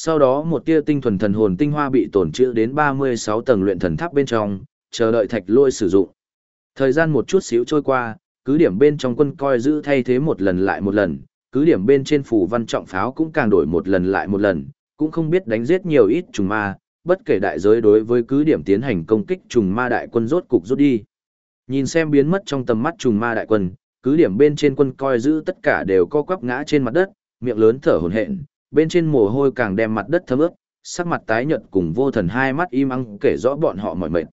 Sau đó một tia tinh thuần thần hồn tinh hoa bị tổn trữ đến 36 tầng luyện thần tháp bên trong, chờ đợi thạch lôi sử dụng. Thời gian một chút xíu trôi qua, cứ điểm bên trong quân coi giữ thay thế một lần lại một lần, cứ điểm bên trên phủ văn trọng pháo cũng càng đổi một lần lại một lần, cũng không biết đánh giết nhiều ít trùng ma, bất kể đại giới đối với cứ điểm tiến hành công kích trùng ma đại quân rốt cục rút đi. Nhìn xem biến mất trong tầm mắt trùng ma đại quân, cứ điểm bên trên quân coi giữ tất cả đều co quắp ngã trên mặt đất, miệng lớn thở hổn hển, bên trên mồ hôi càng đem mặt đất thấm ướt, sắc mặt tái nhợt cùng vô thần hai mắt im ắng kể rõ bọn họ mỏi mệt.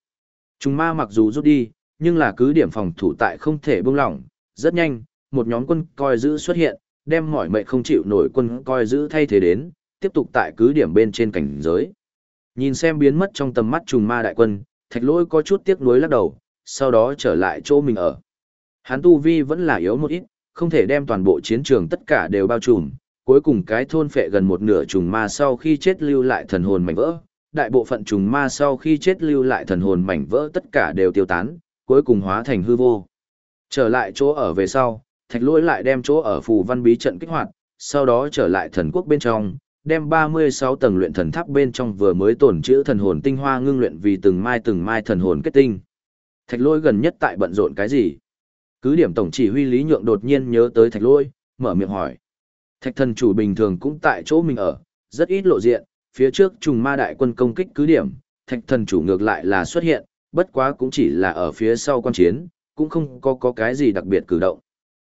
Trùng ma mặc dù rút đi, nhưng là cứ điểm phòng thủ tại không thể buông lỏng, rất nhanh, một nhóm quân coi giữ xuất hiện, đem mỏi mệt không chịu nổi quân coi giữ thay thế đến, tiếp tục tại cứ điểm bên trên cảnh giới. Nhìn xem biến mất trong tầm mắt trùng ma đại quân, thạch lỗi có chút tiếc nuối lắc đầu, sau đó trở lại chỗ mình ở. Hắn tu vi vẫn là yếu một ít, không thể đem toàn bộ chiến trường tất cả đều bao trùm, cuối cùng cái thôn phệ gần một nửa trùng ma sau khi chết lưu lại thần hồn mảnh vỡ, đại bộ phận trùng ma sau khi chết lưu lại thần hồn mảnh vỡ tất cả đều tiêu tán, cuối cùng hóa thành hư vô. Trở lại chỗ ở về sau, thạch lỗi lại đem chỗ ở phù văn bí trận kích hoạt, sau đó trở lại thần quốc bên trong, đem 36 tầng luyện thần tháp bên trong vừa mới tổn chữ thần hồn tinh hoa ngưng luyện vì từng mai từng mai thần hồn kết tinh. Thạch lỗi gần nhất tại bận rộn cái gì? Cứ điểm tổng chỉ huy Lý Nhượng đột nhiên nhớ tới thạch lỗi, mở miệng hỏi. Thạch thần chủ bình thường cũng tại chỗ mình ở, rất ít lộ diện, phía trước trùng ma đại quân công kích cứ điểm, thạch thần chủ ngược lại là xuất hiện, bất quá cũng chỉ là ở phía sau quan chiến, cũng không có, có cái gì đặc biệt cử động.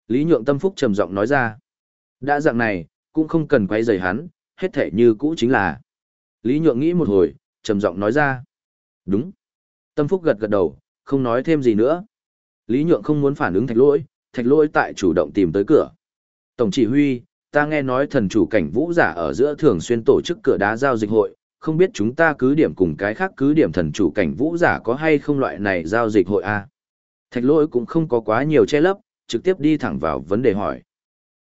Lý Nhượng tâm phúc trầm giọng nói ra. Đã dạng này, cũng không cần quay rời hắn, hết thể như cũ chính là. Lý Nhượng nghĩ một hồi, trầm giọng nói ra. Đúng. Tâm phúc gật gật đầu, không nói thêm gì nữa. Lý Nhượng không muốn phản ứng thạch lỗi, thạch lỗi tại chủ động tìm tới cửa. Tổng chỉ huy, ta nghe nói thần chủ cảnh vũ giả ở giữa thường xuyên tổ chức cửa đá giao dịch hội, không biết chúng ta cứ điểm cùng cái khác cứ điểm thần chủ cảnh vũ giả có hay không loại này giao dịch hội a à? Thạch lỗi cũng không có quá nhiều che lấp, trực tiếp đi thẳng vào vấn đề hỏi.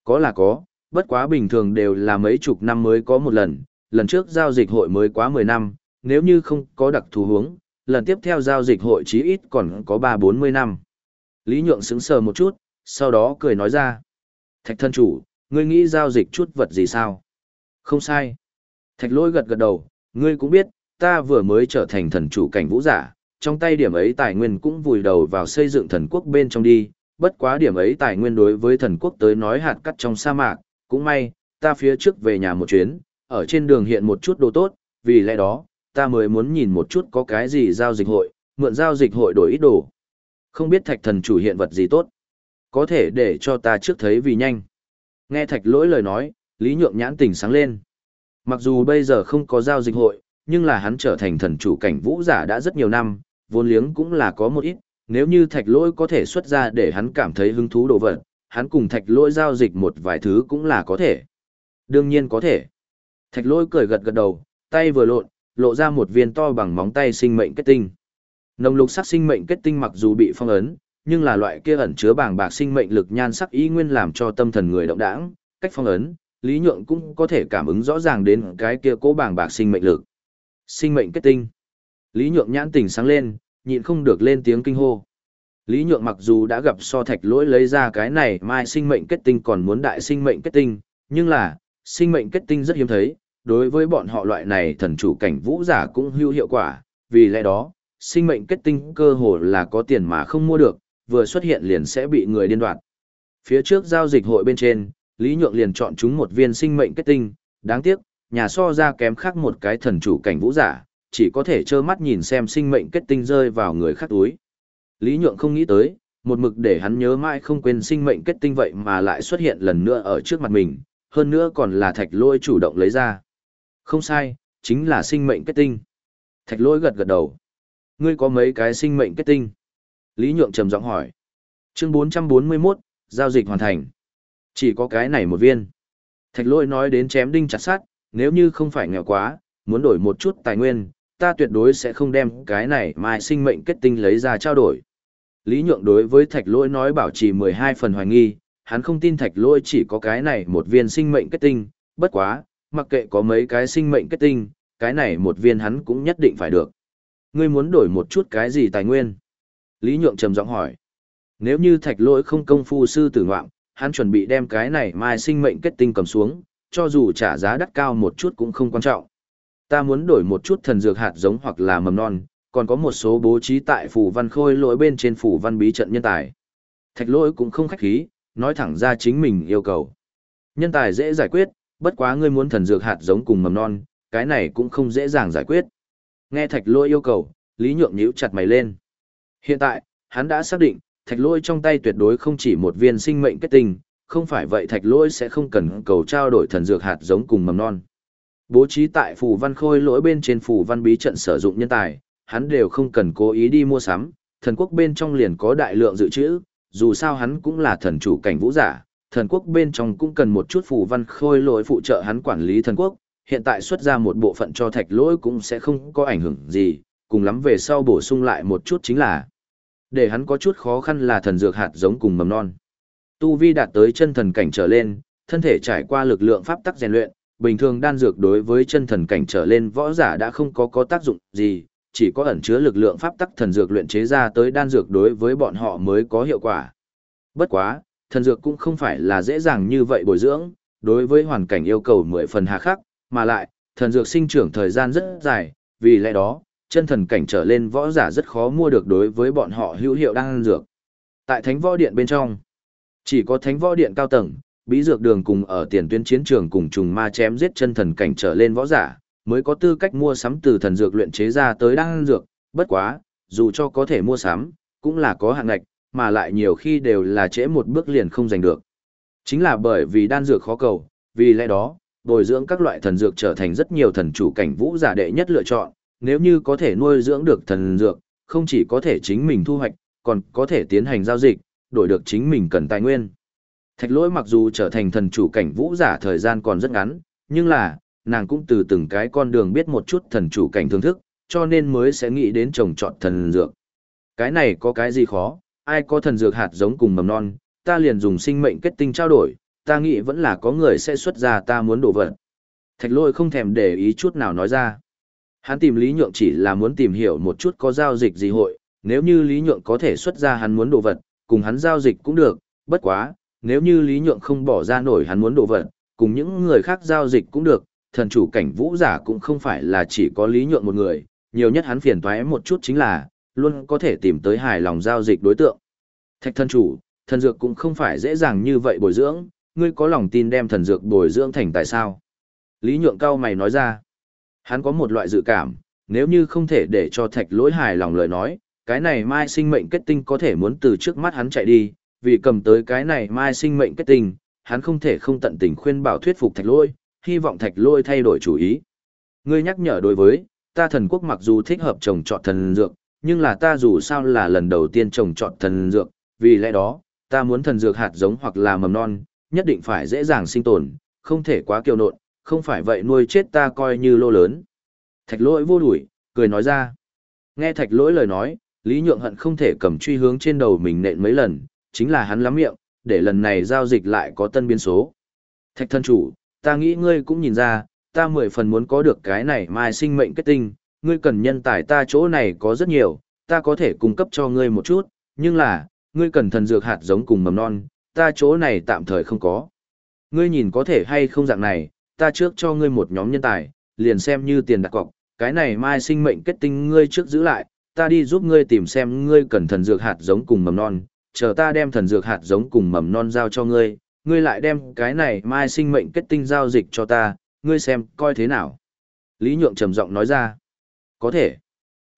Có là có, bất quá bình thường đều là mấy chục năm mới có một lần, lần trước giao dịch hội mới quá 10 năm, nếu như không có đặc thù hướng, lần tiếp theo giao dịch hội chí ít còn có 3-40 năm. Lý Nhượng sững sờ một chút, sau đó cười nói ra. Thạch thân chủ, ngươi nghĩ giao dịch chút vật gì sao? Không sai. Thạch lỗi gật gật đầu, ngươi cũng biết, ta vừa mới trở thành thần chủ cảnh vũ giả, trong tay điểm ấy tài nguyên cũng vùi đầu vào xây dựng thần quốc bên trong đi, bất quá điểm ấy tài nguyên đối với thần quốc tới nói hạt cắt trong sa mạc, cũng may, ta phía trước về nhà một chuyến, ở trên đường hiện một chút đồ tốt, vì lẽ đó, ta mới muốn nhìn một chút có cái gì giao dịch hội, mượn giao dịch hội đổi ít đồ. Không biết thạch thần chủ hiện vật gì tốt, có thể để cho ta trước thấy vì nhanh. Nghe thạch lỗi lời nói, Lý Nhượng nhãn tỉnh sáng lên. Mặc dù bây giờ không có giao dịch hội, nhưng là hắn trở thành thần chủ cảnh vũ giả đã rất nhiều năm, vốn liếng cũng là có một ít, nếu như thạch lỗi có thể xuất ra để hắn cảm thấy hứng thú đồ vật, hắn cùng thạch lỗi giao dịch một vài thứ cũng là có thể. Đương nhiên có thể. Thạch lỗi cười gật gật đầu, tay vừa lộn, lộ ra một viên to bằng móng tay sinh mệnh kết tinh. Nồng lục sắc sinh mệnh kết tinh mặc dù bị phong ấn, nhưng là loại kia ẩn chứa bảng bạc sinh mệnh lực nhan sắc ý nguyên làm cho tâm thần người động đãng, cách phong ấn, Lý Nhượng cũng có thể cảm ứng rõ ràng đến cái kia cố bảng bạc sinh mệnh lực. Sinh mệnh kết tinh. Lý Nhượng nhãn tỉnh sáng lên, nhịn không được lên tiếng kinh hô. Lý Nhượng mặc dù đã gặp so thạch lỗi lấy ra cái này mai sinh mệnh kết tinh còn muốn đại sinh mệnh kết tinh, nhưng là, sinh mệnh kết tinh rất hiếm thấy, đối với bọn họ loại này thần chủ cảnh vũ giả cũng hữu hiệu quả, vì lẽ đó, sinh mệnh kết tinh cơ hồ là có tiền mà không mua được, vừa xuất hiện liền sẽ bị người điên đoạt. Phía trước giao dịch hội bên trên, Lý Nhượng liền chọn chúng một viên sinh mệnh kết tinh, đáng tiếc, nhà so ra kém khác một cái thần chủ cảnh vũ giả, chỉ có thể trơ mắt nhìn xem sinh mệnh kết tinh rơi vào người khác túi. Lý Nhượng không nghĩ tới, một mực để hắn nhớ mãi không quên sinh mệnh kết tinh vậy mà lại xuất hiện lần nữa ở trước mặt mình, hơn nữa còn là thạch lôi chủ động lấy ra. Không sai, chính là sinh mệnh kết tinh. Thạch lôi gật gật đầu. Ngươi có mấy cái sinh mệnh kết tinh? Lý Nhượng trầm giọng hỏi. Chương 441, giao dịch hoàn thành. Chỉ có cái này một viên. Thạch lôi nói đến chém đinh chặt sát, nếu như không phải nghèo quá, muốn đổi một chút tài nguyên, ta tuyệt đối sẽ không đem cái này mai sinh mệnh kết tinh lấy ra trao đổi. Lý Nhượng đối với thạch lôi nói bảo trì 12 phần hoài nghi, hắn không tin thạch lôi chỉ có cái này một viên sinh mệnh kết tinh, bất quá, mặc kệ có mấy cái sinh mệnh kết tinh, cái này một viên hắn cũng nhất định phải được. Ngươi muốn đổi một chút cái gì tài nguyên? Lý Nhượng trầm giọng hỏi. Nếu như thạch lỗi không công phu sư tử ngoạm, hắn chuẩn bị đem cái này mai sinh mệnh kết tinh cầm xuống, cho dù trả giá đắt cao một chút cũng không quan trọng. Ta muốn đổi một chút thần dược hạt giống hoặc là mầm non, còn có một số bố trí tại phủ văn khôi lỗi bên trên phủ văn bí trận nhân tài. Thạch lỗi cũng không khách khí, nói thẳng ra chính mình yêu cầu. Nhân tài dễ giải quyết, bất quá ngươi muốn thần dược hạt giống cùng mầm non, cái này cũng không dễ dàng giải quyết. Nghe thạch lỗi yêu cầu, Lý Nhượng nhíu chặt mày lên. Hiện tại, hắn đã xác định, thạch lỗi trong tay tuyệt đối không chỉ một viên sinh mệnh kết tinh, không phải vậy thạch lỗi sẽ không cần cầu trao đổi thần dược hạt giống cùng mầm non. Bố trí tại phù văn khôi lỗi bên trên phù văn bí trận sử dụng nhân tài, hắn đều không cần cố ý đi mua sắm, thần quốc bên trong liền có đại lượng dự trữ, dù sao hắn cũng là thần chủ cảnh vũ giả, thần quốc bên trong cũng cần một chút phù văn khôi lỗi phụ trợ hắn quản lý thần quốc, hiện tại xuất ra một bộ phận cho thạch lỗi cũng sẽ không có ảnh hưởng gì, cùng lắm về sau bổ sung lại một chút chính là để hắn có chút khó khăn là thần dược hạt giống cùng mầm non. Tu vi đạt tới chân thần cảnh trở lên, thân thể trải qua lực lượng pháp tắc rèn luyện, bình thường đan dược đối với chân thần cảnh trở lên võ giả đã không có có tác dụng gì, chỉ có ẩn chứa lực lượng pháp tắc thần dược luyện chế ra tới đan dược đối với bọn họ mới có hiệu quả. Bất quá, thần dược cũng không phải là dễ dàng như vậy bồi dưỡng, đối với hoàn cảnh yêu cầu mười phần hà khắc, mà lại, thần dược sinh trưởng thời gian rất dài, vì lẽ đó, chân thần cảnh trở lên võ giả rất khó mua được đối với bọn họ hữu hiệu đan dược. Tại thánh võ điện bên trong, chỉ có thánh võ điện cao tầng, bí dược đường cùng ở tiền tuyến chiến trường cùng trùng ma chém giết chân thần cảnh trở lên võ giả, mới có tư cách mua sắm từ thần dược luyện chế ra tới đan dược, bất quá, dù cho có thể mua sắm, cũng là có hạn ngạch, mà lại nhiều khi đều là trễ một bước liền không giành được. Chính là bởi vì đan dược khó cầu, vì lẽ đó, bồi dưỡng các loại thần dược trở thành rất nhiều thần chủ cảnh vũ giả đệ nhất lựa chọn, nếu như có thể nuôi dưỡng được thần dược, không chỉ có thể chính mình thu hoạch, còn có thể tiến hành giao dịch, đổi được chính mình cần tài nguyên. Thạch lỗi mặc dù trở thành thần chủ cảnh vũ giả thời gian còn rất ngắn, nhưng là, nàng cũng từ từng cái con đường biết một chút thần chủ cảnh thưởng thức, cho nên mới sẽ nghĩ đến trồng trọt thần dược. Cái này có cái gì khó, ai có thần dược hạt giống cùng mầm non, ta liền dùng sinh mệnh kết tinh trao đổi, ta nghĩ vẫn là có người sẽ xuất ra ta muốn đổ vật. Thạch lôi không thèm để ý chút nào nói ra. Hắn tìm Lý Nhượng chỉ là muốn tìm hiểu một chút có giao dịch gì hội, nếu như Lý Nhượng có thể xuất ra hắn muốn đồ vật, cùng hắn giao dịch cũng được, bất quá, nếu như Lý Nhượng không bỏ ra nổi hắn muốn đồ vật, cùng những người khác giao dịch cũng được, thần chủ cảnh vũ giả cũng không phải là chỉ có Lý Nhượng một người, nhiều nhất hắn phiền toái một chút chính là, luôn có thể tìm tới hài lòng giao dịch đối tượng. Thạch thần chủ, thần dược cũng không phải dễ dàng như vậy bồi dưỡng, ngươi có lòng tin đem thần dược bồi dưỡng thành tại sao? Lý Nhượng cao mày nói ra, hắn có một loại dự cảm, nếu như không thể để cho thạch lỗi hài lòng lời nói, cái này mai sinh mệnh kết tinh có thể muốn từ trước mắt hắn chạy đi, vì cầm tới cái này mai sinh mệnh kết tinh, hắn không thể không tận tình khuyên bảo thuyết phục thạch lỗi, hy vọng thạch lỗi thay đổi chủ ý. Ngươi nhắc nhở đối với, ta thần quốc mặc dù thích hợp trồng trọt thần dược, nhưng là ta dù sao là lần đầu tiên trồng trọt thần dược, vì lẽ đó, ta muốn thần dược hạt giống hoặc là mầm non, nhất định phải dễ dàng sinh tồn, không thể quá kiêu nộn, không phải vậy nuôi chết ta coi như lô lớn. Thạch lỗi vô đuổi, cười nói ra. Nghe thạch lỗi lời nói, Lý Nhượng hận không thể cầm truy hướng trên đầu mình nện mấy lần, chính là hắn lắm miệng, để lần này giao dịch lại có tân biến số. Thạch thân chủ, ta nghĩ ngươi cũng nhìn ra, ta mười phần muốn có được cái này mai sinh mệnh kết tinh, ngươi cần nhân tài ta chỗ này có rất nhiều, ta có thể cung cấp cho ngươi một chút, nhưng là, ngươi cần thần dược hạt giống cùng mầm non, ta chỗ này tạm thời không có. Ngươi nhìn có thể hay không dạng này, ta trước cho ngươi một nhóm nhân tài, liền xem như tiền đặt cọc, cái này mai sinh mệnh kết tinh ngươi trước giữ lại, ta đi giúp ngươi tìm xem ngươi cần thần dược hạt giống cùng mầm non, chờ ta đem thần dược hạt giống cùng mầm non giao cho ngươi, ngươi lại đem cái này mai sinh mệnh kết tinh giao dịch cho ta, ngươi xem coi thế nào. Lý Nhượng trầm giọng nói ra, có thể.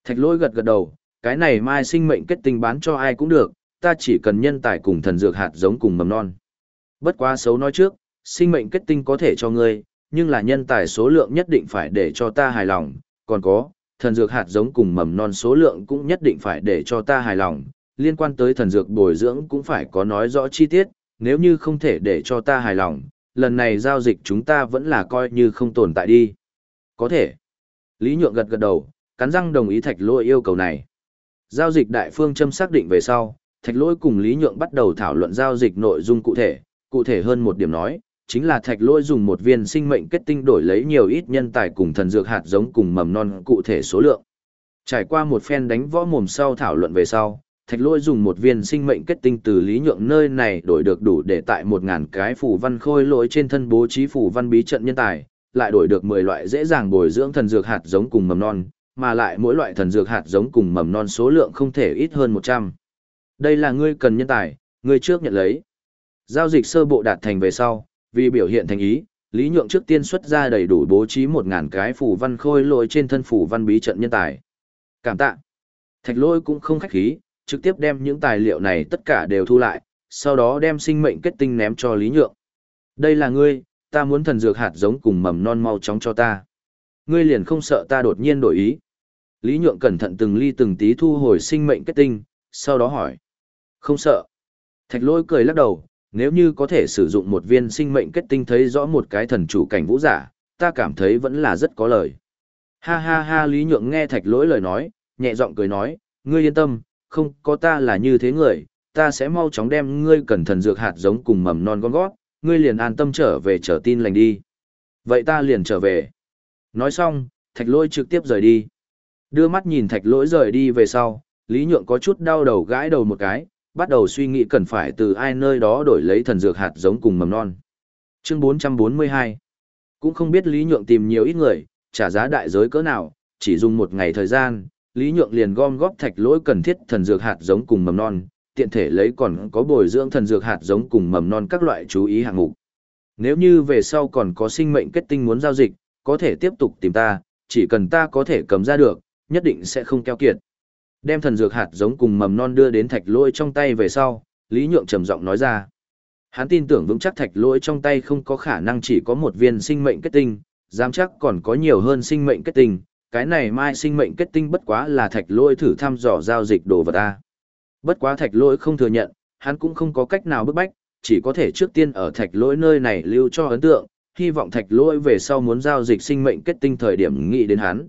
Thạch lôi gật gật đầu, cái này mai sinh mệnh kết tinh bán cho ai cũng được, ta chỉ cần nhân tài cùng thần dược hạt giống cùng mầm non. Bất quá xấu nói trước, sinh mệnh kết tinh có thể cho ngươi, nhưng là nhân tài số lượng nhất định phải để cho ta hài lòng, còn có, thần dược hạt giống cùng mầm non số lượng cũng nhất định phải để cho ta hài lòng, liên quan tới thần dược bồi dưỡng cũng phải có nói rõ chi tiết, nếu như không thể để cho ta hài lòng, lần này giao dịch chúng ta vẫn là coi như không tồn tại đi. Có thể. Lý Nhượng gật gật đầu, cắn răng đồng ý thạch lỗi yêu cầu này. Giao dịch đại phương châm xác định về sau, thạch lỗi cùng Lý Nhượng bắt đầu thảo luận giao dịch nội dung cụ thể, cụ thể hơn một điểm nói, chính là thạch Lỗi dùng một viên sinh mệnh kết tinh đổi lấy nhiều ít nhân tài cùng thần dược hạt giống cùng mầm non cụ thể số lượng. Trải qua một phen đánh võ mồm sau thảo luận về sau, thạch Lỗi dùng một viên sinh mệnh kết tinh từ lý nhượng nơi này đổi được đủ để tại một ngàn cái phủ văn khôi lỗi trên thân bố trí phủ văn bí trận nhân tài, lại đổi được mười loại dễ dàng bồi dưỡng thần dược hạt giống cùng mầm non, mà lại mỗi loại thần dược hạt giống cùng mầm non số lượng không thể ít hơn một trăm. Đây là ngươi cần nhân tài, ngươi trước nhận lấy. Giao dịch sơ bộ đạt thành về sau, vì biểu hiện thành ý, Lý Nhượng trước tiên xuất ra đầy đủ bố trí một ngàn cái phủ văn khôi lỗi trên thân phủ văn bí trận nhân tài. Cảm tạ. Thạch lôi cũng không khách khí, trực tiếp đem những tài liệu này tất cả đều thu lại, sau đó đem sinh mệnh kết tinh ném cho Lý Nhượng. Đây là ngươi, ta muốn thần dược hạt giống cùng mầm non mau chóng cho ta. Ngươi liền không sợ ta đột nhiên đổi ý. Lý Nhượng cẩn thận từng ly từng tí thu hồi sinh mệnh kết tinh, sau đó hỏi. Không sợ. Thạch lôi cười lắc đầu, nếu như có thể sử dụng một viên sinh mệnh kết tinh thấy rõ một cái thần chủ cảnh vũ giả, ta cảm thấy vẫn là rất có lời. Ha ha ha Lý Nhượng nghe thạch lỗi lời nói, nhẹ giọng cười nói, ngươi yên tâm, không có ta là như thế người, ta sẽ mau chóng đem ngươi cần thần dược hạt giống cùng mầm non con gót, ngươi liền an tâm trở về trở tin lành đi. Vậy ta liền trở về. Nói xong, thạch lỗi trực tiếp rời đi. Đưa mắt nhìn thạch lỗi rời đi về sau, Lý Nhượng có chút đau đầu gãi đầu một cái, bắt đầu suy nghĩ cần phải từ ai nơi đó đổi lấy thần dược hạt giống cùng mầm non. Chương 442 Cũng không biết Lý Nhượng tìm nhiều ít người, trả giá đại giới cỡ nào, chỉ dùng một ngày thời gian, Lý Nhượng liền gom góp thạch lỗi cần thiết thần dược hạt giống cùng mầm non, tiện thể lấy còn có bồi dưỡng thần dược hạt giống cùng mầm non các loại chú ý hạng mục. Nếu như về sau còn có sinh mệnh kết tinh muốn giao dịch, có thể tiếp tục tìm ta, chỉ cần ta có thể cầm ra được, nhất định sẽ không keo kiệt. Đem thần dược hạt giống cùng mầm non đưa đến thạch lỗi trong tay về sau, Lý Nhượng trầm giọng nói ra. Hắn tin tưởng vững chắc thạch lỗi trong tay không có khả năng chỉ có một viên sinh mệnh kết tinh, dám chắc còn có nhiều hơn sinh mệnh kết tinh, cái này mai sinh mệnh kết tinh bất quá là thạch lỗi thử thăm dò giao dịch đồ vật ta. Bất quá thạch lỗi không thừa nhận, hắn cũng không có cách nào bức bách, chỉ có thể trước tiên ở thạch lỗi nơi này lưu cho ấn tượng, hy vọng thạch lỗi về sau muốn giao dịch sinh mệnh kết tinh thời điểm nghĩ đến hắn.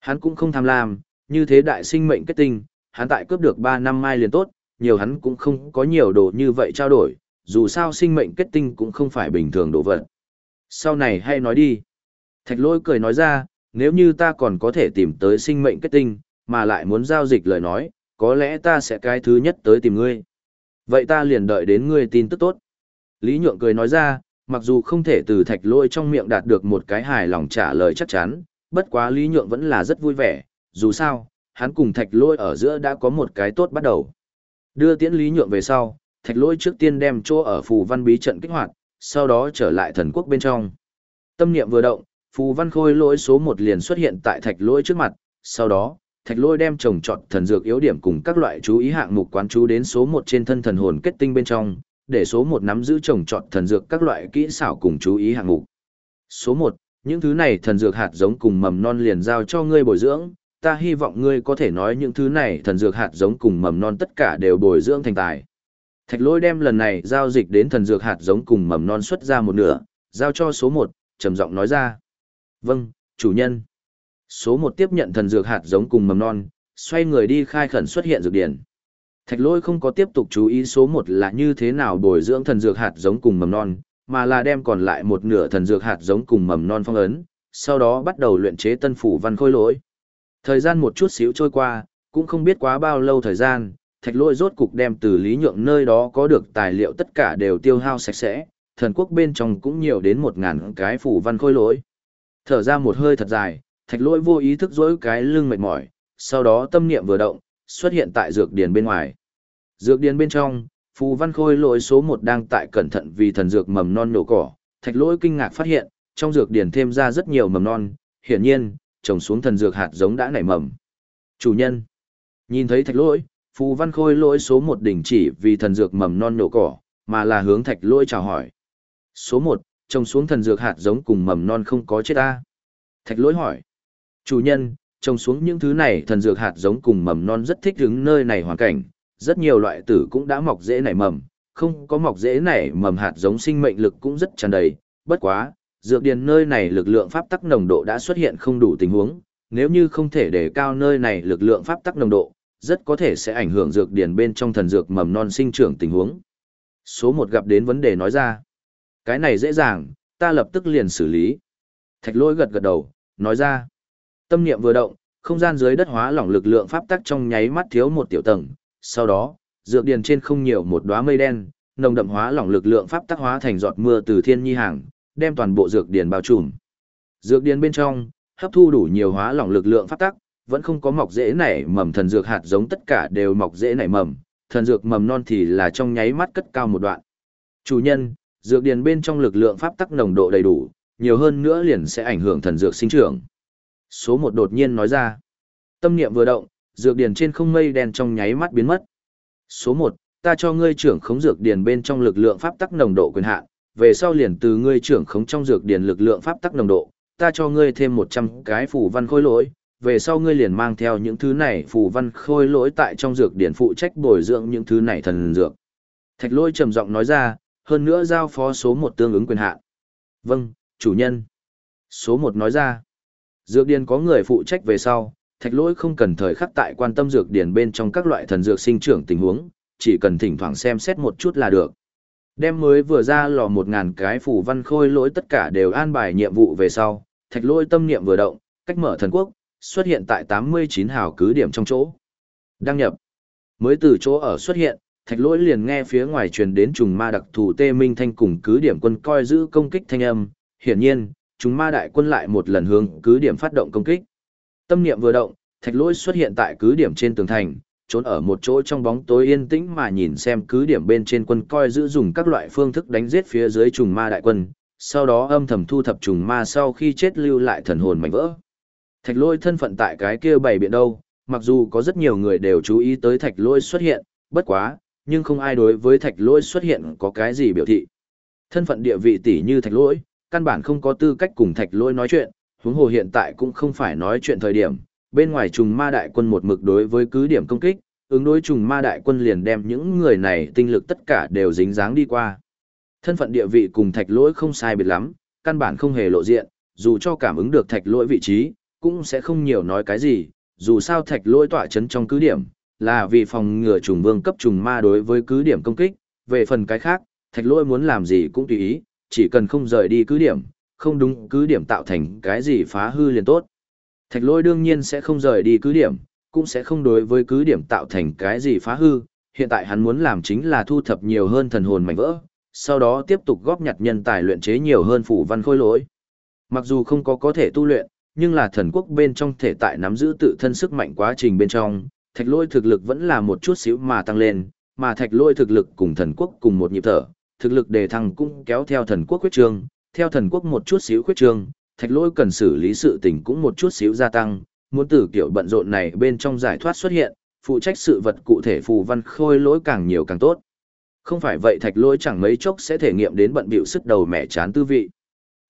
Hắn cũng không tham lam, như thế đại sinh mệnh kết tinh, hắn tại cướp được 3 năm mai liền tốt, nhiều hắn cũng không có nhiều đồ như vậy trao đổi, dù sao sinh mệnh kết tinh cũng không phải bình thường đồ vật. Sau này hay nói đi. Thạch lôi cười nói ra, nếu như ta còn có thể tìm tới sinh mệnh kết tinh, mà lại muốn giao dịch lời nói, có lẽ ta sẽ cái thứ nhất tới tìm ngươi. Vậy ta liền đợi đến ngươi tin tức tốt. Lý Nhượng cười nói ra, mặc dù không thể từ thạch lôi trong miệng đạt được một cái hài lòng trả lời chắc chắn, bất quá Lý Nhượng vẫn là rất vui vẻ, dù sao, hắn cùng thạch lôi ở giữa đã có một cái tốt bắt đầu. Đưa tiễn Lý Nhượng về sau, thạch lôi trước tiên đem chỗ ở phù văn bí trận kích hoạt, sau đó trở lại thần quốc bên trong. Tâm niệm vừa động, phù văn khôi lỗi số một liền xuất hiện tại thạch lôi trước mặt, sau đó, thạch lôi đem trồng trọt thần dược yếu điểm cùng các loại chú ý hạng mục quán chú đến số một trên thân thần hồn kết tinh bên trong, để số một nắm giữ trồng trọt thần dược các loại kỹ xảo cùng chú ý hạng mục. Số một, những thứ này thần dược hạt giống cùng mầm non liền giao cho ngươi bồi dưỡng, ta hy vọng ngươi có thể nói những thứ này thần dược hạt giống cùng mầm non tất cả đều bồi dưỡng thành tài. Thạch lôi đem lần này giao dịch đến thần dược hạt giống cùng mầm non xuất ra một nửa, giao cho số một, trầm giọng nói ra. Vâng, chủ nhân. Số một tiếp nhận thần dược hạt giống cùng mầm non, xoay người đi khai khẩn xuất hiện dược điển. Thạch lôi không có tiếp tục chú ý số một là như thế nào bồi dưỡng thần dược hạt giống cùng mầm non, mà là đem còn lại một nửa thần dược hạt giống cùng mầm non phong ấn, sau đó bắt đầu luyện chế tân phủ văn khôi lỗi. Thời gian một chút xíu trôi qua, cũng không biết quá bao lâu thời gian, thạch lôi rốt cục đem từ lý nhượng nơi đó có được tài liệu tất cả đều tiêu hao sạch sẽ, thần quốc bên trong cũng nhiều đến một ngàn cái phủ văn khôi lỗi. Thở ra một hơi thật dài, thạch lỗi vô ý thức dỗi cái lưng mệt mỏi, sau đó tâm niệm vừa động, xuất hiện tại dược điền bên ngoài. Dược điền bên trong, phù văn khôi lỗi số một đang tại cẩn thận vì thần dược mầm non nổ cỏ, thạch lỗi kinh ngạc phát hiện, trong dược điền thêm ra rất nhiều mầm non, hiển nhiên, trồng xuống thần dược hạt giống đã nảy mầm. Chủ nhân, nhìn thấy thạch lỗi, phù văn khôi lỗi số một đỉnh chỉ vì thần dược mầm non nổ cỏ, mà là hướng thạch lỗi chào hỏi. Số một, trồng xuống thần dược hạt giống cùng mầm non không có chết ta. Thạch lỗi hỏi. Chủ nhân, trồng xuống những thứ này thần dược hạt giống cùng mầm non rất thích đứng nơi này hoàn cảnh, rất nhiều loại tử cũng đã mọc dễ nảy mầm, không có mọc dễ nảy mầm hạt giống sinh mệnh lực cũng rất tràn đầy, bất quá, dược điền nơi này lực lượng pháp tắc nồng độ đã xuất hiện không đủ tình huống, nếu như không thể để cao nơi này lực lượng pháp tắc nồng độ, rất có thể sẽ ảnh hưởng dược điền bên trong thần dược mầm non sinh trưởng tình huống. Số một gặp đến vấn đề nói ra. Cái này dễ dàng, ta lập tức liền xử lý. Thạch lỗi gật gật đầu, nói ra. Tâm niệm vừa động, không gian dưới đất hóa lỏng lực lượng pháp tắc trong nháy mắt thiếu một tiểu tầng, sau đó, dược điền trên không nhiều một đóa mây đen, nồng đậm hóa lỏng lực lượng pháp tắc hóa thành giọt mưa từ thiên nhi hàng, đem toàn bộ dược điền bao trùm. Dược điền bên trong, hấp thu đủ nhiều hóa lỏng lực lượng pháp tắc, vẫn không có mọc rễ nảy mầm thần dược hạt giống tất cả đều mọc rễ nảy mầm, thần dược mầm non thì là trong nháy mắt cất cao một đoạn. Chủ nhân, dược điền bên trong lực lượng pháp tắc nồng độ đầy đủ, nhiều hơn nữa liền sẽ ảnh hưởng thần dược sinh trưởng. Số một đột nhiên nói ra. Tâm niệm vừa động, dược điền trên không mây đen trong nháy mắt biến mất. Số một, ta cho ngươi trưởng khống dược điền bên trong lực lượng pháp tắc nồng độ quyền hạn, về sau liền từ ngươi trưởng khống trong dược điền lực lượng pháp tắc nồng độ, ta cho ngươi thêm 100 cái phù văn khôi lỗi, về sau ngươi liền mang theo những thứ này phù văn khôi lỗi tại trong dược điển phụ trách bồi dưỡng những thứ này thần dược. Thạch lôi trầm giọng nói ra, hơn nữa giao phó số một tương ứng quyền hạn. Vâng, chủ nhân. Số một nói ra, dược điển có người phụ trách về sau, thạch lôi không cần thời khắc tại quan tâm dược điển bên trong các loại thần dược sinh trưởng tình huống, chỉ cần thỉnh thoảng xem xét một chút là được. Đem mới vừa ra lò một ngàn cái phủ văn khôi lỗi tất cả đều an bài nhiệm vụ về sau, thạch Lỗi tâm niệm vừa động, cách mở thần quốc, xuất hiện tại 89 hào cứ điểm trong chỗ. Đăng nhập. Mới từ chỗ ở xuất hiện, thạch lỗi liền nghe phía ngoài truyền đến trùng ma đặc thù tê minh thanh cùng cứ điểm quân coi giữ công kích thanh âm. Hiển nhiên, trùng ma đại quân lại một lần hướng cứ điểm phát động công kích. Tâm niệm vừa động, thạch lỗi xuất hiện tại cứ điểm trên tường thành, trốn ở một chỗ trong bóng tối yên tĩnh mà nhìn xem cứ điểm bên trên quân coi giữ dùng các loại phương thức đánh giết phía dưới trùng ma đại quân, sau đó âm thầm thu thập trùng ma sau khi chết lưu lại thần hồn mảnh vỡ. Thạch lôi thân phận tại cái kia bày biện đâu, mặc dù có rất nhiều người đều chú ý tới thạch lôi xuất hiện, bất quá, nhưng không ai đối với thạch lôi xuất hiện có cái gì biểu thị. Thân phận địa vị tỷ như thạch lôi, căn bản không có tư cách cùng thạch lôi nói chuyện, huống hồ hiện tại cũng không phải nói chuyện thời điểm, bên ngoài trùng ma đại quân một mực đối với cứ điểm công kích, ứng đối trùng ma đại quân liền đem những người này tinh lực tất cả đều dính dáng đi qua. Thân phận địa vị cùng thạch lỗi không sai biệt lắm, căn bản không hề lộ diện, dù cho cảm ứng được thạch lỗi vị trí, cũng sẽ không nhiều nói cái gì, dù sao thạch lỗi tọa chấn trong cứ điểm, là vì phòng ngừa trùng vương cấp trùng ma đối với cứ điểm công kích, về phần cái khác, thạch lỗi muốn làm gì cũng tùy ý, chỉ cần không rời đi cứ điểm, không đúng cứ điểm tạo thành cái gì phá hư liền tốt. Thạch Lôi đương nhiên sẽ không rời đi cứ điểm, cũng sẽ không đối với cứ điểm tạo thành cái gì phá hư, hiện tại hắn muốn làm chính là thu thập nhiều hơn thần hồn mảnh vỡ, sau đó tiếp tục góp nhặt nhân tài luyện chế nhiều hơn phủ văn khôi lỗi. Mặc dù không có có thể tu luyện, nhưng là thần quốc bên trong thể tại nắm giữ tự thân sức mạnh quá trình bên trong, thạch lôi thực lực vẫn là một chút xíu mà tăng lên, mà thạch lôi thực lực cùng thần quốc cùng một nhịp thở, thực lực đề thăng cũng kéo theo thần quốc khuyết trương, theo thần quốc một chút xíu khuyết trương, thạch Lỗi cần xử lý sự tình cũng một chút xíu gia tăng, muốn từ kiểu bận rộn này bên trong giải thoát xuất hiện, phụ trách sự vật cụ thể phù văn khôi lỗi càng nhiều càng tốt. Không phải vậy thạch lỗi chẳng mấy chốc sẽ thể nghiệm đến bận bịu sức đầu mẻ chán tư vị.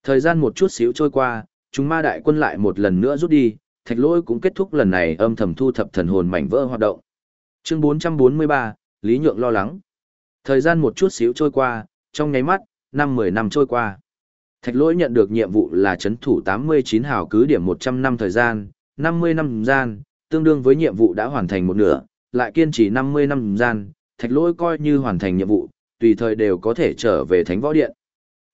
Thời gian một chút xíu trôi qua, chúng ma đại quân lại một lần nữa rút đi, thạch lỗi cũng kết thúc lần này âm thầm thu thập thần hồn mảnh vỡ hoạt động. Chương 443, Lý Nhượng lo lắng. Thời gian một chút xíu trôi qua, trong nháy mắt, năm mười năm trôi qua. Thạch lỗi nhận được nhiệm vụ là chấn thủ 89 hào cứ điểm 100 năm thời gian, 50 năm gian, tương đương với nhiệm vụ đã hoàn thành một nửa, lại kiên trì 50 năm gian, thạch lỗi coi như hoàn thành nhiệm vụ, tùy thời đều có thể trở về thánh võ điện.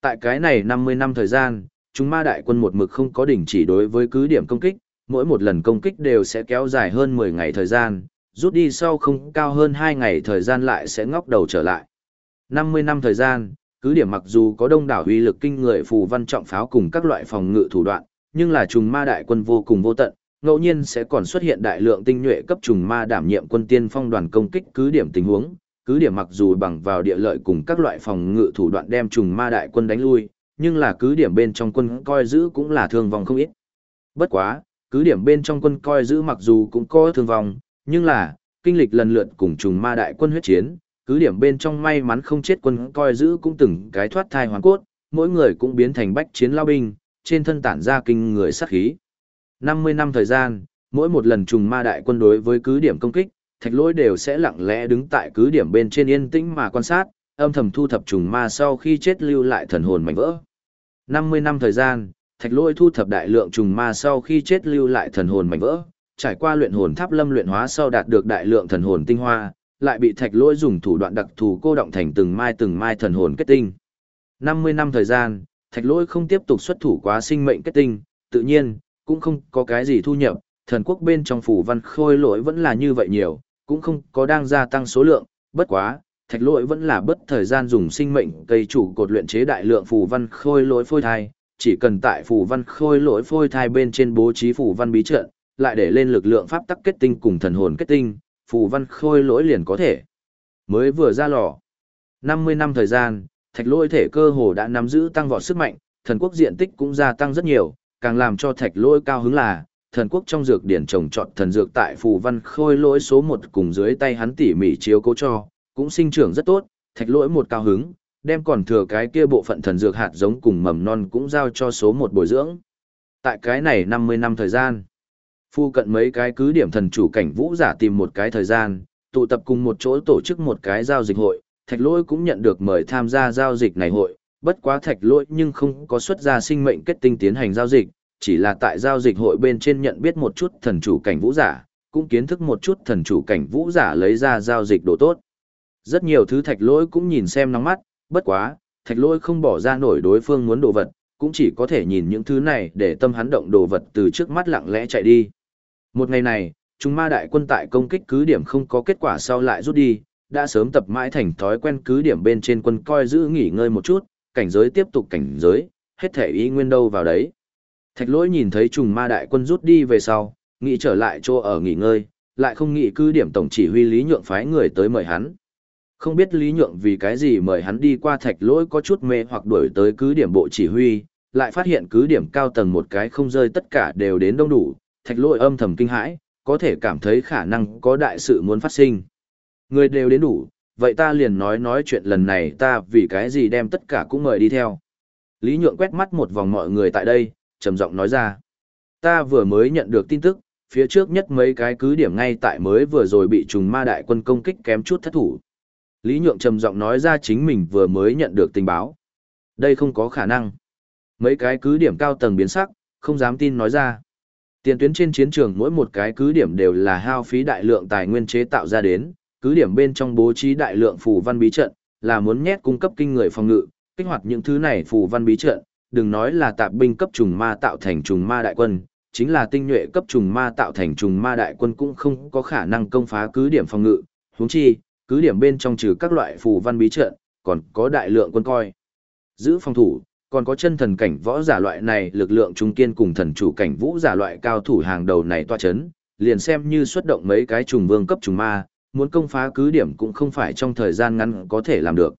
Tại cái này 50 năm thời gian, chúng ma đại quân một mực không có đỉnh chỉ đối với cứ điểm công kích, mỗi một lần công kích đều sẽ kéo dài hơn 10 ngày thời gian, rút đi sau không cao hơn 2 ngày thời gian lại sẽ ngóc đầu trở lại. 50 năm thời gian, cứ điểm mặc dù có đông đảo uy lực kinh người phù văn trọng pháo cùng các loại phòng ngự thủ đoạn, nhưng là trùng ma đại quân vô cùng vô tận, ngẫu nhiên sẽ còn xuất hiện đại lượng tinh nhuệ cấp trùng ma đảm nhiệm quân tiên phong đoàn công kích cứ điểm tình huống, cứ điểm mặc dù bằng vào địa lợi cùng các loại phòng ngự thủ đoạn đem trùng ma đại quân đánh lui, nhưng là cứ điểm bên trong quân coi giữ cũng là thương vong không ít. Bất quá, cứ điểm bên trong quân coi giữ mặc dù cũng có thương vong, nhưng là, kinh lịch lần lượt cùng trùng ma đại quân huyết chiến, cứ điểm bên trong may mắn không chết quân coi giữ cũng từng cái thoát thai hoàn cốt, mỗi người cũng biến thành bách chiến lao binh, trên thân tản ra kinh người sát khí. 50 năm thời gian, mỗi một lần trùng ma đại quân đối với cứ điểm công kích, thạch lỗi đều sẽ lặng lẽ đứng tại cứ điểm bên trên yên tĩnh mà quan sát, âm thầm thu thập trùng ma sau khi chết lưu lại thần hồn mảnh vỡ. 50 năm thời gian, thạch lỗi thu thập đại lượng trùng ma sau khi chết lưu lại thần hồn mảnh vỡ, trải qua luyện hồn tháp lâm luyện hóa sau đạt được đại lượng thần hồn tinh hoa, lại bị thạch lỗi dùng thủ đoạn đặc thù cô động thành từng mai từng mai thần hồn kết tinh. 50 năm thời gian, thạch lỗi không tiếp tục xuất thủ quá sinh mệnh kết tinh, tự nhiên, cũng không có cái gì thu nhập, thần quốc bên trong phủ văn khôi lỗi vẫn là như vậy nhiều, cũng không có đang gia tăng số lượng, bất quá, thạch lỗi vẫn là bất thời gian dùng sinh mệnh cây chủ cột luyện chế đại lượng phù văn khôi lỗi phôi thai, chỉ cần tại phù văn khôi lỗi phôi thai bên trên bố trí phù văn bí trận, lại để lên lực lượng pháp tắc kết tinh cùng thần hồn kết tinh, phù văn khôi lỗi liền có thể. Mới vừa ra lò. 50 năm thời gian, thạch lỗi thể cơ hồ đã nắm giữ tăng vọt sức mạnh, thần quốc diện tích cũng gia tăng rất nhiều, càng làm cho thạch lỗi cao hứng là, thần quốc trong dược điển trồng trọt thần dược tại phù văn khôi lỗi số 1 cùng dưới tay hắn tỉ mỉ chiếu cố cho, cũng sinh trưởng rất tốt, thạch lỗi một cao hứng, đem còn thừa cái kia bộ phận thần dược hạt giống cùng mầm non cũng giao cho số 1 bồi dưỡng. Tại cái này 50 năm thời gian, phu cận mấy cái cứ điểm thần chủ cảnh vũ giả tìm một cái thời gian, tụ tập cùng một chỗ tổ chức một cái giao dịch hội, thạch lỗi cũng nhận được mời tham gia giao dịch này hội, bất quá thạch lỗi nhưng không có xuất ra sinh mệnh kết tinh tiến hành giao dịch, chỉ là tại giao dịch hội bên trên nhận biết một chút thần chủ cảnh vũ giả, cũng kiến thức một chút thần chủ cảnh vũ giả lấy ra giao dịch đồ tốt. Rất nhiều thứ thạch lỗi cũng nhìn xem nóng mắt, bất quá, thạch lỗi không bỏ ra nổi đối phương muốn đồ vật, cũng chỉ có thể nhìn những thứ này để tâm hắn động đồ vật từ trước mắt lặng lẽ chạy đi. Một ngày này, chúng ma đại quân tại công kích cứ điểm không có kết quả sau lại rút đi, đã sớm tập mãi thành thói quen cứ điểm bên trên quân coi giữ nghỉ ngơi một chút, cảnh giới tiếp tục cảnh giới, hết thể ý nguyên đâu vào đấy. Thạch lỗi nhìn thấy trùng ma đại quân rút đi về sau, nghĩ trở lại chỗ ở nghỉ ngơi, lại không nghĩ cứ điểm tổng chỉ huy Lý Nhượng phái người tới mời hắn. Không biết Lý Nhượng vì cái gì mời hắn đi qua thạch lỗi có chút mê hoặc đuổi tới cứ điểm bộ chỉ huy, lại phát hiện cứ điểm cao tầng một cái không rơi tất cả đều đến đông đủ, thạch lỗi âm thầm kinh hãi, có thể cảm thấy khả năng có đại sự muốn phát sinh. Người đều đến đủ, vậy ta liền nói nói chuyện lần này ta vì cái gì đem tất cả cũng mời đi theo. Lý Nhượng quét mắt một vòng mọi người tại đây, trầm giọng nói ra. Ta vừa mới nhận được tin tức, phía trước nhất mấy cái cứ điểm ngay tại mới vừa rồi bị trùng ma đại quân công kích kém chút thất thủ. Lý Nhượng trầm giọng nói ra chính mình vừa mới nhận được tình báo. Đây không có khả năng. Mấy cái cứ điểm cao tầng biến sắc, không dám tin nói ra. Tiền tuyến trên chiến trường mỗi một cái cứ điểm đều là hao phí đại lượng tài nguyên chế tạo ra đến, cứ điểm bên trong bố trí đại lượng phù văn bí trận, là muốn nhét cung cấp kinh người phòng ngự, kích hoạt những thứ này phù văn bí trận, đừng nói là tạp binh cấp trùng ma tạo thành trùng ma đại quân, chính là tinh nhuệ cấp trùng ma tạo thành trùng ma đại quân cũng không có khả năng công phá cứ điểm phòng ngự, huống chi, cứ điểm bên trong trừ các loại phù văn bí trận, còn có đại lượng quân coi. Giữ phòng thủ, còn có chân thần cảnh võ giả loại này lực lượng trung kiên cùng thần chủ cảnh vũ giả loại cao thủ hàng đầu này toa chấn, liền xem như xuất động mấy cái trùng vương cấp trùng ma, muốn công phá cứ điểm cũng không phải trong thời gian ngắn có thể làm được.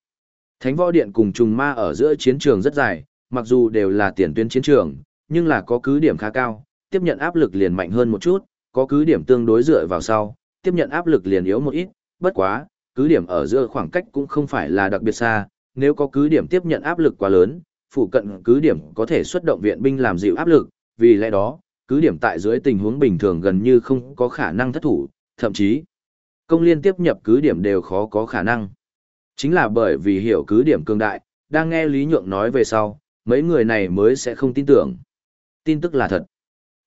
Thánh võ điện cùng trùng ma ở giữa chiến trường rất dài, mặc dù đều là tiền tuyến chiến trường, nhưng là có cứ điểm khá cao, tiếp nhận áp lực liền mạnh hơn một chút, có cứ điểm tương đối dựa vào sau, tiếp nhận áp lực liền yếu một ít, bất quá, cứ điểm ở giữa khoảng cách cũng không phải là đặc biệt xa, nếu có cứ điểm tiếp nhận áp lực quá lớn, phụ cận cứ điểm có thể xuất động viện binh làm dịu áp lực, vì lẽ đó, cứ điểm tại dưới tình huống bình thường gần như không có khả năng thất thủ, thậm chí công liên tiếp nhập cứ điểm đều khó có khả năng. Chính là bởi vì hiểu cứ điểm cường đại, đang nghe Lý Nhượng nói về sau, mấy người này mới sẽ không tin tưởng. Tin tức là thật.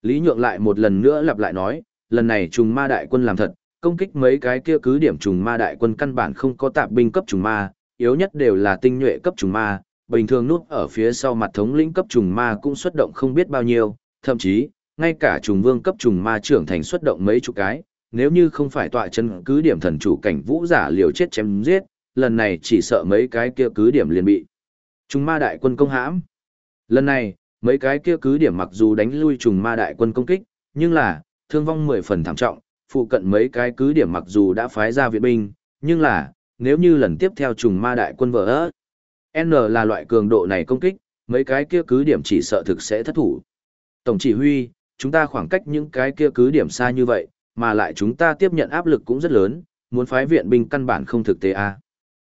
Lý Nhượng lại một lần nữa lặp lại nói, lần này trùng ma đại quân làm thật, công kích mấy cái kia cứ điểm trùng ma đại quân căn bản không có tạp binh cấp trùng ma, yếu nhất đều là tinh nhuệ cấp trùng ma, bình thường nút ở phía sau mặt thống lĩnh cấp trùng ma cũng xuất động không biết bao nhiêu, thậm chí, ngay cả trùng vương cấp trùng ma trưởng thành xuất động mấy chục cái, nếu như không phải tọa chân cứ điểm thần chủ cảnh vũ giả liều chết chém giết, lần này chỉ sợ mấy cái kia cứ điểm liền bị. Trùng ma đại quân công hãm. Lần này, mấy cái kia cứ điểm mặc dù đánh lui trùng ma đại quân công kích, nhưng là, thương vong mười phần thảm trọng, phụ cận mấy cái cứ điểm mặc dù đã phái ra viện binh, nhưng là, nếu như lần tiếp theo trùng ma đại quân vỡ N là loại cường độ này công kích, mấy cái kia cứ điểm chỉ sợ thực sẽ thất thủ. Tổng chỉ huy, chúng ta khoảng cách những cái kia cứ điểm xa như vậy, mà lại chúng ta tiếp nhận áp lực cũng rất lớn, muốn phái viện binh căn bản không thực tế a. À.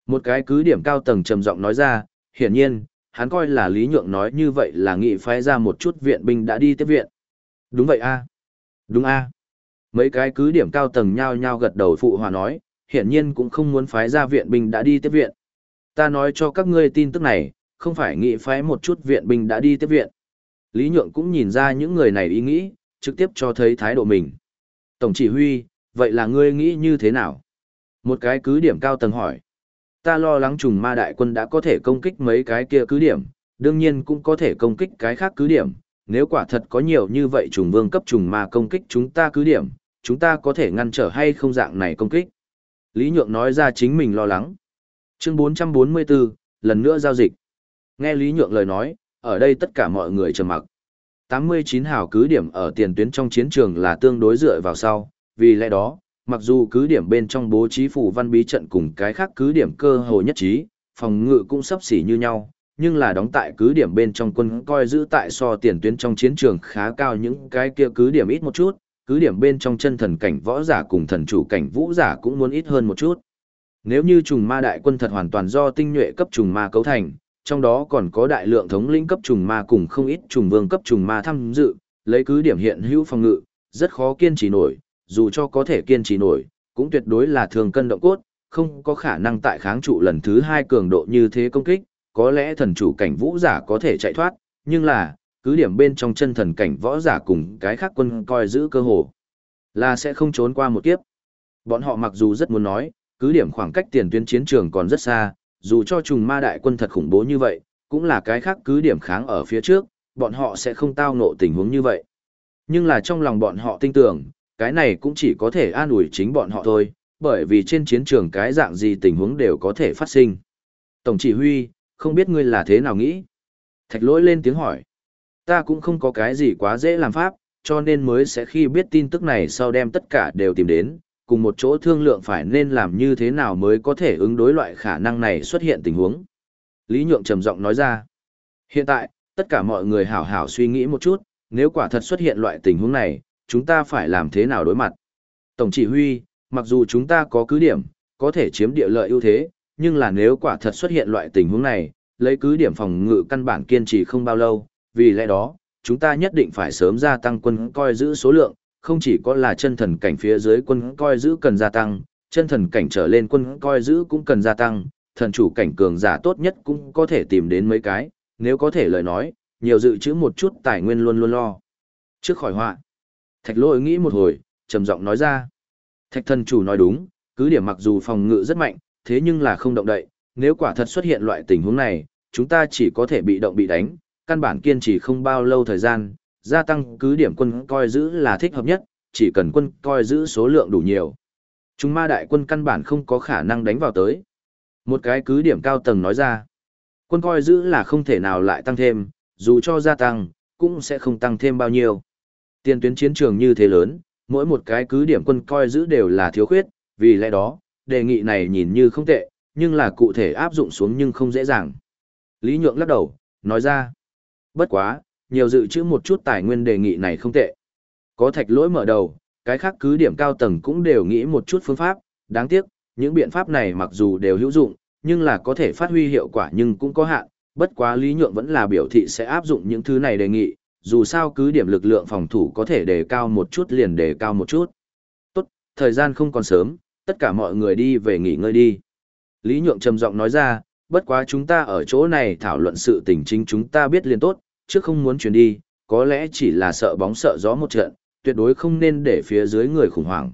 Một cái cứ điểm cao tầng trầm giọng nói ra, hiển nhiên, hắn coi là Lý Nhượng nói như vậy là nghị phái ra một chút viện binh đã đi tiếp viện. Đúng vậy a. Đúng a. Mấy cái cứ điểm cao tầng nhao nhao gật đầu phụ hòa nói, hiển nhiên cũng không muốn phái ra viện binh đã đi tiếp viện. Ta nói cho các ngươi tin tức này, không phải nghị phái một chút viện binh đã đi tiếp viện. Lý Nhượng cũng nhìn ra những người này ý nghĩ, trực tiếp cho thấy thái độ mình. Tổng chỉ huy, vậy là ngươi nghĩ như thế nào? Một cái cứ điểm cao tầng hỏi. Ta lo lắng trùng ma đại quân đã có thể công kích mấy cái kia cứ điểm, đương nhiên cũng có thể công kích cái khác cứ điểm. Nếu quả thật có nhiều như vậy trùng vương cấp trùng ma công kích chúng ta cứ điểm, chúng ta có thể ngăn trở hay không dạng này công kích. Lý Nhượng nói ra chính mình lo lắng. Chương 444, lần nữa giao dịch. Nghe Lý Nhượng lời nói, ở đây tất cả mọi người trầm mặc. 89 hào cứ điểm ở tiền tuyến trong chiến trường là tương đối dựa vào sau, vì lẽ đó, mặc dù cứ điểm bên trong bố trí phủ văn bí trận cùng cái khác cứ điểm cơ hồ nhất trí, phòng ngự cũng sắp xỉ như nhau, nhưng là đóng tại cứ điểm bên trong quân coi giữ tại so tiền tuyến trong chiến trường khá cao những cái kia cứ điểm ít một chút, cứ điểm bên trong chân thần cảnh võ giả cùng thần chủ cảnh vũ giả cũng muốn ít hơn một chút. Nếu như trùng ma đại quân thật hoàn toàn do tinh nhuệ cấp trùng ma cấu thành, trong đó còn có đại lượng thống lĩnh cấp trùng ma cùng không ít trùng vương cấp trùng ma tham dự, lấy cứ điểm hiện hữu phòng ngự, rất khó kiên trì nổi, dù cho có thể kiên trì nổi, cũng tuyệt đối là thường cân động cốt, không có khả năng tại kháng trụ lần thứ hai cường độ như thế công kích, có lẽ thần chủ cảnh vũ giả có thể chạy thoát, nhưng là, cứ điểm bên trong chân thần cảnh võ giả cùng cái khác quân coi giữ cơ hồ, là sẽ không trốn qua một kiếp. Bọn họ mặc dù rất muốn nói, cứ điểm khoảng cách tiền tuyến chiến trường còn rất xa, dù cho trùng ma đại quân thật khủng bố như vậy, cũng là cái khác cứ điểm kháng ở phía trước, bọn họ sẽ không tao ngộ tình huống như vậy. Nhưng là trong lòng bọn họ tin tưởng, cái này cũng chỉ có thể an ủi chính bọn họ thôi, bởi vì trên chiến trường cái dạng gì tình huống đều có thể phát sinh. Tổng chỉ huy, không biết ngươi là thế nào nghĩ? Thạch lỗi lên tiếng hỏi. Ta cũng không có cái gì quá dễ làm pháp, cho nên mới sẽ khi biết tin tức này sau đem tất cả đều tìm đến, cùng một chỗ thương lượng phải nên làm như thế nào mới có thể ứng đối loại khả năng này xuất hiện tình huống. Lý Nhượng trầm giọng nói ra. Hiện tại, tất cả mọi người hảo hảo suy nghĩ một chút, nếu quả thật xuất hiện loại tình huống này, chúng ta phải làm thế nào đối mặt. Tổng chỉ huy, mặc dù chúng ta có cứ điểm, có thể chiếm địa lợi ưu thế, nhưng là nếu quả thật xuất hiện loại tình huống này, lấy cứ điểm phòng ngự căn bản kiên trì không bao lâu, vì lẽ đó, chúng ta nhất định phải sớm gia tăng quân coi giữ số lượng, không chỉ có là chân thần cảnh phía dưới quân coi giữ cần gia tăng, chân thần cảnh trở lên quân coi giữ cũng cần gia tăng, thần chủ cảnh cường giả tốt nhất cũng có thể tìm đến mấy cái, nếu có thể lời nói, nhiều dự trữ một chút tài nguyên luôn luôn lo. Trước khỏi họa, thạch lôi nghĩ một hồi, trầm giọng nói ra. Thạch thần chủ nói đúng, cứ điểm mặc dù phòng ngự rất mạnh, thế nhưng là không động đậy, nếu quả thật xuất hiện loại tình huống này, chúng ta chỉ có thể bị động bị đánh, căn bản kiên trì không bao lâu thời gian, gia tăng cứ điểm quân coi giữ là thích hợp nhất, chỉ cần quân coi giữ số lượng đủ nhiều. Chúng ma đại quân căn bản không có khả năng đánh vào tới. Một cái cứ điểm cao tầng nói ra, quân coi giữ là không thể nào lại tăng thêm, dù cho gia tăng, cũng sẽ không tăng thêm bao nhiêu. Tiền tuyến chiến trường như thế lớn, mỗi một cái cứ điểm quân coi giữ đều là thiếu khuyết, vì lẽ đó, đề nghị này nhìn như không tệ, nhưng là cụ thể áp dụng xuống nhưng không dễ dàng. Lý Nhượng lắc đầu, nói ra, bất quá, nhiều dự trữ một chút tài nguyên đề nghị này không tệ. Có thạch lỗi mở đầu, cái khác cứ điểm cao tầng cũng đều nghĩ một chút phương pháp, đáng tiếc, những biện pháp này mặc dù đều hữu dụng, nhưng là có thể phát huy hiệu quả nhưng cũng có hạn, bất quá Lý Nhượng vẫn là biểu thị sẽ áp dụng những thứ này đề nghị, dù sao cứ điểm lực lượng phòng thủ có thể đề cao một chút liền đề cao một chút. Tốt, thời gian không còn sớm, tất cả mọi người đi về nghỉ ngơi đi. Lý Nhượng trầm giọng nói ra, bất quá chúng ta ở chỗ này thảo luận sự tình chính chúng ta biết liền tốt, trước không muốn chuyển đi, có lẽ chỉ là sợ bóng sợ gió một trận, tuyệt đối không nên để phía dưới người khủng hoảng.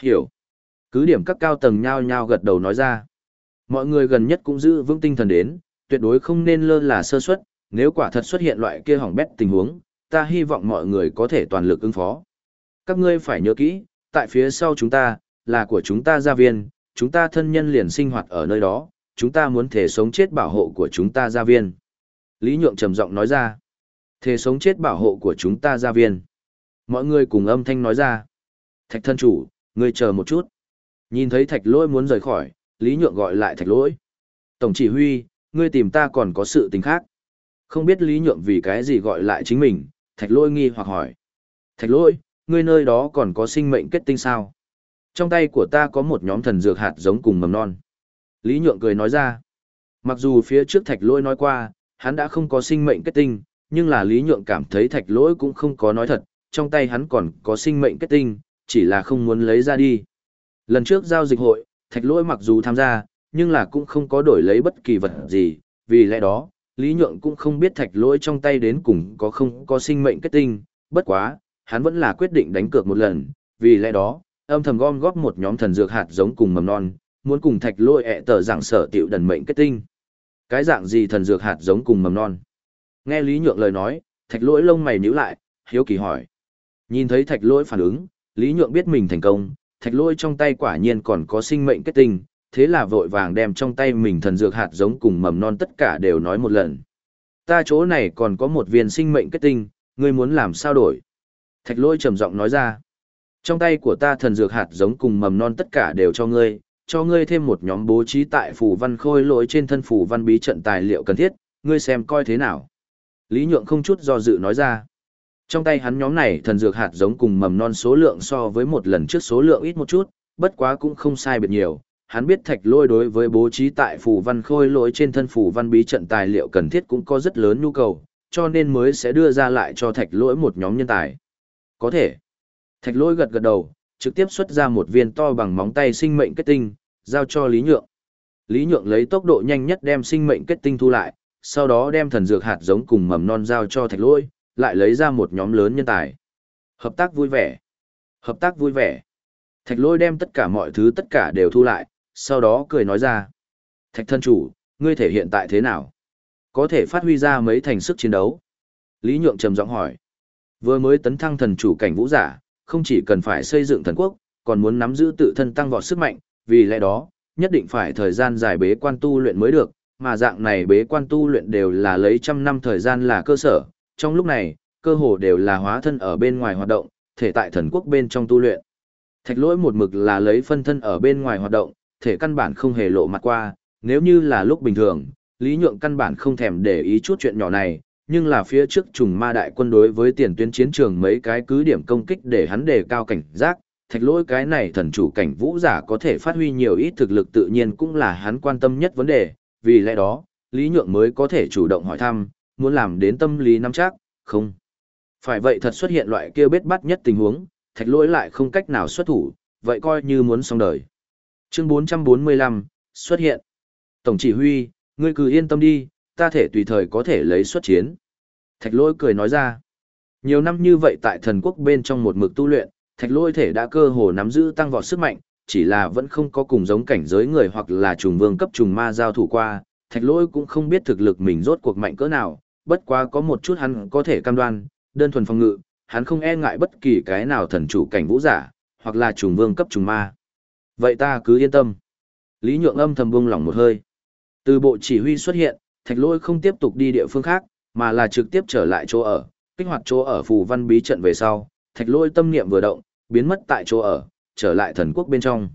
Hiểu. Cứ điểm các cao tầng nhao nhao gật đầu nói ra. Mọi người gần nhất cũng giữ vững tinh thần đến, tuyệt đối không nên lơ là sơ suất, nếu quả thật xuất hiện loại kia hỏng bét tình huống, ta hy vọng mọi người có thể toàn lực ứng phó. Các ngươi phải nhớ kỹ, tại phía sau chúng ta, là của chúng ta gia viên, chúng ta thân nhân liền sinh hoạt ở nơi đó, chúng ta muốn thể sống chết bảo hộ của chúng ta gia viên. Lý Nhượng trầm giọng nói ra, thế sống chết bảo hộ của chúng ta gia viên. Mọi người cùng âm thanh nói ra, thạch thân chủ, ngươi chờ một chút. Nhìn thấy thạch lỗi muốn rời khỏi, Lý Nhượng gọi lại thạch lỗi. Tổng chỉ huy, ngươi tìm ta còn có sự tình khác. Không biết Lý Nhượng vì cái gì gọi lại chính mình, thạch lỗi nghi hoặc hỏi. Thạch lỗi, ngươi nơi đó còn có sinh mệnh kết tinh sao? Trong tay của ta có một nhóm thần dược hạt giống cùng mầm non. Lý Nhượng cười nói ra. Mặc dù phía trước thạch lỗi nói qua, hắn đã không có sinh mệnh kết tinh, nhưng là Lý Nhượng cảm thấy thạch lỗi cũng không có nói thật, trong tay hắn còn có sinh mệnh kết tinh, chỉ là không muốn lấy ra đi. Lần trước giao dịch hội, thạch lỗi mặc dù tham gia, nhưng là cũng không có đổi lấy bất kỳ vật gì, vì lẽ đó, Lý Nhượng cũng không biết thạch lỗi trong tay đến cùng có không có sinh mệnh kết tinh, bất quá, hắn vẫn là quyết định đánh cược một lần, vì lẽ đó, âm thầm gom góp một nhóm thần dược hạt giống cùng mầm non, muốn cùng thạch lỗi ẹ tờ giảng sở tiểu đần mệnh kết tinh. Cái dạng gì thần dược hạt giống cùng mầm non? Nghe Lý Nhượng lời nói, thạch lỗi lông mày nhíu lại, hiếu kỳ hỏi. Nhìn thấy thạch lỗi phản ứng, Lý Nhượng biết mình thành công, thạch lôi trong tay quả nhiên còn có sinh mệnh kết tinh, thế là vội vàng đem trong tay mình thần dược hạt giống cùng mầm non tất cả đều nói một lần. Ta chỗ này còn có một viên sinh mệnh kết tinh, ngươi muốn làm sao đổi? Thạch lôi trầm giọng nói ra. Trong tay của ta thần dược hạt giống cùng mầm non tất cả đều cho ngươi, cho ngươi thêm một nhóm bố trí tại phủ văn khôi lỗi trên thân phủ văn bí trận tài liệu cần thiết, ngươi xem coi thế nào. Lý Nhượng không chút do dự nói ra. Trong tay hắn nhóm này thần dược hạt giống cùng mầm non số lượng so với một lần trước số lượng ít một chút, bất quá cũng không sai biệt nhiều. Hắn biết thạch lôi đối với bố trí tại phủ văn khôi lỗi trên thân phủ văn bí trận tài liệu cần thiết cũng có rất lớn nhu cầu, cho nên mới sẽ đưa ra lại cho thạch lỗi một nhóm nhân tài. Có thể. Thạch lỗi gật gật đầu, trực tiếp xuất ra một viên to bằng móng tay sinh mệnh kết tinh, giao cho Lý Nhượng. Lý Nhượng lấy tốc độ nhanh nhất đem sinh mệnh kết tinh thu lại, sau đó đem thần dược hạt giống cùng mầm non giao cho thạch lôi, lại lấy ra một nhóm lớn nhân tài. Hợp tác vui vẻ. Hợp tác vui vẻ. Thạch lôi đem tất cả mọi thứ tất cả đều thu lại, sau đó cười nói ra. Thạch thân chủ, ngươi thể hiện tại thế nào? Có thể phát huy ra mấy thành sức chiến đấu? Lý Nhượng trầm giọng hỏi. Vừa mới tấn thăng thần chủ cảnh vũ giả, không chỉ cần phải xây dựng thần quốc, còn muốn nắm giữ tự thân tăng vọt sức mạnh, vì lẽ đó, nhất định phải thời gian dài bế quan tu luyện mới được, mà dạng này bế quan tu luyện đều là lấy trăm năm thời gian là cơ sở, trong lúc này, cơ hồ đều là hóa thân ở bên ngoài hoạt động, thể tại thần quốc bên trong tu luyện. Thạch lỗi một mực là lấy phân thân ở bên ngoài hoạt động, thể căn bản không hề lộ mặt qua, nếu như là lúc bình thường, Lý Nhượng căn bản không thèm để ý chút chuyện nhỏ này, nhưng là phía trước trùng ma đại quân đối với tiền tuyến chiến trường mấy cái cứ điểm công kích để hắn đề cao cảnh giác, thạch lỗi cái này thần chủ cảnh vũ giả có thể phát huy nhiều ít thực lực tự nhiên cũng là hắn quan tâm nhất vấn đề, vì lẽ đó, Lý Nhượng mới có thể chủ động hỏi thăm, muốn làm đến tâm lý nắm chắc, không. Phải vậy thật xuất hiện loại kia bết bắt nhất tình huống, thạch lỗi lại không cách nào xuất thủ, vậy coi như muốn xong đời. Chương 445, xuất hiện. Tổng chỉ huy, ngươi cứ yên tâm đi, ta thể tùy thời có thể lấy xuất chiến. Thạch lỗi cười nói ra. Nhiều năm như vậy tại thần quốc bên trong một mực tu luyện, thạch lỗi thể đã cơ hồ nắm giữ tăng vọt sức mạnh, chỉ là vẫn không có cùng giống cảnh giới người hoặc là trùng vương cấp trùng ma giao thủ qua, thạch lỗi cũng không biết thực lực mình rốt cuộc mạnh cỡ nào, bất quá có một chút hắn có thể cam đoan, đơn thuần phòng ngự, hắn không e ngại bất kỳ cái nào thần chủ cảnh vũ giả, hoặc là trùng vương cấp trùng ma. Vậy ta cứ yên tâm. Lý Nhượng âm thầm buông lỏng một hơi. Từ bộ chỉ huy xuất hiện, thạch lỗi không tiếp tục đi địa phương khác, mà là trực tiếp trở lại chỗ ở, kích hoạt chỗ ở phù văn bí trận về sau, thạch lỗi tâm niệm vừa động, biến mất tại chỗ ở, trở lại thần quốc bên trong.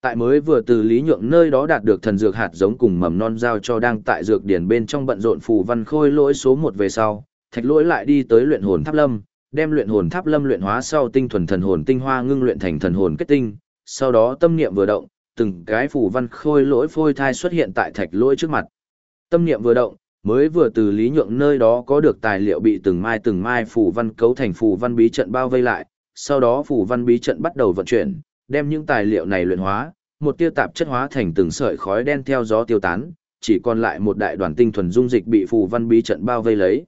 Tại mới vừa từ Lý Nhượng nơi đó đạt được thần dược hạt giống cùng mầm non giao cho đang tại dược điển bên trong bận rộn phù văn khôi lỗi số một về sau, thạch lỗi lại đi tới luyện hồn tháp lâm, đem luyện hồn tháp lâm luyện hóa sau tinh thuần thần hồn tinh hoa ngưng luyện thành thần hồn kết tinh, sau đó tâm niệm vừa động, từng cái phù văn khôi lỗi phôi thai xuất hiện tại thạch lỗi trước mặt. Tâm niệm vừa động, mới vừa từ Lý Nhượng nơi đó có được tài liệu bị từng mai từng mai phù văn cấu thành phù văn bí trận bao vây lại, sau đó phù văn bí trận bắt đầu vận chuyển, đem những tài liệu này luyện hóa, một tia tạp chất hóa thành từng sợi khói đen theo gió tiêu tán, chỉ còn lại một đại đoàn tinh thuần dung dịch bị phù văn bí trận bao vây lấy.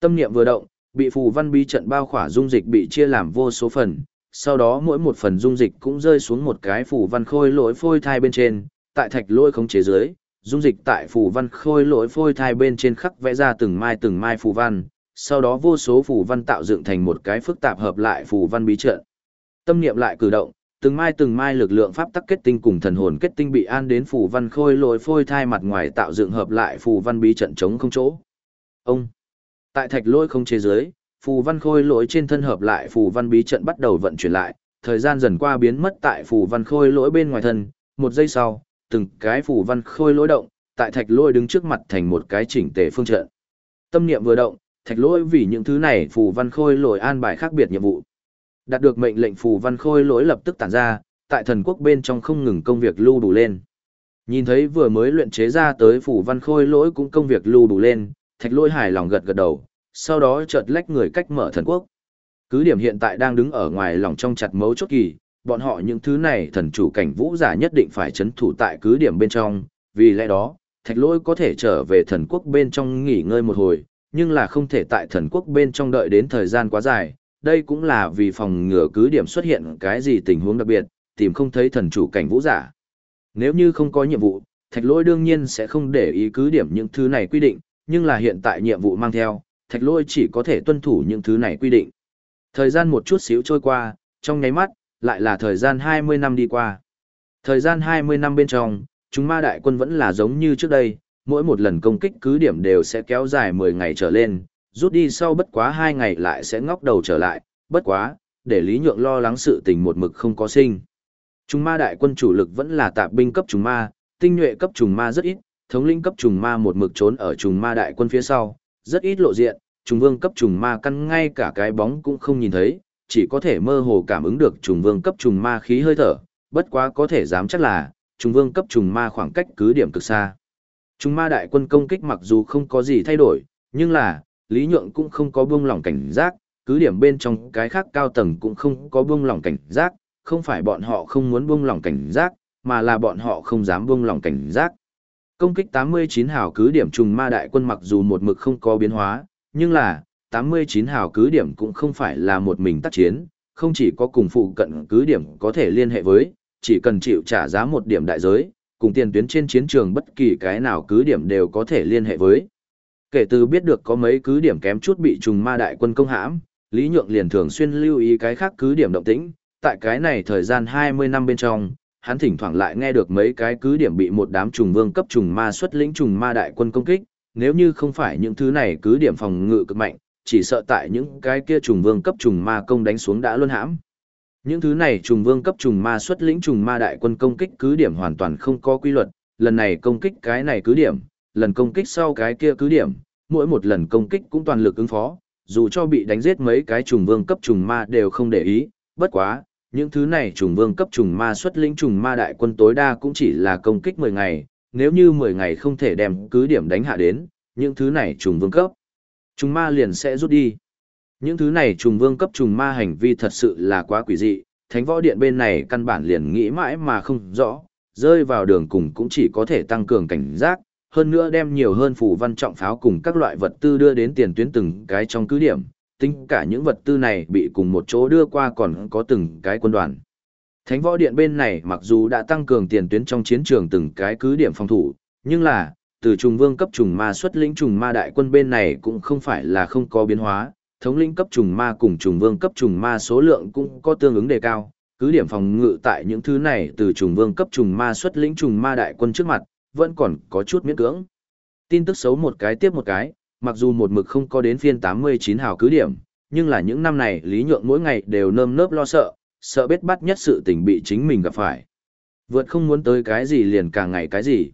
Tâm niệm vừa động, bị phù văn bí trận bao khỏa dung dịch bị chia làm vô số phần, sau đó mỗi một phần dung dịch cũng rơi xuống một cái phù văn khôi lỗi phôi thai bên trên, tại thạch lôi không chế dưới, dung dịch tại phù văn khôi lỗi phôi thai bên trên khắc vẽ ra từng mai từng mai phù văn, sau đó vô số phù văn tạo dựng thành một cái phức tạp hợp lại phù văn bí trận. Tâm niệm lại cử động, từng mai từng mai lực lượng pháp tắc kết tinh cùng thần hồn kết tinh bị an đến phù văn khôi lồi phôi thai mặt ngoài tạo dựng hợp lại phù văn bí trận chống không chỗ. Ông Tại thạch lôi không chế giới, phù văn khôi lỗi trên thân hợp lại phù văn bí trận bắt đầu vận chuyển lại, thời gian dần qua biến mất tại phù văn khôi lỗi bên ngoài thân, một giây sau, từng cái phù văn khôi lỗi động, tại thạch lôi đứng trước mặt thành một cái chỉnh tề phương trận. Tâm niệm vừa động, thạch lỗi vì những thứ này phù văn khôi lỗi an bài khác biệt nhiệm vụ. Đạt được mệnh lệnh phù văn khôi lỗi lập tức tản ra, tại thần quốc bên trong không ngừng công việc lưu đủ lên. Nhìn thấy vừa mới luyện chế ra tới phù văn khôi lỗi cũng công việc lưu đủ lên, thạch lỗi hài lòng gật gật đầu, sau đó chợt lách người cách mở thần quốc. Cứ điểm hiện tại đang đứng ở ngoài lòng trong chặt mấu chốt kỳ, bọn họ những thứ này thần chủ cảnh vũ giả nhất định phải chấn thủ tại cứ điểm bên trong, vì lẽ đó, thạch lỗi có thể trở về thần quốc bên trong nghỉ ngơi một hồi, nhưng là không thể tại thần quốc bên trong đợi đến thời gian quá dài, đây cũng là vì phòng ngừa cứ điểm xuất hiện cái gì tình huống đặc biệt, tìm không thấy thần chủ cảnh vũ giả. Nếu như không có nhiệm vụ, thạch lỗi đương nhiên sẽ không để ý cứ điểm những thứ này quy định, nhưng là hiện tại nhiệm vụ mang theo, thạch lỗi chỉ có thể tuân thủ những thứ này quy định. Thời gian một chút xíu trôi qua, trong nháy mắt, lại là thời gian 20 năm đi qua. Thời gian 20 năm bên trong, chúng ma đại quân vẫn là giống như trước đây, mỗi một lần công kích cứ điểm đều sẽ kéo dài 10 ngày trở lên, rút đi sau bất quá 2 ngày lại sẽ ngóc đầu trở lại, bất quá, để Lý Nhượng lo lắng sự tình một mực không có sinh. Trùng ma đại quân chủ lực vẫn là tạp binh cấp trùng ma, tinh nhuệ cấp trùng ma rất ít, thống lĩnh cấp trùng ma một mực trốn ở trùng ma đại quân phía sau, rất ít lộ diện, trùng vương cấp trùng ma căn ngay cả cái bóng cũng không nhìn thấy, chỉ có thể mơ hồ cảm ứng được trùng vương cấp trùng ma khí hơi thở, bất quá có thể dám chắc là, trùng vương cấp trùng ma khoảng cách cứ điểm cực xa. Trung ma đại quân công kích mặc dù không có gì thay đổi, nhưng là, Lý Nhượng cũng không có buông lỏng cảnh giác, cứ điểm bên trong cái khác cao tầng cũng không có buông lỏng cảnh giác, không phải bọn họ không muốn buông lỏng cảnh giác, mà là bọn họ không dám buông lỏng cảnh giác. Công kích 89 hào cứ điểm trùng ma đại quân mặc dù một mực không có biến hóa, nhưng là, 89 hào cứ điểm cũng không phải là một mình tác chiến, không chỉ có cùng phụ cận cứ điểm có thể liên hệ với, chỉ cần chịu trả giá một điểm đại giới, cùng tiền tuyến trên chiến trường bất kỳ cái nào cứ điểm đều có thể liên hệ với. Kể từ biết được có mấy cứ điểm kém chút bị trùng ma đại quân công hãm, Lý Nhượng liền thường xuyên lưu ý cái khác cứ điểm động tĩnh, tại cái này thời gian 20 năm bên trong, hắn thỉnh thoảng lại nghe được mấy cái cứ điểm bị một đám trùng vương cấp trùng ma xuất lĩnh trùng ma đại quân công kích, nếu như không phải những thứ này cứ điểm phòng ngự cực mạnh, chỉ sợ tại những cái kia trùng vương cấp trùng ma công đánh xuống đã luôn hãm. Những thứ này trùng vương cấp trùng ma xuất lĩnh trùng ma đại quân công kích cứ điểm hoàn toàn không có quy luật, lần này công kích cái này cứ điểm, lần công kích sau cái kia cứ điểm, mỗi một lần công kích cũng toàn lực ứng phó, dù cho bị đánh giết mấy cái trùng vương cấp trùng ma đều không để ý, bất quá, những thứ này trùng vương cấp trùng ma xuất lĩnh trùng ma đại quân tối đa cũng chỉ là công kích 10 ngày, nếu như 10 ngày không thể đem cứ điểm đánh hạ đến, những thứ này trùng vương cấp trùng ma liền sẽ rút đi. Những thứ này trùng vương cấp trùng ma hành vi thật sự là quá quỷ dị, thánh võ điện bên này căn bản liền nghĩ mãi mà không rõ, rơi vào đường cùng cũng chỉ có thể tăng cường cảnh giác, hơn nữa đem nhiều hơn phù văn trọng pháo cùng các loại vật tư đưa đến tiền tuyến từng cái trong cứ điểm, tính cả những vật tư này bị cùng một chỗ đưa qua còn có từng cái quân đoàn. Thánh võ điện bên này mặc dù đã tăng cường tiền tuyến trong chiến trường từng cái cứ điểm phòng thủ, nhưng là, từ trùng vương cấp trùng ma xuất lĩnh trùng ma đại quân bên này cũng không phải là không có biến hóa, thống lĩnh cấp trùng ma cùng trùng vương cấp trùng ma số lượng cũng có tương ứng đề cao, cứ điểm phòng ngự tại những thứ này từ trùng vương cấp trùng ma xuất lĩnh trùng ma đại quân trước mặt, vẫn còn có chút miễn cưỡng. Tin tức xấu một cái tiếp một cái, mặc dù một mực không có đến phiên 89 hào cứ điểm, nhưng là những năm này Lý Nhượng mỗi ngày đều nơm nớp lo sợ, sợ biết bắt nhất sự tình bị chính mình gặp phải. Vượt không muốn tới cái gì liền càng ngày cái gì.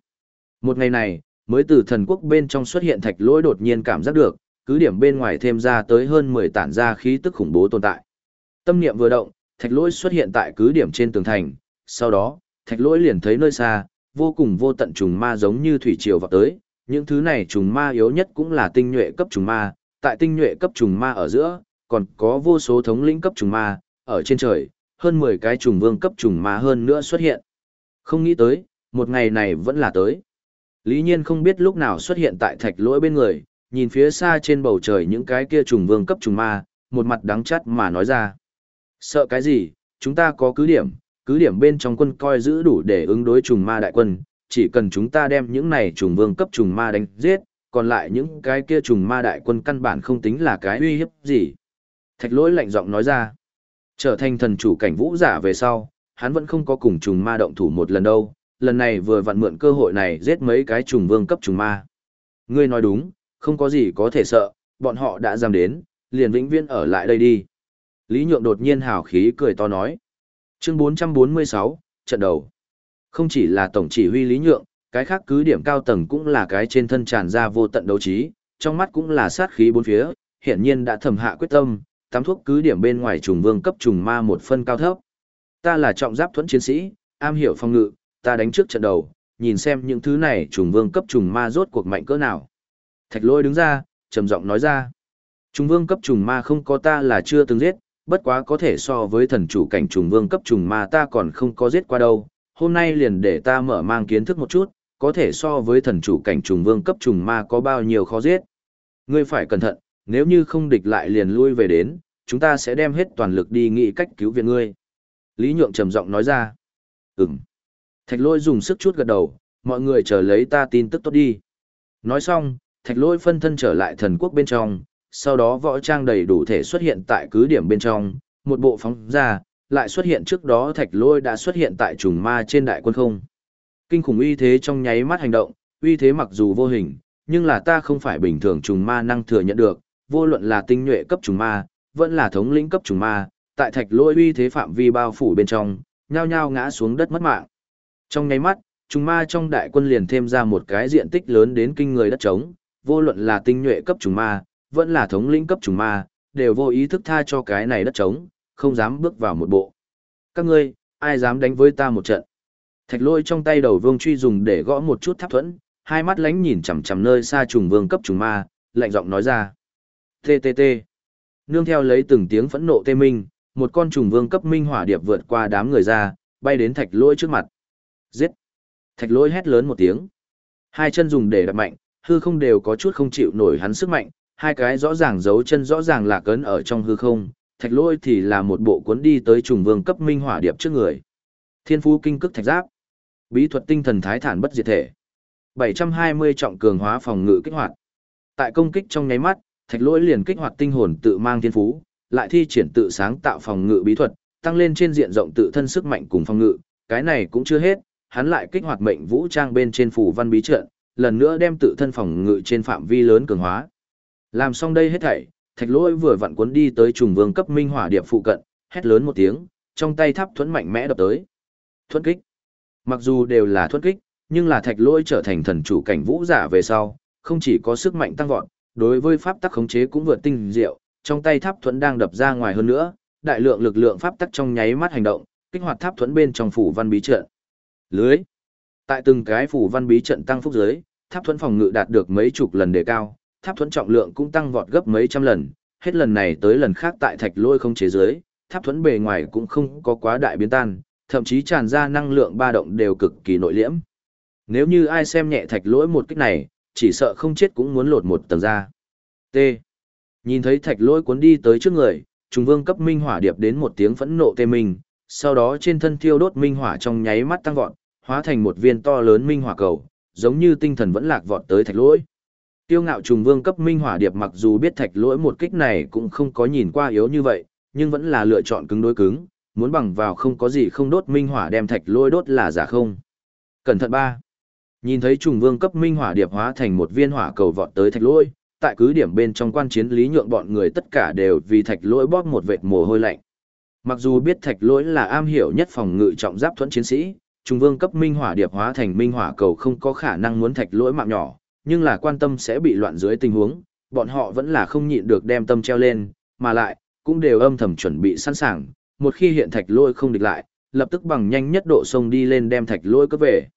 Một ngày này, mới từ thần quốc bên trong xuất hiện thạch lỗi đột nhiên cảm giác được, cứ điểm bên ngoài thêm ra tới hơn 10 tản ra khí tức khủng bố tồn tại. Tâm niệm vừa động, thạch lỗi xuất hiện tại cứ điểm trên tường thành, sau đó, thạch lỗi liền thấy nơi xa, vô cùng vô tận trùng ma giống như thủy triều vào tới, những thứ này trùng ma yếu nhất cũng là tinh nhuệ cấp trùng ma, tại tinh nhuệ cấp trùng ma ở giữa, còn có vô số thống lĩnh cấp trùng ma, ở trên trời, hơn 10 cái trùng vương cấp trùng ma hơn nữa xuất hiện. Không nghĩ tới, một ngày này vẫn là tới. Lý nhiên không biết lúc nào xuất hiện tại thạch lỗi bên người, nhìn phía xa trên bầu trời những cái kia trùng vương cấp trùng ma, một mặt đắng chắt mà nói ra. Sợ cái gì, chúng ta có cứ điểm, cứ điểm bên trong quân coi giữ đủ để ứng đối trùng ma đại quân, chỉ cần chúng ta đem những này trùng vương cấp trùng ma đánh giết, còn lại những cái kia trùng ma đại quân căn bản không tính là cái uy hiếp gì. Thạch lỗi lạnh giọng nói ra, trở thành thần chủ cảnh vũ giả về sau, hắn vẫn không có cùng trùng ma động thủ một lần đâu, lần này vừa vặn mượn cơ hội này giết mấy cái trùng vương cấp trùng ma. Ngươi nói đúng, không có gì có thể sợ, bọn họ đã dám đến, liền vĩnh viễn ở lại đây đi. Lý Nhượng đột nhiên hào khí cười to nói. Chương 446, trận đầu. Không chỉ là tổng chỉ huy Lý Nhượng, cái khác cứ điểm cao tầng cũng là cái trên thân tràn ra vô tận đấu trí, trong mắt cũng là sát khí bốn phía, hiển nhiên đã thầm hạ quyết tâm, tám thuốc cứ điểm bên ngoài trùng vương cấp trùng ma một phân cao thấp. Ta là trọng giáp thuẫn chiến sĩ, am hiểu phòng ngự, ta đánh trước trận đầu, nhìn xem những thứ này trùng vương cấp trùng ma rốt cuộc mạnh cỡ nào. Thạch lôi đứng ra, trầm giọng nói ra. Trùng vương cấp trùng ma không có ta là chưa từng giết, bất quá có thể so với thần chủ cảnh trùng vương cấp trùng ma ta còn không có giết qua đâu. Hôm nay liền để ta mở mang kiến thức một chút, có thể so với thần chủ cảnh trùng vương cấp trùng ma có bao nhiêu khó giết. Ngươi phải cẩn thận, nếu như không địch lại liền lui về đến, chúng ta sẽ đem hết toàn lực đi nghĩ cách cứu viện ngươi. Lý Nhượng trầm giọng nói ra. Ừm. Thạch lôi dùng sức chút gật đầu, mọi người chờ lấy ta tin tức tốt đi. Nói xong, thạch Lỗi phân thân trở lại thần quốc bên trong, sau đó võ trang đầy đủ thể xuất hiện tại cứ điểm bên trong, một bộ phóng ra, lại xuất hiện trước đó thạch lôi đã xuất hiện tại trùng ma trên đại quân không. Kinh khủng uy thế trong nháy mắt hành động, uy thế mặc dù vô hình, nhưng là ta không phải bình thường trùng ma năng thừa nhận được, vô luận là tinh nhuệ cấp trùng ma, vẫn là thống lĩnh cấp trùng ma, tại thạch lôi uy thế phạm vi bao phủ bên trong, nhao nhao ngã xuống đất mất mạng. Trong nháy mắt, trùng ma trong đại quân liền thêm ra một cái diện tích lớn đến kinh người đất trống, vô luận là tinh nhuệ cấp trùng ma, vẫn là thống lĩnh cấp trùng ma, đều vô ý thức tha cho cái này đất trống, không dám bước vào một bộ. Các ngươi, ai dám đánh với ta một trận? Thạch lôi trong tay đầu vương truy dùng để gõ một chút tháp thuẫn, hai mắt lánh nhìn chằm chằm nơi xa trùng vương cấp trùng ma, lạnh giọng nói ra. TTT. Nương theo lấy từng tiếng phẫn nộ tê minh, một con trùng vương cấp minh hỏa điệp vượt qua đám người ra, bay đến thạch lôi trước mặt. Giết! Thạch lôi hét lớn một tiếng. Hai chân dùng để đập mạnh, hư không đều có chút không chịu nổi hắn sức mạnh, hai cái rõ ràng dấu chân rõ ràng là cấn ở trong hư không, thạch lôi thì là một bộ cuốn đi tới trùng vương cấp minh hỏa điệp trước người. Thiên phú kinh cức thạch giáp. Bí thuật tinh thần thái thản bất diệt thể. 720 trọng cường hóa phòng ngự kích hoạt. Tại công kích trong nháy mắt, thạch lỗi liền kích hoạt tinh hồn tự mang thiên phú, lại thi triển tự sáng tạo phòng ngự bí thuật, tăng lên trên diện rộng tự thân sức mạnh cùng phòng ngự, cái này cũng chưa hết, hắn lại kích hoạt mệnh vũ trang bên trên phủ văn bí trận, lần nữa đem tự thân phòng ngự trên phạm vi lớn cường hóa. Làm xong đây hết thảy, thạch lỗi vừa vặn cuốn đi tới trùng vương cấp minh hỏa điệp phụ cận, hét lớn một tiếng, trong tay tháp thuẫn mạnh mẽ đập tới. Thuẫn kích. Mặc dù đều là thuẫn kích, nhưng là thạch lỗi trở thành thần chủ cảnh vũ giả về sau, không chỉ có sức mạnh tăng vọt, đối với pháp tắc khống chế cũng vượt tinh diệu, trong tay tháp thuẫn đang đập ra ngoài hơn nữa, đại lượng lực lượng pháp tắc trong nháy mắt hành động, kích hoạt tháp thuẫn bên trong phủ văn bí trận. Lưới. Tại từng cái phủ văn bí trận tăng phúc giới, tháp thuẫn phòng ngự đạt được mấy chục lần đề cao, tháp thuẫn trọng lượng cũng tăng vọt gấp mấy trăm lần, hết lần này tới lần khác tại thạch lôi không chế dưới, tháp thuẫn bề ngoài cũng không có quá đại biến tan, thậm chí tràn ra năng lượng ba động đều cực kỳ nội liễm. Nếu như ai xem nhẹ thạch lỗi một kích này, chỉ sợ không chết cũng muốn lột một tầng ra. T. Nhìn thấy thạch lỗi cuốn đi tới trước người, trùng vương cấp minh hỏa điệp đến một tiếng phẫn nộ tê mình, sau đó trên thân thiêu đốt minh hỏa trong nháy mắt tăng vọt, hóa thành một viên to lớn minh hỏa cầu, giống như tinh thần vẫn lạc vọt tới thạch lỗi. Tiêu ngạo trùng vương cấp minh hỏa điệp mặc dù biết thạch lỗi một kích này cũng không có nhìn qua yếu như vậy, nhưng vẫn là lựa chọn cứng đối cứng, muốn bằng vào không có gì không đốt minh hỏa đem thạch lỗi đốt là giả không. Cẩn thận ba. Nhìn thấy trùng vương cấp minh hỏa điệp hóa thành một viên hỏa cầu vọt tới thạch lỗi, tại cứ điểm bên trong quan chiến lý nhượng bọn người tất cả đều vì thạch lỗi bóp một vệt mồ hôi lạnh. Mặc dù biết thạch lỗi là am hiểu nhất phòng ngự trọng giáp thuẫn chiến sĩ, trùng vương cấp minh hỏa điệp hóa thành minh hỏa cầu không có khả năng muốn thạch lỗi mạng nhỏ, nhưng là quan tâm sẽ bị loạn dưới tình huống, bọn họ vẫn là không nhịn được đem tâm treo lên, mà lại, cũng đều âm thầm chuẩn bị sẵn sàng, một khi hiện thạch lỗi không địch lại, lập tức bằng nhanh nhất độ sông đi lên đem thạch lỗi cướp về.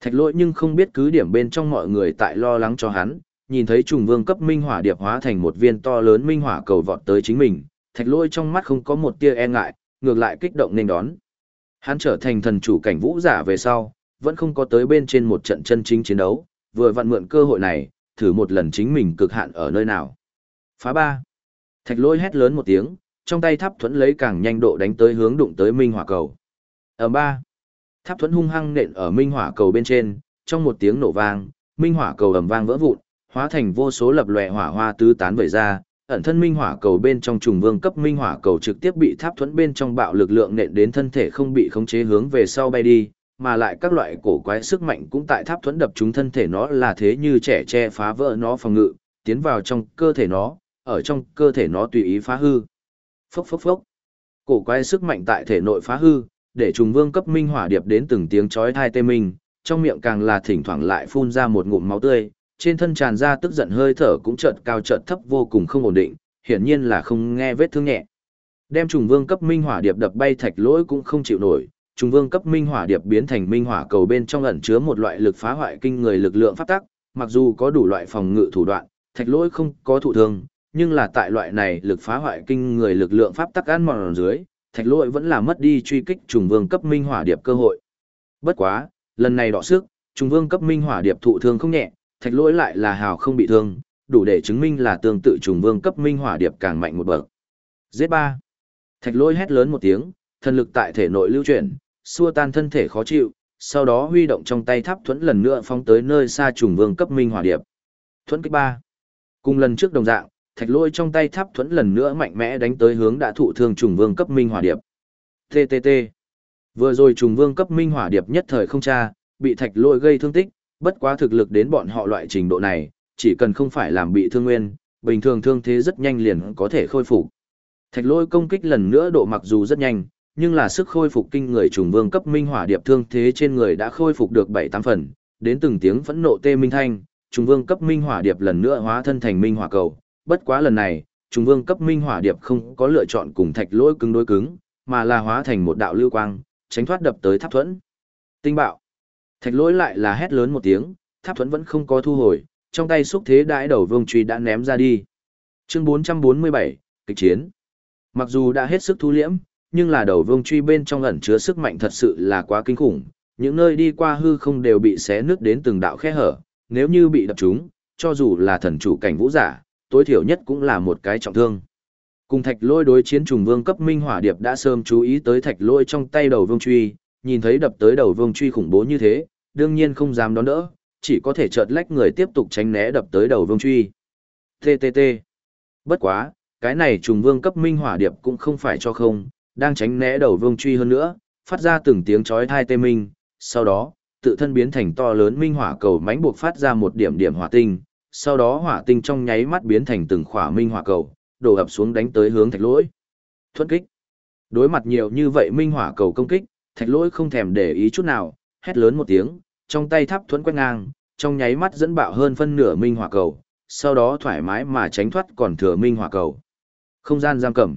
Thạch lỗi nhưng không biết cứ điểm bên trong mọi người tại lo lắng cho hắn, nhìn thấy trùng vương cấp minh hỏa điệp hóa thành một viên to lớn minh hỏa cầu vọt tới chính mình, thạch lỗi trong mắt không có một tia e ngại, ngược lại kích động nên đón. Hắn trở thành thần chủ cảnh vũ giả về sau, vẫn không có tới bên trên một trận chân chính chiến đấu, vừa vặn mượn cơ hội này, thử một lần chính mình cực hạn ở nơi nào. Phá ba. Thạch lôi hét lớn một tiếng, trong tay tháp thuẫn lấy càng nhanh độ đánh tới hướng đụng tới minh hỏa cầu. Ở ba. Tháp thuẫn hung hăng nện ở minh hỏa cầu bên trên, trong một tiếng nổ vang, minh hỏa cầu ầm vang vỡ vụn, hóa thành vô số lập lòe hỏa hoa tứ tán vẩy ra, ẩn thân minh hỏa cầu bên trong trùng vương cấp minh hỏa cầu trực tiếp bị tháp thuẫn bên trong bạo lực lượng nện đến thân thể không bị khống chế hướng về sau bay đi, mà lại các loại cổ quái sức mạnh cũng tại tháp thuẫn đập chúng thân thể nó là thế như trẻ che phá vỡ nó phòng ngự, tiến vào trong cơ thể nó, ở trong cơ thể nó tùy ý phá hư. Phốc phốc phốc. Cổ quái sức mạnh tại thể nội phá hư, để trùng vương cấp minh hỏa điệp đến từng tiếng chói tai tê minh, trong miệng càng là thỉnh thoảng lại phun ra một ngụm máu tươi, trên thân tràn ra tức giận hơi thở cũng chợt cao chợt thấp vô cùng không ổn định, hiển nhiên là không nghe vết thương nhẹ. Đem trùng vương cấp minh hỏa điệp đập bay thạch lỗi cũng không chịu nổi, trùng vương cấp minh hỏa điệp biến thành minh hỏa cầu bên trong ẩn chứa một loại lực phá hoại kinh người lực lượng pháp tắc, mặc dù có đủ loại phòng ngự thủ đoạn, thạch lỗi không có thụ thương, nhưng là tại loại này lực phá hoại kinh người lực lượng pháp tắc ăn mòn dưới, thạch lỗi vẫn là mất đi truy kích trùng vương cấp minh hỏa điệp cơ hội. Bất quá, lần này đọ sức, trùng vương cấp minh hỏa điệp thụ thương không nhẹ, thạch lỗi lại là hào không bị thương, đủ để chứng minh là tương tự trùng vương cấp minh hỏa điệp càng mạnh một bậc. Giết ba. Thạch lỗi hét lớn một tiếng, thần lực tại thể nội lưu chuyển, xua tan thân thể khó chịu, sau đó huy động trong tay tháp thuẫn lần nữa phóng tới nơi xa trùng vương cấp minh hỏa điệp. Thuẫn kích ba. Cùng lần trước đồng dạng, thạch Lỗi trong tay tháp thuẫn lần nữa mạnh mẽ đánh tới hướng đã thụ thương trùng vương cấp minh hỏa điệp. TTT. Vừa rồi trùng vương cấp minh hỏa điệp nhất thời không tra, bị thạch Lỗi gây thương tích, bất quá thực lực đến bọn họ loại trình độ này, chỉ cần không phải làm bị thương nguyên, bình thường thương thế rất nhanh liền có thể khôi phục. Thạch lôi công kích lần nữa độ mặc dù rất nhanh, nhưng là sức khôi phục kinh người trùng vương cấp minh hỏa điệp thương thế trên người đã khôi phục được 7-8 phần, đến từng tiếng phẫn nộ tê minh thanh, trùng vương cấp minh hỏa điệp lần nữa hóa thân thành minh hỏa cầu, bất quá lần này, trùng vương cấp minh hỏa điệp không có lựa chọn cùng thạch lôi cứng đối cứng, mà là hóa thành một đạo lưu quang, tránh thoát đập tới tháp thuẫn. Tinh bạo. Thạch lỗi lại là hét lớn một tiếng, tháp thuẫn vẫn không có thu hồi, trong tay xúc thế đãi đầu vương truy đã ném ra đi. Chương 447, kịch chiến. Mặc dù đã hết sức thu liễm, nhưng là đầu vương truy bên trong ẩn chứa sức mạnh thật sự là quá kinh khủng, những nơi đi qua hư không đều bị xé nứt đến từng đạo khe hở, nếu như bị đập trúng, cho dù là thần chủ cảnh vũ giả, tối thiểu nhất cũng là một cái trọng thương. Cùng thạch lôi đối chiến trùng vương cấp minh hỏa điệp đã sớm chú ý tới thạch lôi trong tay đầu vương truy, nhìn thấy đập tới đầu vương truy khủng bố như thế, đương nhiên không dám đón đỡ, chỉ có thể chợt lách người tiếp tục tránh né đập tới đầu vương truy. TTT. Bất quá, cái này trùng vương cấp minh hỏa điệp cũng không phải cho không, đang tránh né đầu vương truy hơn nữa, phát ra từng tiếng chói thai tê minh, sau đó, tự thân biến thành to lớn minh hỏa cầu mãnh buộc phát ra một điểm điểm hỏa tinh, sau đó hỏa tinh trong nháy mắt biến thành từng khỏa minh hỏa cầu, đổ ập xuống đánh tới hướng thạch lỗi. Thuận kích. Đối mặt nhiều như vậy minh hỏa cầu công kích, thạch lỗi không thèm để ý chút nào, hét lớn một tiếng, trong tay tháp thuẫn quét ngang, trong nháy mắt dẫn bạo hơn phân nửa minh hỏa cầu, sau đó thoải mái mà tránh thoát còn thừa minh hỏa cầu. Không gian giam cầm.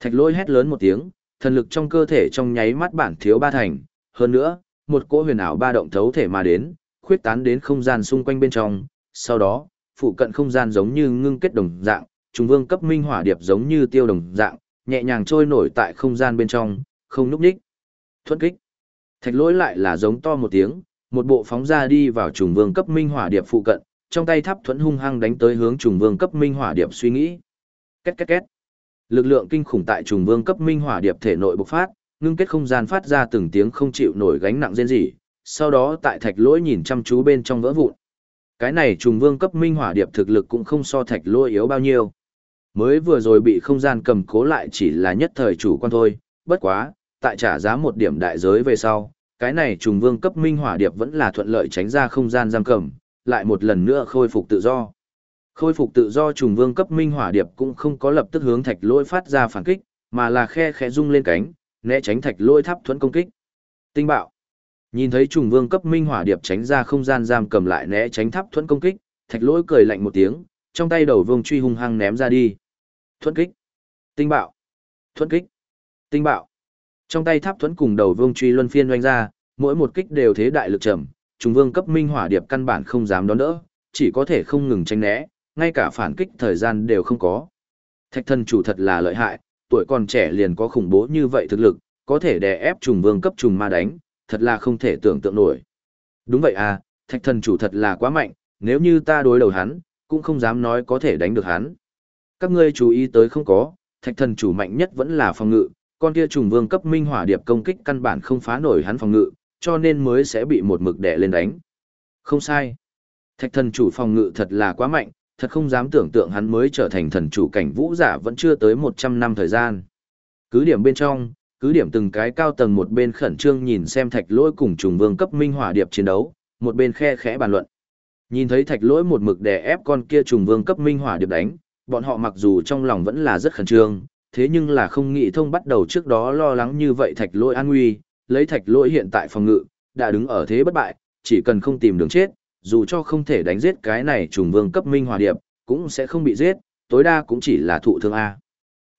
Thạch lôi hét lớn một tiếng, thần lực trong cơ thể trong nháy mắt bản thiếu ba thành, hơn nữa, một cỗ huyền ảo ba động thấu thể mà đến, khuyết tán đến không gian xung quanh bên trong, sau đó, phụ cận không gian giống như ngưng kết đồng dạng, trùng vương cấp minh hỏa điệp giống như tiêu đồng dạng, nhẹ nhàng trôi nổi tại không gian bên trong, không núp đích. Thuận kích. Thạch lỗi lại là giống to một tiếng, một bộ phóng ra đi vào trùng vương cấp minh hỏa điệp phụ cận, trong tay tháp thuẫn hung hăng đánh tới hướng trùng vương cấp minh hỏa điệp suy nghĩ. Két két két. Lực lượng kinh khủng tại trùng vương cấp minh hỏa điệp thể nội bộc phát, ngưng kết không gian phát ra từng tiếng không chịu nổi gánh nặng rên rỉ, sau đó tại thạch lỗi nhìn chăm chú bên trong vỡ vụn. Cái này trùng vương cấp minh hỏa điệp thực lực cũng không so thạch lỗi yếu bao nhiêu. Mới vừa rồi bị không gian cầm cố lại chỉ là nhất thời chủ quan thôi, bất quá, tại trả giá một điểm đại giới về sau, cái này trùng vương cấp minh hỏa điệp vẫn là thuận lợi tránh ra không gian giam cầm, lại một lần nữa khôi phục tự do. Khôi phục tự do trùng vương cấp minh hỏa điệp cũng không có lập tức hướng thạch lôi phát ra phản kích, mà là khe khẽ rung lên cánh, né tránh thạch lôi tháp thuẫn công kích. Tinh bạo. Nhìn thấy trùng vương cấp minh hỏa điệp tránh ra không gian giam cầm lại né tránh tháp thuẫn công kích, thạch lôi cười lạnh một tiếng, trong tay đầu vương truy hung hăng ném ra đi. Thuẫn kích. Tinh bạo. Thuẫn kích. Tinh bạo. Trong tay tháp thuẫn cùng đầu vương truy luân phiên doanh ra, mỗi một kích đều thế đại lực trầm, trùng vương cấp minh hỏa điệp căn bản không dám đón đỡ, chỉ có thể không ngừng tránh né, ngay cả phản kích thời gian đều không có. Thạch thần chủ thật là lợi hại, tuổi còn trẻ liền có khủng bố như vậy thực lực, có thể đè ép trùng vương cấp trùng ma đánh, thật là không thể tưởng tượng nổi. Đúng vậy à, thạch thần chủ thật là quá mạnh, nếu như ta đối đầu hắn, cũng không dám nói có thể đánh được hắn. Các ngươi chú ý tới không có, thạch thần chủ mạnh nhất vẫn là phòng ngự, con kia trùng vương cấp minh hỏa điệp công kích căn bản không phá nổi hắn phòng ngự, cho nên mới sẽ bị một mực đè lên đánh. Không sai. Thạch thần chủ phòng ngự thật là quá mạnh, thật không dám tưởng tượng hắn mới trở thành thần chủ cảnh vũ giả vẫn chưa tới 100 năm thời gian. Cứ điểm bên trong, cứ điểm từng cái cao tầng một bên khẩn trương nhìn xem thạch lỗi cùng trùng vương cấp minh hỏa điệp chiến đấu, một bên khe khẽ bàn luận. Nhìn thấy thạch lỗi một mực đè ép con kia trùng vương cấp minh hỏa điệp đánh, bọn họ mặc dù trong lòng vẫn là rất khẩn trương, thế nhưng là không nghĩ thông bắt đầu trước đó lo lắng như vậy thạch lỗi an nguy, lấy thạch lỗi hiện tại phòng ngự, đã đứng ở thế bất bại, chỉ cần không tìm đường chết, dù cho không thể đánh giết cái này trùng vương cấp minh hỏa điệp, cũng sẽ không bị giết, tối đa cũng chỉ là thụ thương A.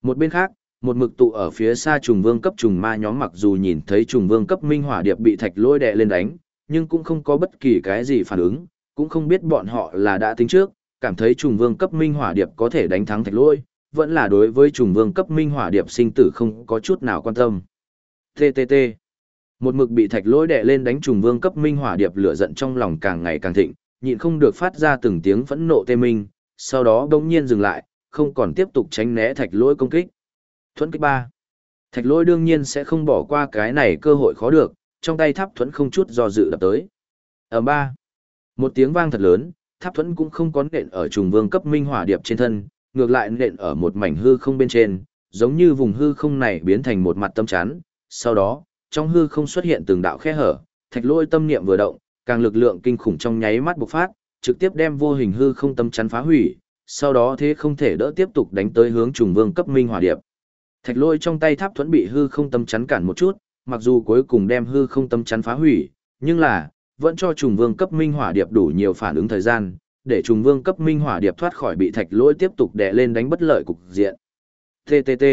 Một bên khác, một mực tụ ở phía xa trùng vương cấp trùng ma nhóm mặc dù nhìn thấy trùng vương cấp minh hỏa điệp bị thạch lôi đè lên đánh, nhưng cũng không có bất kỳ cái gì phản ứng, cũng không biết bọn họ là đã tính trước, cảm thấy trùng vương cấp minh hỏa điệp có thể đánh thắng thạch lôi, vẫn là đối với trùng vương cấp minh hỏa điệp sinh tử không có chút nào quan tâm. TTT Một mực bị thạch lỗi đè lên đánh trùng vương cấp minh hỏa điệp lửa giận trong lòng càng ngày càng thịnh, nhịn không được phát ra từng tiếng phẫn nộ tê minh, sau đó đống nhiên dừng lại, không còn tiếp tục tránh né thạch lỗi công kích. Thuẫn kích ba. Thạch lỗi đương nhiên sẽ không bỏ qua cái này cơ hội khó được, trong tay tháp thuẫn không chút do dự đập tới. Ở ba. Một tiếng vang thật lớn, tháp thuẫn cũng không có nện ở trùng vương cấp minh hỏa điệp trên thân, ngược lại nện ở một mảnh hư không bên trên, giống như vùng hư không này biến thành một mặt tâm chắn, sau đó, trong hư không xuất hiện từng đạo khe hở, thạch lôi tâm niệm vừa động, càng lực lượng kinh khủng trong nháy mắt bộc phát, trực tiếp đem vô hình hư không tâm chắn phá hủy, sau đó thế không thể đỡ tiếp tục đánh tới hướng trùng vương cấp minh hỏa điệp. Thạch lôi trong tay tháp thuẫn bị hư không tâm chắn cản một chút, mặc dù cuối cùng đem hư không tâm chắn phá hủy, nhưng là, vẫn cho trùng vương cấp minh hỏa điệp đủ nhiều phản ứng thời gian, để trùng vương cấp minh hỏa điệp thoát khỏi bị thạch lỗi tiếp tục đè lên đánh bất lợi cục diện. TTT.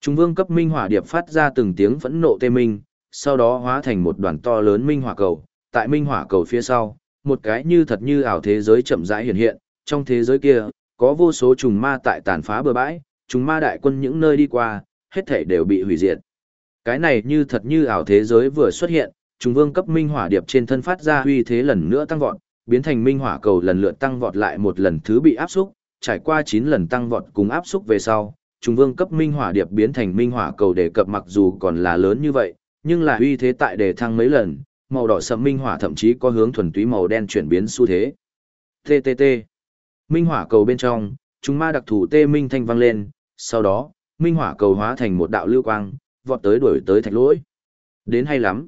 Trùng vương cấp minh hỏa điệp phát ra từng tiếng phẫn nộ tê minh, sau đó hóa thành một đoàn to lớn minh hỏa cầu, tại minh hỏa cầu phía sau, một cái như thật như ảo thế giới chậm rãi hiện hiện, trong thế giới kia, có vô số trùng ma tại tàn phá bờ bãi, trùng ma đại quân những nơi đi qua, hết thảy đều bị hủy diệt. Cái này như thật như ảo thế giới vừa xuất hiện, trùng vương cấp minh hỏa điệp trên thân phát ra uy thế lần nữa tăng vọt, biến thành minh hỏa cầu lần lượt tăng vọt lại một lần thứ bị áp xúc, trải qua 9 lần tăng vọt cùng áp xúc về sau, trung vương cấp minh hỏa điệp biến thành minh hỏa cầu đề cập mặc dù còn là lớn như vậy, nhưng là uy thế tại đề thăng mấy lần, màu đỏ sẫm minh hỏa thậm chí có hướng thuần túy màu đen chuyển biến xu thế. TTT. Minh hỏa cầu bên trong, chúng ma đặc thủ tê minh thanh vang lên, sau đó, minh hỏa cầu hóa thành một đạo lưu quang, vọt tới đuổi tới thạch lỗi. Đến hay lắm.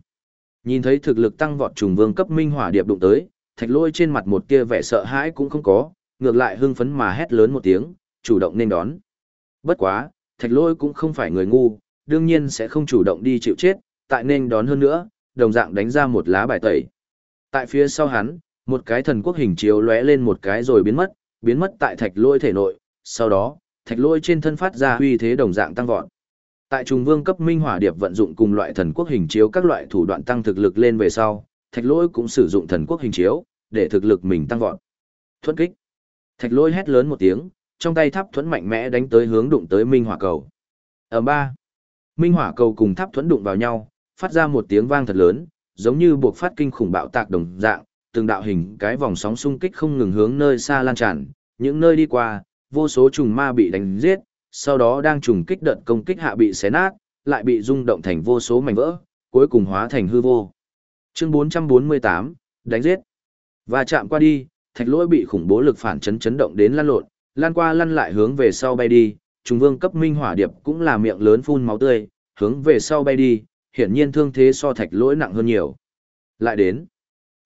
Nhìn thấy thực lực tăng vọt trùng vương cấp minh hỏa điệp đụng tới, thạch Lôi trên mặt một tia vẻ sợ hãi cũng không có, ngược lại hưng phấn mà hét lớn một tiếng, chủ động nên đón. Bất quá, thạch Lôi cũng không phải người ngu, đương nhiên sẽ không chủ động đi chịu chết, tại nên đón hơn nữa, đồng dạng đánh ra một lá bài tẩy. Tại phía sau hắn, một cái thần quốc hình chiếu lóe lên một cái rồi biến mất, biến mất tại thạch lôi thể nội, sau đó, thạch lôi trên thân phát ra uy thế đồng dạng tăng vọt. Tại trùng vương cấp minh hỏa điệp vận dụng cùng loại thần quốc hình chiếu các loại thủ đoạn tăng thực lực lên về sau, thạch lôi cũng sử dụng thần quốc hình chiếu, để thực lực mình tăng vọt. Thuẫn kích. Thạch lôi hét lớn một tiếng, trong tay tháp thuẫn mạnh mẽ đánh tới hướng đụng tới minh hỏa cầu. Ở ba, minh hỏa cầu cùng tháp thuẫn đụng vào nhau, phát ra một tiếng vang thật lớn, giống như buộc phát kinh khủng bạo tạc đồng dạng, từng đạo hình cái vòng sóng xung kích không ngừng hướng nơi xa lan tràn, những nơi đi qua, vô số trùng ma bị đánh giết, sau đó đang trùng kích đợt công kích hạ bị xé nát, lại bị rung động thành vô số mảnh vỡ, cuối cùng hóa thành hư vô. Chương 448, đánh giết. Và chạm qua đi, thạch lỗi bị khủng bố lực phản chấn chấn động đến lăn lộn, lan qua lăn lại hướng về sau bay đi, trùng vương cấp minh hỏa điệp cũng là miệng lớn phun máu tươi, hướng về sau bay đi, hiển nhiên thương thế so thạch lỗi nặng hơn nhiều. Lại đến,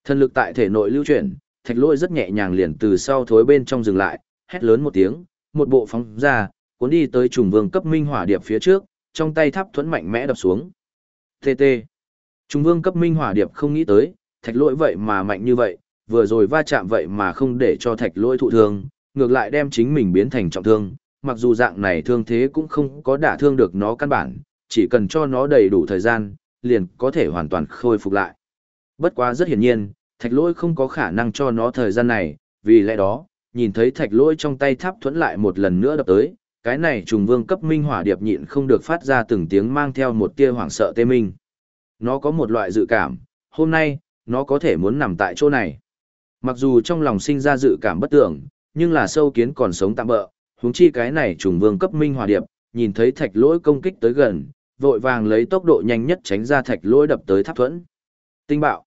thần lực tại thể nội lưu chuyển, thạch lỗi rất nhẹ nhàng liền từ sau thối bên trong dừng lại, hét lớn một tiếng, một bộ phóng ra, cuốn đi tới trùng vương cấp minh hỏa điệp phía trước, trong tay tháp thuẫn mạnh mẽ đập xuống. TT. Trung vương cấp minh hỏa điệp không nghĩ tới, thạch lỗi vậy mà mạnh như vậy, vừa rồi va chạm vậy mà không để cho thạch lỗi thụ thương, ngược lại đem chính mình biến thành trọng thương, mặc dù dạng này thương thế cũng không có đả thương được nó căn bản, chỉ cần cho nó đầy đủ thời gian, liền có thể hoàn toàn khôi phục lại. Bất quá rất hiển nhiên, thạch lỗi không có khả năng cho nó thời gian này, vì lẽ đó, nhìn thấy thạch lỗi trong tay tháp thuẫn lại một lần nữa đập tới, cái này trùng vương cấp minh hỏa điệp nhịn không được phát ra từng tiếng mang theo một tia hoảng sợ tê minh. Nó có một loại dự cảm, hôm nay, nó có thể muốn nằm tại chỗ này. Mặc dù trong lòng sinh ra dự cảm bất tưởng, nhưng là sâu kiến còn sống tạm bỡ, huống chi cái này trùng vương cấp minh hòa điệp, nhìn thấy thạch lỗi công kích tới gần, vội vàng lấy tốc độ nhanh nhất tránh ra thạch lỗi đập tới tháp thuẫn. Tinh bạo.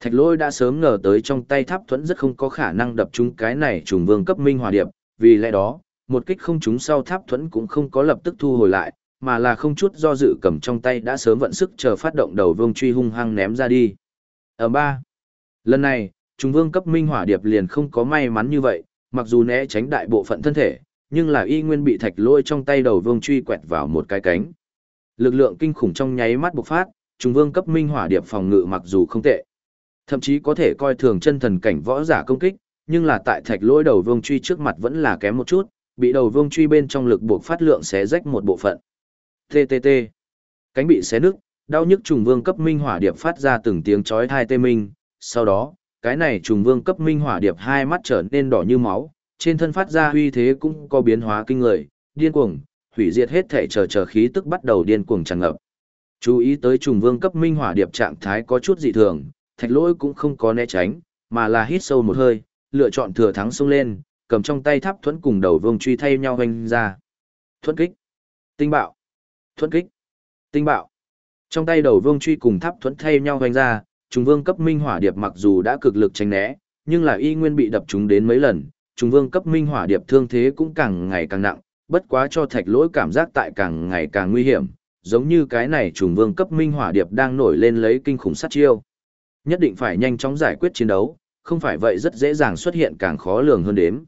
Thạch lỗi đã sớm ngờ tới trong tay tháp thuẫn rất không có khả năng đập trúng cái này trùng vương cấp minh hòa điệp, vì lẽ đó, một kích không trúng sau tháp thuẫn cũng không có lập tức thu hồi lại, mà là không chút do dự cầm trong tay đã sớm vận sức chờ phát động đầu vương truy hung hăng ném ra đi. Ở ba, lần này, trùng vương cấp minh hỏa điệp liền không có may mắn như vậy, mặc dù né tránh đại bộ phận thân thể, nhưng là y nguyên bị thạch lôi trong tay đầu vương truy quẹt vào một cái cánh. Lực lượng kinh khủng trong nháy mắt bộc phát, trùng vương cấp minh hỏa điệp phòng ngự mặc dù không tệ. Thậm chí có thể coi thường chân thần cảnh võ giả công kích, nhưng là tại thạch lôi đầu vương truy trước mặt vẫn là kém một chút, bị đầu vương truy bên trong lực buộc phát lượng xé rách một bộ phận. TTT. Cánh bị xé nứt, đau nhức trùng vương cấp minh hỏa điệp phát ra từng tiếng chói tai tê minh, sau đó, cái này trùng vương cấp minh hỏa điệp hai mắt trở nên đỏ như máu, trên thân phát ra uy thế cũng có biến hóa kinh người, điên cuồng, hủy diệt hết thể chờ chờ khí tức bắt đầu điên cuồng tràn ngập. Chú ý tới trùng vương cấp minh hỏa điệp trạng thái có chút dị thường, thạch lỗi cũng không có né tránh, mà là hít sâu một hơi, lựa chọn thừa thắng xông lên, cầm trong tay tháp thuẫn cùng đầu vương truy thay nhau hoành ra. Thuẫn kích, tinh bạo, thuẫn kích, tinh bạo. Trong tay đầu vương truy cùng tháp thuẫn thay nhau hoành ra, trùng vương cấp minh hỏa điệp mặc dù đã cực lực tránh né, nhưng là y nguyên bị đập trúng đến mấy lần, trùng vương cấp minh hỏa điệp thương thế cũng càng ngày càng nặng, bất quá cho thạch lỗi cảm giác tại càng ngày càng nguy hiểm, giống như cái này trùng vương cấp minh hỏa điệp đang nổi lên lấy kinh khủng sát chiêu. Nhất định phải nhanh chóng giải quyết chiến đấu, không phải vậy rất dễ dàng xuất hiện càng khó lường hơn đếm.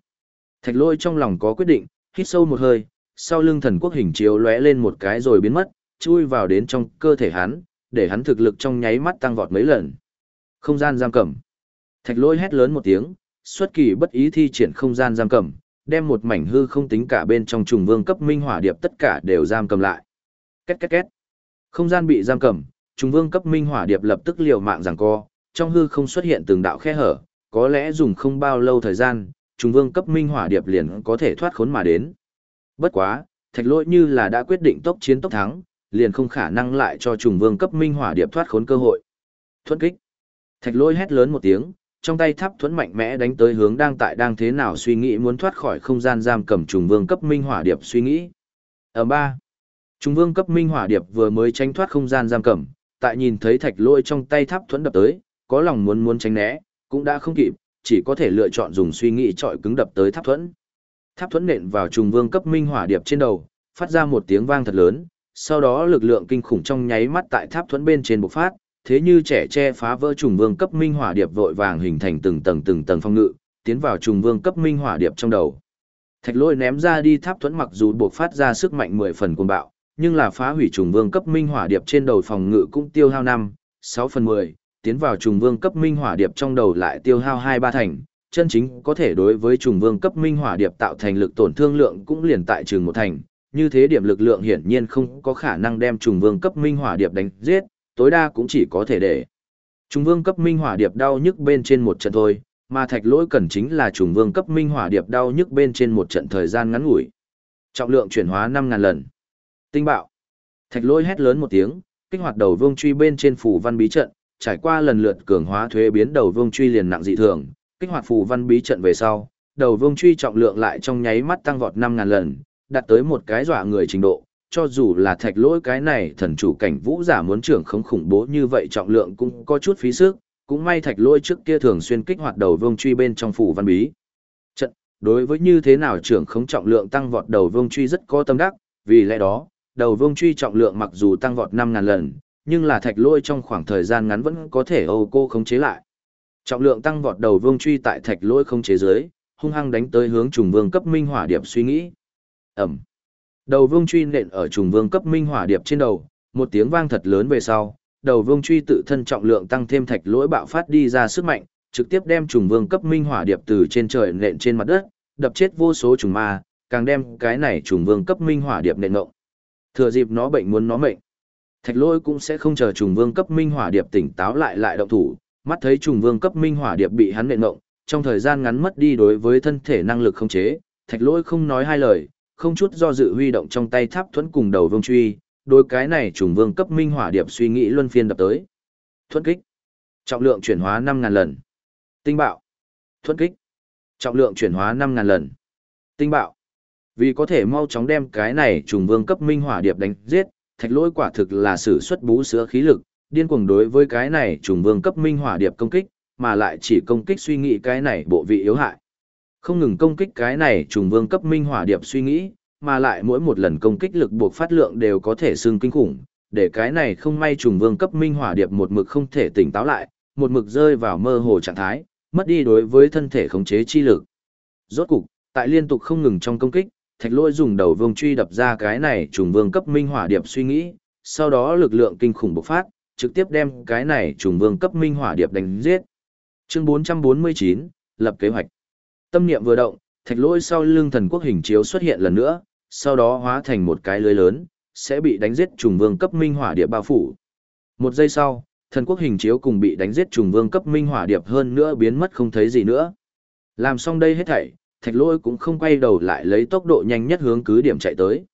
Thạch lỗi trong lòng có quyết định, hít sâu một hơi, sau lưng thần quốc hình chiếu lóe lên một cái rồi biến mất, chui vào đến trong cơ thể hắn, để hắn thực lực trong nháy mắt tăng vọt mấy lần. Không gian giam cầm. Thạch lôi hét lớn một tiếng, xuất kỳ bất ý thi triển không gian giam cầm, đem một mảnh hư không tính cả bên trong trùng vương cấp minh hỏa điệp tất cả đều giam cầm lại. Két két két. Không gian bị giam cầm, trùng vương cấp minh hỏa điệp lập tức liều mạng giằng co, trong hư không xuất hiện từng đạo khe hở, có lẽ dùng không bao lâu thời gian, trùng vương cấp minh hỏa điệp liền có thể thoát khốn mà đến. Bất quá, thạch lỗi như là đã quyết định tốc chiến tốc thắng, liền không khả năng lại cho trùng vương cấp minh hỏa điệp thoát khốn cơ hội. Thuẫn kích. Thạch lỗi hét lớn một tiếng, trong tay tháp thuẫn mạnh mẽ đánh tới hướng đang tại đang thế nào suy nghĩ muốn thoát khỏi không gian giam cầm trùng vương cấp minh hỏa điệp suy nghĩ. Ở ba, trùng vương cấp minh hỏa điệp vừa mới tránh thoát không gian giam cầm, tại nhìn thấy thạch lỗi trong tay tháp thuẫn đập tới, có lòng muốn muốn tránh né, cũng đã không kịp, chỉ có thể lựa chọn dùng suy nghĩ trọi cứng đập tới tháp thuẫn. Tháp thuẫn nện vào trùng vương cấp minh hỏa điệp trên đầu, phát ra một tiếng vang thật lớn, sau đó lực lượng kinh khủng trong nháy mắt tại tháp thuẫn bên trên bộc phát, thế như trẻ che phá vỡ trùng vương cấp minh hỏa điệp vội vàng hình thành từng tầng từng tầng phong ngự, tiến vào trùng vương cấp minh hỏa điệp trong đầu. Thạch lôi ném ra đi tháp thuẫn mặc dù buộc phát ra sức mạnh mười phần cuồng bạo, nhưng là phá hủy trùng vương cấp minh hỏa điệp trên đầu phòng ngự cũng tiêu hao năm, sáu phần mười, tiến vào trùng vương cấp minh hỏa điệp trong đầu lại tiêu hao hai ba thành, chân chính có thể đối với trùng vương cấp minh hỏa điệp tạo thành lực tổn thương lượng cũng liền tại trường một thành, như thế điểm lực lượng hiển nhiên không có khả năng đem trùng vương cấp minh hỏa điệp đánh giết, tối đa cũng chỉ có thể để trùng vương cấp minh hỏa điệp đau nhức bên trên một trận thôi, mà thạch lỗi cần chính là trùng vương cấp minh hỏa điệp đau nhức bên trên một trận thời gian ngắn ngủi. Trọng lượng chuyển hóa năm ngàn lần. Tinh bạo. Thạch lỗi hét lớn một tiếng, kích hoạt đầu vương truy bên trên phủ văn bí trận, trải qua lần lượt cường hóa thuế biến đầu vương truy liền nặng dị thường, kích hoạt phù văn bí trận về sau, đầu vương truy trọng lượng lại trong nháy mắt tăng vọt 5000 lần, đạt tới một cái dọa người trình độ, cho dù là thạch lỗi cái này thần chủ cảnh vũ giả muốn trưởng không khủng bố như vậy trọng lượng cũng có chút phí sức, cũng may thạch lỗi trước kia thường xuyên kích hoạt đầu vương truy bên trong phủ văn bí. Trận, đối với như thế nào trưởng không trọng lượng tăng vọt đầu vương truy rất có tâm đắc, vì lẽ đó, đầu vương truy trọng lượng mặc dù tăng vọt 5.000 lần, nhưng là thạch lỗi trong khoảng thời gian ngắn vẫn có thể ô cô khống chế lại. Trọng lượng tăng vọt đầu vương truy tại thạch lỗi không chế giới, hung hăng đánh tới hướng trùng vương cấp minh hỏa điệp suy nghĩ. Ẩm. Đầu vương truy nện ở trùng vương cấp minh hỏa điệp trên đầu, một tiếng vang thật lớn về sau, đầu vương truy tự thân trọng lượng tăng thêm thạch lỗi bạo phát đi ra sức mạnh, trực tiếp đem trùng vương cấp minh hỏa điệp từ trên trời nện trên mặt đất, đập chết vô số trùng ma, càng đem cái này trùng vương cấp minh hỏa điệp nện ngộng. Thừa dịp nó bệnh muốn nó mệnh. Thạch lỗi cũng sẽ không chờ trùng vương cấp minh hỏa điệp tỉnh táo lại lại động thủ, mắt thấy trùng vương cấp minh hỏa điệp bị hắn nện ngộng, trong thời gian ngắn mất đi đối với thân thể năng lực không chế, thạch lỗi không nói hai lời, không chút do dự huy động trong tay tháp thuẫn cùng đầu vương truy, đối cái này trùng vương cấp minh hỏa điệp suy nghĩ luân phiên đập tới. Thuẫn kích. Trọng lượng chuyển hóa 5000 lần. Tinh bạo. Thuẫn kích. Trọng lượng chuyển hóa 5000 lần. Tinh bạo. Vì có thể mau chóng đem cái này trùng vương cấp minh hỏa điệp đánh giết, thạch lỗi quả thực là sử xuất bú sữa khí lực, điên cuồng đối với cái này trùng vương cấp minh hỏa điệp công kích, mà lại chỉ công kích suy nghĩ cái này bộ vị yếu hại. Không ngừng công kích cái này trùng vương cấp minh hỏa điệp suy nghĩ, mà lại mỗi một lần công kích lực buộc phát lượng đều có thể xương kinh khủng, để cái này không may trùng vương cấp minh hỏa điệp một mực không thể tỉnh táo lại, một mực rơi vào mơ hồ trạng thái, mất đi đối với thân thể khống chế chi lực. Rốt cục, tại liên tục không ngừng trong công kích, thạch lôi dùng đầu vương truy đập ra cái này trùng vương cấp minh hỏa điệp suy nghĩ, sau đó lực lượng kinh khủng bộc phát, trực tiếp đem cái này trùng vương cấp minh hỏa điệp đánh giết. Chương 449, lập kế hoạch. Tâm niệm vừa động, thạch lôi sau lưng thần quốc hình chiếu xuất hiện lần nữa, sau đó hóa thành một cái lưới lớn, sẽ bị đánh giết trùng vương cấp minh hỏa điệp bao phủ. Một giây sau, thần quốc hình chiếu cùng bị đánh giết trùng vương cấp minh hỏa điệp hơn nữa biến mất không thấy gì nữa. Làm xong đây hết thảy, thạch lôi cũng không quay đầu lại lấy tốc độ nhanh nhất hướng cứ điểm chạy tới.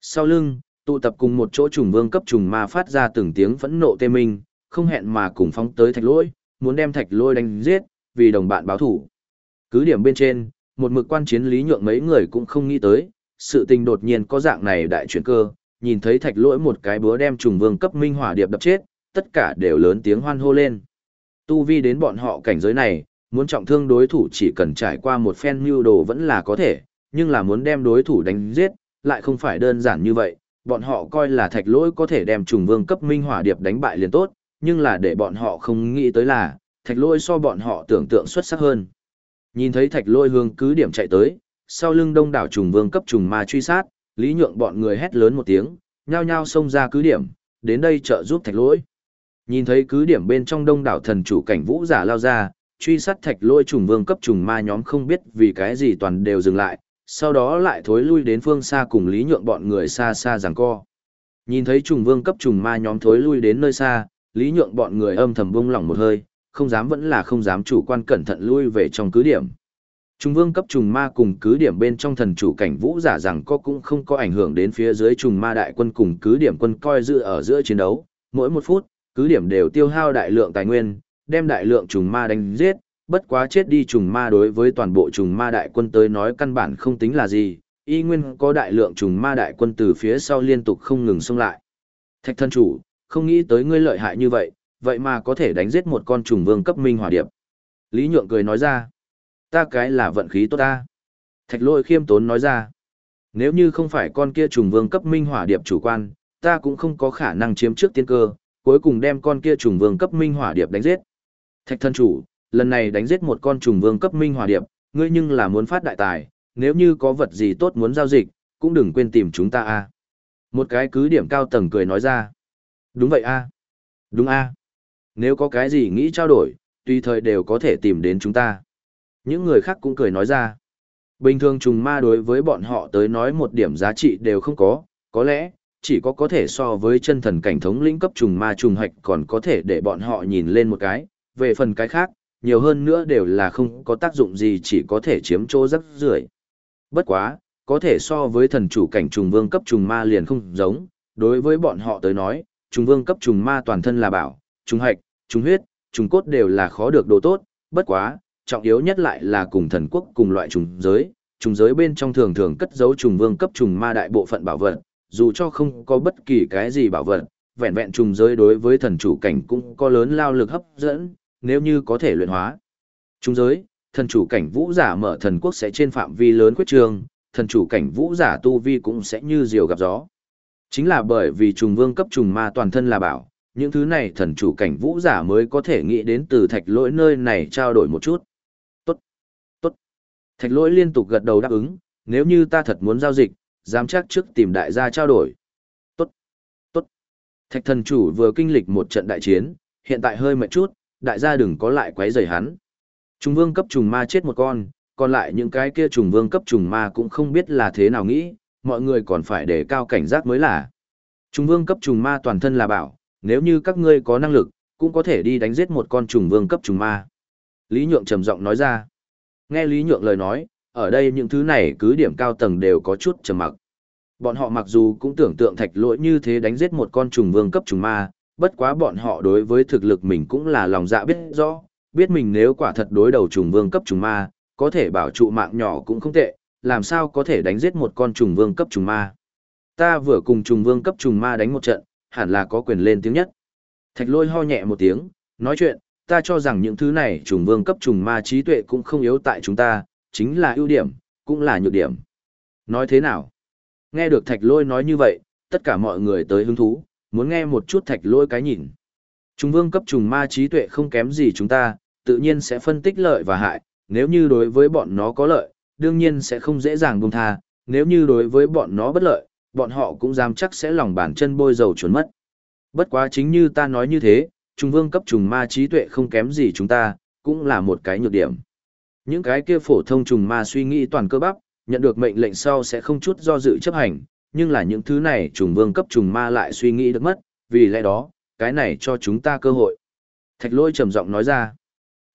Sau lưng, tụ tập cùng một chỗ trùng vương cấp trùng ma phát ra từng tiếng phẫn nộ tê minh, không hẹn mà cùng phóng tới thạch lôi, muốn đem thạch lôi đánh giết, vì đồng bạn báo thủ. Cứ điểm bên trên, một mực quan chiến lý nhượng mấy người cũng không nghĩ tới, sự tình đột nhiên có dạng này đại chuyển cơ, nhìn thấy thạch lỗi một cái búa đem trùng vương cấp minh hỏa điệp đập chết, tất cả đều lớn tiếng hoan hô lên. Tu vi đến bọn họ cảnh giới này, muốn trọng thương đối thủ chỉ cần trải qua một phen mưu đồ vẫn là có thể, nhưng là muốn đem đối thủ đánh giết, lại không phải đơn giản như vậy, bọn họ coi là thạch lỗi có thể đem trùng vương cấp minh hỏa điệp đánh bại liền tốt, nhưng là để bọn họ không nghĩ tới là, thạch lỗi so bọn họ tưởng tượng xuất sắc hơn. Nhìn thấy thạch lỗi hướng cứ điểm chạy tới, sau lưng đông đảo trùng vương cấp trùng ma truy sát, lý nhượng bọn người hét lớn một tiếng, nhao nhao xông ra cứ điểm, đến đây trợ giúp thạch lỗi. Nhìn thấy cứ điểm bên trong đông đảo thần chủ cảnh vũ giả lao ra, truy sát thạch lỗi trùng vương cấp trùng ma nhóm không biết vì cái gì toàn đều dừng lại, sau đó lại thối lui đến phương xa cùng lý nhượng bọn người xa xa giằng co. Nhìn thấy trùng vương cấp trùng ma nhóm thối lui đến nơi xa, lý nhượng bọn người âm thầm bông lỏng một hơi, không dám vẫn là không dám chủ quan cẩn thận lui về trong cứ điểm. Trùng vương cấp trùng ma cùng cứ điểm bên trong thần chủ cảnh vũ giả rằng có cũng không có ảnh hưởng đến phía dưới trùng ma đại quân cùng cứ điểm quân coi dự ở giữa chiến đấu. Mỗi một phút, cứ điểm đều tiêu hao đại lượng tài nguyên, đem đại lượng trùng ma đánh giết, bất quá chết đi trùng ma đối với toàn bộ trùng ma đại quân tới nói căn bản không tính là gì, y nguyên có đại lượng trùng ma đại quân từ phía sau liên tục không ngừng xông lại. Thạch thân chủ, không nghĩ tới ngươi lợi hại như vậy, vậy mà có thể đánh giết một con trùng vương cấp minh hỏa điệp. Lý Nhượng cười nói ra, ta cái là vận khí tốt ta. Thạch lôi khiêm tốn nói ra, nếu như không phải con kia trùng vương cấp minh hỏa điệp chủ quan, ta cũng không có khả năng chiếm trước tiên cơ, cuối cùng đem con kia trùng vương cấp minh hỏa điệp đánh giết. Thạch thân chủ, lần này đánh giết một con trùng vương cấp minh hòa điệp, ngươi nhưng là muốn phát đại tài, nếu như có vật gì tốt muốn giao dịch, cũng đừng quên tìm chúng ta a. Một cái cứ điểm cao tầng cười nói ra. Đúng vậy a. Đúng a. Nếu có cái gì nghĩ trao đổi, tùy thời đều có thể tìm đến chúng ta. Những người khác cũng cười nói ra. Bình thường trùng ma đối với bọn họ tới nói một điểm giá trị đều không có, có lẽ, chỉ có có thể so với chân thần cảnh thống lĩnh cấp trùng ma trùng hạch còn có thể để bọn họ nhìn lên một cái, về phần cái khác, nhiều hơn nữa đều là không có tác dụng gì chỉ có thể chiếm chỗ rất rưởi. Bất quá, có thể so với thần chủ cảnh trùng vương cấp trùng ma liền không giống, đối với bọn họ tới nói, trùng vương cấp trùng ma toàn thân là bảo, trùng hạch, trùng huyết, trùng cốt đều là khó được đồ tốt, bất quá, trọng yếu nhất lại là cùng thần quốc cùng loại trùng giới, trùng giới bên trong thường thường cất giấu trùng vương cấp trùng ma đại bộ phận bảo vật, dù cho không có bất kỳ cái gì bảo vật, vẹn vẹn trùng giới đối với thần chủ cảnh cũng có lớn lao lực hấp dẫn, nếu như có thể luyện hóa. Trung giới, thần chủ cảnh vũ giả mở thần quốc sẽ trên phạm vi lớn quyết trường, thần chủ cảnh vũ giả tu vi cũng sẽ như diều gặp gió. Chính là bởi vì trùng vương cấp trùng ma toàn thân là bảo, những thứ này thần chủ cảnh vũ giả mới có thể nghĩ đến từ thạch lỗi nơi này trao đổi một chút. Tốt, tốt. Thạch lỗi liên tục gật đầu đáp ứng, nếu như ta thật muốn giao dịch, dám chắc trước tìm đại gia trao đổi. Tốt, tốt. Thạch thần chủ vừa kinh lịch một trận đại chiến, hiện tại hơi mệt chút, đại gia đừng có lại quấy rầy hắn. Trùng vương cấp trùng ma chết một con, còn lại những cái kia trùng vương cấp trùng ma cũng không biết là thế nào nghĩ, mọi người còn phải để cao cảnh giác mới là. Trùng vương cấp trùng ma toàn thân là bảo, nếu như các ngươi có năng lực, cũng có thể đi đánh giết một con trùng vương cấp trùng ma. Lý Nhượng trầm giọng nói ra. Nghe Lý Nhượng lời nói, ở đây những thứ này cứ điểm cao tầng đều có chút trầm mặc. Bọn họ mặc dù cũng tưởng tượng thạch lỗi như thế đánh giết một con trùng vương cấp trùng ma, bất quá bọn họ đối với thực lực mình cũng là lòng dạ biết rõ, biết mình nếu quả thật đối đầu trùng vương cấp trùng ma, có thể bảo trụ mạng nhỏ cũng không tệ, làm sao có thể đánh giết một con trùng vương cấp trùng ma. Ta vừa cùng trùng vương cấp trùng ma đánh một trận, hẳn là có quyền lên tiếng nhất. Thạch lôi ho nhẹ một tiếng, nói chuyện, ta cho rằng những thứ này trùng vương cấp trùng ma trí tuệ cũng không yếu tại chúng ta, chính là ưu điểm, cũng là nhược điểm. Nói thế nào? Nghe được thạch lôi nói như vậy, tất cả mọi người tới hứng thú, muốn nghe một chút thạch lôi cái nhìn. Trung vương cấp trùng ma trí tuệ không kém gì chúng ta, tự nhiên sẽ phân tích lợi và hại, nếu như đối với bọn nó có lợi, đương nhiên sẽ không dễ dàng buông tha, nếu như đối với bọn nó bất lợi, bọn họ cũng dám chắc sẽ lòng bàn chân bôi dầu chuẩn mất. Bất quá chính như ta nói như thế, Trung vương cấp trùng ma trí tuệ không kém gì chúng ta, cũng là một cái nhược điểm. Những cái kia phổ thông trùng ma suy nghĩ toàn cơ bắp, nhận được mệnh lệnh sau sẽ không chút do dự chấp hành, nhưng là những thứ này trùng vương cấp trùng ma lại suy nghĩ được mất, vì lẽ đó, cái này cho chúng ta cơ hội. Thạch lôi trầm giọng nói ra,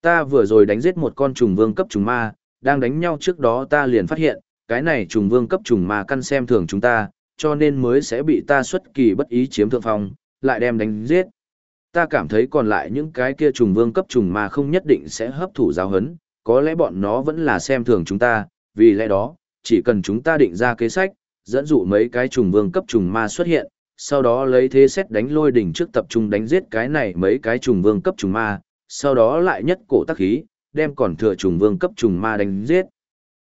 ta vừa rồi đánh giết một con trùng vương cấp trùng ma, đang đánh nhau trước đó ta liền phát hiện, cái này trùng vương cấp trùng ma căn xem thường chúng ta, cho nên mới sẽ bị ta xuất kỳ bất ý chiếm thượng phong, lại đem đánh giết. Ta cảm thấy còn lại những cái kia trùng vương cấp trùng ma không nhất định sẽ hấp thụ giáo hấn, có lẽ bọn nó vẫn là xem thường chúng ta, vì lẽ đó, chỉ cần chúng ta định ra kế sách, dẫn dụ mấy cái trùng vương cấp trùng ma xuất hiện, sau đó lấy thế xét đánh lôi đỉnh trước tập trung đánh giết cái này mấy cái trùng vương cấp trùng ma, sau đó lại nhất cổ tác khí, đem còn thừa trùng vương cấp trùng ma đánh giết.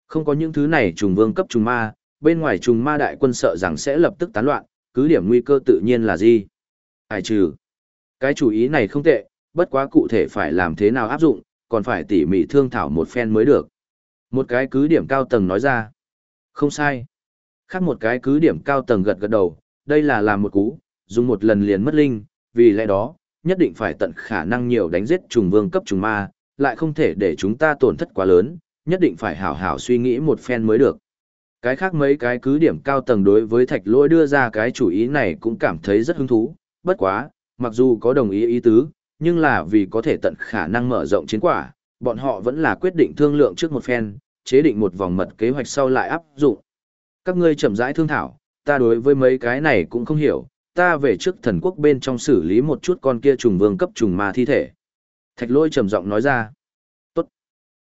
Không có những thứ này trùng vương cấp trùng ma, bên ngoài trùng ma đại quân sợ rằng sẽ lập tức tán loạn, cứ điểm nguy cơ tự nhiên là gì? Hải trừ. Cái chủ ý này không tệ, bất quá cụ thể phải làm thế nào áp dụng, còn phải tỉ mỉ thương thảo một phen mới được. Một cái cứ điểm cao tầng nói ra. Không sai. Khác một cái cứ điểm cao tầng gật gật đầu, đây là làm một cú, dùng một lần liền mất linh, vì lẽ đó, nhất định phải tận khả năng nhiều đánh giết trùng vương cấp trùng ma, lại không thể để chúng ta tổn thất quá lớn, nhất định phải hảo hảo suy nghĩ một phen mới được. Cái khác mấy cái cứ điểm cao tầng đối với thạch lỗi đưa ra cái chủ ý này cũng cảm thấy rất hứng thú, bất quá, mặc dù có đồng ý ý tứ, nhưng là vì có thể tận khả năng mở rộng chiến quả, bọn họ vẫn là quyết định thương lượng trước một phen, chế định một vòng mật kế hoạch sau lại áp dụng. Các ngươi chậm rãi thương thảo, ta đối với mấy cái này cũng không hiểu, ta về trước thần quốc bên trong xử lý một chút con kia trùng vương cấp trùng ma thi thể. Thạch lôi trầm giọng nói ra. Tốt.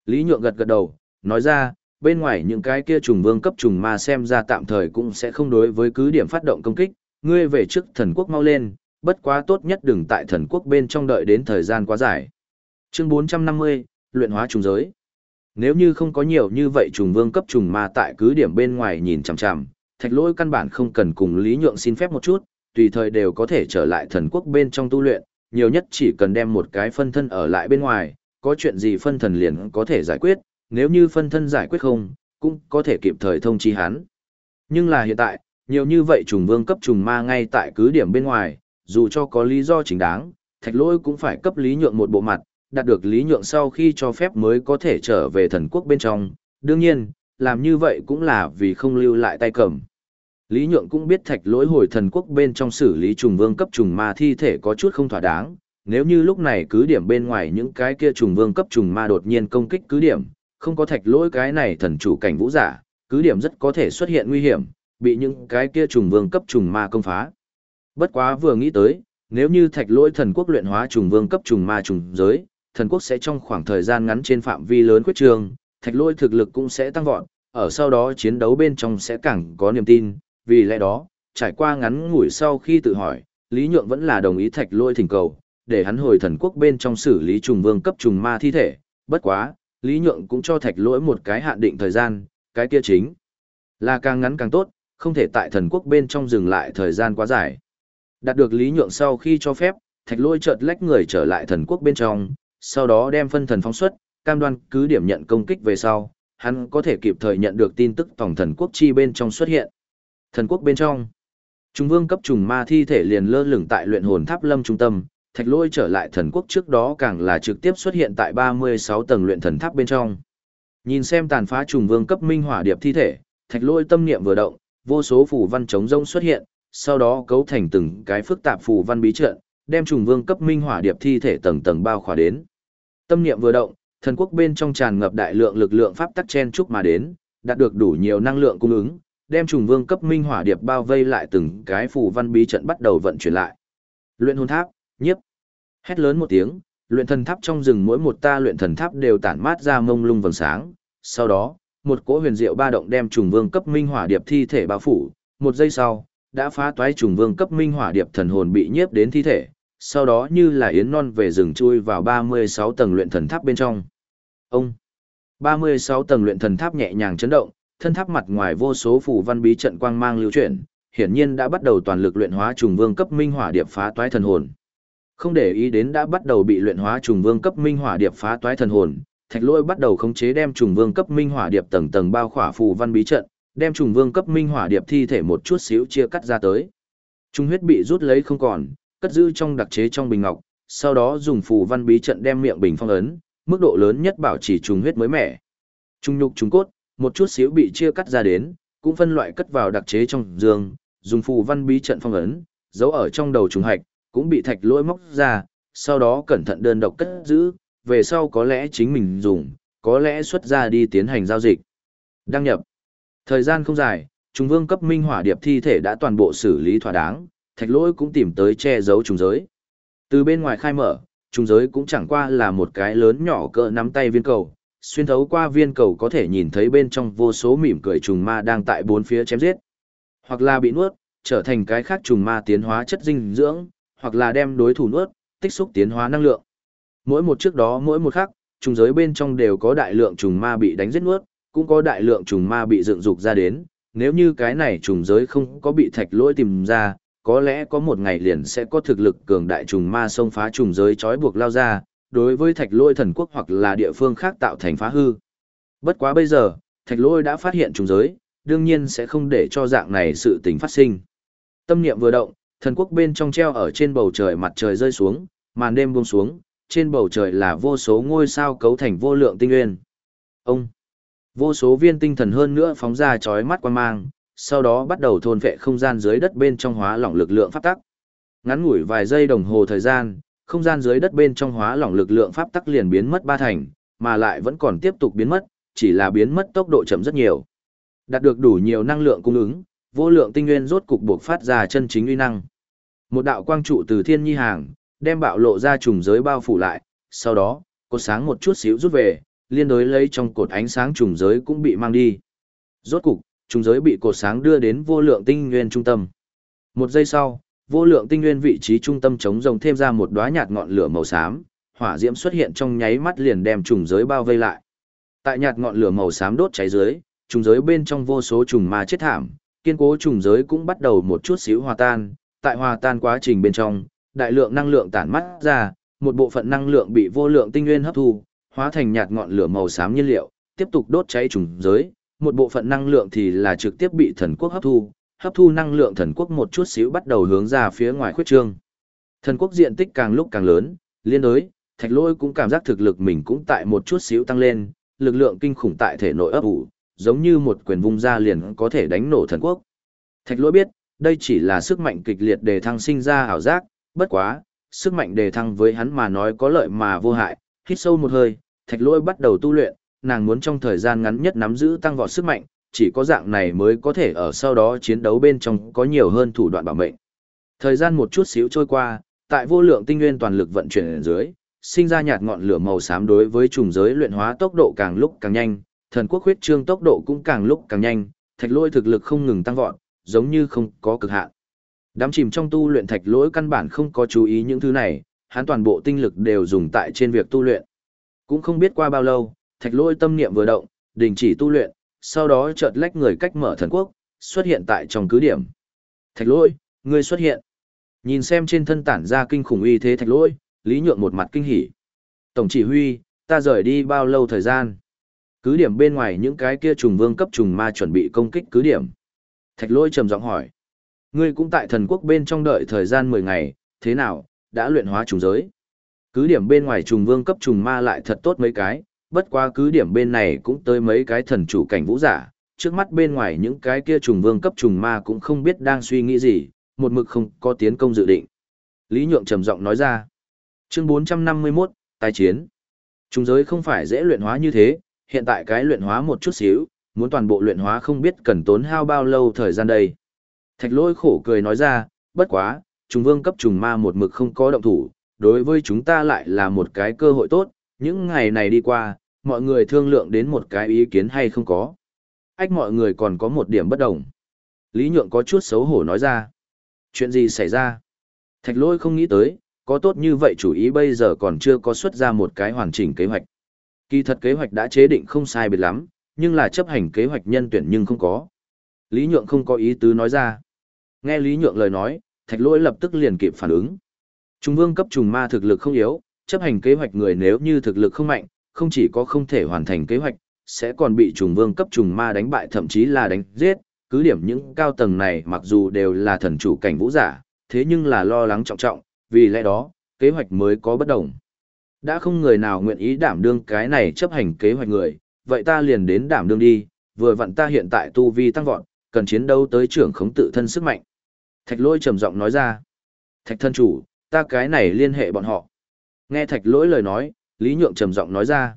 Lý nhượng gật gật đầu, nói ra, bên ngoài những cái kia trùng vương cấp trùng ma xem ra tạm thời cũng sẽ không đối với cứ điểm phát động công kích, ngươi về trước thần quốc mau lên, bất quá tốt nhất đừng tại thần quốc bên trong đợi đến thời gian quá dài. Chương 450, luyện hóa trùng giới. Nếu như không có nhiều như vậy trùng vương cấp trùng ma tại cứ điểm bên ngoài nhìn chằm chằm, thạch lỗi căn bản không cần cùng Lý Nhượng xin phép một chút, tùy thời đều có thể trở lại thần quốc bên trong tu luyện, nhiều nhất chỉ cần đem một cái phân thân ở lại bên ngoài, có chuyện gì phân thần liền có thể giải quyết, nếu như phân thân giải quyết không, cũng có thể kịp thời thông chi hắn. Nhưng là hiện tại, nhiều như vậy trùng vương cấp trùng ma ngay tại cứ điểm bên ngoài, dù cho có lý do chính đáng, thạch lỗi cũng phải cấp lý nhượng một bộ mặt, đạt được lý nhượng sau khi cho phép mới có thể trở về thần quốc bên trong. Đương nhiên, làm như vậy cũng là vì không lưu lại tay cầm. Lý nhượng cũng biết thạch lỗi hồi thần quốc bên trong xử lý trùng vương cấp trùng ma thi thể có chút không thỏa đáng. Nếu như lúc này cứ điểm bên ngoài những cái kia trùng vương cấp trùng ma đột nhiên công kích cứ điểm, không có thạch lỗi cái này thần chủ cảnh vũ giả, cứ điểm rất có thể xuất hiện nguy hiểm, bị những cái kia trùng vương cấp trùng ma công phá. Bất quá vừa nghĩ tới, nếu như thạch lỗi thần quốc luyện hóa trùng vương cấp trùng ma trùng giới, thần quốc sẽ trong khoảng thời gian ngắn trên phạm vi lớn quyết trường, thạch lôi thực lực cũng sẽ tăng vọt, ở sau đó chiến đấu bên trong sẽ càng có niềm tin, vì lẽ đó, trải qua ngắn ngủi sau khi tự hỏi, Lý Nhượng vẫn là đồng ý thạch lôi thỉnh cầu, để hắn hồi thần quốc bên trong xử lý trùng vương cấp trùng ma thi thể, bất quá, Lý Nhượng cũng cho thạch lỗi một cái hạn định thời gian, cái kia chính là càng ngắn càng tốt, không thể tại thần quốc bên trong dừng lại thời gian quá dài. Đạt được Lý Nhượng sau khi cho phép, thạch lôi chợt lách người trở lại thần quốc bên trong, sau đó đem phân thần phóng xuất, cam đoan cứ điểm nhận công kích về sau, hắn có thể kịp thời nhận được tin tức tổng thần quốc chi bên trong xuất hiện. Thần quốc bên trong, Trung vương cấp trùng ma thi thể liền lơ lửng tại luyện hồn tháp lâm trung tâm, thạch lôi trở lại thần quốc trước đó càng là trực tiếp xuất hiện tại 36 tầng luyện thần tháp bên trong. Nhìn xem tàn phá trùng vương cấp minh hỏa điệp thi thể, thạch lôi tâm niệm vừa động, vô số phù văn chống rông xuất hiện, sau đó cấu thành từng cái phức tạp phù văn bí trận, đem trùng vương cấp minh hỏa điệp thi thể tầng tầng bao khỏa đến. Tâm niệm vừa động, thần quốc bên trong tràn ngập đại lượng lực lượng pháp tắc chen chúc mà đến, đạt được đủ nhiều năng lượng cung ứng, đem trùng vương cấp minh hỏa điệp bao vây lại từng cái phù văn bí trận bắt đầu vận chuyển lại. Luyện hồn tháp, nhiếp. Hét lớn một tiếng, luyện thần tháp trong rừng mỗi một ta luyện thần tháp đều tản mát ra mông lung vầng sáng. Sau đó, một cỗ huyền diệu ba động đem trùng vương cấp minh hỏa điệp thi thể bao phủ, một giây sau, đã phá toái trùng vương cấp minh hỏa điệp thần hồn bị nhiếp đến thi thể, sau đó như là yến non về rừng chui vào 36 tầng luyện thần tháp bên trong. Ông 36 tầng luyện thần tháp nhẹ nhàng chấn động, thân tháp mặt ngoài vô số phù văn bí trận quang mang lưu chuyển, hiển nhiên đã bắt đầu toàn lực luyện hóa trùng vương cấp minh hỏa điệp phá toái thần hồn. Không để ý đến đã bắt đầu bị luyện hóa trùng vương cấp minh hỏa điệp phá toái thần hồn, Thạch lôi bắt đầu khống chế đem trùng vương cấp minh hỏa điệp tầng tầng bao khỏa phù văn bí trận, đem trùng vương cấp minh hỏa điệp thi thể một chút xíu chia cắt ra tới. Trung huyết bị rút lấy không còn, cất giữ trong đặc chế trong bình ngọc, sau đó dùng phù văn bí trận đem miệng bình phong ấn, mức độ lớn nhất bảo trì trùng huyết mới mẻ. Trung nhục trùng cốt, một chút xíu bị chia cắt ra đến, cũng phân loại cất vào đặc chế trong giường, dùng phù văn bí trận phong ấn, giấu ở trong đầu trùng hạch, cũng bị thạch lỗi móc ra, sau đó cẩn thận đơn độc cất giữ, về sau có lẽ chính mình dùng, có lẽ xuất ra đi tiến hành giao dịch. Đăng nhập. Thời gian không dài, Trung Vương cấp minh hỏa điệp thi thể đã toàn bộ xử lý thỏa đáng, thạch lỗi cũng tìm tới che giấu trùng giới. Từ bên ngoài khai mở, trùng giới cũng chẳng qua là một cái lớn nhỏ cỡ nắm tay viên cầu, xuyên thấu qua viên cầu có thể nhìn thấy bên trong vô số mỉm cười trùng ma đang tại bốn phía chém giết. Hoặc là bị nuốt, trở thành cái khác trùng ma tiến hóa chất dinh dưỡng, hoặc là đem đối thủ nuốt, tích xúc tiến hóa năng lượng. Mỗi một trước đó mỗi một khác, trùng giới bên trong đều có đại lượng trùng ma bị đánh giết nuốt, cũng có đại lượng trùng ma bị dựng dục ra đến, nếu như cái này trùng giới không có bị thạch lỗi tìm ra, có lẽ có một ngày liền sẽ có thực lực cường đại trùng ma xông phá trùng giới trói buộc lao ra, đối với thạch lôi thần quốc hoặc là địa phương khác tạo thành phá hư. Bất quá bây giờ, thạch lôi đã phát hiện trùng giới, đương nhiên sẽ không để cho dạng này sự tình phát sinh. Tâm niệm vừa động, thần quốc bên trong treo ở trên bầu trời mặt trời rơi xuống, màn đêm buông xuống, trên bầu trời là vô số ngôi sao cấu thành vô lượng tinh nguyên. Ông, vô số viên tinh thần hơn nữa phóng ra chói mắt quan mang, sau đó bắt đầu thôn vệ không gian dưới đất bên trong hóa lỏng lực lượng pháp tắc. Ngắn ngủi vài giây đồng hồ thời gian, không gian dưới đất bên trong hóa lỏng lực lượng pháp tắc liền biến mất ba thành, mà lại vẫn còn tiếp tục biến mất, chỉ là biến mất tốc độ chậm rất nhiều. Đạt được đủ nhiều năng lượng cung ứng, vô lượng tinh nguyên rốt cục buộc phát ra chân chính uy năng. Một đạo quang trụ từ thiên nhi hàng, đem bạo lộ ra trùng giới bao phủ lại, sau đó, cột sáng một chút xíu rút về, liên đối lấy trong cột ánh sáng trùng giới cũng bị mang đi. Rốt cục, trùng giới bị cột sáng đưa đến vô lượng tinh nguyên trung tâm. Một giây sau, vô lượng tinh nguyên vị trí trung tâm chống rồng thêm ra một đóa nhạt ngọn lửa màu xám, hỏa diễm xuất hiện trong nháy mắt liền đem trùng giới bao vây lại. Tại nhạt ngọn lửa màu xám đốt cháy dưới, trùng giới bên trong vô số trùng ma chết thảm, kiên cố trùng giới cũng bắt đầu một chút xíu hòa tan, tại hòa tan quá trình bên trong, đại lượng năng lượng tản mắt ra, một bộ phận năng lượng bị vô lượng tinh nguyên hấp thu, hóa thành nhạt ngọn lửa màu xám nhiên liệu, tiếp tục đốt cháy trùng giới, một bộ phận năng lượng thì là trực tiếp bị thần quốc hấp thu, hấp thu năng lượng thần quốc một chút xíu bắt đầu hướng ra phía ngoài khuyết trương. Thần quốc diện tích càng lúc càng lớn, liên đối, thạch lôi cũng cảm giác thực lực mình cũng tại một chút xíu tăng lên, lực lượng kinh khủng tại thể nội ấp ủ, giống như một quyền vung ra liền có thể đánh nổ thần quốc. Thạch lôi biết, đây chỉ là sức mạnh kịch liệt để thăng sinh ra ảo giác, bất quá, sức mạnh đề thăng với hắn mà nói có lợi mà vô hại, hít sâu một hơi, thạch lôi bắt đầu tu luyện, nàng muốn trong thời gian ngắn nhất nắm giữ tăng vọt sức mạnh, chỉ có dạng này mới có thể ở sau đó chiến đấu bên trong có nhiều hơn thủ đoạn bảo mệnh. Thời gian một chút xíu trôi qua, tại vô lượng tinh nguyên toàn lực vận chuyển ở dưới, sinh ra nhạt ngọn lửa màu xám đối với trùng giới luyện hóa tốc độ càng lúc càng nhanh, thần quốc huyết trương tốc độ cũng càng lúc càng nhanh, thạch lôi thực lực không ngừng tăng vọt, giống như không có cực hạn. Đám chìm trong tu luyện thạch lỗi căn bản không có chú ý những thứ này, hắn toàn bộ tinh lực đều dùng tại trên việc tu luyện. Cũng không biết qua bao lâu, thạch lỗi tâm niệm vừa động, đình chỉ tu luyện, sau đó chợt lách người cách mở thần quốc, xuất hiện tại trong cứ điểm. Thạch lỗi, ngươi xuất hiện. Nhìn xem trên thân tản ra kinh khủng uy thế thạch lỗi, lý nhượng một mặt kinh hỉ. Tổng chỉ huy, ta rời đi bao lâu thời gian? Cứ điểm bên ngoài những cái kia trùng vương cấp trùng ma chuẩn bị công kích cứ điểm. Thạch lỗi trầm giọng hỏi. Ngươi cũng tại thần quốc bên trong đợi thời gian 10 ngày, thế nào, đã luyện hóa trùng giới. Cứ điểm bên ngoài trùng vương cấp trùng ma lại thật tốt mấy cái, bất quá cứ điểm bên này cũng tới mấy cái thần chủ cảnh vũ giả, trước mắt bên ngoài những cái kia trùng vương cấp trùng ma cũng không biết đang suy nghĩ gì, một mực không có tiến công dự định. Lý Nhượng trầm giọng nói ra. Chương 451, tài chiến. Trùng giới không phải dễ luyện hóa như thế, hiện tại cái luyện hóa một chút xíu, muốn toàn bộ luyện hóa không biết cần tốn hao bao lâu thời gian đây. Thạch lôi khổ cười nói ra, bất quá, trùng vương cấp trùng ma một mực không có động thủ, đối với chúng ta lại là một cái cơ hội tốt, những ngày này đi qua, mọi người thương lượng đến một cái ý kiến hay không có. Ách mọi người còn có một điểm bất đồng. Lý Nhượng có chút xấu hổ nói ra. Chuyện gì xảy ra? Thạch lôi không nghĩ tới, có tốt như vậy chủ ý bây giờ còn chưa có xuất ra một cái hoàn chỉnh kế hoạch. Kỳ thật kế hoạch đã chế định không sai biệt lắm, nhưng là chấp hành kế hoạch nhân tuyển nhưng không có. Lý Nhượng không có ý tứ nói ra. Nghe Lý Nhượng lời nói, Thạch Lỗi lập tức liền kịp phản ứng. Trung vương cấp trùng ma thực lực không yếu, chấp hành kế hoạch người nếu như thực lực không mạnh, không chỉ có không thể hoàn thành kế hoạch, sẽ còn bị trùng vương cấp trùng ma đánh bại thậm chí là đánh giết. Cứ điểm những cao tầng này mặc dù đều là thần chủ cảnh vũ giả, thế nhưng là lo lắng trọng trọng, vì lẽ đó, kế hoạch mới có bất đồng. Đã không người nào nguyện ý đảm đương cái này chấp hành kế hoạch người, vậy ta liền đến đảm đương đi, vừa vặn ta hiện tại tu vi tăng vọt, cần chiến đấu tới trưởng khống tự thân sức mạnh. Thạch lôi trầm giọng nói ra. Thạch thân chủ, ta cái này liên hệ bọn họ. Nghe thạch lỗi lời nói, Lý Nhượng trầm giọng nói ra.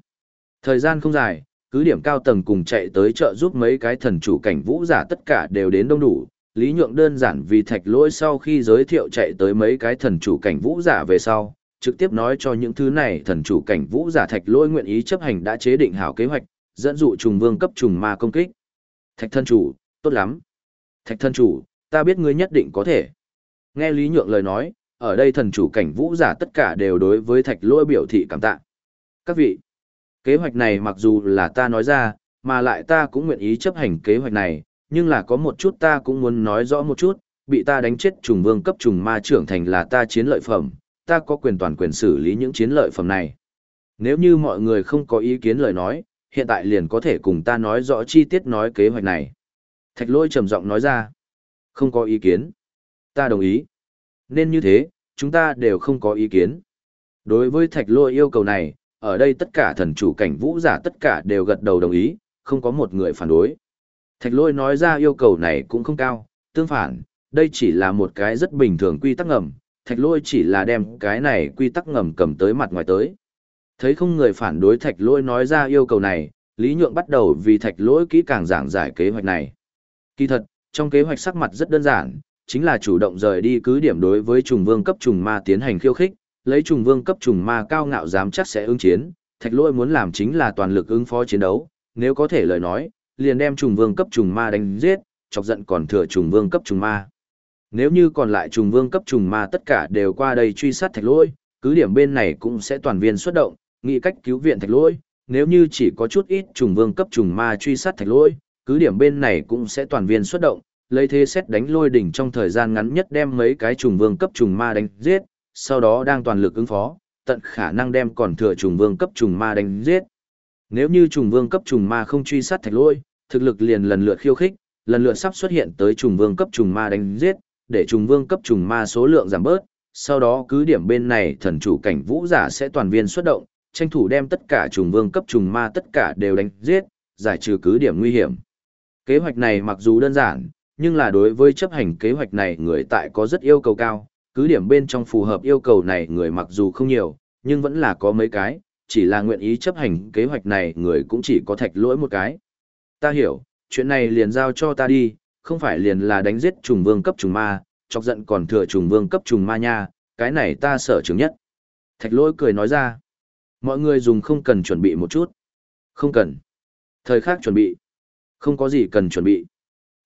Thời gian không dài, cứ điểm cao tầng cùng chạy tới chợ giúp mấy cái thần chủ cảnh vũ giả tất cả đều đến đông đủ. Lý Nhượng đơn giản vì thạch lỗi sau khi giới thiệu chạy tới mấy cái thần chủ cảnh vũ giả về sau, trực tiếp nói cho những thứ này thần chủ cảnh vũ giả thạch lỗi nguyện ý chấp hành đã chế định hảo kế hoạch, dẫn dụ trùng vương cấp trùng ma công kích. Thạch thân chủ, tốt lắm. Thạch thân chủ, ta biết ngươi nhất định có thể. Nghe Lý Nhượng lời nói, ở đây thần chủ cảnh vũ giả tất cả đều đối với thạch lỗi biểu thị cảm tạ. Các vị, kế hoạch này mặc dù là ta nói ra, mà lại ta cũng nguyện ý chấp hành kế hoạch này, nhưng là có một chút ta cũng muốn nói rõ một chút, bị ta đánh chết trùng vương cấp trùng ma trưởng thành là ta chiến lợi phẩm, ta có quyền toàn quyền xử lý những chiến lợi phẩm này. Nếu như mọi người không có ý kiến lời nói, hiện tại liền có thể cùng ta nói rõ chi tiết nói kế hoạch này. Thạch lôi trầm giọng nói ra. Không có ý kiến. Ta đồng ý. Nên như thế, chúng ta đều không có ý kiến. Đối với thạch lôi yêu cầu này, ở đây tất cả thần chủ cảnh vũ giả tất cả đều gật đầu đồng ý, không có một người phản đối. Thạch lôi nói ra yêu cầu này cũng không cao, tương phản, đây chỉ là một cái rất bình thường quy tắc ngầm, thạch lôi chỉ là đem cái này quy tắc ngầm cầm tới mặt ngoài tới. Thấy không người phản đối thạch lôi nói ra yêu cầu này, Lý Nhượng bắt đầu vì thạch lôi kỹ càng giảng giải kế hoạch này. Kỳ thật, trong kế hoạch sắc mặt rất đơn giản, chính là chủ động rời đi cứ điểm đối với trùng vương cấp trùng ma tiến hành khiêu khích, lấy trùng vương cấp trùng ma cao ngạo dám chắc sẽ ứng chiến, thạch lôi muốn làm chính là toàn lực ứng phó chiến đấu, nếu có thể lời nói, liền đem trùng vương cấp trùng ma đánh giết, chọc giận còn thừa trùng vương cấp trùng ma. Nếu như còn lại trùng vương cấp trùng ma tất cả đều qua đây truy sát thạch lôi, cứ điểm bên này cũng sẽ toàn viên xuất động, nghĩ cách cứu viện thạch lôi, nếu như chỉ có chút ít trùng vương cấp trùng ma truy sát thạch lôi, cứ điểm bên này cũng sẽ toàn viên xuất động, lấy thế xét đánh lôi đỉnh trong thời gian ngắn nhất đem mấy cái trùng vương cấp trùng ma đánh giết, sau đó đang toàn lực ứng phó, tận khả năng đem còn thừa trùng vương cấp trùng ma đánh giết. Nếu như trùng vương cấp trùng ma không truy sát thạch lôi, thực lực liền lần lượt khiêu khích, lần lượt sắp xuất hiện tới trùng vương cấp trùng ma đánh giết, để trùng vương cấp trùng ma số lượng giảm bớt, sau đó cứ điểm bên này thần chủ cảnh vũ giả sẽ toàn viên xuất động, tranh thủ đem tất cả trùng vương cấp trùng ma tất cả đều đánh giết, giải trừ cứ điểm nguy hiểm. Kế hoạch này mặc dù đơn giản, nhưng là đối với chấp hành kế hoạch này người tại có rất yêu cầu cao, cứ điểm bên trong phù hợp yêu cầu này người mặc dù không nhiều, nhưng vẫn là có mấy cái, chỉ là nguyện ý chấp hành kế hoạch này người cũng chỉ có thạch lỗi một cái. Ta hiểu, chuyện này liền giao cho ta đi, không phải liền là đánh giết trùng vương cấp trùng ma, chọc giận còn thừa trùng vương cấp trùng ma nha, cái này ta sợ chứng nhất. Thạch lỗi cười nói ra, mọi người dùng không cần chuẩn bị một chút. Không cần. Thời khắc chuẩn bị. Không có gì cần chuẩn bị.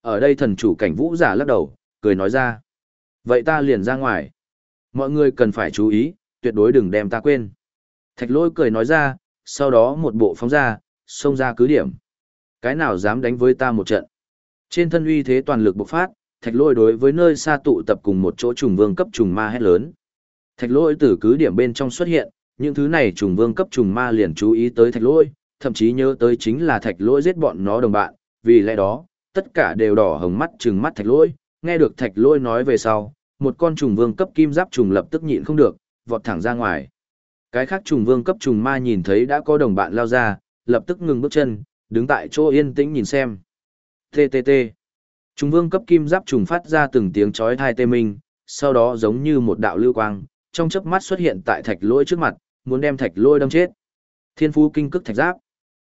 Ở đây thần chủ cảnh vũ giả lắc đầu, cười nói ra. Vậy ta liền ra ngoài. Mọi người cần phải chú ý, tuyệt đối đừng đem ta quên. Thạch lôi cười nói ra, sau đó một bộ phóng ra, xông ra cứ điểm. Cái nào dám đánh với ta một trận. Trên thân uy thế toàn lực bộc phát, thạch lôi đối với nơi xa tụ tập cùng một chỗ trùng vương cấp trùng ma hét lớn. Thạch lôi từ cứ điểm bên trong xuất hiện, những thứ này trùng vương cấp trùng ma liền chú ý tới thạch lôi, thậm chí nhớ tới chính là thạch lôi giết bọn nó đồng bạn, vì lẽ đó, tất cả đều đỏ hồng mắt trừng mắt thạch lôi, nghe được thạch lôi nói về sau, một con trùng vương cấp kim giáp trùng lập tức nhịn không được, vọt thẳng ra ngoài. Cái khác trùng vương cấp trùng ma nhìn thấy đã có đồng bạn lao ra, lập tức ngừng bước chân, đứng tại chỗ yên tĩnh nhìn xem. TTT. Trùng vương cấp kim giáp trùng phát ra từng tiếng chói tai tê minh, sau đó giống như một đạo lưu quang, trong chớp mắt xuất hiện tại thạch lôi trước mặt, muốn đem thạch lôi đâm chết. Thiên phú kinh cức thạch giáp.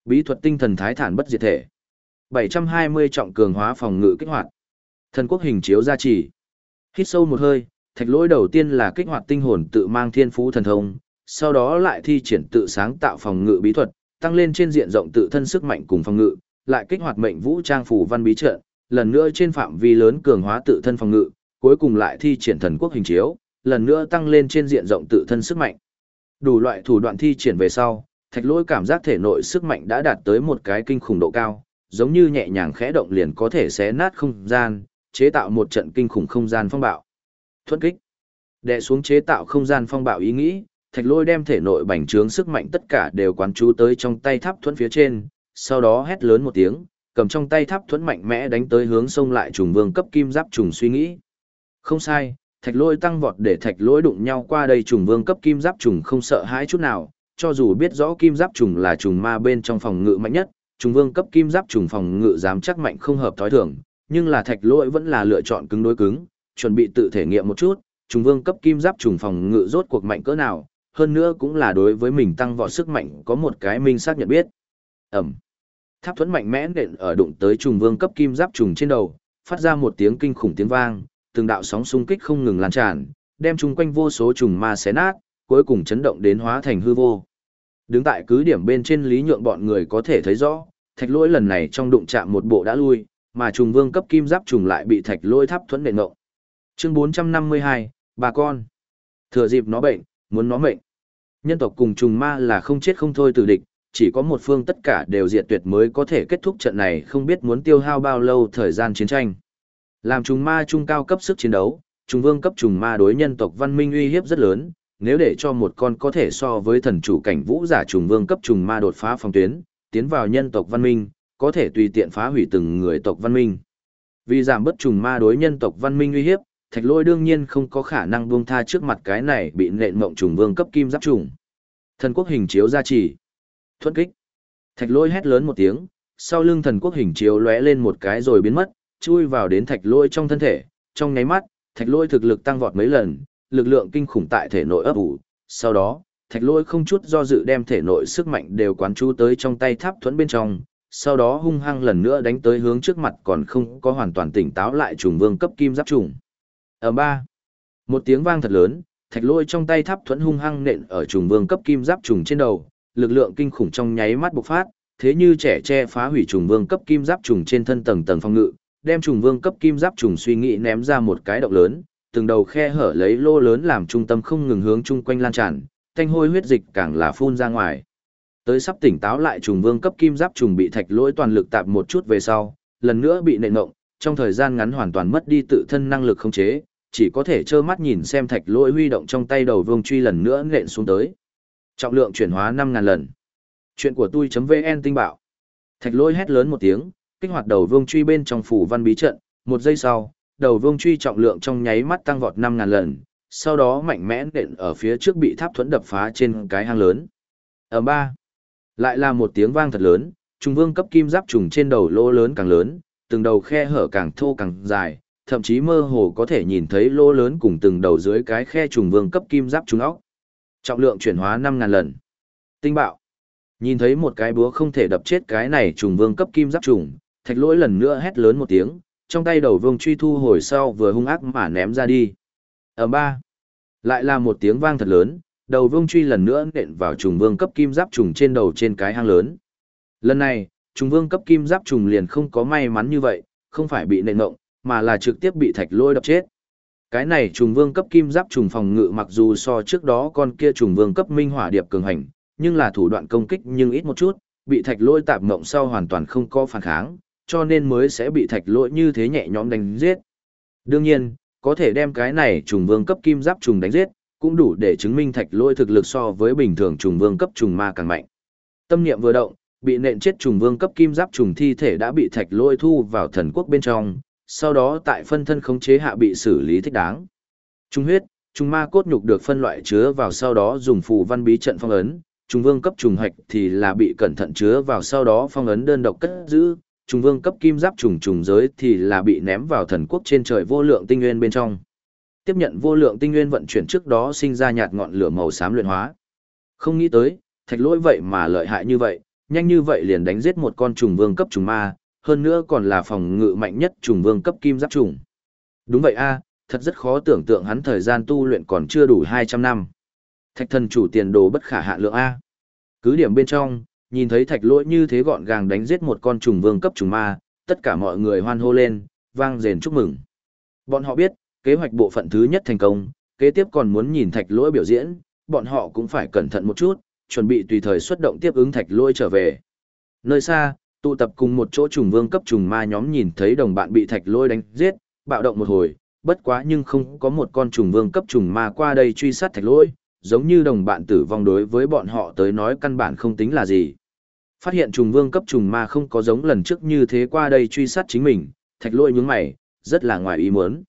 Bí thuật tinh thần thái thản bất diệt thể. 720 trọng cường hóa phòng ngự kích hoạt. Thần quốc hình chiếu gia trì. Hít sâu một hơi, thạch lỗi đầu tiên là kích hoạt tinh hồn tự mang thiên phú thần thông, sau đó lại thi triển tự sáng tạo phòng ngự bí thuật, tăng lên trên diện rộng tự thân sức mạnh cùng phòng ngự, lại kích hoạt mệnh vũ trang phủ văn bí trận, lần nữa trên phạm vi lớn cường hóa tự thân phòng ngự, cuối cùng lại thi triển thần quốc hình chiếu, lần nữa tăng lên trên diện rộng tự thân sức mạnh. Đủ loại thủ đoạn thi triển về sau, thạch lỗi cảm giác thể nội sức mạnh đã đạt tới một cái kinh khủng độ cao, giống như nhẹ nhàng khẽ động liền có thể xé nát không gian, chế tạo một trận kinh khủng không gian phong bạo. Thuận kích. Đệ xuống chế tạo không gian phong bạo ý nghĩ, thạch lôi đem thể nội bành trướng sức mạnh tất cả đều quán chú tới trong tay tháp thuẫn phía trên, sau đó hét lớn một tiếng, cầm trong tay tháp thuẫn mạnh mẽ đánh tới hướng sông lại trùng vương cấp kim giáp trùng suy nghĩ. Không sai, thạch lôi tăng vọt để thạch lôi đụng nhau qua đây trùng vương cấp kim giáp trùng không sợ hãi chút nào, cho dù biết rõ kim giáp trùng là trùng ma bên trong phòng ngự mạnh nhất, trùng vương cấp kim giáp trùng phòng ngự dám chắc mạnh không hợp thói thường, nhưng là thạch lỗi vẫn là lựa chọn cứng đối cứng, chuẩn bị tự thể nghiệm một chút, trùng vương cấp kim giáp trùng phòng ngự rốt cuộc mạnh cỡ nào, hơn nữa cũng là đối với mình tăng vọt sức mạnh có một cái minh xác nhận biết. Ẩm. Tháp thuẫn mạnh mẽ nện ở đụng tới trùng vương cấp kim giáp trùng trên đầu, phát ra một tiếng kinh khủng tiếng vang, từng đạo sóng xung kích không ngừng lan tràn, đem chung quanh vô số trùng ma xé nát, cuối cùng chấn động đến hóa thành hư vô. Đứng tại cứ điểm bên trên lý nhượng bọn người có thể thấy rõ, thạch lỗi lần này trong đụng chạm một bộ đã lui, mà trùng vương cấp kim giáp trùng lại bị thạch lỗi tháp thuẫn nệ ngộng. Chương 452, bà con. Thừa dịp nó bệnh, muốn nó mệnh. Nhân tộc cùng trùng ma là không chết không thôi từ địch, chỉ có một phương tất cả đều diệt tuyệt mới có thể kết thúc trận này không biết muốn tiêu hao bao lâu thời gian chiến tranh. Làm trùng ma trung cao cấp sức chiến đấu, trùng vương cấp trùng ma đối nhân tộc văn minh uy hiếp rất lớn, nếu để cho một con có thể so với thần chủ cảnh vũ giả trùng vương cấp trùng ma đột phá phòng tuyến, tiến vào nhân tộc văn minh, có thể tùy tiện phá hủy từng người tộc văn minh. Vì giảm bất trùng ma đối nhân tộc văn minh uy hiếp, thạch lôi đương nhiên không có khả năng buông tha trước mặt cái này bị nện mộng trùng vương cấp kim giáp trùng. Thần quốc hình chiếu ra chỉ Thuận kích. Thạch lôi hét lớn một tiếng, sau lưng thần quốc hình chiếu lóe lên một cái rồi biến mất, chui vào đến thạch lôi trong thân thể, trong nháy mắt, thạch lôi thực lực tăng vọt mấy lần, lực lượng kinh khủng tại thể nội ấp ủ. Sau đó, thạch Lỗi không chút do dự đem thể nội sức mạnh đều quán chú tới trong tay tháp thuẫn bên trong, sau đó hung hăng lần nữa đánh tới hướng trước mặt còn không có hoàn toàn tỉnh táo lại trùng vương cấp kim giáp trùng. Ở ba, một tiếng vang thật lớn, thạch Lỗi trong tay tháp thuẫn hung hăng nện ở trùng vương cấp kim giáp trùng trên đầu, lực lượng kinh khủng trong nháy mắt bộc phát, thế như trẻ che phá hủy trùng vương cấp kim giáp trùng trên thân tầng tầng phong ngự, đem trùng vương cấp kim giáp trùng suy nghĩ ném ra một cái động lớn, từng đầu khe hở lấy lô lớn làm trung tâm không ngừng hướng chung quanh lan tràn, thanh hôi huyết dịch càng là phun ra ngoài. Tới sắp tỉnh táo lại trùng vương cấp kim giáp trùng bị thạch lỗi toàn lực tạp một chút về sau, lần nữa bị nện ngộng, trong thời gian ngắn hoàn toàn mất đi tự thân năng lực khống chế, chỉ có thể trơ mắt nhìn xem thạch lỗi huy động trong tay đầu vương truy lần nữa nện xuống tới. Trọng lượng chuyển hóa 5000 lần. Chuyện của tôi.vn tinh bạo. Thạch lỗi hét lớn một tiếng, kích hoạt đầu vương truy bên trong phủ văn bí trận, một giây sau, đầu vương truy trọng lượng trong nháy mắt tăng vọt 5000 lần, sau đó mạnh mẽ nện ở phía trước bị tháp thuẫn đập phá trên cái hang lớn. Ở ba, lại là một tiếng vang thật lớn, trùng vương cấp kim giáp trùng trên đầu lỗ lớn càng lớn, từng đầu khe hở càng thô càng dài, thậm chí mơ hồ có thể nhìn thấy lỗ lớn cùng từng đầu dưới cái khe trùng vương cấp kim giáp trùng óc. Trọng lượng chuyển hóa 5.000 lần. Tinh bạo. Nhìn thấy một cái búa không thể đập chết cái này trùng vương cấp kim giáp trùng, thạch lỗi lần nữa hét lớn một tiếng, trong tay đầu vương truy thu hồi sau vừa hung ác mà ném ra đi. Ở ba, lại là một tiếng vang thật lớn, đầu vương truy lần nữa nện vào trùng vương cấp kim giáp trùng trên đầu trên cái hang lớn. Lần này, trùng vương cấp kim giáp trùng liền không có may mắn như vậy, không phải bị nện ngộng, mà là trực tiếp bị thạch lôi đập chết. Cái này trùng vương cấp kim giáp trùng phòng ngự mặc dù so trước đó con kia trùng vương cấp minh hỏa điệp cường hành, nhưng là thủ đoạn công kích nhưng ít một chút, bị thạch lôi tạp ngộng sau hoàn toàn không có phản kháng, cho nên mới sẽ bị thạch lôi như thế nhẹ nhõm đánh giết. Đương nhiên, có thể đem cái này trùng vương cấp kim giáp trùng đánh giết, cũng đủ để chứng minh thạch lôi thực lực so với bình thường trùng vương cấp trùng ma càng mạnh. Tâm niệm vừa động, bị nện chết trùng vương cấp kim giáp trùng thi thể đã bị thạch lôi thu vào thần quốc bên trong, sau đó tại phân thân khống chế hạ bị xử lý thích đáng. Trung huyết, trùng ma cốt nhục được phân loại chứa vào sau đó dùng phù văn bí trận phong ấn, trùng vương cấp trùng hạch thì là bị cẩn thận chứa vào sau đó phong ấn đơn độc cất giữ, trùng vương cấp kim giáp trùng trùng giới thì là bị ném vào thần quốc trên trời vô lượng tinh nguyên bên trong. Tiếp nhận vô lượng tinh nguyên vận chuyển trước đó sinh ra nhạt ngọn lửa màu xám luyện hóa. Không nghĩ tới, thạch lỗi vậy mà lợi hại như vậy, nhanh như vậy liền đánh giết một con trùng vương cấp trùng ma, hơn nữa còn là phòng ngự mạnh nhất trùng vương cấp kim giáp trùng. Đúng vậy a, thật rất khó tưởng tượng hắn thời gian tu luyện còn chưa đủ 200 năm. Thạch thần chủ tiền đồ bất khả hạ lượng a. Cứ điểm bên trong, nhìn thấy thạch lỗi như thế gọn gàng đánh giết một con trùng vương cấp trùng ma, tất cả mọi người hoan hô lên, vang rền chúc mừng. Bọn họ biết, kế hoạch bộ phận thứ nhất thành công, kế tiếp còn muốn nhìn thạch lỗi biểu diễn, bọn họ cũng phải cẩn thận một chút, chuẩn bị tùy thời xuất động tiếp ứng thạch lỗi trở về. Nơi xa, tụ tập cùng một chỗ trùng vương cấp trùng ma nhóm nhìn thấy đồng bạn bị thạch lỗi đánh giết, bạo động một hồi, bất quá nhưng không có một con trùng vương cấp trùng ma qua đây truy sát thạch lỗi, giống như đồng bạn tử vong đối với bọn họ tới nói căn bản không tính là gì. Phát hiện trùng vương cấp trùng ma không có giống lần trước như thế qua đây truy sát chính mình, thạch lỗi nhướng mày, rất là ngoài ý muốn.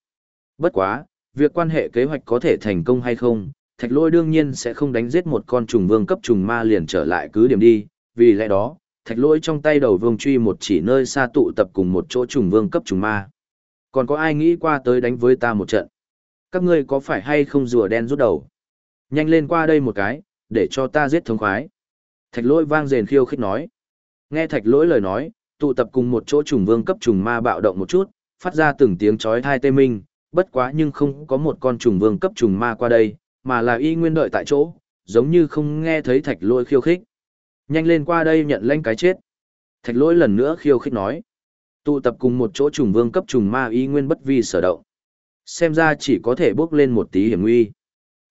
Bất quá, việc quan hệ kế hoạch có thể thành công hay không, thạch lỗi đương nhiên sẽ không đánh giết một con trùng vương cấp trùng ma liền trở lại cứ điểm đi, vì lẽ đó, thạch lỗi trong tay đầu vương truy một chỉ nơi xa tụ tập cùng một chỗ trùng vương cấp trùng ma. Còn có ai nghĩ qua tới đánh với ta một trận? Các ngươi có phải hay không rùa đen rút đầu? Nhanh lên qua đây một cái, để cho ta giết thống khoái. Thạch lỗi vang rền khiêu khích nói. Nghe thạch lỗi lời nói, tụ tập cùng một chỗ trùng vương cấp trùng ma bạo động một chút, phát ra từng tiếng chói thai tê minh, bất quá nhưng không có một con trùng vương cấp trùng ma qua đây, mà là y nguyên đợi tại chỗ, giống như không nghe thấy thạch lỗi khiêu khích. Nhanh lên qua đây nhận lên cái chết. Thạch lỗi lần nữa khiêu khích nói. Tụ tập cùng một chỗ trùng vương cấp trùng ma y nguyên bất vi sở động. Xem ra chỉ có thể bước lên một tí hiểm nguy.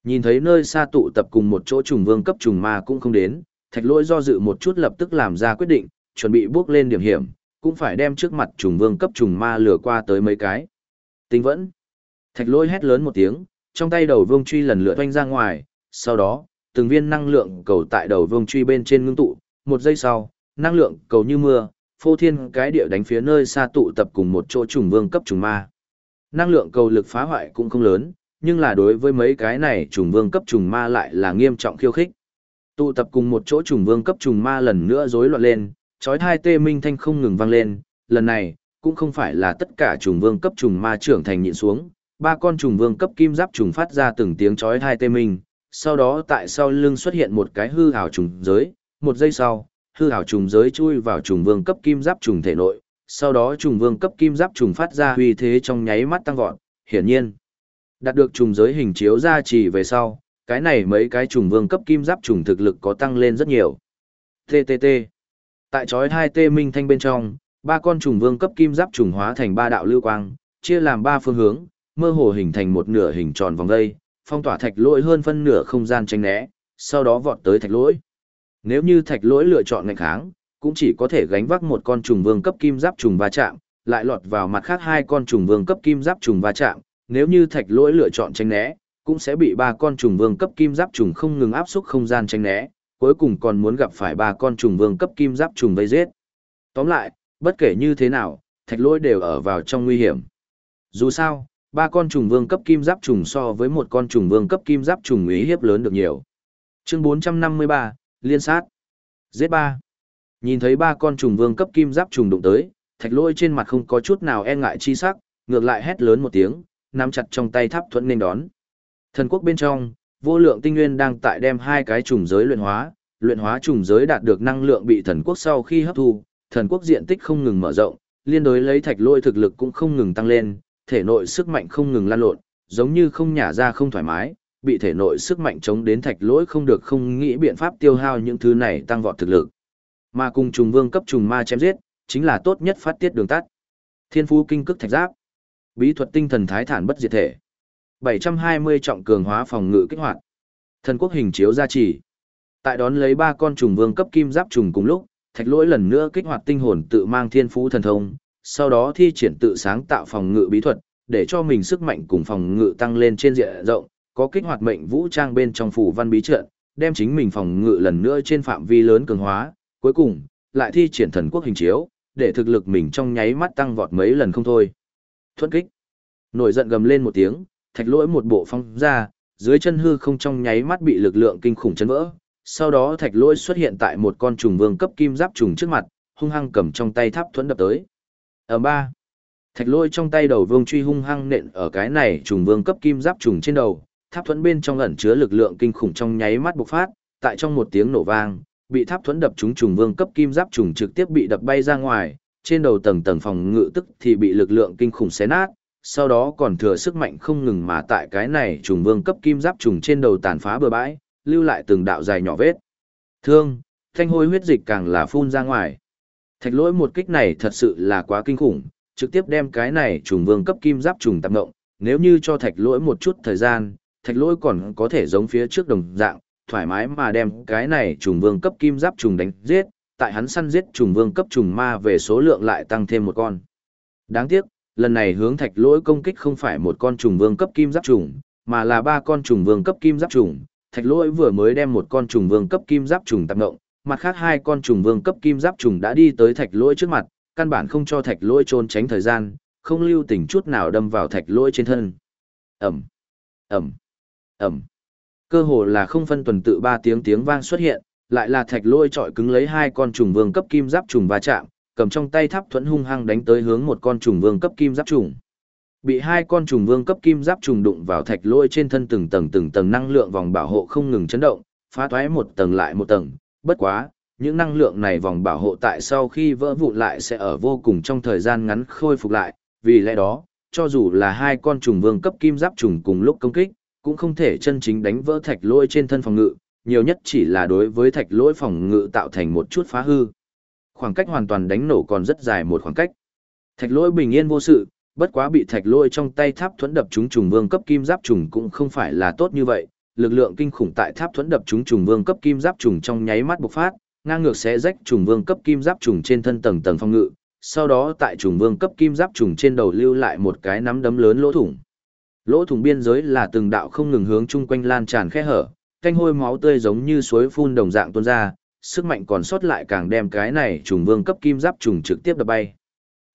Nhìn thấy nơi xa tụ tập cùng một chỗ trùng vương cấp trùng ma cũng không đến, thạch lỗi do dự một chút lập tức làm ra quyết định, chuẩn bị bước lên điểm hiểm, cũng phải đem trước mặt trùng vương cấp trùng ma lừa qua tới mấy cái. Tinh vẫn. Thạch lỗi hét lớn một tiếng, trong tay đầu vương truy lần lượt oanh ra ngoài, sau đó, từng viên năng lượng cầu tại đầu vương truy bên trên ngưng tụ, một giây sau, năng lượng cầu như mưa, phô thiên cái địa đánh phía nơi xa tụ tập cùng một chỗ trùng vương cấp trùng ma. Năng lượng cầu lực phá hoại cũng không lớn, nhưng là đối với mấy cái này trùng vương cấp trùng ma lại là nghiêm trọng khiêu khích. Tụ tập cùng một chỗ trùng vương cấp trùng ma lần nữa rối loạn lên, chói thai tê minh thanh không ngừng vang lên, lần này, cũng không phải là tất cả trùng vương cấp trùng ma trưởng thành nhịn xuống, ba con trùng vương cấp kim giáp trùng phát ra từng tiếng chói thai tê minh, sau đó tại sau lưng xuất hiện một cái hư ảo trùng giới, một giây sau, hư ảo trùng giới chui vào trùng vương cấp kim giáp trùng thể nội, sau đó trùng vương cấp kim giáp trùng phát ra uy thế trong nháy mắt tăng vọt, hiển nhiên, đạt được trùng giới hình chiếu ra chỉ về sau, cái này mấy cái trùng vương cấp kim giáp trùng thực lực có tăng lên rất nhiều. TTT. Tại chói hai tê minh thanh bên trong, ba con trùng vương cấp kim giáp trùng hóa thành ba đạo lưu quang, chia làm ba phương hướng, mơ hồ hình thành một nửa hình tròn vòng dây, phong tỏa thạch lỗi hơn phân nửa không gian tranh né, sau đó vọt tới thạch lỗi. Nếu như thạch lỗi lựa chọn ngành kháng, cũng chỉ có thể gánh vác một con trùng vương cấp kim giáp trùng va chạm, lại lọt vào mặt khác hai con trùng vương cấp kim giáp trùng va chạm, nếu như thạch lỗi lựa chọn tranh né, cũng sẽ bị ba con trùng vương cấp kim giáp trùng không ngừng áp xúc không gian tranh né, cuối cùng còn muốn gặp phải ba con trùng vương cấp kim giáp trùng vây giết. Tóm lại, bất kể như thế nào, thạch lỗi đều ở vào trong nguy hiểm. Dù sao, ba con trùng vương cấp kim giáp trùng so với một con trùng vương cấp kim giáp trùng ý hiếp lớn được nhiều. Chương 453, Liên sát. Giết ba. Nhìn thấy ba con trùng vương cấp kim giáp trùng đụng tới, thạch lỗi trên mặt không có chút nào e ngại chi sắc, ngược lại hét lớn một tiếng, nắm chặt trong tay tháp thuẫn nên đón. Thần quốc bên trong, vô lượng tinh nguyên đang tại đem hai cái trùng giới luyện hóa, luyện hóa trùng giới đạt được năng lượng bị thần quốc sau khi hấp thu, thần quốc diện tích không ngừng mở rộng, liên đối lấy thạch lôi thực lực cũng không ngừng tăng lên, thể nội sức mạnh không ngừng lan lộn, giống như không nhả ra không thoải mái, bị thể nội sức mạnh chống đến thạch lỗi không được không nghĩ biện pháp tiêu hao những thứ này tăng vọt thực lực. Mà cùng trùng vương cấp trùng ma chém giết, chính là tốt nhất phát tiết đường tắt. Thiên phú kinh cức thạch giáp, bí thuật tinh thần thái thản bất diệt thể. 720 trọng cường hóa phòng ngự kích hoạt. Thần quốc hình chiếu gia trì. Tại đón lấy ba con trùng vương cấp kim giáp trùng cùng lúc, thạch lỗi lần nữa kích hoạt tinh hồn tự mang thiên phú thần thông, sau đó thi triển tự sáng tạo phòng ngự bí thuật, để cho mình sức mạnh cùng phòng ngự tăng lên trên diện rộng, có kích hoạt mệnh vũ trang bên trong phủ văn bí trận, đem chính mình phòng ngự lần nữa trên phạm vi lớn cường hóa, cuối cùng, lại thi triển thần quốc hình chiếu, để thực lực mình trong nháy mắt tăng vọt mấy lần không thôi. Thuận kích. Nổi giận gầm lên một tiếng, thạch lỗi một bộ phong ra, dưới chân hư không trong nháy mắt bị lực lượng kinh khủng chấn vỡ. Sau đó thạch lỗi xuất hiện tại một con trùng vương cấp kim giáp trùng trước mặt, hung hăng cầm trong tay tháp thuẫn đập tới. Ở ba, thạch lỗi trong tay đầu vương truy hung hăng nện ở cái này trùng vương cấp kim giáp trùng trên đầu, tháp thuẫn bên trong ẩn chứa lực lượng kinh khủng trong nháy mắt bộc phát, tại trong một tiếng nổ vang, bị tháp thuẫn đập trúng trùng vương cấp kim giáp trùng trực tiếp bị đập bay ra ngoài, trên đầu tầng tầng phòng ngự tức thì bị lực lượng kinh khủng xé nát, sau đó còn thừa sức mạnh không ngừng mà tại cái này trùng vương cấp kim giáp trùng trên đầu tàn phá bừa bãi, lưu lại từng đạo dài nhỏ vết. Thương, thanh hôi huyết dịch càng là phun ra ngoài. Thạch lỗi một kích này thật sự là quá kinh khủng, trực tiếp đem cái này trùng vương cấp kim giáp trùng tạm ngộng, nếu như cho thạch lỗi một chút thời gian, thạch lỗi còn có thể giống phía trước đồng dạng, thoải mái mà đem cái này trùng vương cấp kim giáp trùng đánh giết, tại hắn săn giết trùng vương cấp trùng ma về số lượng lại tăng thêm một con. Đáng tiếc, lần này hướng thạch lỗi công kích không phải một con trùng vương cấp kim giáp trùng, mà là ba con trùng vương cấp kim giáp trùng. Thạch lỗi vừa mới đem một con trùng vương cấp kim giáp trùng tạm ngộng, mặt khác hai con trùng vương cấp kim giáp trùng đã đi tới thạch lỗi trước mặt, căn bản không cho thạch lỗi trốn tránh thời gian, không lưu tình chút nào đâm vào thạch lỗi trên thân. Ẩm, Ẩm, Ẩm. Cơ hồ là không phân tuần tự ba tiếng tiếng vang xuất hiện, lại là thạch lỗi trọi cứng lấy hai con trùng vương cấp kim giáp trùng va chạm, cầm trong tay tháp thuẫn hung hăng đánh tới hướng một con trùng vương cấp kim giáp trùng. Bị hai con trùng vương cấp kim giáp trùng đụng vào thạch lôi trên thân từng tầng từng tầng năng lượng vòng bảo hộ không ngừng chấn động, phá thoái một tầng lại một tầng, bất quá, những năng lượng này vòng bảo hộ tại sau khi vỡ vụn lại sẽ ở vô cùng trong thời gian ngắn khôi phục lại, vì lẽ đó, cho dù là hai con trùng vương cấp kim giáp trùng cùng lúc công kích, cũng không thể chân chính đánh vỡ thạch lôi trên thân phòng ngự, nhiều nhất chỉ là đối với thạch lôi phòng ngự tạo thành một chút phá hư khoảng cách hoàn toàn đánh nổ còn rất dài một khoảng cách. Thạch lỗi bình yên vô sự, bất quá bị thạch lỗi trong tay tháp thuẫn đập trúng trùng vương cấp kim giáp trùng cũng không phải là tốt như vậy, lực lượng kinh khủng tại tháp thuẫn đập trúng trùng vương cấp kim giáp trùng trong nháy mắt bộc phát, ngang ngược sẽ rách trùng vương cấp kim giáp trùng trên thân tầng tầng phong ngự, sau đó tại trùng vương cấp kim giáp trùng trên đầu lưu lại một cái nắm đấm lớn lỗ thủng. Lỗ thủng biên giới là từng đạo không ngừng hướng chung quanh lan tràn khe hở, canh hôi máu tươi giống như suối phun đồng dạng tuôn ra, sức mạnh còn sót lại càng đem cái này trùng vương cấp kim giáp trùng trực tiếp đập bay.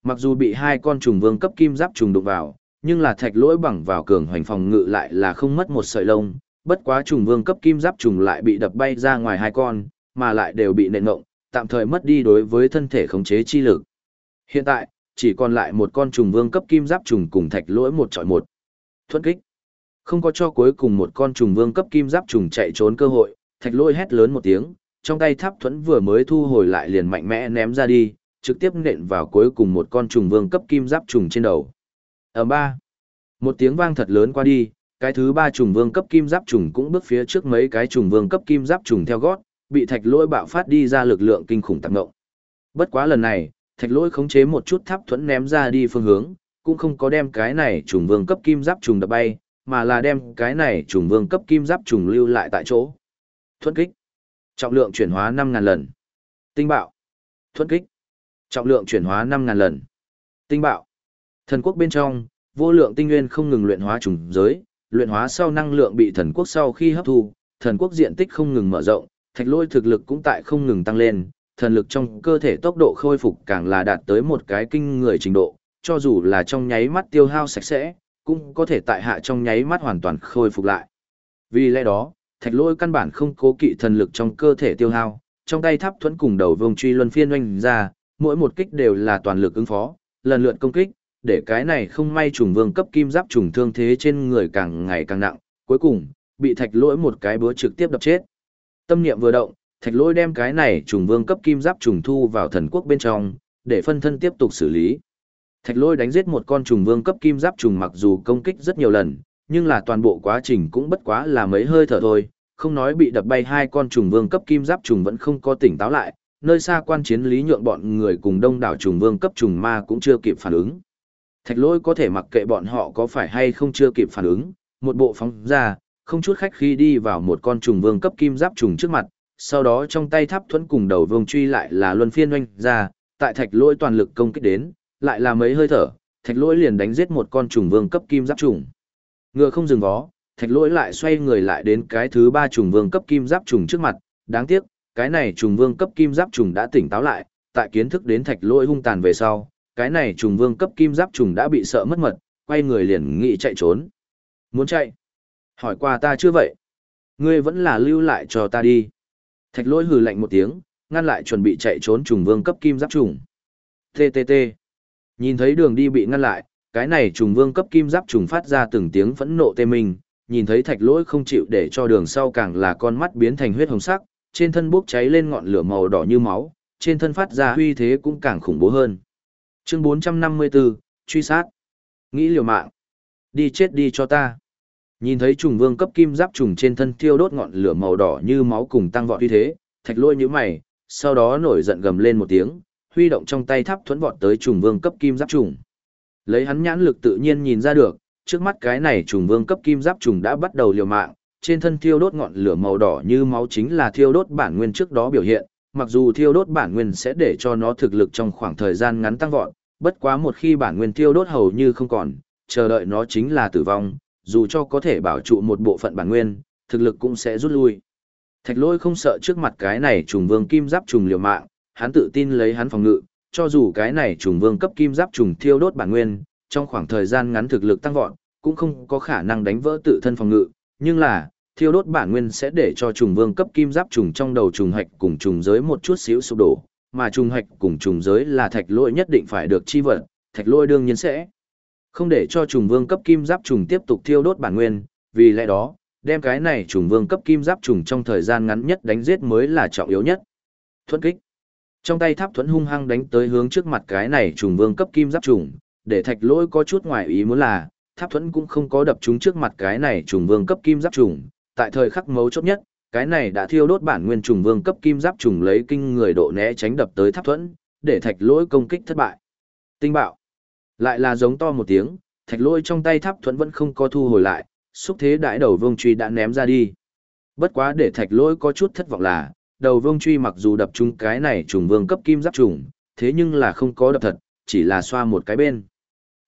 Mặc dù bị hai con trùng vương cấp kim giáp trùng đụng vào, nhưng là thạch lỗi bằng vào cường hoành phòng ngự lại là không mất một sợi lông, bất quá trùng vương cấp kim giáp trùng lại bị đập bay ra ngoài hai con, mà lại đều bị nện ngộng, tạm thời mất đi đối với thân thể khống chế chi lực. Hiện tại, chỉ còn lại một con trùng vương cấp kim giáp trùng cùng thạch lỗi một trọi một. Thuận kích. Không có cho cuối cùng một con trùng vương cấp kim giáp trùng chạy trốn cơ hội, thạch lỗi hét lớn một tiếng, trong tay tháp thuẫn vừa mới thu hồi lại liền mạnh mẽ ném ra đi, trực tiếp nện vào cuối cùng một con trùng vương cấp kim giáp trùng trên đầu. Ở ba, một tiếng vang thật lớn qua đi, cái thứ ba trùng vương cấp kim giáp trùng cũng bước phía trước mấy cái trùng vương cấp kim giáp trùng theo gót, bị thạch lỗi bạo phát đi ra lực lượng kinh khủng tạc ngộng. Bất quá lần này, thạch lỗi khống chế một chút tháp thuẫn ném ra đi phương hướng, cũng không có đem cái này trùng vương cấp kim giáp trùng đập bay, mà là đem cái này trùng vương cấp kim giáp trùng lưu lại tại chỗ. Thuẫn kích. Trọng lượng chuyển hóa 5.000 lần. Tinh bạo. Thuất kích. Trọng lượng chuyển hóa 5.000 lần. Tinh bạo. Thần quốc bên trong, vô lượng tinh nguyên không ngừng luyện hóa trùng giới, luyện hóa sau năng lượng bị thần quốc sau khi hấp thu, thần quốc diện tích không ngừng mở rộng, thạch lôi thực lực cũng tại không ngừng tăng lên, thần lực trong cơ thể tốc độ khôi phục càng là đạt tới một cái kinh người trình độ, cho dù là trong nháy mắt tiêu hao sạch sẽ, cũng có thể tại hạ trong nháy mắt hoàn toàn khôi phục lại. Vì lẽ đó, thạch lôi căn bản không cố kỵ thần lực trong cơ thể tiêu hao, trong tay tháp thuẫn cùng đầu vương truy luân phiên oanh ra, mỗi một kích đều là toàn lực ứng phó, lần lượt công kích, để cái này không may trùng vương cấp kim giáp trùng thương thế trên người càng ngày càng nặng, cuối cùng, bị thạch lỗi một cái búa trực tiếp đập chết. Tâm niệm vừa động, thạch lỗi đem cái này trùng vương cấp kim giáp trùng thu vào thần quốc bên trong, để phân thân tiếp tục xử lý. Thạch lỗi đánh giết một con trùng vương cấp kim giáp trùng mặc dù công kích rất nhiều lần, nhưng là toàn bộ quá trình cũng bất quá là mấy hơi thở thôi, không nói bị đập bay hai con trùng vương cấp kim giáp trùng vẫn không có tỉnh táo lại, nơi xa quan chiến lý nhượng bọn người cùng đông đảo trùng vương cấp trùng ma cũng chưa kịp phản ứng. Thạch lỗi có thể mặc kệ bọn họ có phải hay không chưa kịp phản ứng, một bộ phóng ra, không chút khách khi đi vào một con trùng vương cấp kim giáp trùng trước mặt, sau đó trong tay tháp thuẫn cùng đầu vương truy lại là luân phiên oanh ra, tại thạch lỗi toàn lực công kích đến, lại là mấy hơi thở, thạch lỗi liền đánh giết một con trùng vương cấp kim giáp trùng. Ngựa không dừng vó, thạch lỗi lại xoay người lại đến cái thứ ba trùng vương cấp kim giáp trùng trước mặt, đáng tiếc, cái này trùng vương cấp kim giáp trùng đã tỉnh táo lại, tại kiến thức đến thạch lỗi hung tàn về sau, cái này trùng vương cấp kim giáp trùng đã bị sợ mất mật, quay người liền nghĩ chạy trốn. Muốn chạy? Hỏi qua ta chưa vậy? Ngươi vẫn là lưu lại cho ta đi. Thạch lỗi hừ lạnh một tiếng, ngăn lại chuẩn bị chạy trốn trùng vương cấp kim giáp trùng. TTT. Nhìn thấy đường đi bị ngăn lại, cái này trùng vương cấp kim giáp trùng phát ra từng tiếng phẫn nộ tê mình, nhìn thấy thạch lỗi không chịu để cho đường sau càng là con mắt biến thành huyết hồng sắc, trên thân bốc cháy lên ngọn lửa màu đỏ như máu, trên thân phát ra huy thế cũng càng khủng bố hơn. Chương 454, truy sát. Nghĩ liều mạng. Đi chết đi cho ta. Nhìn thấy trùng vương cấp kim giáp trùng trên thân thiêu đốt ngọn lửa màu đỏ như máu cùng tăng vọt uy thế, thạch lôi như mày, sau đó nổi giận gầm lên một tiếng, huy động trong tay tháp thuẫn vọt tới trùng vương cấp kim giáp trùng. Lấy hắn nhãn lực tự nhiên nhìn ra được, trước mắt cái này trùng vương cấp kim giáp trùng đã bắt đầu liều mạng, trên thân thiêu đốt ngọn lửa màu đỏ như máu chính là thiêu đốt bản nguyên trước đó biểu hiện, mặc dù thiêu đốt bản nguyên sẽ để cho nó thực lực trong khoảng thời gian ngắn tăng vọt, bất quá một khi bản nguyên thiêu đốt hầu như không còn, chờ đợi nó chính là tử vong, dù cho có thể bảo trụ một bộ phận bản nguyên, thực lực cũng sẽ rút lui. Thạch lôi không sợ trước mặt cái này trùng vương kim giáp trùng liều mạng, hắn tự tin lấy hắn phòng ngự, cho dù cái này trùng vương cấp kim giáp trùng thiêu đốt bản nguyên, trong khoảng thời gian ngắn thực lực tăng vọt, cũng không có khả năng đánh vỡ tự thân phòng ngự, nhưng là, thiêu đốt bản nguyên sẽ để cho trùng vương cấp kim giáp trùng trong đầu trùng hạch cùng trùng giới một chút xíu sụp đổ, mà trùng hạch cùng trùng giới là thạch lôi nhất định phải được chi vật, thạch lôi đương nhiên sẽ không để cho trùng vương cấp kim giáp trùng tiếp tục thiêu đốt bản nguyên, vì lẽ đó, đem cái này trùng vương cấp kim giáp trùng trong thời gian ngắn nhất đánh giết mới là trọng yếu nhất. Thuận kích. Trong tay tháp thuẫn hung hăng đánh tới hướng trước mặt cái này trùng vương cấp kim giáp trùng, để thạch lỗi có chút ngoài ý muốn là, tháp thuẫn cũng không có đập trúng trước mặt cái này trùng vương cấp kim giáp trùng, tại thời khắc mấu chốt nhất, cái này đã thiêu đốt bản nguyên trùng vương cấp kim giáp trùng lấy kinh người độ né tránh đập tới tháp thuẫn, để thạch lỗi công kích thất bại. Tinh bạo. Lại là giống to một tiếng, thạch lỗi trong tay tháp thuẫn vẫn không có thu hồi lại, xúc thế đại đầu vương truy đã ném ra đi. Bất quá để thạch lỗi có chút thất vọng là, đầu vương truy mặc dù đập trúng cái này trùng vương cấp kim giáp trùng, thế nhưng là không có đập thật, chỉ là xoa một cái bên.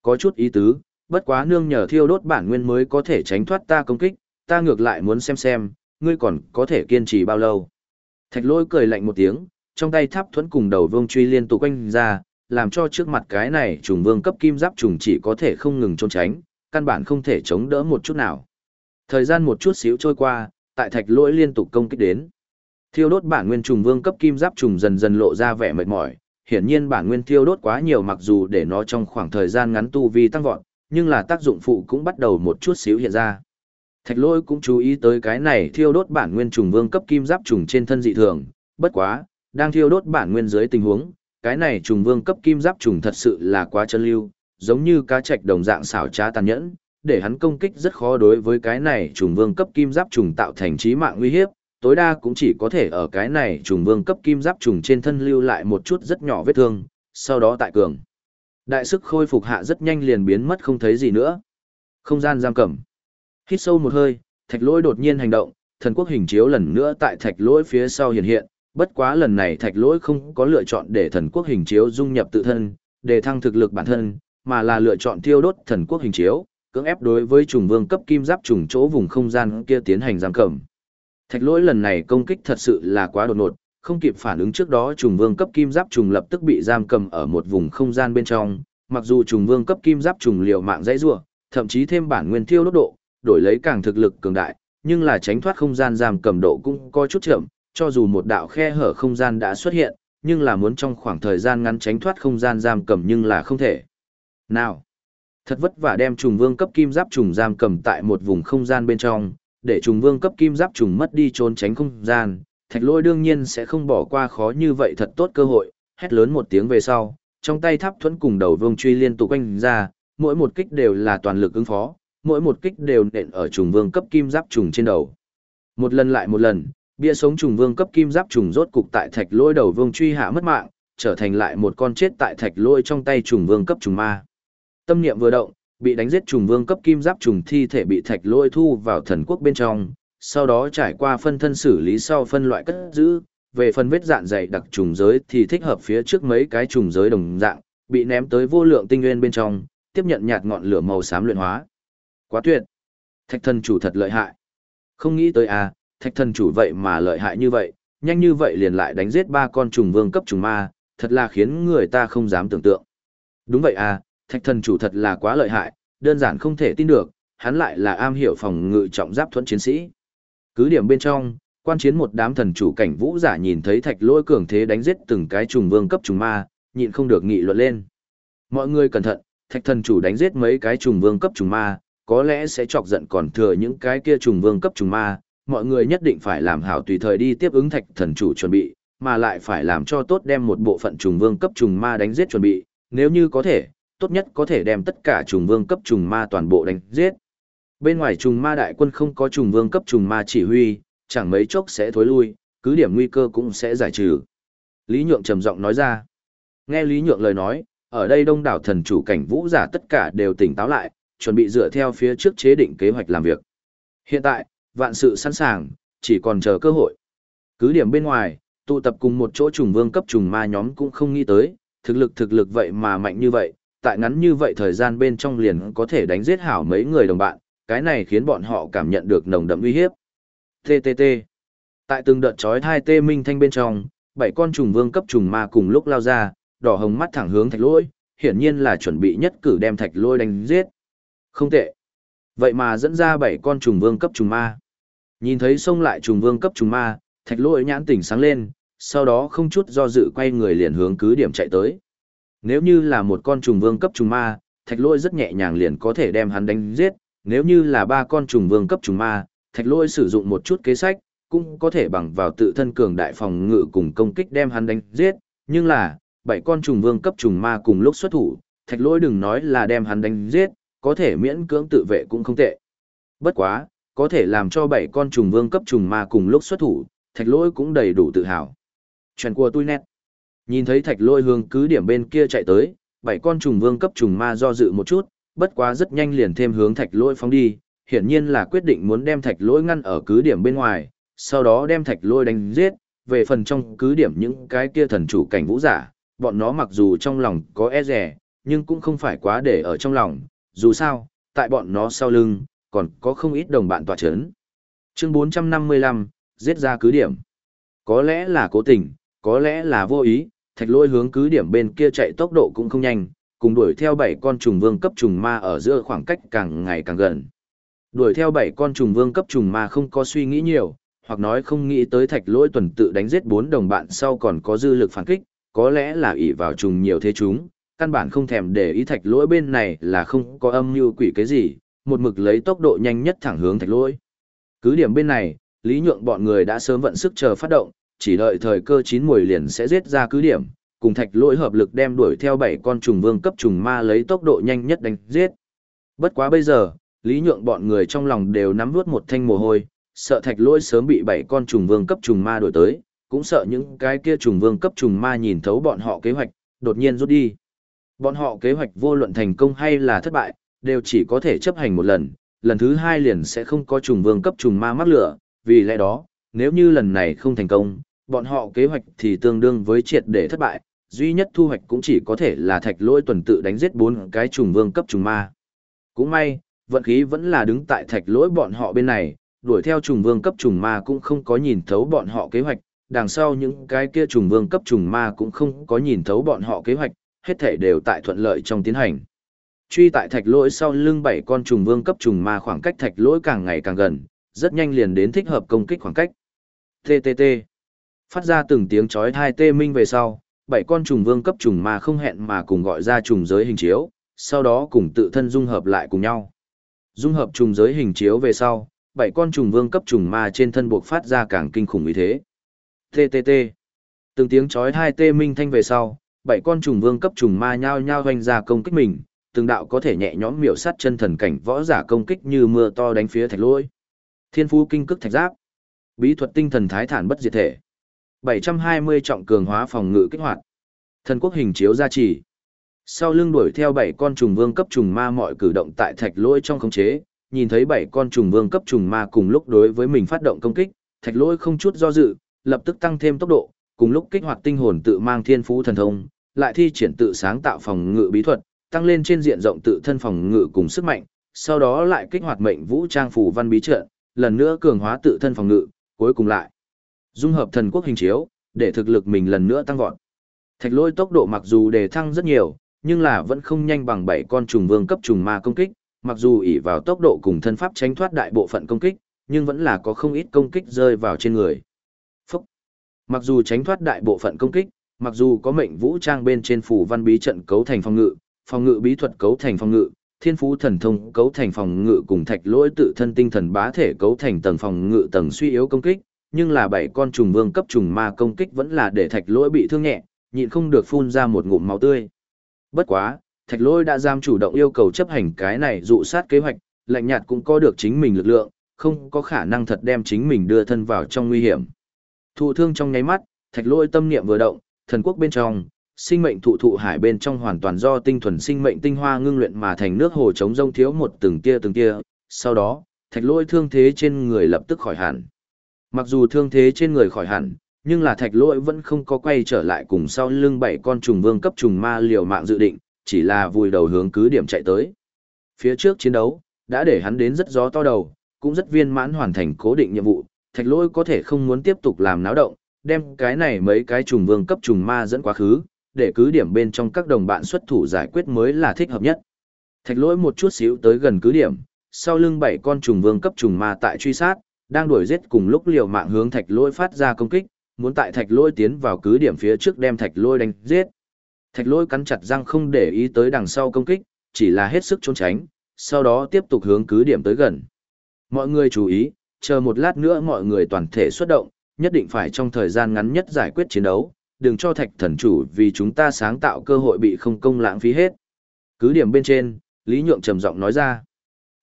Có chút ý tứ, bất quá nương nhờ thiêu đốt bản nguyên mới có thể tránh thoát ta công kích, ta ngược lại muốn xem xem, ngươi còn có thể kiên trì bao lâu. Thạch lỗi cười lạnh một tiếng, trong tay tháp thuẫn cùng đầu vương truy liên tục quanh ra, làm cho trước mặt cái này trùng vương cấp kim giáp trùng chỉ có thể không ngừng trốn tránh, căn bản không thể chống đỡ một chút nào. Thời gian một chút xíu trôi qua, tại thạch lỗi liên tục công kích đến. Thiêu đốt bản nguyên trùng vương cấp kim giáp trùng dần dần lộ ra vẻ mệt mỏi, hiển nhiên bản nguyên thiêu đốt quá nhiều mặc dù để nó trong khoảng thời gian ngắn tu vi tăng vọt, nhưng là tác dụng phụ cũng bắt đầu một chút xíu hiện ra. Thạch lỗi cũng chú ý tới cái này thiêu đốt bản nguyên trùng vương cấp kim giáp trùng trên thân dị thường, bất quá, đang thiêu đốt bản nguyên dưới tình huống, cái này trùng vương cấp kim giáp trùng thật sự là quá chân lưu, giống như cá trạch đồng dạng xảo trá tàn nhẫn, để hắn công kích rất khó đối với cái này trùng vương cấp kim giáp trùng tạo thành trí mạng nguy hiếp, tối đa cũng chỉ có thể ở cái này trùng vương cấp kim giáp trùng trên thân lưu lại một chút rất nhỏ vết thương, sau đó tại cường. Đại sức khôi phục hạ rất nhanh liền biến mất không thấy gì nữa. Không gian giam cầm. Hít sâu một hơi, thạch lỗi đột nhiên hành động, thần quốc hình chiếu lần nữa tại thạch lỗi phía sau hiện hiện, bất quá lần này thạch lỗi không có lựa chọn để thần quốc hình chiếu dung nhập tự thân, để thăng thực lực bản thân, mà là lựa chọn tiêu đốt thần quốc hình chiếu, cưỡng ép đối với trùng vương cấp kim giáp trùng chỗ vùng không gian kia tiến hành giam cầm. Thạch lỗi lần này công kích thật sự là quá đột ngột, không kịp phản ứng trước đó trùng vương cấp kim giáp trùng lập tức bị giam cầm ở một vùng không gian bên trong, mặc dù trùng vương cấp kim giáp trùng liều mạng dãy rủa, thậm chí thêm bản nguyên thiêu đốt độ, đổi lấy càng thực lực cường đại, nhưng là tránh thoát không gian giam cầm độ cũng có chút chậm, cho dù một đạo khe hở không gian đã xuất hiện, nhưng là muốn trong khoảng thời gian ngắn tránh thoát không gian giam cầm nhưng là không thể. Nào, thật vất vả đem trùng vương cấp kim giáp trùng giam cầm tại một vùng không gian bên trong, để trùng vương cấp kim giáp trùng mất đi trốn tránh không gian, thạch lôi đương nhiên sẽ không bỏ qua khó như vậy thật tốt cơ hội, hét lớn một tiếng về sau, trong tay tháp thuẫn cùng đầu vương truy liên tục quanh ra, mỗi một kích đều là toàn lực ứng phó, mỗi một kích đều nện ở trùng vương cấp kim giáp trùng trên đầu. Một lần lại một lần, bia sống trùng vương cấp kim giáp trùng rốt cục tại thạch lôi đầu vương truy hạ mất mạng, trở thành lại một con chết tại thạch lôi trong tay trùng vương cấp trùng ma. Tâm niệm vừa động, bị đánh giết trùng vương cấp kim giáp trùng thi thể bị thạch lôi thu vào thần quốc bên trong, sau đó trải qua phân thân xử lý sau phân loại cất giữ, về phần vết dạn dày đặc trùng giới thì thích hợp phía trước mấy cái trùng giới đồng dạng, bị ném tới vô lượng tinh nguyên bên trong, tiếp nhận nhạt ngọn lửa màu xám luyện hóa. Quá tuyệt. Thạch thần chủ thật lợi hại. Không nghĩ tới à, thạch thần chủ vậy mà lợi hại như vậy, nhanh như vậy liền lại đánh giết ba con trùng vương cấp trùng ma, thật là khiến người ta không dám tưởng tượng. Đúng vậy à, thạch thần chủ thật là quá lợi hại, đơn giản không thể tin được, hắn lại là am hiểu phòng ngự trọng giáp thuẫn chiến sĩ. Cứ điểm bên trong, quan chiến một đám thần chủ cảnh vũ giả nhìn thấy thạch lôi cường thế đánh giết từng cái trùng vương cấp trùng ma, nhịn không được nghị luận lên. Mọi người cẩn thận, thạch thần chủ đánh giết mấy cái trùng vương cấp trùng ma, có lẽ sẽ chọc giận còn thừa những cái kia trùng vương cấp trùng ma, mọi người nhất định phải làm hảo tùy thời đi tiếp ứng thạch thần chủ chuẩn bị, mà lại phải làm cho tốt đem một bộ phận trùng vương cấp trùng ma đánh giết chuẩn bị, nếu như có thể, tốt nhất có thể đem tất cả trùng vương cấp trùng ma toàn bộ đánh giết. Bên ngoài trùng ma đại quân không có trùng vương cấp trùng ma chỉ huy, chẳng mấy chốc sẽ thối lui, cứ điểm nguy cơ cũng sẽ giải trừ. Lý Nhượng trầm giọng nói ra. Nghe Lý Nhượng lời nói, ở đây đông đảo thần chủ cảnh vũ giả tất cả đều tỉnh táo lại, chuẩn bị dựa theo phía trước chế định kế hoạch làm việc. Hiện tại, vạn sự sẵn sàng, chỉ còn chờ cơ hội. Cứ điểm bên ngoài, tụ tập cùng một chỗ trùng vương cấp trùng ma nhóm cũng không nghĩ tới, thực lực thực lực vậy mà mạnh như vậy, tại ngắn như vậy thời gian bên trong liền có thể đánh giết hảo mấy người đồng bạn, cái này khiến bọn họ cảm nhận được nồng đậm uy hiếp. TTT. Tại từng đợt chói thai tê minh thanh bên trong, bảy con trùng vương cấp trùng ma cùng lúc lao ra, đỏ hồng mắt thẳng hướng thạch lôi, hiển nhiên là chuẩn bị nhất cử đem thạch lôi đánh giết. Không tệ. Vậy mà dẫn ra bảy con trùng vương cấp trùng ma. Nhìn thấy xông lại trùng vương cấp trùng ma, thạch lôi nhãn tỉnh sáng lên, sau đó không chút do dự quay người liền hướng cứ điểm chạy tới. Nếu như là một con trùng vương cấp trùng ma, thạch lôi rất nhẹ nhàng liền có thể đem hắn đánh giết, nếu như là ba con trùng vương cấp trùng ma, thạch lôi sử dụng một chút kế sách, cũng có thể bằng vào tự thân cường đại phòng ngự cùng công kích đem hắn đánh giết, nhưng là, bảy con trùng vương cấp trùng ma cùng lúc xuất thủ, thạch lôi đừng nói là đem hắn đánh giết, có thể miễn cưỡng tự vệ cũng không tệ. Bất quá, có thể làm cho bảy con trùng vương cấp trùng ma cùng lúc xuất thủ, thạch lôi cũng đầy đủ tự hào. Chuyện của tôi nét. Nhìn thấy thạch lôi hướng cứ điểm bên kia chạy tới, bảy con trùng vương cấp trùng ma do dự một chút, bất quá rất nhanh liền thêm hướng thạch lôi phóng đi, hiển nhiên là quyết định muốn đem thạch lôi ngăn ở cứ điểm bên ngoài, sau đó đem thạch lôi đánh giết, về phần trong cứ điểm những cái kia thần chủ cảnh vũ giả, bọn nó mặc dù trong lòng có e rẻ, nhưng cũng không phải quá để ở trong lòng, dù sao, tại bọn nó sau lưng, còn có không ít đồng bạn tỏa chấn. Chương 455, giết ra cứ điểm. Có lẽ là cố tình, có lẽ là vô ý, thạch lôi hướng cứ điểm bên kia chạy tốc độ cũng không nhanh, cùng đuổi theo bảy con trùng vương cấp trùng ma ở giữa khoảng cách càng ngày càng gần. Đuổi theo bảy con trùng vương cấp trùng ma không có suy nghĩ nhiều, hoặc nói không nghĩ tới thạch lôi tuần tự đánh giết bốn đồng bạn sau còn có dư lực phản kích, có lẽ là ỷ vào trùng nhiều thế chúng, căn bản không thèm để ý thạch lỗi bên này là không có âm mưu quỷ cái gì, một mực lấy tốc độ nhanh nhất thẳng hướng thạch lỗi. Cứ điểm bên này, Lý Nhượng bọn người đã sớm vận sức chờ phát động, chỉ đợi thời cơ chín mùi liền sẽ giết ra cứ điểm, cùng thạch lỗi hợp lực đem đuổi theo bảy con trùng vương cấp trùng ma lấy tốc độ nhanh nhất đánh giết. Bất quá bây giờ, Lý Nhượng bọn người trong lòng đều nắm nuốt một thanh mồ hôi, sợ thạch lỗi sớm bị bảy con trùng vương cấp trùng ma đuổi tới, cũng sợ những cái kia trùng vương cấp trùng ma nhìn thấu bọn họ kế hoạch, đột nhiên rút đi. Bọn họ kế hoạch vô luận thành công hay là thất bại, đều chỉ có thể chấp hành một lần, lần thứ hai liền sẽ không có trùng vương cấp trùng ma mắc lửa, vì lẽ đó, nếu như lần này không thành công, bọn họ kế hoạch thì tương đương với triệt để thất bại, duy nhất thu hoạch cũng chỉ có thể là thạch lỗi tuần tự đánh giết bốn cái trùng vương cấp trùng ma. Cũng may, vận khí vẫn là đứng tại thạch lỗi bọn họ bên này, đuổi theo trùng vương cấp trùng ma cũng không có nhìn thấu bọn họ kế hoạch, đằng sau những cái kia trùng vương cấp trùng ma cũng không có nhìn thấu bọn họ kế hoạch, hết thể đều tại thuận lợi trong tiến hành. Truy tại thạch lỗi sau lưng bảy con trùng vương cấp trùng ma khoảng cách thạch lỗi càng ngày càng gần, rất nhanh liền đến thích hợp công kích khoảng cách. TTT. Phát ra từng tiếng chói tai tê minh về sau, bảy con trùng vương cấp trùng ma không hẹn mà cùng gọi ra trùng giới hình chiếu, sau đó cùng tự thân dung hợp lại cùng nhau. Dung hợp trùng giới hình chiếu về sau, bảy con trùng vương cấp trùng ma trên thân buộc phát ra càng kinh khủng như thế. TTT. Từng tiếng chói tai tê minh thanh về sau, bảy con trùng vương cấp trùng ma nhao nhao hoành ra công kích mình, từng đạo có thể nhẹ nhõm miểu sát chân thần cảnh võ giả công kích như mưa to đánh phía thạch lôi. Thiên phú kinh cức thạch giáp, bí thuật tinh thần thái thản bất diệt thể. 720 trọng cường hóa phòng ngự kích hoạt. Thần quốc hình chiếu gia trì. Sau lưng đuổi theo bảy con trùng vương cấp trùng ma mọi cử động tại thạch lôi trong khống chế, nhìn thấy bảy con trùng vương cấp trùng ma cùng lúc đối với mình phát động công kích, thạch lôi không chút do dự, lập tức tăng thêm tốc độ, cùng lúc kích hoạt tinh hồn tự mang thiên phú thần thông, lại thi triển tự sáng tạo phòng ngự bí thuật, tăng lên trên diện rộng tự thân phòng ngự cùng sức mạnh, sau đó lại kích hoạt mệnh vũ trang phù văn bí trận, lần nữa cường hóa tự thân phòng ngự, cuối cùng lại dung hợp thần quốc hình chiếu, để thực lực mình lần nữa tăng vọt. Thạch Lôi tốc độ mặc dù đề thăng rất nhiều, nhưng là vẫn không nhanh bằng bảy con trùng vương cấp trùng ma công kích, mặc dù ỷ vào tốc độ cùng thân pháp tránh thoát đại bộ phận công kích, nhưng vẫn là có không ít công kích rơi vào trên người. Phúc! Mặc dù tránh thoát đại bộ phận công kích, mặc dù có mệnh vũ trang bên trên phủ văn bí trận cấu thành phòng ngự, phòng ngự bí thuật cấu thành phòng ngự, thiên phú thần thông cấu thành phòng ngự cùng thạch lỗi tự thân tinh thần bá thể cấu thành tầng phòng ngự tầng suy yếu công kích, nhưng là bảy con trùng vương cấp trùng ma công kích vẫn là để thạch lỗi bị thương nhẹ, nhịn không được phun ra một ngụm máu tươi. Bất quá, thạch lỗi đã giam chủ động yêu cầu chấp hành cái này dụ sát kế hoạch, lạnh nhạt cũng có được chính mình lực lượng, không có khả năng thật đem chính mình đưa thân vào trong nguy hiểm. Thụ thương trong nháy mắt, thạch lỗi tâm niệm vừa động, thần quốc bên trong, sinh mệnh thụ thụ hải bên trong hoàn toàn do tinh thuần sinh mệnh tinh hoa ngưng luyện mà thành nước hồ chống rông thiếu một từng tia từng tia, sau đó, thạch lỗi thương thế trên người lập tức khỏi hẳn. Mặc dù thương thế trên người khỏi hẳn, nhưng là thạch lỗi vẫn không có quay trở lại cùng sau lưng bảy con trùng vương cấp trùng ma liều mạng dự định, chỉ là vùi đầu hướng cứ điểm chạy tới. Phía trước chiến đấu, đã để hắn đến rất gió to đầu, cũng rất viên mãn hoàn thành cố định nhiệm vụ, thạch lỗi có thể không muốn tiếp tục làm náo động, đem cái này mấy cái trùng vương cấp trùng ma dẫn quá khứ, để cứ điểm bên trong các đồng bạn xuất thủ giải quyết mới là thích hợp nhất. Thạch lỗi một chút xíu tới gần cứ điểm, sau lưng bảy con trùng vương cấp trùng ma tại truy sát, đang đuổi giết cùng lúc liều mạng hướng thạch lôi phát ra công kích, muốn tại thạch lôi tiến vào cứ điểm phía trước đem thạch lôi đánh giết. Thạch lôi cắn chặt răng không để ý tới đằng sau công kích, chỉ là hết sức trốn tránh, sau đó tiếp tục hướng cứ điểm tới gần. Mọi người chú ý, chờ một lát nữa mọi người toàn thể xuất động, nhất định phải trong thời gian ngắn nhất giải quyết chiến đấu, đừng cho thạch thần chủ vì chúng ta sáng tạo cơ hội bị không công lãng phí hết. Cứ điểm bên trên, Lý Nhượng trầm giọng nói ra.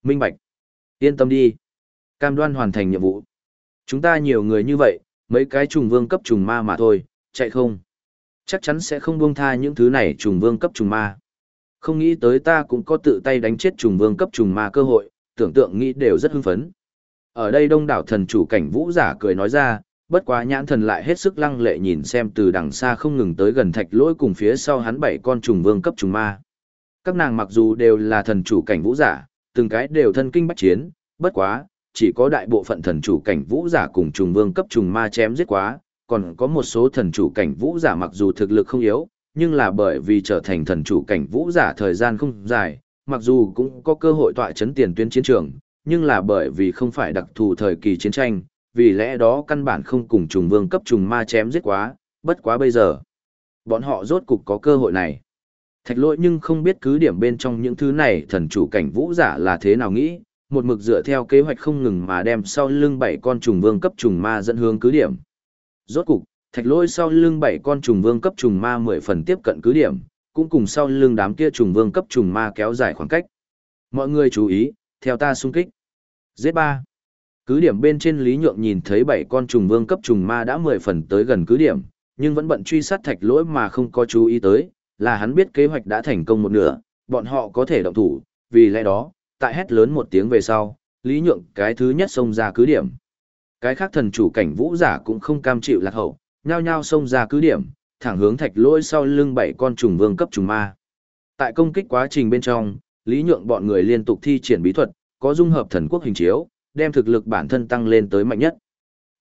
Minh Bạch. Yên tâm đi. Cam đoan hoàn thành nhiệm vụ. Chúng ta nhiều người như vậy, mấy cái trùng vương cấp trùng ma mà thôi, chạy không. Chắc chắn sẽ không buông tha những thứ này trùng vương cấp trùng ma. Không nghĩ tới ta cũng có tự tay đánh chết trùng vương cấp trùng ma cơ hội, tưởng tượng nghĩ đều rất hưng phấn. Ở đây đông đảo thần chủ cảnh vũ giả cười nói ra, bất quá nhãn thần lại hết sức lăng lệ nhìn xem từ đằng xa không ngừng tới gần thạch lỗi cùng phía sau hắn bảy con trùng vương cấp trùng ma. Các nàng mặc dù đều là thần chủ cảnh vũ giả, từng cái đều thân kinh bách chiến, bất quá, chỉ có đại bộ phận thần chủ cảnh vũ giả cùng trùng vương cấp trùng ma chém giết quá, còn có một số thần chủ cảnh vũ giả mặc dù thực lực không yếu, nhưng là bởi vì trở thành thần chủ cảnh vũ giả thời gian không dài, mặc dù cũng có cơ hội tọa chấn tiền tuyến chiến trường, nhưng là bởi vì không phải đặc thù thời kỳ chiến tranh, vì lẽ đó căn bản không cùng trùng vương cấp trùng ma chém giết quá, bất quá bây giờ. Bọn họ rốt cục có cơ hội này. Thạch lỗi nhưng không biết cứ điểm bên trong những thứ này thần chủ cảnh vũ giả là thế nào nghĩ, một mực dựa theo kế hoạch không ngừng mà đem sau lưng bảy con trùng vương cấp trùng ma dẫn hướng cứ điểm. Rốt cục, thạch lôi sau lưng bảy con trùng vương cấp trùng ma mười phần tiếp cận cứ điểm, cũng cùng sau lưng đám kia trùng vương cấp trùng ma kéo dài khoảng cách. Mọi người chú ý, theo ta xung kích. Giết ba. Cứ điểm bên trên Lý Nhượng nhìn thấy bảy con trùng vương cấp trùng ma đã mười phần tới gần cứ điểm, nhưng vẫn bận truy sát thạch lỗi mà không có chú ý tới, là hắn biết kế hoạch đã thành công một nửa, bọn họ có thể động thủ, vì lẽ đó, tại hét lớn một tiếng về sau, Lý Nhượng cái thứ nhất xông ra cứ điểm. Cái khác thần chủ cảnh vũ giả cũng không cam chịu lạc hậu, nhao nhao xông ra cứ điểm, thẳng hướng thạch lỗi sau lưng bảy con trùng vương cấp trùng ma. Tại công kích quá trình bên trong, Lý Nhượng bọn người liên tục thi triển bí thuật, có dung hợp thần quốc hình chiếu, đem thực lực bản thân tăng lên tới mạnh nhất.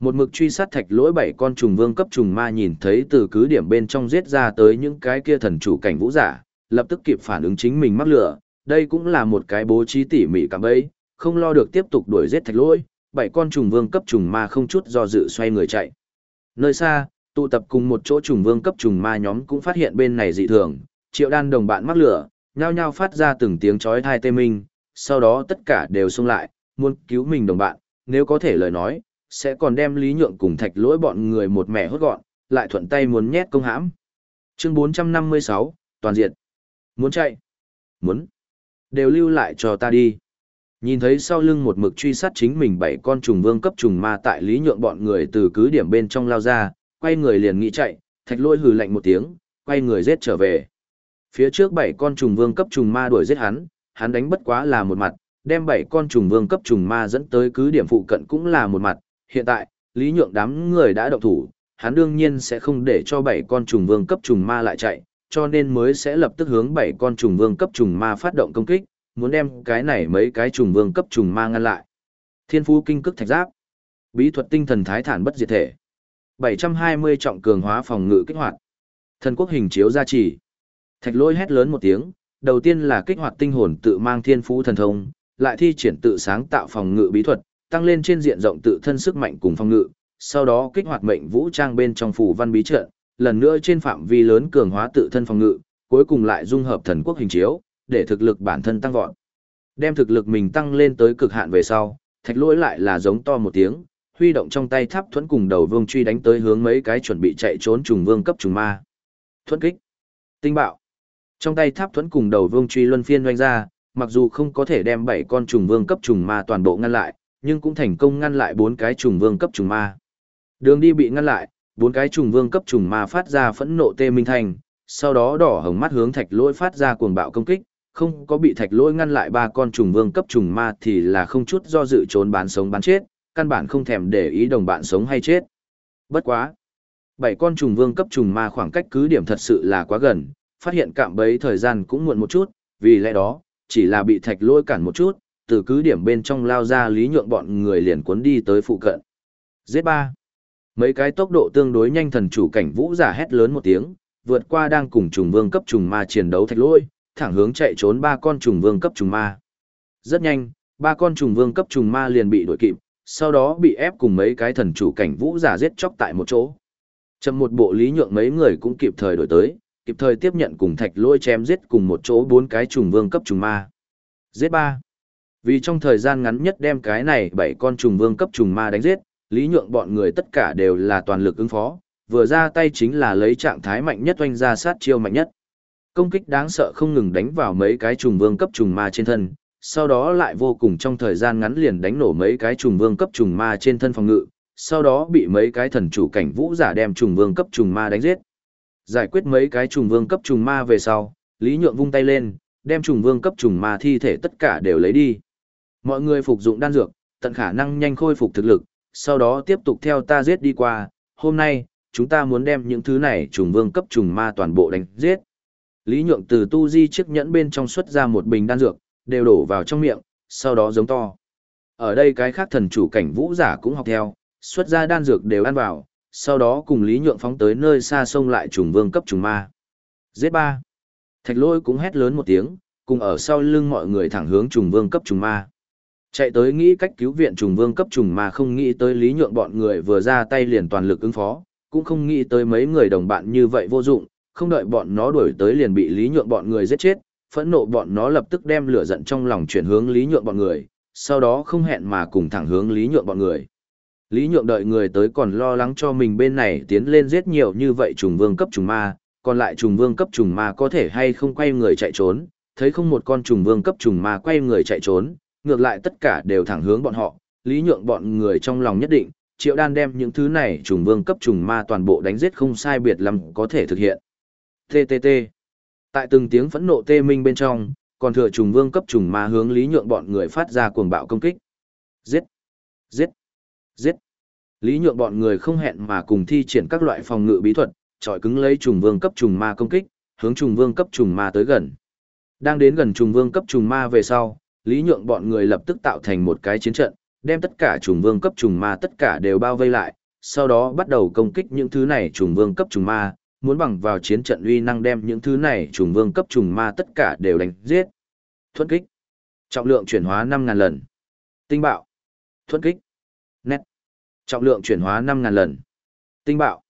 Một mực truy sát thạch lỗi bảy con trùng vương cấp trùng ma nhìn thấy từ cứ điểm bên trong giết ra tới những cái kia thần chủ cảnh vũ giả, lập tức kịp phản ứng chính mình mắc lửa, đây cũng là một cái bố trí tỉ mỉ cảm ấy, không lo được tiếp tục đuổi giết thạch lỗi, bảy con trùng vương cấp trùng ma không chút do dự xoay người chạy. Nơi xa, tụ tập cùng một chỗ trùng vương cấp trùng ma nhóm cũng phát hiện bên này dị thường, triệu đan đồng bạn mắc lửa, nhao nhao phát ra từng tiếng chói thai tê minh, sau đó tất cả đều xông lại, muốn cứu mình đồng bạn, nếu có thể lời nói, sẽ còn đem lý nhượng cùng thạch lỗi bọn người một mẹ hốt gọn, lại thuận tay muốn nhét công hãm. Chương 456, toàn diện. Muốn chạy? Muốn. Đều lưu lại cho ta đi. Nhìn thấy sau lưng một mực truy sát chính mình bảy con trùng vương cấp trùng ma tại lý nhượng bọn người từ cứ điểm bên trong lao ra, quay người liền nghĩ chạy, thạch lỗi hừ lạnh một tiếng, quay người giết trở về. Phía trước bảy con trùng vương cấp trùng ma đuổi giết hắn, hắn đánh bất quá là một mặt, đem bảy con trùng vương cấp trùng ma dẫn tới cứ điểm phụ cận cũng là một mặt. Hiện tại, Lý Nhượng đám người đã động thủ, hắn đương nhiên sẽ không để cho bảy con trùng vương cấp trùng ma lại chạy, cho nên mới sẽ lập tức hướng bảy con trùng vương cấp trùng ma phát động công kích, muốn đem cái này mấy cái trùng vương cấp trùng ma ngăn lại. Thiên phú kinh cức thạch giáp, bí thuật tinh thần thái thản bất diệt thể, 720 trọng cường hóa phòng ngự kích hoạt, thần quốc hình chiếu gia trì. Thạch lôi hét lớn một tiếng, đầu tiên là kích hoạt tinh hồn tự mang thiên phú thần thông, lại thi triển tự sáng tạo phòng ngự bí thuật, tăng lên trên diện rộng tự thân sức mạnh cùng phòng ngự, sau đó kích hoạt mệnh vũ trang bên trong phủ văn bí trận, lần nữa trên phạm vi lớn cường hóa tự thân phòng ngự, cuối cùng lại dung hợp thần quốc hình chiếu, để thực lực bản thân tăng vọt. Đem thực lực mình tăng lên tới cực hạn về sau, thạch lỗi lại là giống to một tiếng, huy động trong tay tháp thuẫn cùng đầu vương truy đánh tới hướng mấy cái chuẩn bị chạy trốn trùng vương cấp trùng ma. Thuẫn kích, tinh bạo. Trong tay tháp thuẫn cùng đầu vương truy luân phiên doanh ra, mặc dù không có thể đem bảy con trùng vương cấp trùng ma toàn bộ ngăn lại, nhưng cũng thành công ngăn lại bốn cái trùng vương cấp trùng ma. Đường đi bị ngăn lại, bốn cái trùng vương cấp trùng ma phát ra phẫn nộ tê minh thành, sau đó đỏ hồng mắt hướng thạch lỗi phát ra cuồng bạo công kích, không có bị thạch lỗi ngăn lại ba con trùng vương cấp trùng ma thì là không chút do dự trốn bán sống bán chết, căn bản không thèm để ý đồng bạn sống hay chết. Bất quá. Bảy con trùng vương cấp trùng ma khoảng cách cứ điểm thật sự là quá gần, phát hiện cạm bấy thời gian cũng muộn một chút, vì lẽ đó, chỉ là bị thạch lỗi cản một chút, từ cứ điểm bên trong lao ra lý nhượng bọn người liền cuốn đi tới phụ cận. Giết ba. Mấy cái tốc độ tương đối nhanh thần chủ cảnh vũ giả hét lớn một tiếng, vượt qua đang cùng trùng vương cấp trùng ma chiến đấu thạch lôi, thẳng hướng chạy trốn ba con trùng vương cấp trùng ma. Rất nhanh, ba con trùng vương cấp trùng ma liền bị đuổi kịp, sau đó bị ép cùng mấy cái thần chủ cảnh vũ giả giết chóc tại một chỗ. Chậm một bộ lý nhượng mấy người cũng kịp thời đổi tới, kịp thời tiếp nhận cùng thạch lôi chém giết cùng một chỗ bốn cái trùng vương cấp trùng ma. Giết ba. Vì trong thời gian ngắn nhất đem cái này bảy con trùng vương cấp trùng ma đánh giết, lý nhượng bọn người tất cả đều là toàn lực ứng phó, vừa ra tay chính là lấy trạng thái mạnh nhất oanh ra sát chiêu mạnh nhất. Công kích đáng sợ không ngừng đánh vào mấy cái trùng vương cấp trùng ma trên thân, sau đó lại vô cùng trong thời gian ngắn liền đánh nổ mấy cái trùng vương cấp trùng ma trên thân phòng ngự, sau đó bị mấy cái thần chủ cảnh vũ giả đem trùng vương cấp trùng ma đánh giết. Giải quyết mấy cái trùng vương cấp trùng ma về sau, Lý Nhượng vung tay lên, đem trùng vương cấp trùng ma thi thể tất cả đều lấy đi. Mọi người phục dụng đan dược, tận khả năng nhanh khôi phục thực lực, sau đó tiếp tục theo ta giết đi qua, hôm nay, chúng ta muốn đem những thứ này trùng vương cấp trùng ma toàn bộ đánh giết. Lý Nhượng từ tu di chiếc nhẫn bên trong xuất ra một bình đan dược, đều đổ vào trong miệng, sau đó giống to. Ở đây cái khác thần chủ cảnh vũ giả cũng học theo, xuất ra đan dược đều ăn vào, sau đó cùng Lý Nhượng phóng tới nơi xa sông lại trùng vương cấp trùng ma. Giết ba. Thạch lôi cũng hét lớn một tiếng, cùng ở sau lưng mọi người thẳng hướng trùng vương cấp trùng ma. Chạy tới nghĩ cách cứu viện trùng vương cấp trùng ma không nghĩ tới Lý Nhượng bọn người vừa ra tay liền toàn lực ứng phó, cũng không nghĩ tới mấy người đồng bạn như vậy vô dụng, không đợi bọn nó đuổi tới liền bị Lý Nhượng bọn người giết chết, phẫn nộ bọn nó lập tức đem lửa giận trong lòng chuyển hướng Lý Nhượng bọn người, sau đó không hẹn mà cùng thẳng hướng Lý Nhượng bọn người. Lý Nhượng đợi người tới còn lo lắng cho mình bên này tiến lên giết nhiều như vậy trùng vương cấp trùng ma, còn lại trùng vương cấp trùng ma có thể hay không quay người chạy trốn, thấy không một con trùng vương cấp trùng ma quay người chạy trốn, ngược lại tất cả đều thẳng hướng bọn họ, Lý Nhượng bọn người trong lòng nhất định, Triệu Đan đem những thứ này trùng vương cấp trùng ma toàn bộ đánh giết không sai biệt lắm có thể thực hiện. TTT. Tại từng tiếng phẫn nộ tê minh bên trong, còn thừa trùng vương cấp trùng ma hướng Lý Nhượng bọn người phát ra cuồng bạo công kích. Giết! Giết! Giết! Lý Nhượng bọn người không hẹn mà cùng thi triển các loại phòng ngự bí thuật, trọi cứng lấy trùng vương cấp trùng ma công kích, hướng trùng vương cấp trùng ma tới gần. Đang đến gần trùng vương cấp trùng ma về sau, Lý Nhượng bọn người lập tức tạo thành một cái chiến trận, đem tất cả trùng vương cấp trùng ma tất cả đều bao vây lại, sau đó bắt đầu công kích những thứ này trùng vương cấp trùng ma, muốn bằng vào chiến trận uy năng đem những thứ này trùng vương cấp trùng ma tất cả đều đánh giết. Thuẫn kích. Trọng lượng chuyển hóa 5000 lần. Tinh bạo. Thuẫn kích. Nét. Trọng lượng chuyển hóa 5000 lần. Tinh bạo.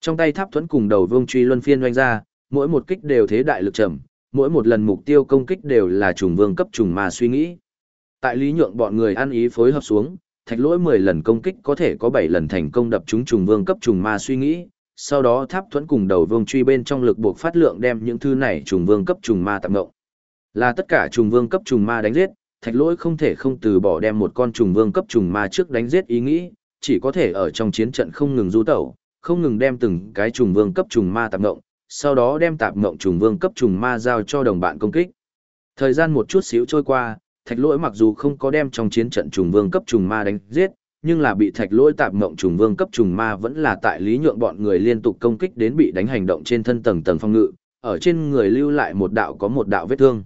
Trong tay tháp thuẫn cùng đầu vương truy luân phiên doanh ra, mỗi một kích đều thế đại lực trầm, mỗi một lần mục tiêu công kích đều là trùng vương cấp trùng ma suy nghĩ. Tại lý nhượng bọn người ăn ý phối hợp xuống, thạch lỗi 10 lần công kích có thể có 7 lần thành công đập trúng trùng vương cấp trùng ma suy nghĩ, sau đó tháp thuẫn cùng đầu vương truy bên trong lực buộc phát lượng đem những thứ này trùng vương cấp trùng ma tạm ngộng. Là tất cả trùng vương cấp trùng ma đánh giết, thạch lỗi không thể không từ bỏ đem một con trùng vương cấp trùng ma trước đánh giết ý nghĩ, chỉ có thể ở trong chiến trận không ngừng du tẩu, không ngừng đem từng cái trùng vương cấp trùng ma tạm ngộng, sau đó đem tạp ngộng trùng vương cấp trùng ma giao cho đồng bạn công kích. Thời gian một chút xíu trôi qua, thạch lỗi mặc dù không có đem trong chiến trận trùng vương cấp trùng ma đánh giết, nhưng là bị thạch lỗi tạp ngộng trùng vương cấp trùng ma vẫn là tại lý nhượng bọn người liên tục công kích đến bị đánh hành động trên thân tầng tầng phong ngự, ở trên người lưu lại một đạo có một đạo vết thương.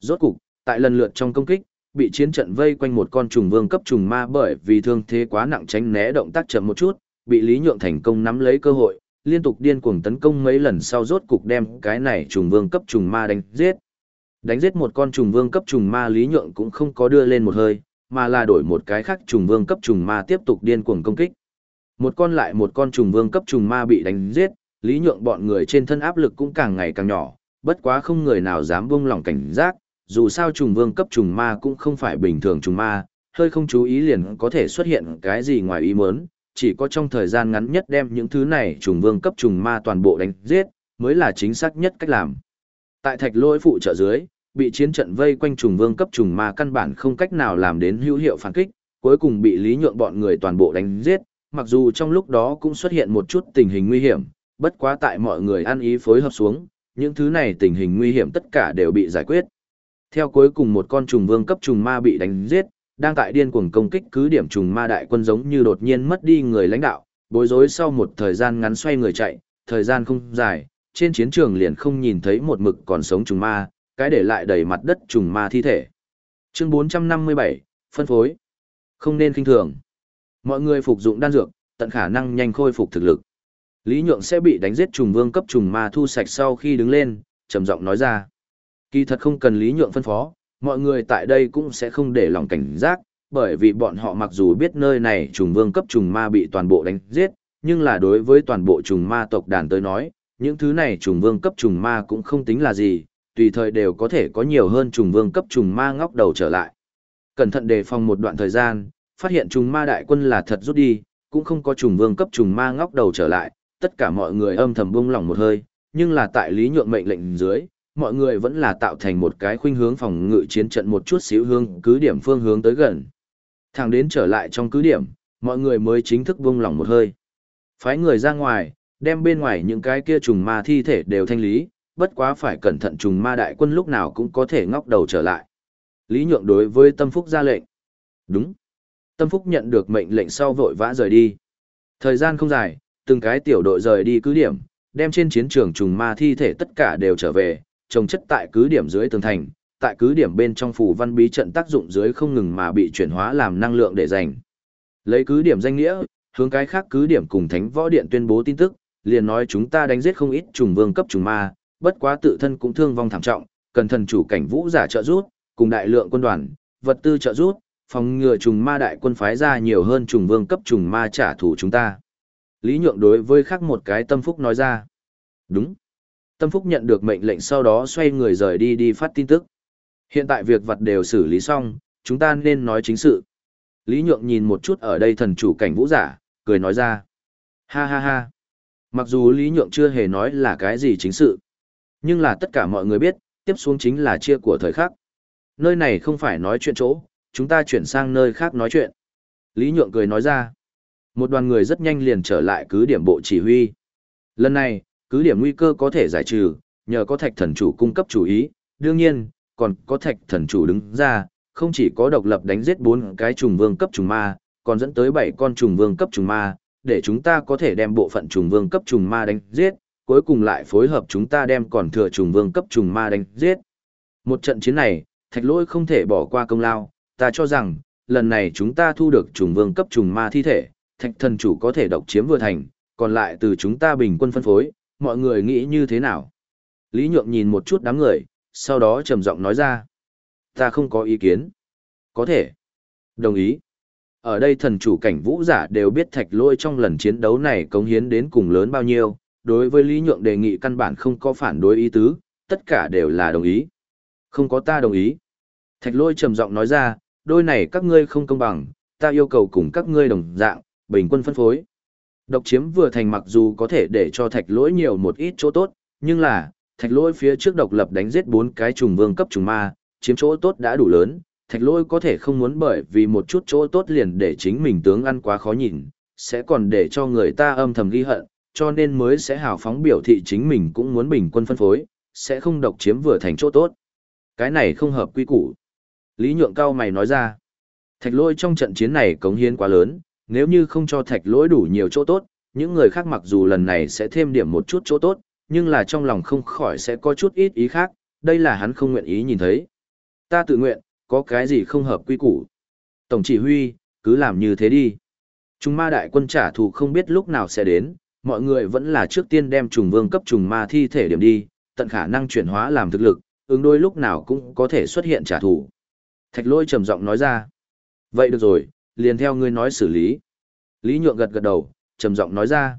Rốt cục, tại lần lượt trong công kích, bị chiến trận vây quanh một con trùng vương cấp trùng ma bởi vì thương thế quá nặng tránh né động tác chậm một chút, bị Lý Nhượng thành công nắm lấy cơ hội, liên tục điên cuồng tấn công mấy lần sau rốt cục đem cái này trùng vương cấp trùng ma đánh giết. Đánh giết một con trùng vương cấp trùng ma Lý Nhượng cũng không có đưa lên một hơi, mà là đổi một cái khác trùng vương cấp trùng ma tiếp tục điên cuồng công kích. Một con lại một con trùng vương cấp trùng ma bị đánh giết, Lý Nhượng bọn người trên thân áp lực cũng càng ngày càng nhỏ, bất quá không người nào dám buông lỏng cảnh giác, dù sao trùng vương cấp trùng ma cũng không phải bình thường trùng ma, hơi không chú ý liền có thể xuất hiện cái gì ngoài ý muốn, chỉ có trong thời gian ngắn nhất đem những thứ này trùng vương cấp trùng ma toàn bộ đánh giết, mới là chính xác nhất cách làm. Tại thạch lôi phụ trợ dưới, bị chiến trận vây quanh trùng vương cấp trùng ma căn bản không cách nào làm đến hữu hiệu phản kích, cuối cùng bị lý nhượng bọn người toàn bộ đánh giết, mặc dù trong lúc đó cũng xuất hiện một chút tình hình nguy hiểm, bất quá tại mọi người ăn ý phối hợp xuống, những thứ này tình hình nguy hiểm tất cả đều bị giải quyết. Theo cuối cùng một con trùng vương cấp trùng ma bị đánh giết, đang tại điên cuồng công kích cứ điểm trùng ma đại quân giống như đột nhiên mất đi người lãnh đạo, bối rối sau một thời gian ngắn xoay người chạy, thời gian không dài, trên chiến trường liền không nhìn thấy một mực còn sống trùng ma, cái để lại đầy mặt đất trùng ma thi thể. Chương 457, phân phối. Không nên kinh thường. Mọi người phục dụng đan dược, tận khả năng nhanh khôi phục thực lực. Lý Nhượng sẽ bị đánh giết trùng vương cấp trùng ma thu sạch sau khi đứng lên, trầm giọng nói ra. Kỳ thật không cần Lý Nhượng phân phó, mọi người tại đây cũng sẽ không để lòng cảnh giác, bởi vì bọn họ mặc dù biết nơi này trùng vương cấp trùng ma bị toàn bộ đánh giết, nhưng là đối với toàn bộ trùng ma tộc đàn tới nói, những thứ này trùng vương cấp trùng ma cũng không tính là gì, tùy thời đều có thể có nhiều hơn trùng vương cấp trùng ma ngóc đầu trở lại. Cẩn thận đề phòng một đoạn thời gian, phát hiện trùng ma đại quân là thật rút đi, cũng không có trùng vương cấp trùng ma ngóc đầu trở lại, tất cả mọi người âm thầm buông lỏng một hơi, nhưng là tại lý nhượng mệnh lệnh dưới, mọi người vẫn là tạo thành một cái khuynh hướng phòng ngự chiến trận một chút xíu hướng cứ điểm phương hướng tới gần. Thẳng đến trở lại trong cứ điểm, mọi người mới chính thức buông lỏng một hơi. Phái người ra ngoài, đem bên ngoài những cái kia trùng ma thi thể đều thanh lý, bất quá phải cẩn thận trùng ma đại quân lúc nào cũng có thể ngóc đầu trở lại. Lý Nhượng đối với Tâm Phúc ra lệnh. Đúng. Tâm Phúc nhận được mệnh lệnh sau vội vã rời đi. Thời gian không dài, từng cái tiểu đội rời đi cứ điểm, đem trên chiến trường trùng ma thi thể tất cả đều trở về, trồng chất tại cứ điểm dưới tường thành, tại cứ điểm bên trong phủ văn bí trận tác dụng dưới không ngừng mà bị chuyển hóa làm năng lượng để dành. Lấy cứ điểm danh nghĩa, hướng cái khác cứ điểm cùng Thánh Võ Điện tuyên bố tin tức, liền nói chúng ta đánh giết không ít trùng vương cấp trùng ma, bất quá tự thân cũng thương vong thảm trọng, cần thần chủ cảnh vũ giả trợ giúp, cùng đại lượng quân đoàn, vật tư trợ giúp, phòng ngừa trùng ma đại quân phái ra nhiều hơn trùng vương cấp trùng ma trả thù chúng ta. Lý Nhượng đối với khác một cái tâm phúc nói ra. Đúng. Tâm phúc nhận được mệnh lệnh sau đó xoay người rời đi đi phát tin tức. Hiện tại việc vật đều xử lý xong, chúng ta nên nói chính sự. Lý Nhượng nhìn một chút ở đây thần chủ cảnh vũ giả, cười nói ra. Ha ha ha. Mặc dù Lý Nhượng chưa hề nói là cái gì chính sự, nhưng là tất cả mọi người biết, tiếp xuống chính là chia của thời khắc. Nơi này không phải nói chuyện chỗ, chúng ta chuyển sang nơi khác nói chuyện. Lý Nhượng cười nói ra. Một đoàn người rất nhanh liền trở lại cứ điểm bộ chỉ huy. Lần này, cứ điểm nguy cơ có thể giải trừ, nhờ có thạch thần chủ cung cấp chủ ý, đương nhiên, còn có thạch thần chủ đứng ra, không chỉ có độc lập đánh giết bốn cái trùng vương cấp trùng ma, còn dẫn tới bảy con trùng vương cấp trùng ma, để chúng ta có thể đem bộ phận trùng vương cấp trùng ma đánh giết, cuối cùng lại phối hợp chúng ta đem còn thừa trùng vương cấp trùng ma đánh giết. Một trận chiến này, thạch lỗi không thể bỏ qua công lao, ta cho rằng, lần này chúng ta thu được trùng vương cấp trùng ma thi thể, thạch thần chủ có thể độc chiếm vừa thành, còn lại từ chúng ta bình quân phân phối, mọi người nghĩ như thế nào? Lý Nhượng nhìn một chút đám người, sau đó trầm giọng nói ra. Ta không có ý kiến. Có thể. Đồng ý. Ở đây thần chủ cảnh vũ giả đều biết thạch lôi trong lần chiến đấu này cống hiến đến cùng lớn bao nhiêu, đối với Lý Nhượng đề nghị căn bản không có phản đối ý tứ, tất cả đều là đồng ý. Không có ta đồng ý. Thạch lôi trầm giọng nói ra, đôi này các ngươi không công bằng, ta yêu cầu cùng các ngươi đồng dạng, bình quân phân phối. Độc chiếm vừa thành mặc dù có thể để cho thạch lỗi nhiều một ít chỗ tốt, nhưng là, thạch lỗi phía trước độc lập đánh giết bốn cái trùng vương cấp trùng ma, chiếm chỗ tốt đã đủ lớn, thạch lỗi có thể không muốn bởi vì một chút chỗ tốt liền để chính mình tướng ăn quá khó nhìn, sẽ còn để cho người ta âm thầm ghi hận, cho nên mới sẽ hào phóng biểu thị chính mình cũng muốn bình quân phân phối, sẽ không độc chiếm vừa thành chỗ tốt. Cái này không hợp quy củ. Lý nhượng cao mày nói ra, thạch lôi trong trận chiến này cống hiến quá lớn, nếu như không cho thạch lỗi đủ nhiều chỗ tốt, những người khác mặc dù lần này sẽ thêm điểm một chút chỗ tốt, nhưng là trong lòng không khỏi sẽ có chút ít ý khác, đây là hắn không nguyện ý nhìn thấy. Ta tự nguyện, có cái gì không hợp quy củ. Tổng chỉ huy, cứ làm như thế đi. Trùng ma đại quân trả thù không biết lúc nào sẽ đến, mọi người vẫn là trước tiên đem trùng vương cấp trùng ma thi thể điểm đi, tận khả năng chuyển hóa làm thực lực, ứng đôi lúc nào cũng có thể xuất hiện trả thù. Thạch lôi trầm giọng nói ra. Vậy được rồi, liền theo ngươi nói xử lý. Lý Nhượng gật gật đầu, trầm giọng nói ra.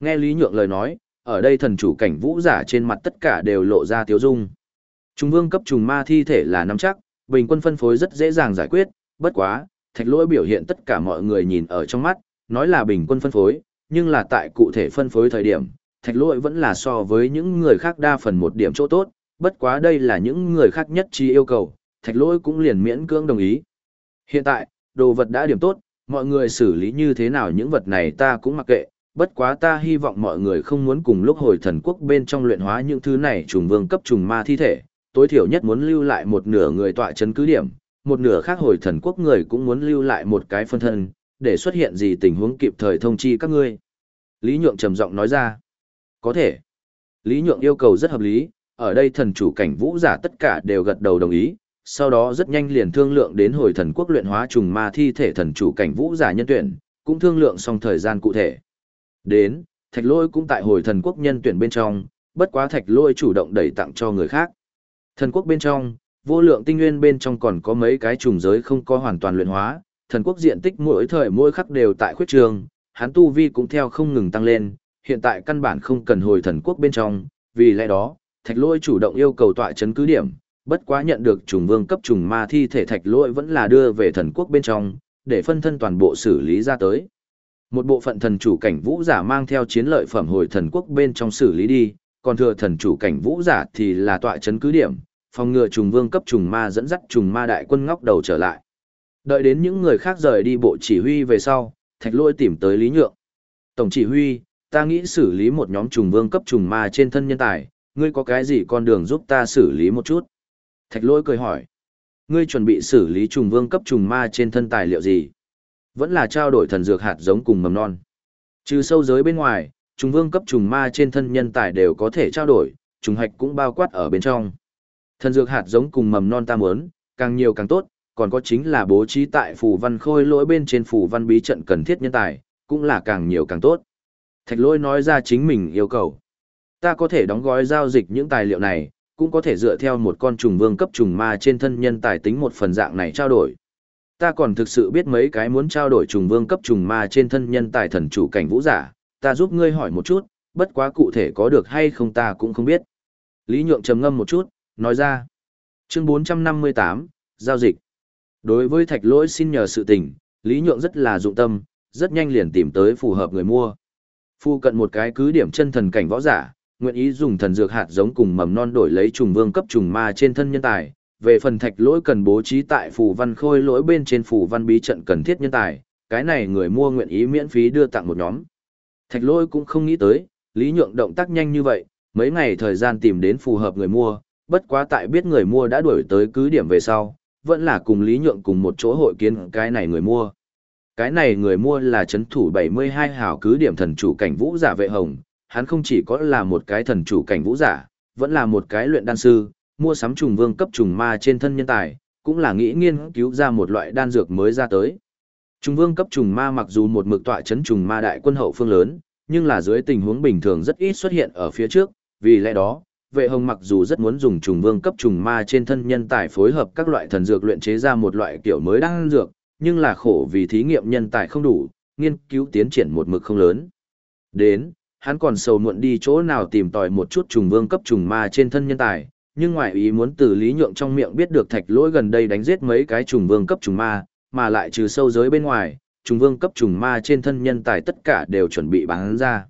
Nghe Lý Nhượng lời nói, ở đây thần chủ cảnh vũ giả trên mặt tất cả đều lộ ra tiếu dung. Trung vương cấp trùng ma thi thể là nắm chắc, bình quân phân phối rất dễ dàng giải quyết, bất quá, thạch lỗi biểu hiện tất cả mọi người nhìn ở trong mắt, nói là bình quân phân phối, nhưng là tại cụ thể phân phối thời điểm, thạch lỗi vẫn là so với những người khác đa phần một điểm chỗ tốt, bất quá đây là những người khác nhất chi yêu cầu, thạch lỗi cũng liền miễn cưỡng đồng ý. Hiện tại, đồ vật đã điểm tốt, mọi người xử lý như thế nào những vật này ta cũng mặc kệ, bất quá ta hy vọng mọi người không muốn cùng lúc hồi thần quốc bên trong luyện hóa những thứ này trùng vương cấp trùng ma thi thể, tối thiểu nhất muốn lưu lại một nửa người tọa chấn cứ điểm, một nửa khác hồi thần quốc người cũng muốn lưu lại một cái phân thân, để xuất hiện gì tình huống kịp thời thông chi các ngươi. Lý Nhượng trầm giọng nói ra, có thể. Lý Nhượng yêu cầu rất hợp lý, ở đây thần chủ cảnh vũ giả tất cả đều gật đầu đồng ý, sau đó rất nhanh liền thương lượng đến hồi thần quốc luyện hóa trùng ma thi thể thần chủ cảnh vũ giả nhân tuyển, cũng thương lượng xong thời gian cụ thể. Đến, thạch lôi cũng tại hồi thần quốc nhân tuyển bên trong, bất quá thạch lôi chủ động đẩy tặng cho người khác. Thần quốc bên trong, vô lượng tinh nguyên bên trong còn có mấy cái trùng giới không có hoàn toàn luyện hóa, thần quốc diện tích mỗi thời mỗi khắc đều tại khuyết trường, hắn tu vi cũng theo không ngừng tăng lên, hiện tại căn bản không cần hồi thần quốc bên trong, vì lẽ đó, thạch lôi chủ động yêu cầu tọa chấn cứ điểm, bất quá nhận được trùng vương cấp trùng ma thi thể thạch lỗi vẫn là đưa về thần quốc bên trong, để phân thân toàn bộ xử lý ra tới. Một bộ phận thần chủ cảnh vũ giả mang theo chiến lợi phẩm hồi thần quốc bên trong xử lý đi, còn thừa thần chủ cảnh vũ giả thì là tọa chấn cứ điểm, phòng ngừa trùng vương cấp trùng ma dẫn dắt trùng ma đại quân ngóc đầu trở lại. Đợi đến những người khác rời đi bộ chỉ huy về sau, thạch lỗi tìm tới Lý Nhượng. Tổng chỉ huy, ta nghĩ xử lý một nhóm trùng vương cấp trùng ma trên thân nhân tài, ngươi có cái gì con đường giúp ta xử lý một chút? Thạch lỗi cười hỏi. Ngươi chuẩn bị xử lý trùng vương cấp trùng ma trên thân tài liệu gì? Vẫn là trao đổi thần dược hạt giống cùng mầm non. Trừ sâu giới bên ngoài, trùng vương cấp trùng ma trên thân nhân tài đều có thể trao đổi, trùng hạch cũng bao quát ở bên trong. Thần dược hạt giống cùng mầm non ta muốn, càng nhiều càng tốt, còn có chính là bố trí tại phù văn khôi lỗi bên trên phù văn bí trận cần thiết nhân tài, cũng là càng nhiều càng tốt. Thạch lỗi nói ra chính mình yêu cầu. Ta có thể đóng gói giao dịch những tài liệu này, cũng có thể dựa theo một con trùng vương cấp trùng ma trên thân nhân tài tính một phần dạng này trao đổi. Ta còn thực sự biết mấy cái muốn trao đổi trùng vương cấp trùng ma trên thân nhân tài thần chủ cảnh vũ giả, ta giúp ngươi hỏi một chút, bất quá cụ thể có được hay không ta cũng không biết. Lý Nhượng trầm ngâm một chút, nói ra. Chương 458, Giao dịch. Đối với thạch lỗi xin nhờ sự tình, Lý Nhượng rất là dụng tâm, rất nhanh liền tìm tới phù hợp người mua. Phu cận một cái cứ điểm chân thần cảnh võ giả, nguyện ý dùng thần dược hạt giống cùng mầm non đổi lấy trùng vương cấp trùng ma trên thân nhân tài. Về phần thạch lỗi cần bố trí tại phù văn khôi lỗi bên trên phù văn bí trận cần thiết nhân tài, cái này người mua nguyện ý miễn phí đưa tặng một nhóm. Thạch lỗi cũng không nghĩ tới, Lý Nhượng động tác nhanh như vậy, mấy ngày thời gian tìm đến phù hợp người mua, bất quá tại biết người mua đã đuổi tới cứ điểm về sau, vẫn là cùng Lý Nhượng cùng một chỗ hội kiến cái này người mua. Cái này người mua là chấn thủ 72 hào cứ điểm thần chủ cảnh vũ giả vệ hồng, hắn không chỉ có là một cái thần chủ cảnh vũ giả, vẫn là một cái luyện đan sư, mua sắm trùng vương cấp trùng ma trên thân nhân tài, cũng là nghĩ nghiên cứu ra một loại đan dược mới ra tới. Trùng vương cấp trùng ma mặc dù một mực tọa chấn trùng ma đại quân hậu phương lớn, nhưng là dưới tình huống bình thường rất ít xuất hiện ở phía trước, vì lẽ đó, vệ hồng mặc dù rất muốn dùng trùng vương cấp trùng ma trên thân nhân tài phối hợp các loại thần dược luyện chế ra một loại kiểu mới đan dược, nhưng là khổ vì thí nghiệm nhân tài không đủ, nghiên cứu tiến triển một mực không lớn. Đến, hắn còn sầu muộn đi chỗ nào tìm tòi một chút trùng vương cấp trùng ma trên thân nhân tài, nhưng ngoại ý muốn từ lý nhượng trong miệng biết được thạch lỗi gần đây đánh giết mấy cái trùng vương cấp trùng ma, mà lại trừ sâu giới bên ngoài, trùng vương cấp trùng ma trên thân nhân tài tất cả đều chuẩn bị bán ra.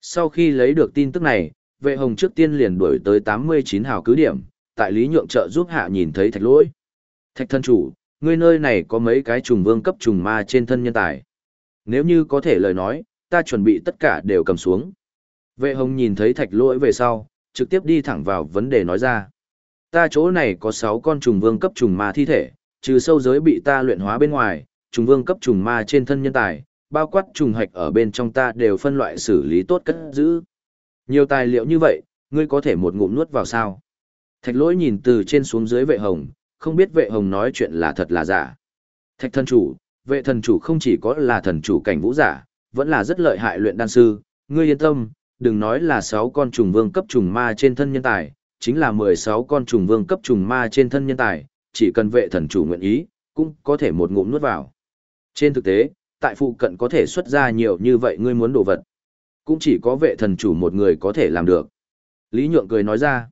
Sau khi lấy được tin tức này, vệ hồng trước tiên liền đuổi tới 89 hào cứ điểm, tại lý nhượng trợ giúp hạ nhìn thấy thạch lỗi. Thạch thân chủ, ngươi nơi này có mấy cái trùng vương cấp trùng ma trên thân nhân tài. Nếu như có thể lời nói, ta chuẩn bị tất cả đều cầm xuống. Vệ hồng nhìn thấy thạch lỗi về sau, trực tiếp đi thẳng vào vấn đề nói ra. Ta chỗ này có 6 con trùng vương cấp trùng ma thi thể, trừ sâu giới bị ta luyện hóa bên ngoài, trùng vương cấp trùng ma trên thân nhân tài, bao quát trùng hạch ở bên trong ta đều phân loại xử lý tốt cất giữ. Nhiều tài liệu như vậy, ngươi có thể một ngụm nuốt vào sao? Thạch lỗi nhìn từ trên xuống dưới vệ hồng, không biết vệ hồng nói chuyện là thật là giả. Thạch thần chủ, vệ thần chủ không chỉ có là thần chủ cảnh vũ giả, vẫn là rất lợi hại luyện đan sư, ngươi yên tâm, đừng nói là 6 con trùng vương cấp trùng ma trên thân nhân tài, chính là 16 con trùng vương cấp trùng ma trên thân nhân tài, chỉ cần vệ thần chủ nguyện ý, cũng có thể một ngụm nuốt vào. Trên thực tế, tại phụ cận có thể xuất ra nhiều như vậy ngươi muốn đồ vật. Cũng chỉ có vệ thần chủ một người có thể làm được. Lý Nhượng cười nói ra.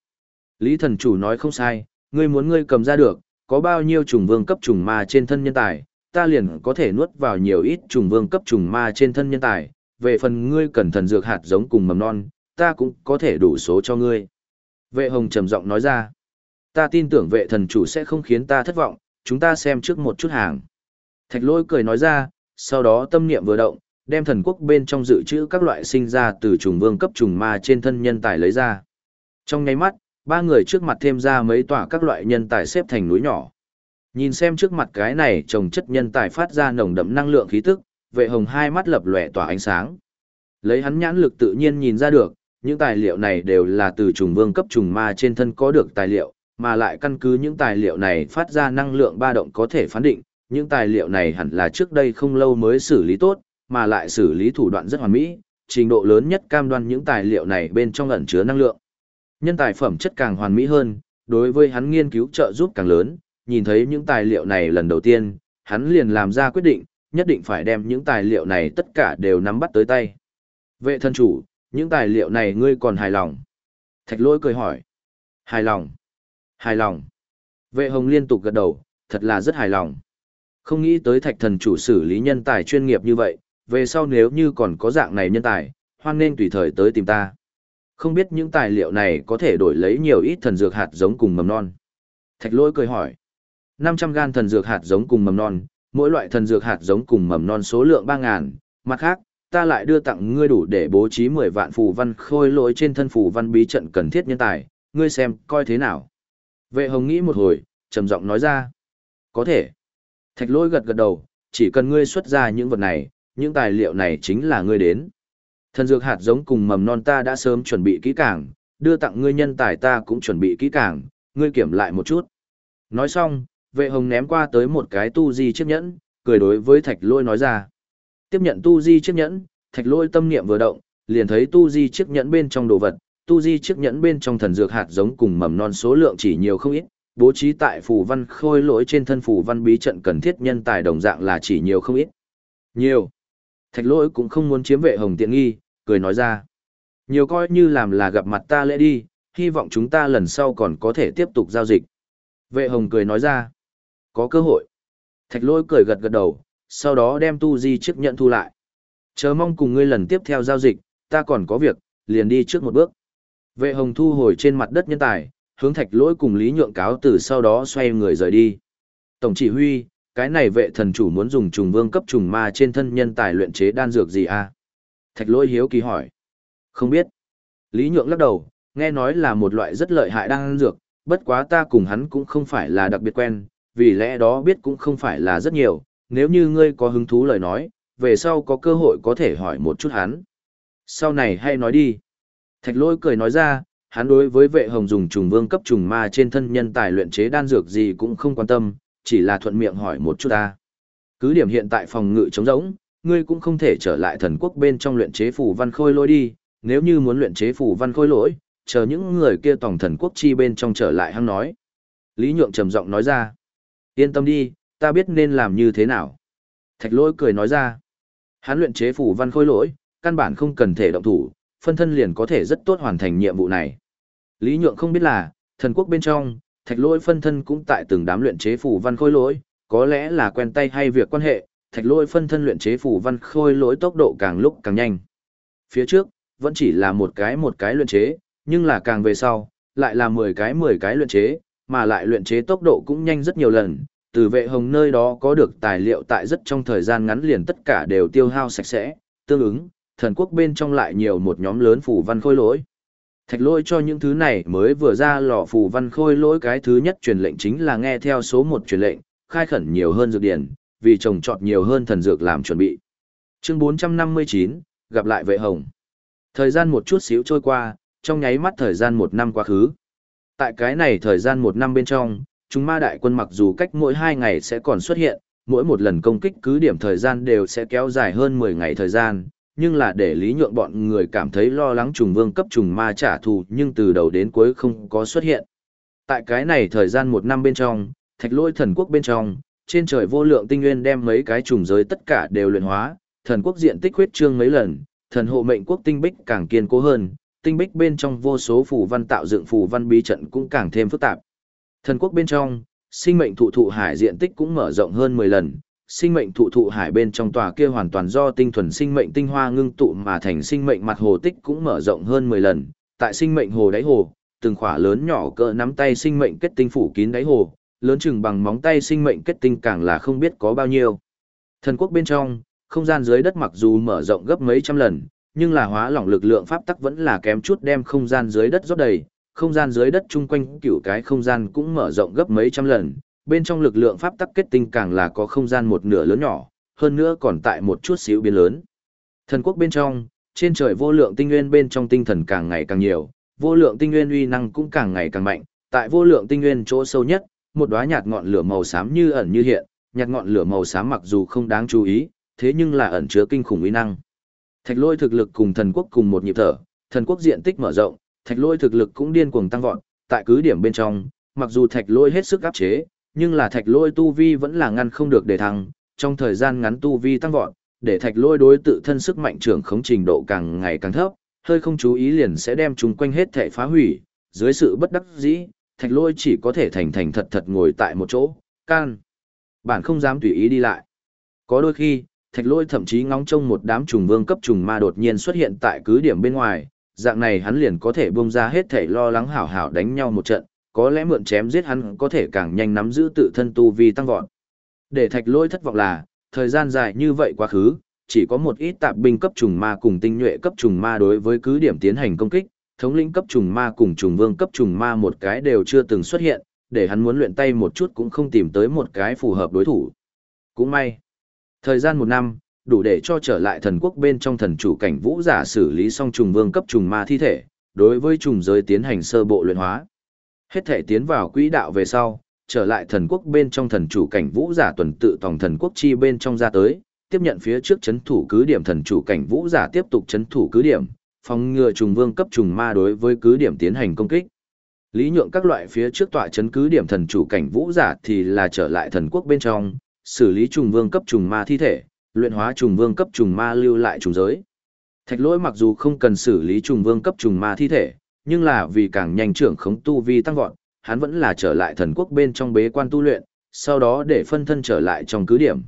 Lý thần chủ nói không sai, ngươi muốn ngươi cầm ra được, có bao nhiêu trùng vương cấp trùng ma trên thân nhân tài, ta liền có thể nuốt vào nhiều ít trùng vương cấp trùng ma trên thân nhân tài, về phần ngươi cần thần dược hạt giống cùng mầm non, ta cũng có thể đủ số cho ngươi. Vệ hồng trầm giọng nói ra, ta tin tưởng vệ thần chủ sẽ không khiến ta thất vọng, chúng ta xem trước một chút hàng. Thạch lôi cười nói ra, sau đó tâm niệm vừa động, đem thần quốc bên trong dự trữ các loại sinh ra từ trùng vương cấp trùng ma trên thân nhân tài lấy ra. Trong nháy mắt, ba người trước mặt thêm ra mấy tòa các loại nhân tài xếp thành núi nhỏ. Nhìn xem trước mặt cái này trồng chất nhân tài phát ra nồng đậm năng lượng khí tức, vệ hồng hai mắt lập lòe tỏa ánh sáng. Lấy hắn nhãn lực tự nhiên nhìn ra được, những tài liệu này đều là từ trùng vương cấp trùng ma trên thân có được tài liệu, mà lại căn cứ những tài liệu này phát ra năng lượng ba động có thể phán định, những tài liệu này hẳn là trước đây không lâu mới xử lý tốt, mà lại xử lý thủ đoạn rất hoàn mỹ, trình độ lớn nhất cam đoan những tài liệu này bên trong ẩn chứa năng lượng. Nhân tài phẩm chất càng hoàn mỹ hơn, đối với hắn nghiên cứu trợ giúp càng lớn, nhìn thấy những tài liệu này lần đầu tiên, hắn liền làm ra quyết định, nhất định phải đem những tài liệu này tất cả đều nắm bắt tới tay. Vệ thân chủ, những tài liệu này ngươi còn hài lòng. Thạch lỗi cười hỏi. Hài lòng. Hài lòng. Vệ hồng liên tục gật đầu, thật là rất hài lòng. Không nghĩ tới thạch thần chủ xử lý nhân tài chuyên nghiệp như vậy, về sau nếu như còn có dạng này nhân tài, hoan nên tùy thời tới tìm ta. Không biết những tài liệu này có thể đổi lấy nhiều ít thần dược hạt giống cùng mầm non. Thạch lỗi cười hỏi. 500 gan thần dược hạt giống cùng mầm non, mỗi loại thần dược hạt giống cùng mầm non số lượng 3.000. Mặt khác, ta lại đưa tặng ngươi đủ để bố trí 10 vạn phù văn khôi lỗi trên thân phù văn bí trận cần thiết nhân tài, ngươi xem, coi thế nào. Vệ hồng nghĩ một hồi, trầm giọng nói ra. có thể. Thạch Lỗi gật gật đầu, chỉ cần ngươi xuất ra những vật này, những tài liệu này chính là ngươi đến. Thần dược hạt giống cùng mầm non ta đã sớm chuẩn bị kỹ càng, đưa tặng ngươi nhân tài ta cũng chuẩn bị kỹ càng, ngươi kiểm lại một chút. Nói xong, vệ hồng ném qua tới một cái tu di chiếc nhẫn, cười đối với thạch lôi nói ra. Tiếp nhận tu di chiếc nhẫn, thạch lôi tâm niệm vừa động, liền thấy tu di chiếc nhẫn bên trong đồ vật, tu di chiếc nhẫn bên trong thần dược hạt giống cùng mầm non số lượng chỉ nhiều không ít, bố trí tại phù văn khôi lỗi trên thân phù văn bí trận cần thiết nhân tài đồng dạng là chỉ nhiều không ít. Nhiều. Thạch lỗi cũng không muốn chiếm vệ hồng tiện nghi, cười nói ra. Nhiều coi như làm là gặp mặt ta lễ đi, hy vọng chúng ta lần sau còn có thể tiếp tục giao dịch. Vệ hồng cười nói ra. Có cơ hội. Thạch lỗi cười gật gật đầu, sau đó đem tu di chiếc nhận thu lại. Chờ mong cùng ngươi lần tiếp theo giao dịch, ta còn có việc, liền đi trước một bước. Vệ hồng thu hồi trên mặt đất nhân tài, hướng thạch lỗi cùng lý nhượng cáo từ sau đó xoay người rời đi. Tổng chỉ huy, cái này vệ thần chủ muốn dùng trùng vương cấp trùng ma trên thân nhân tài luyện chế đan dược gì à? Thạch lỗi hiếu kỳ hỏi. Không biết. Lý nhượng lắc đầu, nghe nói là một loại rất lợi hại đan dược, bất quá ta cùng hắn cũng không phải là đặc biệt quen, vì lẽ đó biết cũng không phải là rất nhiều, nếu như ngươi có hứng thú lời nói, về sau có cơ hội có thể hỏi một chút hắn. Sau này hay nói đi. Thạch lỗi cười nói ra, hắn đối với vệ hồng dùng trùng vương cấp trùng ma trên thân nhân tài luyện chế đan dược gì cũng không quan tâm, chỉ là thuận miệng hỏi một chút ta. Cứ điểm hiện tại phòng ngự trống rỗng, ngươi cũng không thể trở lại thần quốc bên trong luyện chế phù văn khôi lỗi đi, nếu như muốn luyện chế phù văn khôi lỗi, chờ những người kia tổng thần quốc chi bên trong trở lại hăng nói. Lý Nhượng trầm giọng nói ra, yên tâm đi, ta biết nên làm như thế nào. Thạch lỗi cười nói ra, hắn luyện chế phủ văn khôi lỗi, căn bản không cần thể động thủ, phân thân liền có thể rất tốt hoàn thành nhiệm vụ này. Lý Nhượng không biết là, thần quốc bên trong, thạch lỗi phân thân cũng tại từng đám luyện chế phủ văn khôi lỗi, có lẽ là quen tay hay việc quan hệ, thạch lỗi phân thân luyện chế phủ văn khôi lỗi tốc độ càng lúc càng nhanh. Phía trước, vẫn chỉ là một cái một cái luyện chế, nhưng là càng về sau, lại là 10 cái 10 cái luyện chế, mà lại luyện chế tốc độ cũng nhanh rất nhiều lần, từ vệ hồng nơi đó có được tài liệu tại rất trong thời gian ngắn liền tất cả đều tiêu hao sạch sẽ, tương ứng, thần quốc bên trong lại nhiều một nhóm lớn phù văn khôi lỗi. Thạch lỗi cho những thứ này mới vừa ra lò phù văn khôi lỗi cái thứ nhất truyền lệnh chính là nghe theo số một truyền lệnh, khai khẩn nhiều hơn dược điển, vì trồng trọt nhiều hơn thần dược làm chuẩn bị. Chương 459, gặp lại vệ hồng. Thời gian một chút xíu trôi qua, trong nháy mắt thời gian một năm quá khứ. Tại cái này thời gian một năm bên trong, chúng ma đại quân mặc dù cách mỗi hai ngày sẽ còn xuất hiện, mỗi một lần công kích cứ điểm thời gian đều sẽ kéo dài hơn 10 ngày thời gian, nhưng là để lý nhượng bọn người cảm thấy lo lắng trùng vương cấp trùng ma trả thù nhưng từ đầu đến cuối không có xuất hiện. Tại cái này thời gian một năm bên trong, thạch lôi thần quốc bên trong, trên trời vô lượng tinh nguyên đem mấy cái trùng giới tất cả đều luyện hóa, thần quốc diện tích huyết trương mấy lần, thần hộ mệnh quốc tinh bích càng kiên cố hơn, tinh bích bên trong vô số phù văn tạo dựng phù văn bí trận cũng càng thêm phức tạp. Thần quốc bên trong, sinh mệnh thụ thụ hải diện tích cũng mở rộng hơn 10 lần, sinh mệnh thụ thụ hải bên trong tòa kia hoàn toàn do tinh thuần sinh mệnh tinh hoa ngưng tụ mà thành sinh mệnh mặt hồ tích cũng mở rộng hơn 10 lần, tại sinh mệnh hồ đáy hồ, từng khỏa lớn nhỏ cỡ nắm tay sinh mệnh kết tinh phủ kín đáy hồ, lớn chừng bằng móng tay sinh mệnh kết tinh càng là không biết có bao nhiêu. Thần quốc bên trong, không gian dưới đất mặc dù mở rộng gấp mấy trăm lần, nhưng là hóa lỏng lực lượng pháp tắc vẫn là kém chút đem không gian dưới đất rót đầy, không gian dưới đất chung quanh cửu cái không gian cũng mở rộng gấp mấy trăm lần, bên trong lực lượng pháp tắc kết tinh càng là có không gian một nửa lớn nhỏ, hơn nữa còn tại một chút xíu biến lớn. Thần quốc bên trong, trên trời vô lượng tinh nguyên bên trong tinh thần càng ngày càng nhiều, vô lượng tinh nguyên uy năng cũng càng ngày càng mạnh, tại vô lượng tinh nguyên chỗ sâu nhất, một đóa nhạt ngọn lửa màu xám như ẩn như hiện, nhạt ngọn lửa màu xám mặc dù không đáng chú ý, thế nhưng là ẩn chứa kinh khủng uy năng. Thạch Lôi thực lực cùng thần quốc cùng một nhịp thở, thần quốc diện tích mở rộng, Thạch Lôi thực lực cũng điên cuồng tăng vọt, tại cứ điểm bên trong, mặc dù Thạch Lôi hết sức áp chế, nhưng là thạch lôi tu vi vẫn là ngăn không được để thăng, trong thời gian ngắn tu vi tăng vọt, để thạch lôi đối tự thân sức mạnh trưởng khống trình độ càng ngày càng thấp, hơi không chú ý liền sẽ đem chúng quanh hết thể phá hủy, dưới sự bất đắc dĩ, thạch lôi chỉ có thể thành thành thật thật ngồi tại một chỗ, can. Bản không dám tùy ý đi lại. Có đôi khi, thạch lôi thậm chí ngóng trông một đám trùng vương cấp trùng ma đột nhiên xuất hiện tại cứ điểm bên ngoài, dạng này hắn liền có thể bung ra hết thể lo lắng hảo hảo đánh nhau một trận, có lẽ mượn chém giết hắn có thể càng nhanh nắm giữ tự thân tu vi tăng vọt. Để thạch lôi thất vọng là, thời gian dài như vậy quá khứ, chỉ có một ít tạp binh cấp trùng ma cùng tinh nhuệ cấp trùng ma đối với cứ điểm tiến hành công kích, thống lĩnh cấp trùng ma cùng trùng vương cấp trùng ma một cái đều chưa từng xuất hiện, để hắn muốn luyện tay một chút cũng không tìm tới một cái phù hợp đối thủ. Cũng may. Thời gian một năm, đủ để cho trở lại thần quốc bên trong thần chủ cảnh vũ giả xử lý xong trùng vương cấp trùng ma thi thể, đối với trùng giới tiến hành sơ bộ luyện hóa. Hết thể tiến vào quỹ đạo về sau, trở lại thần quốc bên trong thần chủ cảnh vũ giả tuần tự tòng thần quốc chi bên trong ra tới, tiếp nhận phía trước chấn thủ cứ điểm thần chủ cảnh vũ giả tiếp tục chấn thủ cứ điểm, phòng ngừa trùng vương cấp trùng ma đối với cứ điểm tiến hành công kích. Lý nhượng các loại phía trước tọa chấn cứ điểm thần chủ cảnh vũ giả thì là trở lại thần quốc bên trong, xử lý trùng vương cấp trùng ma thi thể, luyện hóa trùng vương cấp trùng ma lưu lại trùng giới. Thạch lỗi mặc dù không cần xử lý trùng vương cấp trùng ma thi thể, nhưng là vì càng nhanh trưởng khống tu vi tăng vọt, hắn vẫn là trở lại thần quốc bên trong bế quan tu luyện, sau đó để phân thân trở lại trong cứ điểm.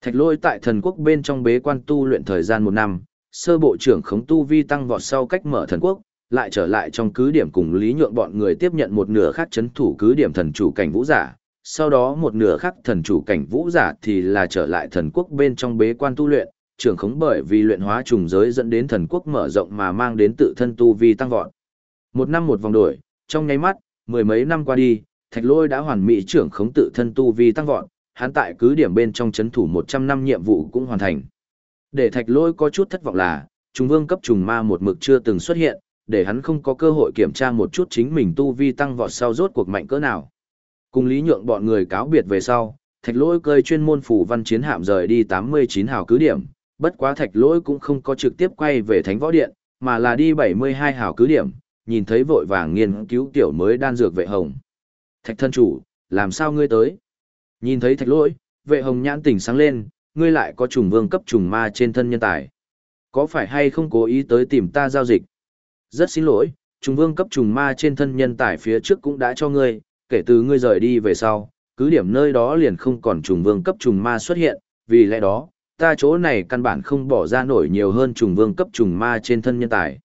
Thạch lỗi tại thần quốc bên trong bế quan tu luyện thời gian một năm, sơ bộ trưởng khống tu vi tăng vọt sau cách mở thần quốc, lại trở lại trong cứ điểm cùng lý nhượng bọn người tiếp nhận một nửa khác chấn thủ cứ điểm thần chủ cảnh vũ giả, sau đó một nửa khác thần chủ cảnh vũ giả thì là trở lại thần quốc bên trong bế quan tu luyện, trưởng khống bởi vì luyện hóa trùng giới dẫn đến thần quốc mở rộng mà mang đến tự thân tu vi tăng vọt. Một năm một vòng đổi, trong nháy mắt, mười mấy năm qua đi, Thạch Lôi đã hoàn mỹ trưởng khống tự thân tu vi tăng vọt, hắn tại cứ điểm bên trong chấn thủ 100 năm nhiệm vụ cũng hoàn thành. Để Thạch Lôi có chút thất vọng là, trùng vương cấp trùng ma một mực chưa từng xuất hiện, để hắn không có cơ hội kiểm tra một chút chính mình tu vi tăng vọt sau rốt cuộc mạnh cỡ nào. Cùng lý nhượng bọn người cáo biệt về sau, thạch lỗi cơi chuyên môn phủ văn chiến hạm rời đi 89 hào cứ điểm, bất quá thạch lỗi cũng không có trực tiếp quay về thánh võ điện, mà là đi 72 hào cứ điểm, nhìn thấy vội vàng nghiên cứu tiểu mới đan dược vệ hồng. Thạch thân chủ, làm sao ngươi tới? Nhìn thấy thạch lỗi, vệ hồng nhãn tỉnh sáng lên, ngươi lại có trùng vương cấp trùng ma trên thân nhân tài. Có phải hay không cố ý tới tìm ta giao dịch? Rất xin lỗi, trùng vương cấp trùng ma trên thân nhân tài phía trước cũng đã cho ngươi, kể từ ngươi rời đi về sau, cứ điểm nơi đó liền không còn trùng vương cấp trùng ma xuất hiện, vì lẽ đó, ta chỗ này căn bản không bỏ ra nổi nhiều hơn trùng vương cấp trùng ma trên thân nhân tài.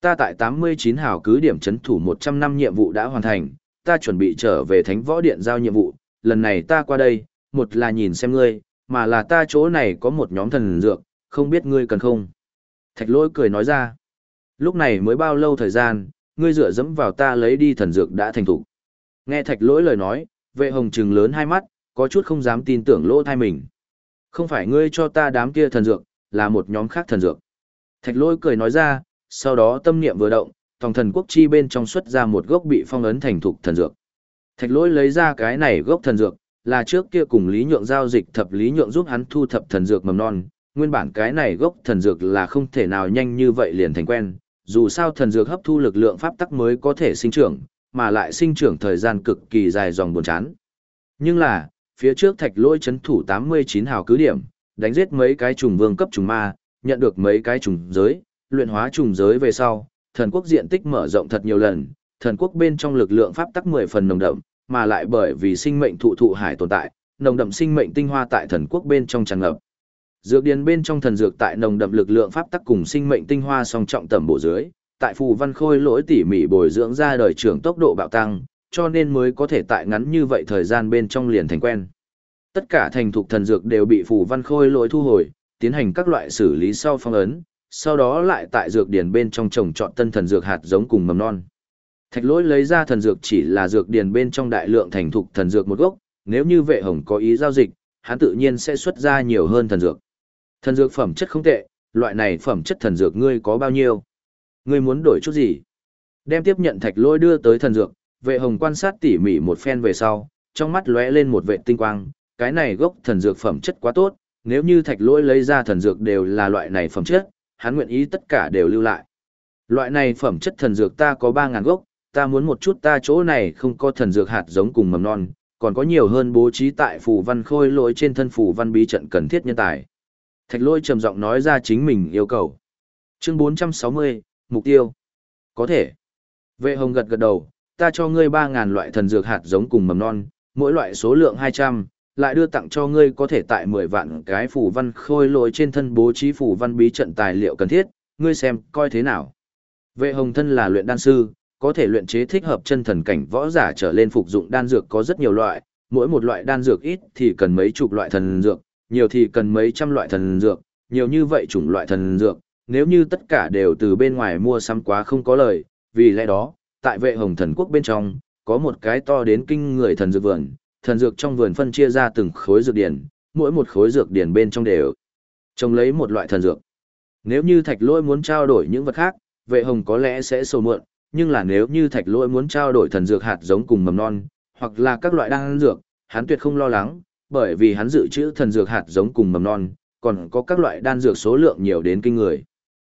Ta tại 89 hào cứ điểm chấn thủ 100 năm nhiệm vụ đã hoàn thành, ta chuẩn bị trở về thánh võ điện giao nhiệm vụ, lần này ta qua đây, một là nhìn xem ngươi, mà là ta chỗ này có một nhóm thần dược, không biết ngươi cần không. Thạch lỗi cười nói ra, lúc này mới bao lâu thời gian, ngươi dựa dẫm vào ta lấy đi thần dược đã thành thủ. Nghe thạch lỗi lời nói, vệ hồng trừng lớn hai mắt, có chút không dám tin tưởng lỗ thai mình. Không phải ngươi cho ta đám kia thần dược, là một nhóm khác thần dược. Thạch lỗi cười nói ra, sau đó tâm niệm vừa động, tòng thần quốc chi bên trong xuất ra một gốc bị phong ấn thành thục thần dược. Thạch lỗi lấy ra cái này gốc thần dược, là trước kia cùng Lý Nhượng giao dịch thập Lý Nhượng giúp hắn thu thập thần dược mầm non, nguyên bản cái này gốc thần dược là không thể nào nhanh như vậy liền thành quen, dù sao thần dược hấp thu lực lượng pháp tắc mới có thể sinh trưởng, mà lại sinh trưởng thời gian cực kỳ dài dòng buồn chán. Nhưng là, phía trước thạch lôi chấn thủ 89 hào cứ điểm, đánh giết mấy cái trùng vương cấp trùng ma, nhận được mấy cái trùng giới, luyện hóa trùng giới về sau, thần quốc diện tích mở rộng thật nhiều lần, thần quốc bên trong lực lượng pháp tắc 10 phần nồng đậm, mà lại bởi vì sinh mệnh thụ thụ hải tồn tại, nồng đậm sinh mệnh tinh hoa tại thần quốc bên trong tràn ngập. Dược điền bên trong thần dược tại nồng đậm lực lượng pháp tắc cùng sinh mệnh tinh hoa song trọng tầm bổ dưới, tại phù văn khôi lỗi tỉ mỉ bồi dưỡng ra đời trưởng tốc độ bạo tăng, cho nên mới có thể tại ngắn như vậy thời gian bên trong liền thành quen. Tất cả thành thục thần dược đều bị phù văn khôi lỗi thu hồi, tiến hành các loại xử lý sau phong ấn, sau đó lại tại dược điển bên trong trồng trọt tân thần dược hạt giống cùng mầm non. Thạch lỗi lấy ra thần dược chỉ là dược điển bên trong đại lượng thành thục thần dược một gốc, nếu như vệ hồng có ý giao dịch, hắn tự nhiên sẽ xuất ra nhiều hơn thần dược. Thần dược phẩm chất không tệ, loại này phẩm chất thần dược ngươi có bao nhiêu? Ngươi muốn đổi chút gì? Đem tiếp nhận thạch lôi đưa tới thần dược, vệ hồng quan sát tỉ mỉ một phen về sau, trong mắt lóe lên một vệ tinh quang, cái này gốc thần dược phẩm chất quá tốt, nếu như thạch lôi lấy ra thần dược đều là loại này phẩm chất, hắn nguyện ý tất cả đều lưu lại. Loại này phẩm chất thần dược ta có 3.000 gốc, ta muốn một chút ta chỗ này không có thần dược hạt giống cùng mầm non, còn có nhiều hơn bố trí tại phù văn khôi lỗi trên thân phù văn bí trận cần thiết nhân tài. Thạch lôi trầm giọng nói ra chính mình yêu cầu. Chương 460, Mục tiêu. Có thể. Vệ hồng gật gật đầu, ta cho ngươi 3.000 loại thần dược hạt giống cùng mầm non, mỗi loại số lượng 200, lại đưa tặng cho ngươi có thể tại 10 vạn cái phủ văn khôi lỗi trên thân bố trí phủ văn bí trận tài liệu cần thiết, ngươi xem, coi thế nào. Vệ hồng thân là luyện đan sư, có thể luyện chế thích hợp chân thần cảnh võ giả trở lên phục dụng đan dược có rất nhiều loại, mỗi một loại đan dược ít thì cần mấy chục loại thần dược, nhiều thì cần mấy trăm loại thần dược, nhiều như vậy chủng loại thần dược, nếu như tất cả đều từ bên ngoài mua sắm quá không có lời, vì lẽ đó, tại vệ hồng thần quốc bên trong, có một cái to đến kinh người thần dược vườn, thần dược trong vườn phân chia ra từng khối dược điển, mỗi một khối dược điển bên trong đều trồng lấy một loại thần dược. Nếu như thạch lôi muốn trao đổi những vật khác, vệ hồng có lẽ sẽ sầu muộn, nhưng là nếu như thạch lôi muốn trao đổi thần dược hạt giống cùng mầm non, hoặc là các loại đan dược, hắn tuyệt không lo lắng, bởi vì hắn dự trữ thần dược hạt giống cùng mầm non, còn có các loại đan dược số lượng nhiều đến kinh người.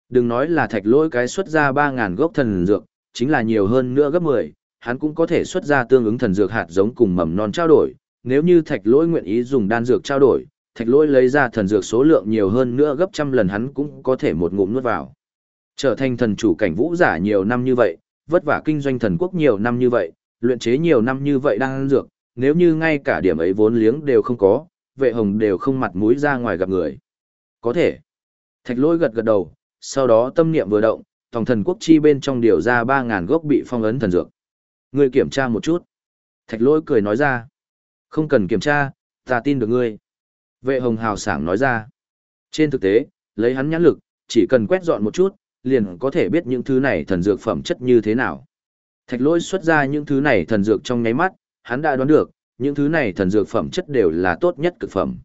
Đừng nói là thạch lôi cái xuất ra 3.000 gốc thần dược, chính là nhiều hơn nữa gấp 10, hắn cũng có thể xuất ra tương ứng thần dược hạt giống cùng mầm non trao đổi, nếu như thạch lôi nguyện ý dùng đan dược trao đổi, thạch lôi lấy ra thần dược số lượng nhiều hơn nữa gấp trăm lần hắn cũng có thể một ngụm nuốt vào. Trở thành thần chủ cảnh vũ giả nhiều năm như vậy, vất vả kinh doanh thần quốc nhiều năm như vậy, luyện chế nhiều năm như vậy đang dược, nếu như ngay cả điểm ấy vốn liếng đều không có, vệ hồng đều không mặt mũi ra ngoài gặp người. Có thể. Thạch lôi gật gật đầu, sau đó tâm niệm vừa động, tòng thần quốc chi bên trong điều ra 3.000 gốc bị phong ấn thần dược. Ngươi kiểm tra một chút. Thạch lỗi cười nói ra. Không cần kiểm tra, ta tin được ngươi. Vệ hồng hào sảng nói ra. Trên thực tế, lấy hắn nhãn lực, chỉ cần quét dọn một chút, liền có thể biết những thứ này thần dược phẩm chất như thế nào. Thạch lỗi xuất ra những thứ này thần dược trong nháy mắt, hắn đã đoán được, những thứ này thần dược phẩm chất đều là tốt nhất cực phẩm.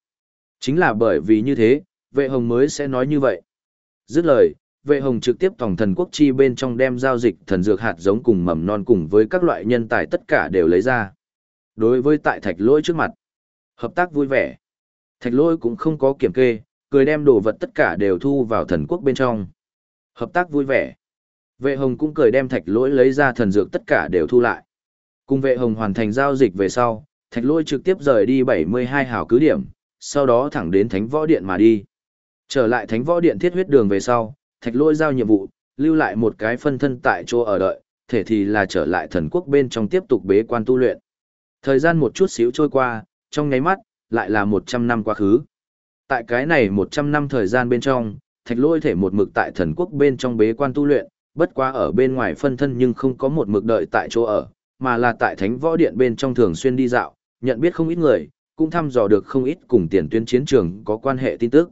Chính là bởi vì như thế, vệ hồng mới sẽ nói như vậy. Dứt lời, vệ hồng trực tiếp tổng thần quốc chi bên trong đem giao dịch thần dược hạt giống cùng mầm non cùng với các loại nhân tài tất cả đều lấy ra. Đối với tại thạch lôi trước mặt, hợp tác vui vẻ. Thạch lôi cũng không có kiểm kê, cười đem đồ vật tất cả đều thu vào thần quốc bên trong. Hợp tác vui vẻ. Vệ hồng cũng cười đem thạch lỗi lấy ra thần dược tất cả đều thu lại. Cùng vệ hồng hoàn thành giao dịch về sau, thạch lỗi trực tiếp rời đi 72 hào cứ điểm, sau đó thẳng đến thánh võ điện mà đi. Trở lại thánh võ điện thiết huyết đường về sau, thạch lôi giao nhiệm vụ, lưu lại một cái phân thân tại chỗ ở đợi, thể thì là trở lại thần quốc bên trong tiếp tục bế quan tu luyện. Thời gian một chút xíu trôi qua, trong nháy mắt, lại là 100 năm quá khứ. Tại cái này 100 năm thời gian bên trong, thạch lôi thể một mực tại thần quốc bên trong bế quan tu luyện, bất quá ở bên ngoài phân thân nhưng không có một mực đợi tại chỗ ở, mà là tại thánh võ điện bên trong thường xuyên đi dạo, nhận biết không ít người, cũng thăm dò được không ít cùng tiền tuyến chiến trường có quan hệ tin tức.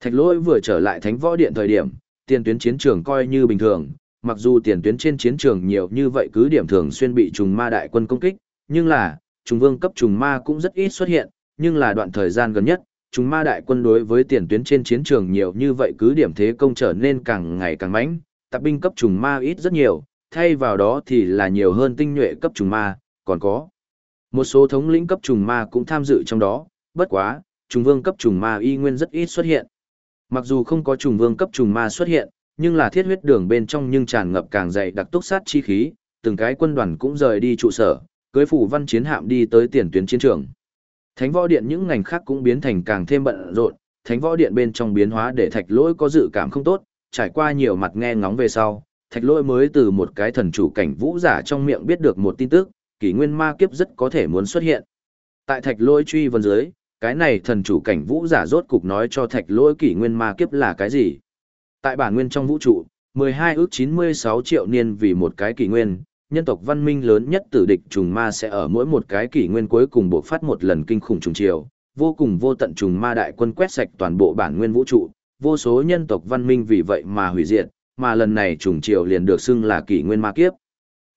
Thạch Lỗi vừa trở lại thánh võ điện thời điểm, tiền tuyến chiến trường coi như bình thường, mặc dù tiền tuyến trên chiến trường nhiều như vậy cứ điểm thường xuyên bị trùng ma đại quân công kích, nhưng là, trùng vương cấp trùng ma cũng rất ít xuất hiện, nhưng là đoạn thời gian gần nhất, trùng ma đại quân đối với tiền tuyến trên chiến trường nhiều như vậy cứ điểm thế công trở nên càng ngày càng mãnh, tạp binh cấp trùng ma ít rất nhiều, thay vào đó thì là nhiều hơn tinh nhuệ cấp trùng ma, còn có một số thống lĩnh cấp trùng ma cũng tham dự trong đó, bất quá, trùng vương cấp trùng ma y nguyên rất ít xuất hiện. Mặc dù không có trùng vương cấp trùng ma xuất hiện, nhưng là thiết huyết đường bên trong nhưng tràn ngập càng dày đặc túc sát chi khí, từng cái quân đoàn cũng rời đi trụ sở, cưới phủ văn chiến hạm đi tới tiền tuyến chiến trường. Thánh võ điện những ngành khác cũng biến thành càng thêm bận rộn, thánh võ điện bên trong biến hóa để thạch lỗi có dự cảm không tốt, trải qua nhiều mặt nghe ngóng về sau, thạch lỗi mới từ một cái thần chủ cảnh vũ giả trong miệng biết được một tin tức, kỷ nguyên ma kiếp rất có thể muốn xuất hiện. Tại thạch lỗi truy vấn dưới, cái này thần chủ cảnh vũ giả rốt cục nói cho thạch lỗi kỷ nguyên ma kiếp là cái gì. Tại bản nguyên trong vũ trụ, 12 ước 96 triệu niên vì một cái kỷ nguyên, nhân tộc văn minh lớn nhất tử địch trùng ma sẽ ở mỗi một cái kỷ nguyên cuối cùng buộc phát một lần kinh khủng trùng triều, vô cùng vô tận trùng ma đại quân quét sạch toàn bộ bản nguyên vũ trụ, vô số nhân tộc văn minh vì vậy mà hủy diệt, mà lần này trùng triều liền được xưng là kỷ nguyên ma kiếp.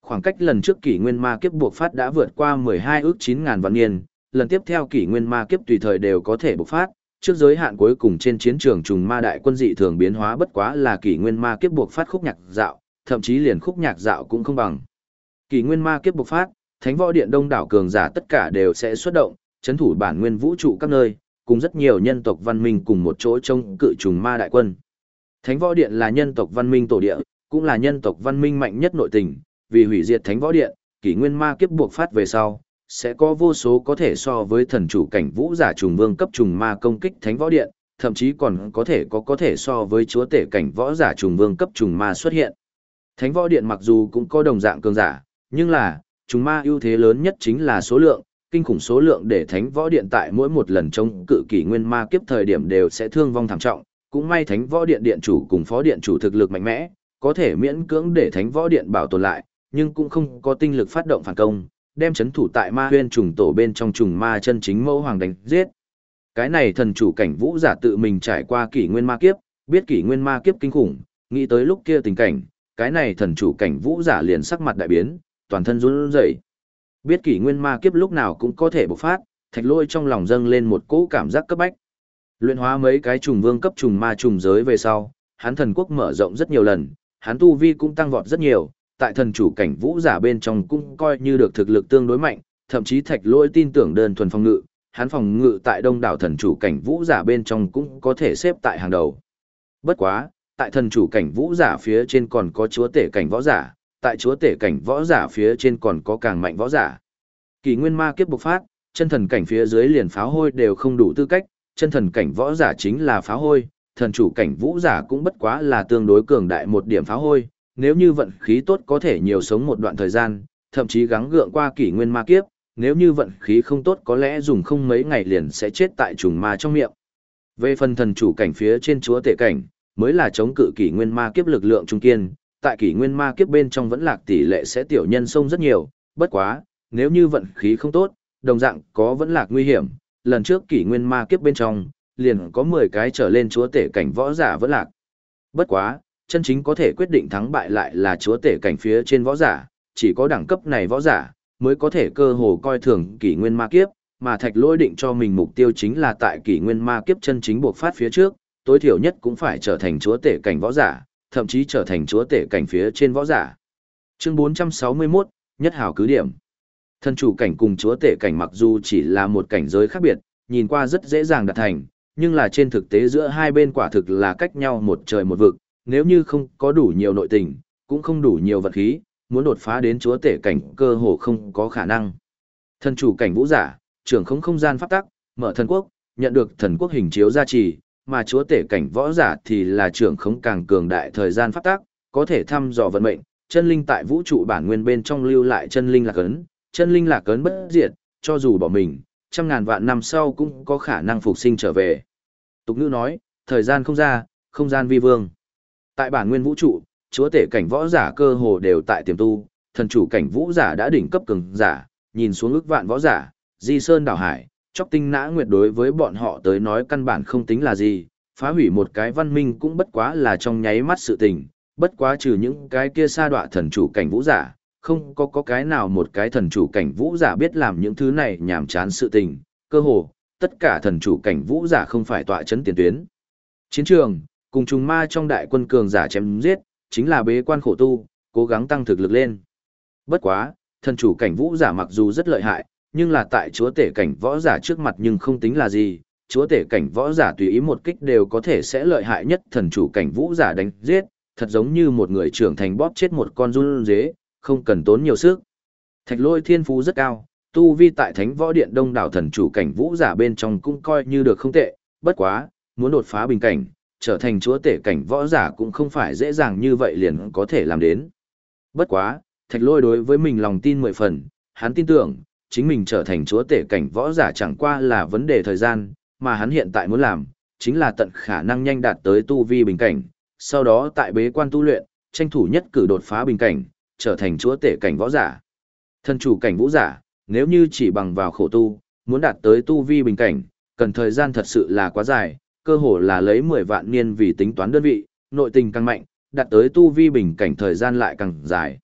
Khoảng cách lần trước kỷ nguyên ma kiếp buộc phát đã vượt qua 12 ước 9000 vạn niên, lần tiếp theo kỷ nguyên ma kiếp tùy thời đều có thể bộc phát, trước giới hạn cuối cùng trên chiến trường trùng ma đại quân dị thường biến hóa bất quá là kỷ nguyên ma kiếp buộc phát khúc nhạc dạo, thậm chí liền khúc nhạc dạo cũng không bằng. kỷ nguyên ma kiếp bộc phát, thánh võ điện đông đảo cường giả tất cả đều sẽ xuất động, chấn thủ bản nguyên vũ trụ các nơi, cùng rất nhiều nhân tộc văn minh cùng một chỗ chống cự trùng ma đại quân. Thánh võ điện là nhân tộc văn minh tổ địa, cũng là nhân tộc văn minh mạnh nhất nội tình, vì hủy diệt thánh võ điện, kỷ nguyên ma kiếp buộc phát về sau, sẽ có vô số có thể so với thần chủ cảnh vũ giả trùng vương cấp trùng ma công kích thánh võ điện, thậm chí còn có thể có có thể so với chúa tể cảnh võ giả trùng vương cấp trùng ma xuất hiện. Thánh võ điện mặc dù cũng có đồng dạng cường giả, nhưng là, trùng ma ưu thế lớn nhất chính là số lượng, kinh khủng số lượng để thánh võ điện tại mỗi một lần chống cự kỷ nguyên ma kiếp thời điểm đều sẽ thương vong thảm trọng, cũng may thánh võ điện điện chủ cùng phó điện chủ thực lực mạnh mẽ, có thể miễn cưỡng để thánh võ điện bảo tồn lại, nhưng cũng không có tinh lực phát động phản công, đem chấn thủ tại ma huyên trùng tổ bên trong trùng ma chân chính mẫu hoàng đánh giết. Cái này thần chủ cảnh vũ giả tự mình trải qua kỷ nguyên ma kiếp, biết kỷ nguyên ma kiếp kinh khủng, nghĩ tới lúc kia tình cảnh, cái này thần chủ cảnh vũ giả liền sắc mặt đại biến, toàn thân run rẩy. Biết kỷ nguyên ma kiếp lúc nào cũng có thể bộc phát, thạch lôi trong lòng dâng lên một cỗ cảm giác cấp bách. Luyện hóa mấy cái trùng vương cấp trùng ma trùng giới về sau, hắn thần quốc mở rộng rất nhiều lần, hắn tu vi cũng tăng vọt rất nhiều, tại thần chủ cảnh vũ giả bên trong cũng coi như được thực lực tương đối mạnh, thậm chí thạch lôi tin tưởng đơn thuần phòng ngự, hắn phòng ngự tại đông đảo thần chủ cảnh vũ giả bên trong cũng có thể xếp tại hàng đầu. Bất quá, tại thần chủ cảnh vũ giả phía trên còn có chúa tể cảnh võ giả, tại chúa tể cảnh võ giả phía trên còn có càng mạnh võ giả. Kỳ nguyên ma kiếp bộc phát, chân thần cảnh phía dưới liền pháo hôi đều không đủ tư cách, chân thần cảnh võ giả chính là pháo hôi, thần chủ cảnh vũ giả cũng bất quá là tương đối cường đại một điểm pháo hôi, nếu như vận khí tốt có thể nhiều sống một đoạn thời gian, thậm chí gắng gượng qua kỷ nguyên ma kiếp, nếu như vận khí không tốt có lẽ dùng không mấy ngày liền sẽ chết tại trùng ma trong miệng. Về phần thần chủ cảnh phía trên chúa tể cảnh, mới là chống cự kỷ nguyên ma kiếp lực lượng trung kiên, tại kỷ nguyên ma kiếp bên trong vẫn lạc tỷ lệ sẽ tiểu nhân sông rất nhiều, bất quá, nếu như vận khí không tốt, đồng dạng có vẫn lạc nguy hiểm, lần trước kỷ nguyên ma kiếp bên trong, liền có 10 cái trở lên chúa tể cảnh võ giả vẫn lạc. Bất quá, chân chính có thể quyết định thắng bại lại là chúa tể cảnh phía trên võ giả, chỉ có đẳng cấp này võ giả, mới có thể cơ hồ coi thường kỷ nguyên ma kiếp, mà thạch lôi định cho mình mục tiêu chính là tại kỷ nguyên ma kiếp chân chính buộc phát phía trước, tối thiểu nhất cũng phải trở thành chúa tể cảnh võ giả, thậm chí trở thành chúa tể cảnh phía trên võ giả. Chương 461, nhất hảo cứ điểm. Thân chủ cảnh cùng chúa tể cảnh mặc dù chỉ là một cảnh giới khác biệt, nhìn qua rất dễ dàng đạt thành, nhưng là trên thực tế giữa hai bên quả thực là cách nhau một trời một vực, nếu như không có đủ nhiều nội tình, cũng không đủ nhiều vật khí, muốn đột phá đến chúa tể cảnh cơ hồ không có khả năng. Thần chủ cảnh vũ giả, trưởng không không gian pháp tắc, mở thần quốc, nhận được thần quốc hình chiếu gia trì, mà chúa tể cảnh võ giả thì là trưởng không càng cường đại thời gian pháp tắc, có thể thăm dò vận mệnh, chân linh tại vũ trụ bản nguyên bên trong lưu lại chân linh lạc ấn, chân linh lạc ấn bất diệt, cho dù bỏ mình, trăm ngàn vạn năm sau cũng có khả năng phục sinh trở về. Tục ngữ nói, thời gian không ra, không gian vi vương. Tại bản nguyên vũ trụ, chúa tể cảnh võ giả cơ hồ đều tại tiềm tu, thần chủ cảnh vũ giả đã đỉnh cấp cường giả, nhìn xuống ước vạn võ giả, di sơn đảo hải, chóc tinh nã nguyệt đối với bọn họ tới nói căn bản không tính là gì, phá hủy một cái văn minh cũng bất quá là trong nháy mắt sự tình, bất quá trừ những cái kia sa đọa thần chủ cảnh vũ giả, không có có cái nào một cái thần chủ cảnh vũ giả biết làm những thứ này nhảm chán sự tình, cơ hồ, tất cả thần chủ cảnh vũ giả không phải tọa chấn tiền tuyến. Chiến trường, cùng trùng ma trong đại quân cường giả chém giết, chính là bế quan khổ tu, cố gắng tăng thực lực lên. Bất quá, thần chủ cảnh vũ giả mặc dù rất lợi hại, nhưng là tại chúa tể cảnh võ giả trước mặt nhưng không tính là gì, chúa tể cảnh võ giả tùy ý một kích đều có thể sẽ lợi hại nhất thần chủ cảnh vũ giả đánh giết, thật giống như một người trưởng thành bóp chết một con run dế, không cần tốn nhiều sức. Thạch lôi thiên phú rất cao, tu vi tại thánh võ điện đông đảo thần chủ cảnh vũ giả bên trong cũng coi như được không tệ, bất quá, muốn đột phá bình cảnh, trở thành chúa tể cảnh võ giả cũng không phải dễ dàng như vậy liền có thể làm đến. Bất quá, thạch lôi đối với mình lòng tin mười phần, hắn tin tưởng, chính mình trở thành chúa tể cảnh võ giả chẳng qua là vấn đề thời gian, mà hắn hiện tại muốn làm, chính là tận khả năng nhanh đạt tới tu vi bình cảnh, sau đó tại bế quan tu luyện, tranh thủ nhất cử đột phá bình cảnh, trở thành chúa tể cảnh võ giả. Thân chủ cảnh vũ giả, nếu như chỉ bằng vào khổ tu, muốn đạt tới tu vi bình cảnh, cần thời gian thật sự là quá dài, cơ hồ là lấy 10 vạn niên vì tính toán đơn vị, nội tình càng mạnh, đạt tới tu vi bình cảnh thời gian lại càng dài.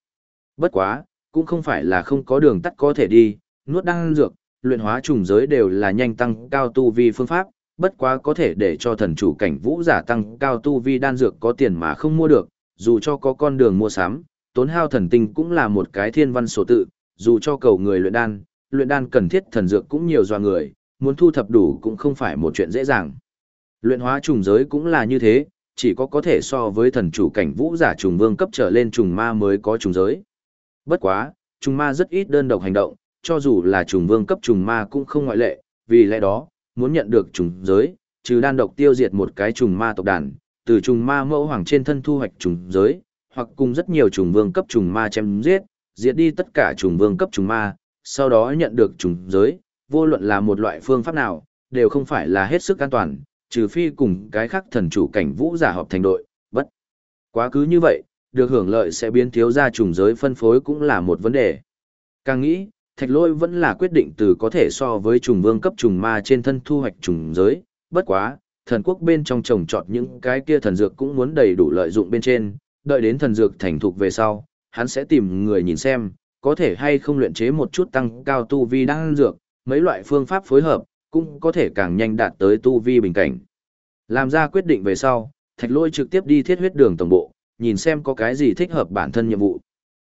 Bất quá, cũng không phải là không có đường tắt có thể đi, nuốt đan dược, luyện hóa trùng giới đều là nhanh tăng cao tu vi phương pháp, bất quá có thể để cho thần chủ cảnh vũ giả tăng cao tu vi đan dược có tiền mà không mua được, dù cho có con đường mua sắm, tốn hao thần tinh cũng là một cái thiên văn số tự, dù cho cầu người luyện đan, luyện đan cần thiết thần dược cũng nhiều doa người, muốn thu thập đủ cũng không phải một chuyện dễ dàng. Luyện hóa trùng giới cũng là như thế, chỉ có có thể so với thần chủ cảnh vũ giả trùng vương cấp trở lên trùng ma mới có trùng giới. Bất quá, trùng ma rất ít đơn độc hành động, cho dù là trùng vương cấp trùng ma cũng không ngoại lệ, vì lẽ đó, muốn nhận được trùng giới, trừ đan độc tiêu diệt một cái trùng ma tộc đàn, từ trùng ma mẫu hoàng trên thân thu hoạch trùng giới, hoặc cùng rất nhiều trùng vương cấp trùng ma chém giết, diệt đi tất cả trùng vương cấp trùng ma, sau đó nhận được trùng giới, vô luận là một loại phương pháp nào, đều không phải là hết sức an toàn, trừ phi cùng cái khác thần chủ cảnh vũ giả họp thành đội, bất. Quá cứ như vậy, được hưởng lợi sẽ biến thiếu ra trùng giới phân phối cũng là một vấn đề. Càng nghĩ, thạch lôi vẫn là quyết định từ có thể so với trùng vương cấp trùng ma trên thân thu hoạch trùng giới, bất quá, thần quốc bên trong trồng trọt những cái kia thần dược cũng muốn đầy đủ lợi dụng bên trên, đợi đến thần dược thành thục về sau, hắn sẽ tìm người nhìn xem, có thể hay không luyện chế một chút tăng cao tu vi đang dược, mấy loại phương pháp phối hợp, cũng có thể càng nhanh đạt tới tu vi bình cảnh. Làm ra quyết định về sau, thạch lôi trực tiếp đi thiết huyết đường tổng bộ, nhìn xem có cái gì thích hợp bản thân nhiệm vụ.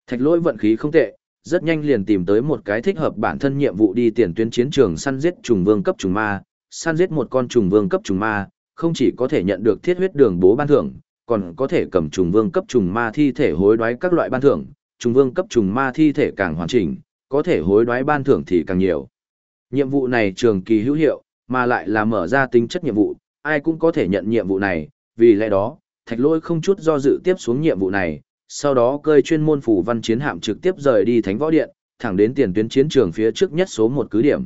Thạch lôi vận khí không tệ, rất nhanh liền tìm tới một cái thích hợp bản thân nhiệm vụ đi tiền tuyến chiến trường săn giết trùng vương cấp trùng ma, săn giết một con trùng vương cấp trùng ma, không chỉ có thể nhận được thiết huyết đường bố ban thưởng, còn có thể cầm trùng vương cấp trùng ma thi thể hối đoái các loại ban thưởng, trùng vương cấp trùng ma thi thể càng hoàn chỉnh, có thể hối đoái ban thưởng thì càng nhiều. Nhiệm vụ này trường kỳ hữu hiệu, mà lại là mở ra tính chất nhiệm vụ, ai cũng có thể nhận nhiệm vụ này, vì lẽ đó, thạch lôi không chút do dự tiếp xuống nhiệm vụ này, sau đó cơi chuyên môn phủ văn chiến hạm trực tiếp rời đi Thánh Võ Điện, thẳng đến tiền tuyến chiến trường phía trước nhất số một cứ điểm.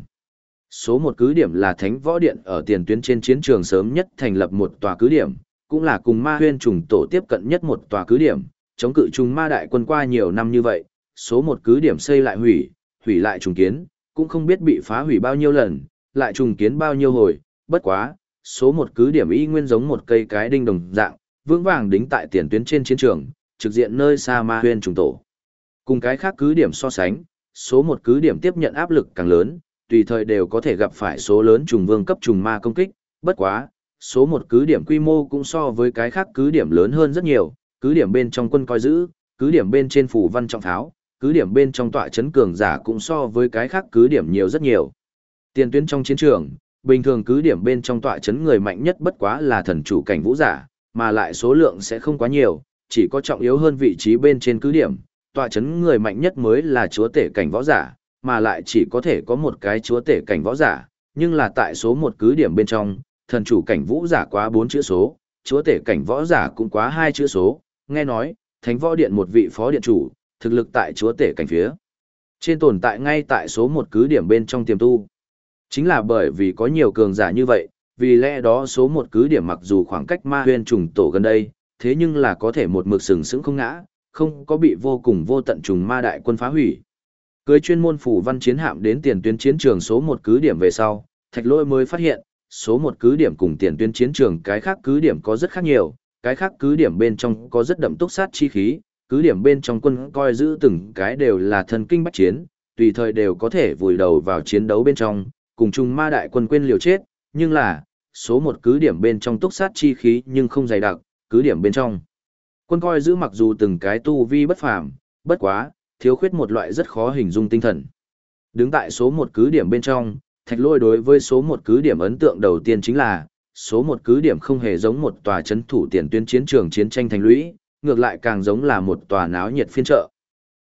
Số một cứ điểm là Thánh Võ Điện ở tiền tuyến trên chiến trường sớm nhất thành lập một tòa cứ điểm, cũng là cùng ma huyên trùng tổ tiếp cận nhất một tòa cứ điểm, chống cự trùng ma đại quân qua nhiều năm như vậy, số một cứ điểm xây lại hủy, hủy lại trùng kiến, cũng không biết bị phá hủy bao nhiêu lần, lại trùng kiến bao nhiêu hồi, bất quá, số một cứ điểm y nguyên giống một cây cái đinh đồng dạng, vững vàng đính tại tiền tuyến trên chiến trường, trực diện nơi xa ma huyên trùng tổ. Cùng cái khác cứ điểm so sánh, số một cứ điểm tiếp nhận áp lực càng lớn, tùy thời đều có thể gặp phải số lớn trùng vương cấp trùng ma công kích, bất quá, số một cứ điểm quy mô cũng so với cái khác cứ điểm lớn hơn rất nhiều, cứ điểm bên trong quân coi giữ, cứ điểm bên trên phủ văn trọng tháo, cứ điểm bên trong tọa chấn cường giả cũng so với cái khác cứ điểm nhiều rất nhiều. Tiền tuyến trong chiến trường, bình thường cứ điểm bên trong tọa chấn người mạnh nhất bất quá là thần chủ cảnh vũ giả, mà lại số lượng sẽ không quá nhiều, chỉ có trọng yếu hơn vị trí bên trên cứ điểm, tọa chấn người mạnh nhất mới là chúa tể cảnh võ giả, mà lại chỉ có thể có một cái chúa tể cảnh võ giả, nhưng là tại số một cứ điểm bên trong, thần chủ cảnh vũ giả quá bốn chữ số, chúa tể cảnh võ giả cũng quá hai chữ số, nghe nói, thánh võ điện một vị phó điện chủ, thực lực tại chúa tể cảnh phía. Trên tồn tại ngay tại số một cứ điểm bên trong tiềm tu. Chính là bởi vì có nhiều cường giả như vậy, vì lẽ đó số một cứ điểm mặc dù khoảng cách ma huyên trùng tổ gần đây, thế nhưng là có thể một mực sừng sững không ngã, không có bị vô cùng vô tận trùng ma đại quân phá hủy. Cưới chuyên môn phủ văn chiến hạm đến tiền tuyến chiến trường số một cứ điểm về sau, thạch lôi mới phát hiện, số một cứ điểm cùng tiền tuyến chiến trường cái khác cứ điểm có rất khác nhiều, cái khác cứ điểm bên trong có rất đậm túc sát chi khí, cứ điểm bên trong quân coi giữ từng cái đều là thần kinh bách chiến, tùy thời đều có thể vùi đầu vào chiến đấu bên trong, cùng chung ma đại quân quên liều chết, nhưng là, số một cứ điểm bên trong túc sát chi khí nhưng không dày đặc, cứ điểm bên trong. Quân coi giữ mặc dù từng cái tu vi bất phàm, bất quá, thiếu khuyết một loại rất khó hình dung tinh thần. Đứng tại số một cứ điểm bên trong, thạch lôi đối với số một cứ điểm ấn tượng đầu tiên chính là, số một cứ điểm không hề giống một tòa chấn thủ tiền tuyến chiến trường chiến tranh thành lũy, ngược lại càng giống là một tòa náo nhiệt phiên chợ.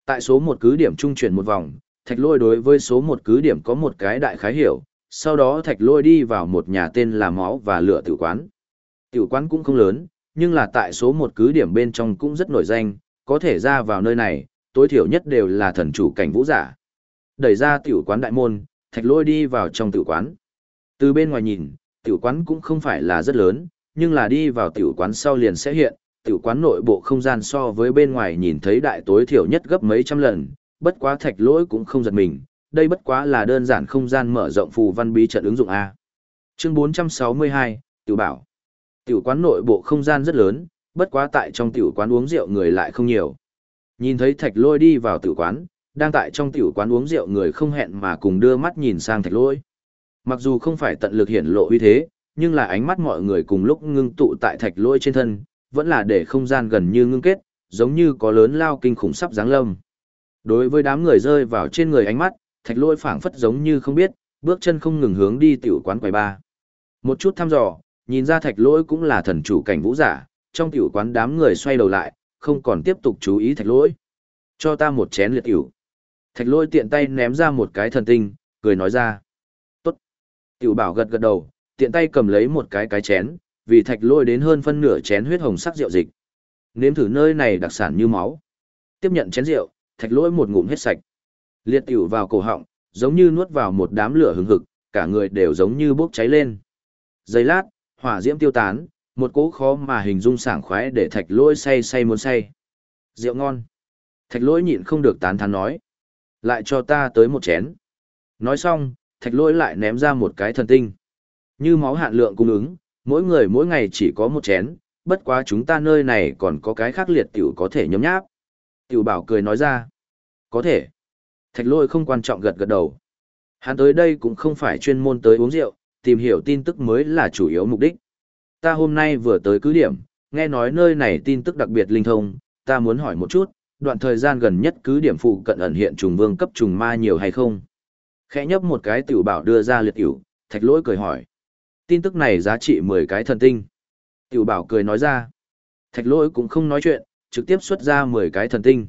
Tại số một cứ điểm trung chuyển một vòng, thạch lôi đối với số một cứ điểm có một cái đại khái hiểu, sau đó thạch lôi đi vào một nhà tên là máu và lửa tử quán. Tử quán cũng không lớn, nhưng là tại số một cứ điểm bên trong cũng rất nổi danh, có thể ra vào nơi này, tối thiểu nhất đều là thần chủ cảnh vũ giả. Đẩy ra tiểu quán đại môn, thạch lôi đi vào trong tiểu quán. Từ bên ngoài nhìn, tiểu quán cũng không phải là rất lớn, nhưng là đi vào tiểu quán sau liền sẽ hiện, tiểu quán nội bộ không gian so với bên ngoài nhìn thấy đại tối thiểu nhất gấp mấy trăm lần, bất quá thạch lỗi cũng không giật mình, đây bất quá là đơn giản không gian mở rộng phù văn bí trận ứng dụng A. Chương 462, tiểu bảo. Tiểu quán nội bộ không gian rất lớn, bất quá tại trong tiểu quán uống rượu người lại không nhiều. Nhìn thấy thạch lôi đi vào tiểu quán, đang tại trong tiểu quán uống rượu người không hẹn mà cùng đưa mắt nhìn sang thạch lôi. Mặc dù không phải tận lực hiển lộ uy thế, nhưng là ánh mắt mọi người cùng lúc ngưng tụ tại thạch lôi trên thân, vẫn là để không gian gần như ngưng kết, giống như có lớn lao kinh khủng sắp giáng lâm. Đối với đám người rơi vào trên người ánh mắt, thạch lôi phảng phất giống như không biết, bước chân không ngừng hướng đi tiểu quán quầy ba. Một chút thăm dò, nhìn ra thạch lôi cũng là thần chủ cảnh vũ giả, trong tiểu quán đám người xoay đầu lại, không còn tiếp tục chú ý thạch lôi. Cho ta một chén liệt tiểu. Thạch lôi tiện tay ném ra một cái thần tinh, cười nói ra. Tốt. Tiểu bảo gật gật đầu, tiện tay cầm lấy một cái cái chén, vì thạch lôi đến hơn phân nửa chén huyết hồng sắc rượu dịch. Nếm thử nơi này đặc sản như máu. Tiếp nhận chén rượu, thạch lôi một ngụm hết sạch. Liệt tiểu vào cổ họng, giống như nuốt vào một đám lửa hừng hực, cả người đều giống như bốc cháy lên. Giây lát, hỏa diễm tiêu tán, một cỗ khó mà hình dung sảng khoái để thạch lôi say say muốn say. Rượu ngon. Thạch lôi nhịn không được tán thán nói. Lại cho ta tới một chén. Nói xong, thạch lôi lại ném ra một cái thần tinh. Như máu hạn lượng cung ứng, mỗi người mỗi ngày chỉ có một chén, bất quá chúng ta nơi này còn có cái khác liệt tiểu có thể nhấm nháp. Tiểu bảo cười nói ra. Có thể. Thạch lôi không quan trọng gật gật đầu. Hắn tới đây cũng không phải chuyên môn tới uống rượu, tìm hiểu tin tức mới là chủ yếu mục đích. Ta hôm nay vừa tới cứ điểm, nghe nói nơi này tin tức đặc biệt linh thông, ta muốn hỏi một chút, đoạn thời gian gần nhất cứ điểm phụ cận ẩn hiện trùng vương cấp trùng ma nhiều hay không? Khẽ nhấp một cái tiểu bảo đưa ra liệt tiểu, thạch lỗi cười hỏi. Tin tức này giá trị 10 cái thần tinh. Tiểu bảo cười nói ra. Thạch lỗi cũng không nói chuyện, trực tiếp xuất ra 10 cái thần tinh.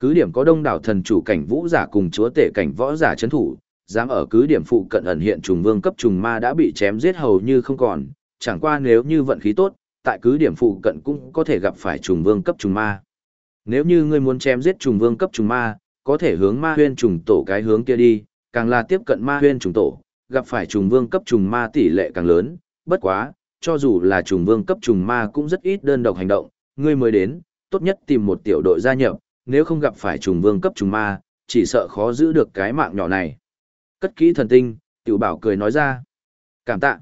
Cứ điểm có đông đảo thần chủ cảnh vũ giả cùng chúa tể cảnh võ giả chấn thủ, dám ở cứ điểm phụ cận ẩn hiện trùng vương cấp trùng ma đã bị chém giết hầu như không còn, chẳng qua nếu như vận khí tốt, tại cứ điểm phụ cận cũng có thể gặp phải trùng vương cấp trùng ma. Nếu như ngươi muốn chém giết trùng vương cấp trùng ma, có thể hướng ma huyên trùng tổ cái hướng kia đi, càng là tiếp cận ma huyên trùng tổ, gặp phải trùng vương cấp trùng ma tỷ lệ càng lớn, bất quá, cho dù là trùng vương cấp trùng ma cũng rất ít đơn độc hành động, ngươi mới đến, tốt nhất tìm một tiểu đội gia nhập, nếu không gặp phải trùng vương cấp trùng ma, chỉ sợ khó giữ được cái mạng nhỏ này. Cất kỹ thần tinh, tiểu bảo cười nói ra. Cảm tạ.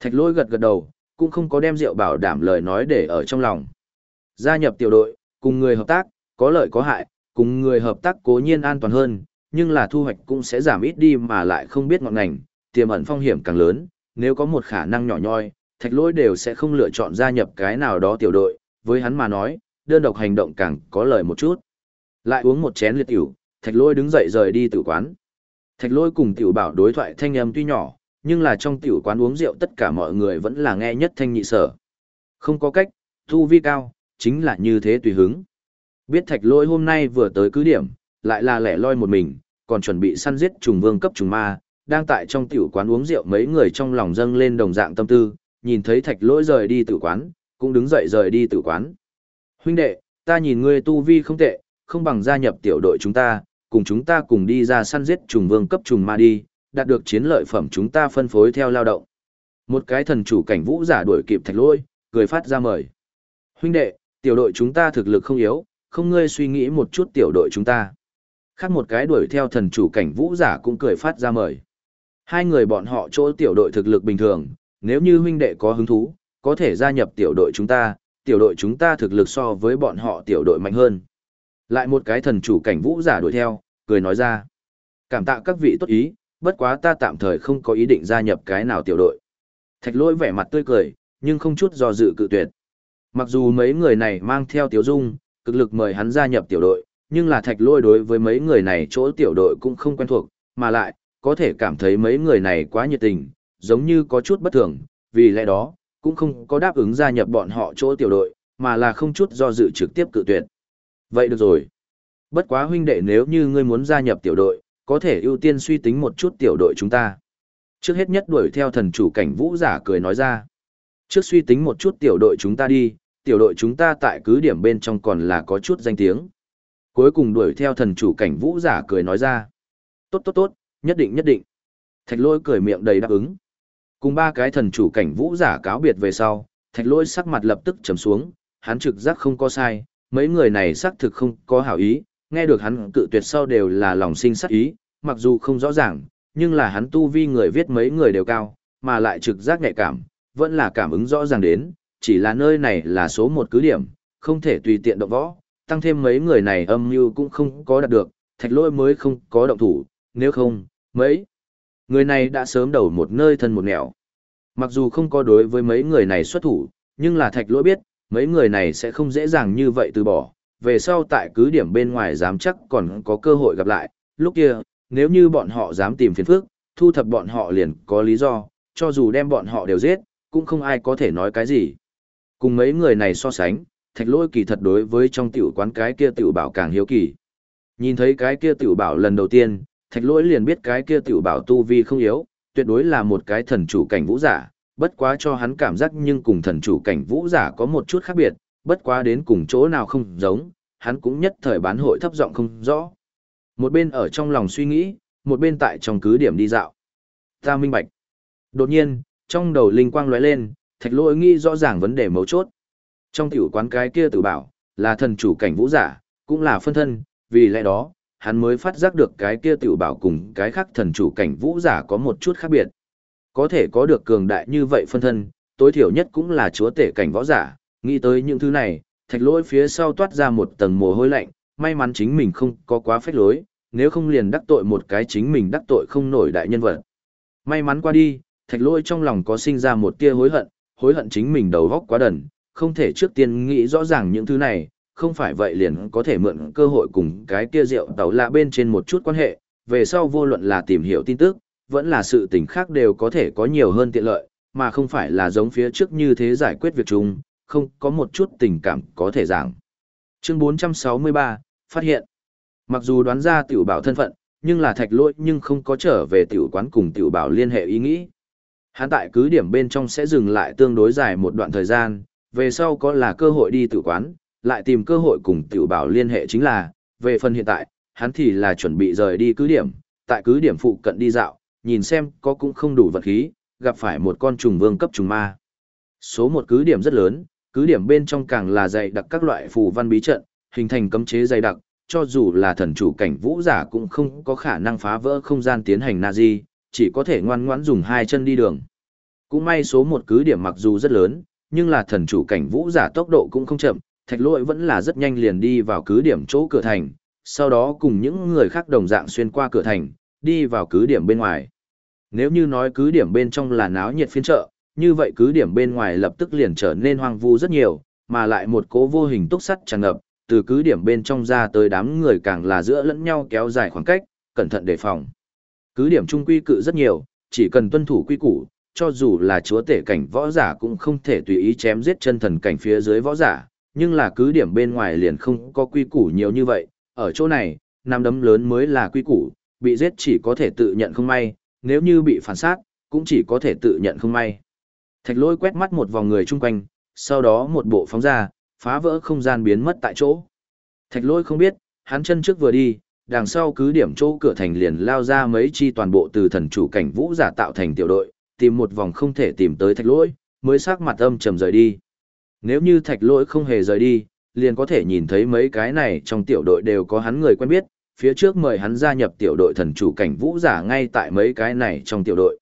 Thạch lôi gật gật đầu, cũng không có đem rượu bảo đảm lời nói để ở trong lòng. Gia nhập tiểu đội, cùng người hợp tác, có lợi có hại, cùng người hợp tác cố nhiên an toàn hơn, nhưng là thu hoạch cũng sẽ giảm ít đi mà lại không biết ngọn ngành, tiềm ẩn phong hiểm càng lớn, nếu có một khả năng nhỏ nhoi, thạch lỗi đều sẽ không lựa chọn gia nhập cái nào đó tiểu đội, với hắn mà nói, đơn độc hành động càng có lợi một chút. Lại uống một chén liệt tiểu, thạch lỗi đứng dậy rời đi tử quán. Thạch lỗi cùng tiểu bảo đối thoại thanh âm tuy nhỏ, nhưng là trong tiểu quán uống rượu tất cả mọi người vẫn là nghe nhất thanh nhị sở. Không có cách, thu vi cao, chính là như thế tùy hứng. Biết thạch lỗi hôm nay vừa tới cứ điểm, lại là lẻ loi một mình, còn chuẩn bị săn giết trùng vương cấp trùng ma, đang tại trong tiểu quán uống rượu mấy người trong lòng dâng lên đồng dạng tâm tư, nhìn thấy thạch lỗi rời đi tử quán, cũng đứng dậy rời đi tử quán. Huynh đệ, ta nhìn ngươi tu vi không tệ, không bằng gia nhập tiểu đội chúng ta, cùng chúng ta cùng đi ra săn giết trùng vương cấp trùng ma đi, đạt được chiến lợi phẩm chúng ta phân phối theo lao động. Một cái thần chủ cảnh vũ giả đuổi kịp thạch lỗi, cười phát ra mời. Huynh đệ, tiểu đội chúng ta thực lực không yếu, không ngươi suy nghĩ một chút tiểu đội chúng ta. Khác một cái đuổi theo thần chủ cảnh vũ giả cũng cười phát ra mời. Hai người bọn họ chỗ tiểu đội thực lực bình thường, nếu như huynh đệ có hứng thú, có thể gia nhập tiểu đội chúng ta, tiểu đội chúng ta thực lực so với bọn họ tiểu đội mạnh hơn. Lại một cái thần chủ cảnh vũ giả đuổi theo, cười nói ra. Cảm tạ các vị tốt ý, bất quá ta tạm thời không có ý định gia nhập cái nào tiểu đội. Thạch lỗi vẻ mặt tươi cười, nhưng không chút do dự cự tuyệt. Mặc dù mấy người này mang theo tiểu dung, cực lực mời hắn gia nhập tiểu đội, nhưng là thạch lỗi đối với mấy người này chỗ tiểu đội cũng không quen thuộc, mà lại, có thể cảm thấy mấy người này quá nhiệt tình, giống như có chút bất thường, vì lẽ đó, cũng không có đáp ứng gia nhập bọn họ chỗ tiểu đội, mà là không chút do dự trực tiếp cự tuyệt. Vậy được rồi. Bất quá huynh đệ nếu như ngươi muốn gia nhập tiểu đội, có thể ưu tiên suy tính một chút tiểu đội chúng ta. Trước hết nhất đuổi theo thần chủ cảnh vũ giả cười nói ra. Trước suy tính một chút tiểu đội chúng ta đi, tiểu đội chúng ta tại cứ điểm bên trong còn là có chút danh tiếng. Cuối cùng đuổi theo thần chủ cảnh vũ giả cười nói ra. Tốt tốt tốt, nhất định nhất định. Thạch lôi cười miệng đầy đáp ứng. Cùng ba cái thần chủ cảnh vũ giả cáo biệt về sau, thạch lôi sắc mặt lập tức trầm xuống, hắn trực giác không có sai, mấy người này xác thực không có hảo ý, nghe được hắn cự tuyệt sau đều là lòng sinh sắc ý, mặc dù không rõ ràng, nhưng là hắn tu vi người viết mấy người đều cao, mà lại trực giác nhạy cảm, vẫn là cảm ứng rõ ràng đến, chỉ là nơi này là số một cứ điểm, không thể tùy tiện động võ, tăng thêm mấy người này âm mưu cũng không có đạt được, thạch lôi mới không có động thủ, nếu không, mấy người này đã sớm đầu một nơi thân một nẻo. Mặc dù không có đối với mấy người này xuất thủ, nhưng là thạch lỗi biết, mấy người này sẽ không dễ dàng như vậy từ bỏ, về sau tại cứ điểm bên ngoài dám chắc còn có cơ hội gặp lại, lúc kia, nếu như bọn họ dám tìm phiền phức, thu thập bọn họ liền có lý do, cho dù đem bọn họ đều giết, cũng không ai có thể nói cái gì. Cùng mấy người này so sánh, thạch lỗi kỳ thật đối với trong tiểu quán cái kia tiểu bảo càng hiếu kỳ. Nhìn thấy cái kia tiểu bảo lần đầu tiên, thạch lỗi liền biết cái kia tiểu bảo tu vi không yếu, tuyệt đối là một cái thần chủ cảnh vũ giả, bất quá cho hắn cảm giác nhưng cùng thần chủ cảnh vũ giả có một chút khác biệt, bất quá đến cùng chỗ nào không giống, hắn cũng nhất thời bán hội thấp giọng không rõ. Một bên ở trong lòng suy nghĩ, một bên tại trong cứ điểm đi dạo. Ta minh bạch. Đột nhiên, trong đầu linh quang lóe lên, thạch lỗi nghĩ rõ ràng vấn đề mấu chốt. Trong tiểu quán cái kia tử bảo, là thần chủ cảnh vũ giả, cũng là phân thân, vì lẽ đó, hắn mới phát giác được cái kia tiểu bảo cùng cái khác thần chủ cảnh vũ giả có một chút khác biệt. Có thể có được cường đại như vậy phân thân, tối thiểu nhất cũng là chúa tể cảnh võ giả, nghĩ tới những thứ này, thạch lỗi phía sau toát ra một tầng mồ hôi lạnh, may mắn chính mình không có quá phách lối, nếu không liền đắc tội một cái chính mình đắc tội không nổi đại nhân vật. May mắn qua đi, thạch Lỗi trong lòng có sinh ra một tia hối hận, hối hận chính mình đầu góc quá đần, không thể trước tiên nghĩ rõ ràng những thứ này, không phải vậy liền có thể mượn cơ hội cùng cái kia rượu tàu lạ bên trên một chút quan hệ, về sau vô luận là tìm hiểu tin tức, vẫn là sự tình khác đều có thể có nhiều hơn tiện lợi, mà không phải là giống phía trước như thế giải quyết việc chung, không có một chút tình cảm có thể giảng. Chương 463, phát hiện. Mặc dù đoán ra tiểu bảo thân phận, nhưng là thạch lỗi nhưng không có trở về tiểu quán cùng tiểu bảo liên hệ ý nghĩ. Hắn tại cứ điểm bên trong sẽ dừng lại tương đối dài một đoạn thời gian, về sau có là cơ hội đi tiểu quán, lại tìm cơ hội cùng tiểu bảo liên hệ chính là, về phần hiện tại, hắn thì là chuẩn bị rời đi cứ điểm, tại cứ điểm phụ cận đi dạo, nhìn xem có cũng không đủ vật khí, gặp phải một con trùng vương cấp trùng ma. Số một cứ điểm rất lớn, cứ điểm bên trong càng là dày đặc các loại phù văn bí trận, hình thành cấm chế dày đặc, cho dù là thần chủ cảnh vũ giả cũng không có khả năng phá vỡ không gian tiến hành nazi, chỉ có thể ngoan ngoãn dùng hai chân đi đường. Cũng may số một cứ điểm mặc dù rất lớn, nhưng là thần chủ cảnh vũ giả tốc độ cũng không chậm, thạch lỗi vẫn là rất nhanh liền đi vào cứ điểm chỗ cửa thành, sau đó cùng những người khác đồng dạng xuyên qua cửa thành, đi vào cứ điểm bên ngoài. Nếu như nói cứ điểm bên trong là náo nhiệt phiên chợ, như vậy cứ điểm bên ngoài lập tức liền trở nên hoang vu rất nhiều, mà lại một cố vô hình túc sắt tràn ngập, từ cứ điểm bên trong ra tới đám người càng là giữa lẫn nhau kéo dài khoảng cách, cẩn thận đề phòng. Cứ điểm trung quy cự rất nhiều, chỉ cần tuân thủ quy củ, cho dù là chúa tể cảnh võ giả cũng không thể tùy ý chém giết chân thần cảnh phía dưới võ giả, nhưng là cứ điểm bên ngoài liền không có quy củ nhiều như vậy, ở chỗ này, năm đấm lớn mới là quy củ, bị giết chỉ có thể tự nhận không may, nếu như bị phản sát, cũng chỉ có thể tự nhận không may. Thạch lôi quét mắt một vòng người chung quanh, sau đó một bộ phóng ra, phá vỡ không gian biến mất tại chỗ. Thạch lôi không biết, hắn chân trước vừa đi, đằng sau cứ điểm chỗ cửa thành liền lao ra mấy chi toàn bộ từ thần chủ cảnh vũ giả tạo thành tiểu đội, tìm một vòng không thể tìm tới thạch lôi, mới sắc mặt âm trầm rời đi. Nếu như thạch Lỗi không hề rời đi, liền có thể nhìn thấy mấy cái này trong tiểu đội đều có hắn người quen biết, phía trước mời hắn gia nhập tiểu đội thần chủ cảnh vũ giả ngay tại mấy cái này trong tiểu đội.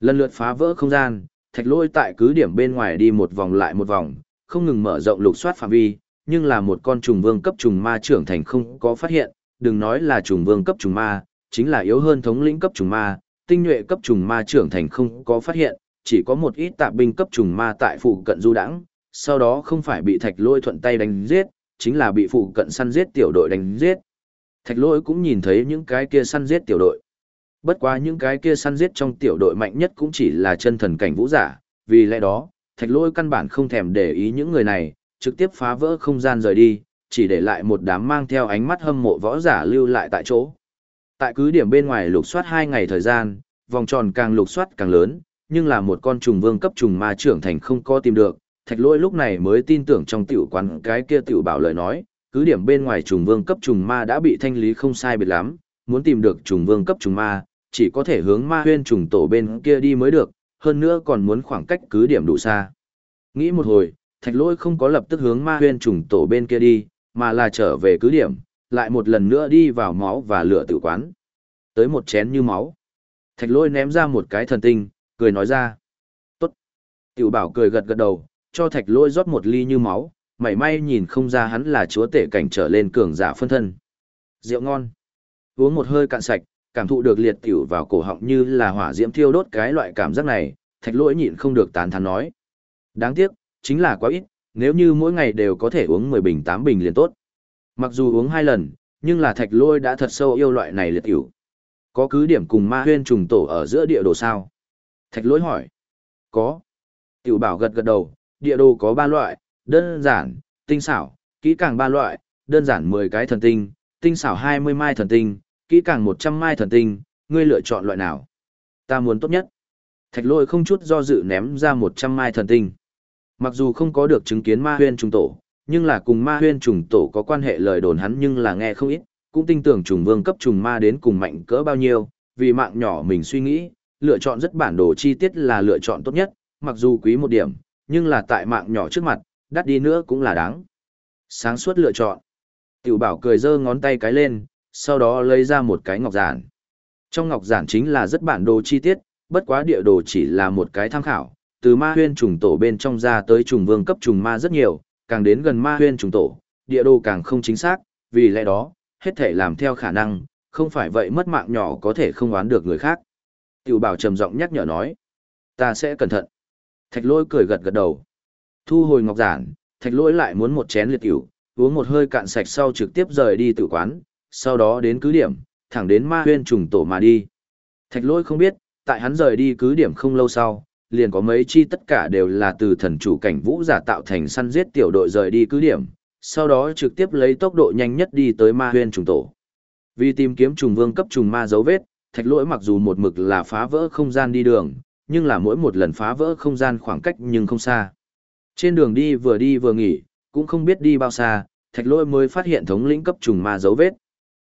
Lần lượt phá vỡ không gian, thạch Lỗi tại cứ điểm bên ngoài đi một vòng lại một vòng, không ngừng mở rộng lục soát phạm vi, nhưng là một con trùng vương cấp trùng ma trưởng thành không có phát hiện, đừng nói là trùng vương cấp trùng ma, chính là yếu hơn thống lĩnh cấp trùng ma, tinh nhuệ cấp trùng ma trưởng thành không có phát hiện, chỉ có một ít tạp binh cấp trùng ma tại phụ cận du đãng, sau đó không phải bị thạch lôi thuận tay đánh giết, chính là bị phụ cận săn giết tiểu đội đánh giết. Thạch lôi cũng nhìn thấy những cái kia săn giết tiểu đội. Bất quá những cái kia săn giết trong tiểu đội mạnh nhất cũng chỉ là chân thần cảnh vũ giả, vì lẽ đó, thạch lôi căn bản không thèm để ý những người này, trực tiếp phá vỡ không gian rời đi, chỉ để lại một đám mang theo ánh mắt hâm mộ võ giả lưu lại tại chỗ. Tại cứ điểm bên ngoài lục soát hai ngày thời gian, vòng tròn càng lục soát càng lớn, nhưng là một con trùng vương cấp trùng ma trưởng thành không có tìm được, thạch Lỗi lúc này mới tin tưởng trong tiểu quán cái kia tiểu bảo lời nói, cứ điểm bên ngoài trùng vương cấp trùng ma đã bị thanh lý không sai biệt lắm, muốn tìm được trùng vương cấp trùng ma, chỉ có thể hướng ma huyên trùng tổ bên kia đi mới được, hơn nữa còn muốn khoảng cách cứ điểm đủ xa. Nghĩ một hồi, thạch Lỗi không có lập tức hướng ma huyên trùng tổ bên kia đi, mà là trở về cứ điểm, lại một lần nữa đi vào máu và lửa tử quán. Tới một chén như máu. Thạch Lỗi ném ra một cái thần tinh, cười nói ra. Tốt. Tiểu bảo cười gật gật đầu, cho thạch lôi rót một ly như máu, mảy may nhìn không ra hắn là chúa tể cảnh trở lên cường giả phân thân. Rượu ngon. Uống một hơi cạn sạch, cảm thụ được liệt tiểu vào cổ họng như là hỏa diễm thiêu đốt cái loại cảm giác này, thạch lỗi nhịn không được tán thán nói. Đáng tiếc, chính là quá ít, nếu như mỗi ngày đều có thể uống 10 bình 8 bình liền tốt. Mặc dù uống hai lần, nhưng là thạch lôi đã thật sâu yêu loại này liệt tiểu. Có cứ điểm cùng ma huyên trùng tổ ở giữa địa đồ sao? Thạch lỗi hỏi. Có. Tiểu bảo gật gật đầu, địa đồ có ba loại, đơn giản, tinh xảo, kỹ càng ba loại, đơn giản 10 cái thần tinh, tinh xảo 20 mai thần tinh, kỹ càng 100 mai thần tinh, ngươi lựa chọn loại nào? Ta muốn tốt nhất. Thạch lôi không chút do dự ném ra 100 mai thần tinh. Mặc dù không có được chứng kiến ma huyên trùng tổ, nhưng là cùng ma huyên trùng tổ có quan hệ lời đồn hắn nhưng là nghe không ít, cũng tin tưởng trùng vương cấp trùng ma đến cùng mạnh cỡ bao nhiêu, vì mạng nhỏ mình suy nghĩ, lựa chọn rất bản đồ chi tiết là lựa chọn tốt nhất, mặc dù quý một điểm, nhưng là tại mạng nhỏ trước mặt, đắt đi nữa cũng là đáng. Sáng suốt lựa chọn. Tiểu bảo cười giơ ngón tay cái lên, sau đó lấy ra một cái ngọc giản. Trong ngọc giản chính là rất bản đồ chi tiết, bất quá địa đồ chỉ là một cái tham khảo, từ ma huyên trùng tổ bên trong ra tới trùng vương cấp trùng ma rất nhiều, càng đến gần ma huyên trùng tổ, địa đồ càng không chính xác, vì lẽ đó, hết thể làm theo khả năng, không phải vậy mất mạng nhỏ có thể không oán được người khác. Tiểu bảo trầm giọng nhắc nhở nói. Ta sẽ cẩn thận. Thạch lỗi cười gật gật đầu. Thu hồi ngọc giản, thạch lỗi lại muốn một chén liệt tiểu, uống một hơi cạn sạch sau trực tiếp rời đi tự quán, sau đó đến cứ điểm, thẳng đến ma huyên trùng tổ mà đi. Thạch lỗi không biết, tại hắn rời đi cứ điểm không lâu sau, liền có mấy chi tất cả đều là từ thần chủ cảnh vũ giả tạo thành săn giết tiểu đội rời đi cứ điểm, sau đó trực tiếp lấy tốc độ nhanh nhất đi tới ma huyên trùng tổ. Vì tìm kiếm trùng vương cấp trùng ma dấu vết, thạch lỗi mặc dù một mực là phá vỡ không gian đi đường, nhưng là mỗi một lần phá vỡ không gian khoảng cách nhưng không xa. Trên đường đi vừa đi vừa nghỉ, cũng không biết đi bao xa, thạch lôi mới phát hiện thống lĩnh cấp trùng ma dấu vết.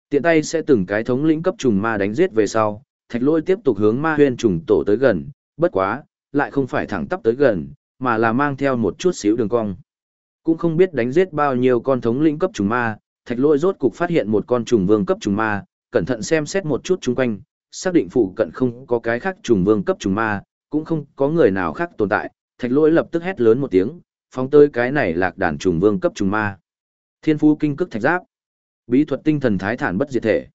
Tiện tay sẽ từng cái thống lĩnh cấp trùng ma đánh giết về sau, thạch lôi tiếp tục hướng ma huyên trùng tổ tới gần, bất quá, lại không phải thẳng tắp tới gần, mà là mang theo một chút xíu đường cong. Cũng không biết đánh giết bao nhiêu con thống lĩnh cấp trùng ma, thạch lôi rốt cục phát hiện một con trùng vương cấp trùng ma, cẩn thận xem xét một chút chung quanh, xác định phụ cận không có cái khác trùng vương cấp trùng ma, cũng không có người nào khác tồn tại, thạch lỗi lập tức hét lớn một tiếng, phóng tới cái này lạc đàn trùng vương cấp trùng ma. Thiên phú kinh cức thạch giáp, bí thuật tinh thần thái thản bất diệt thể.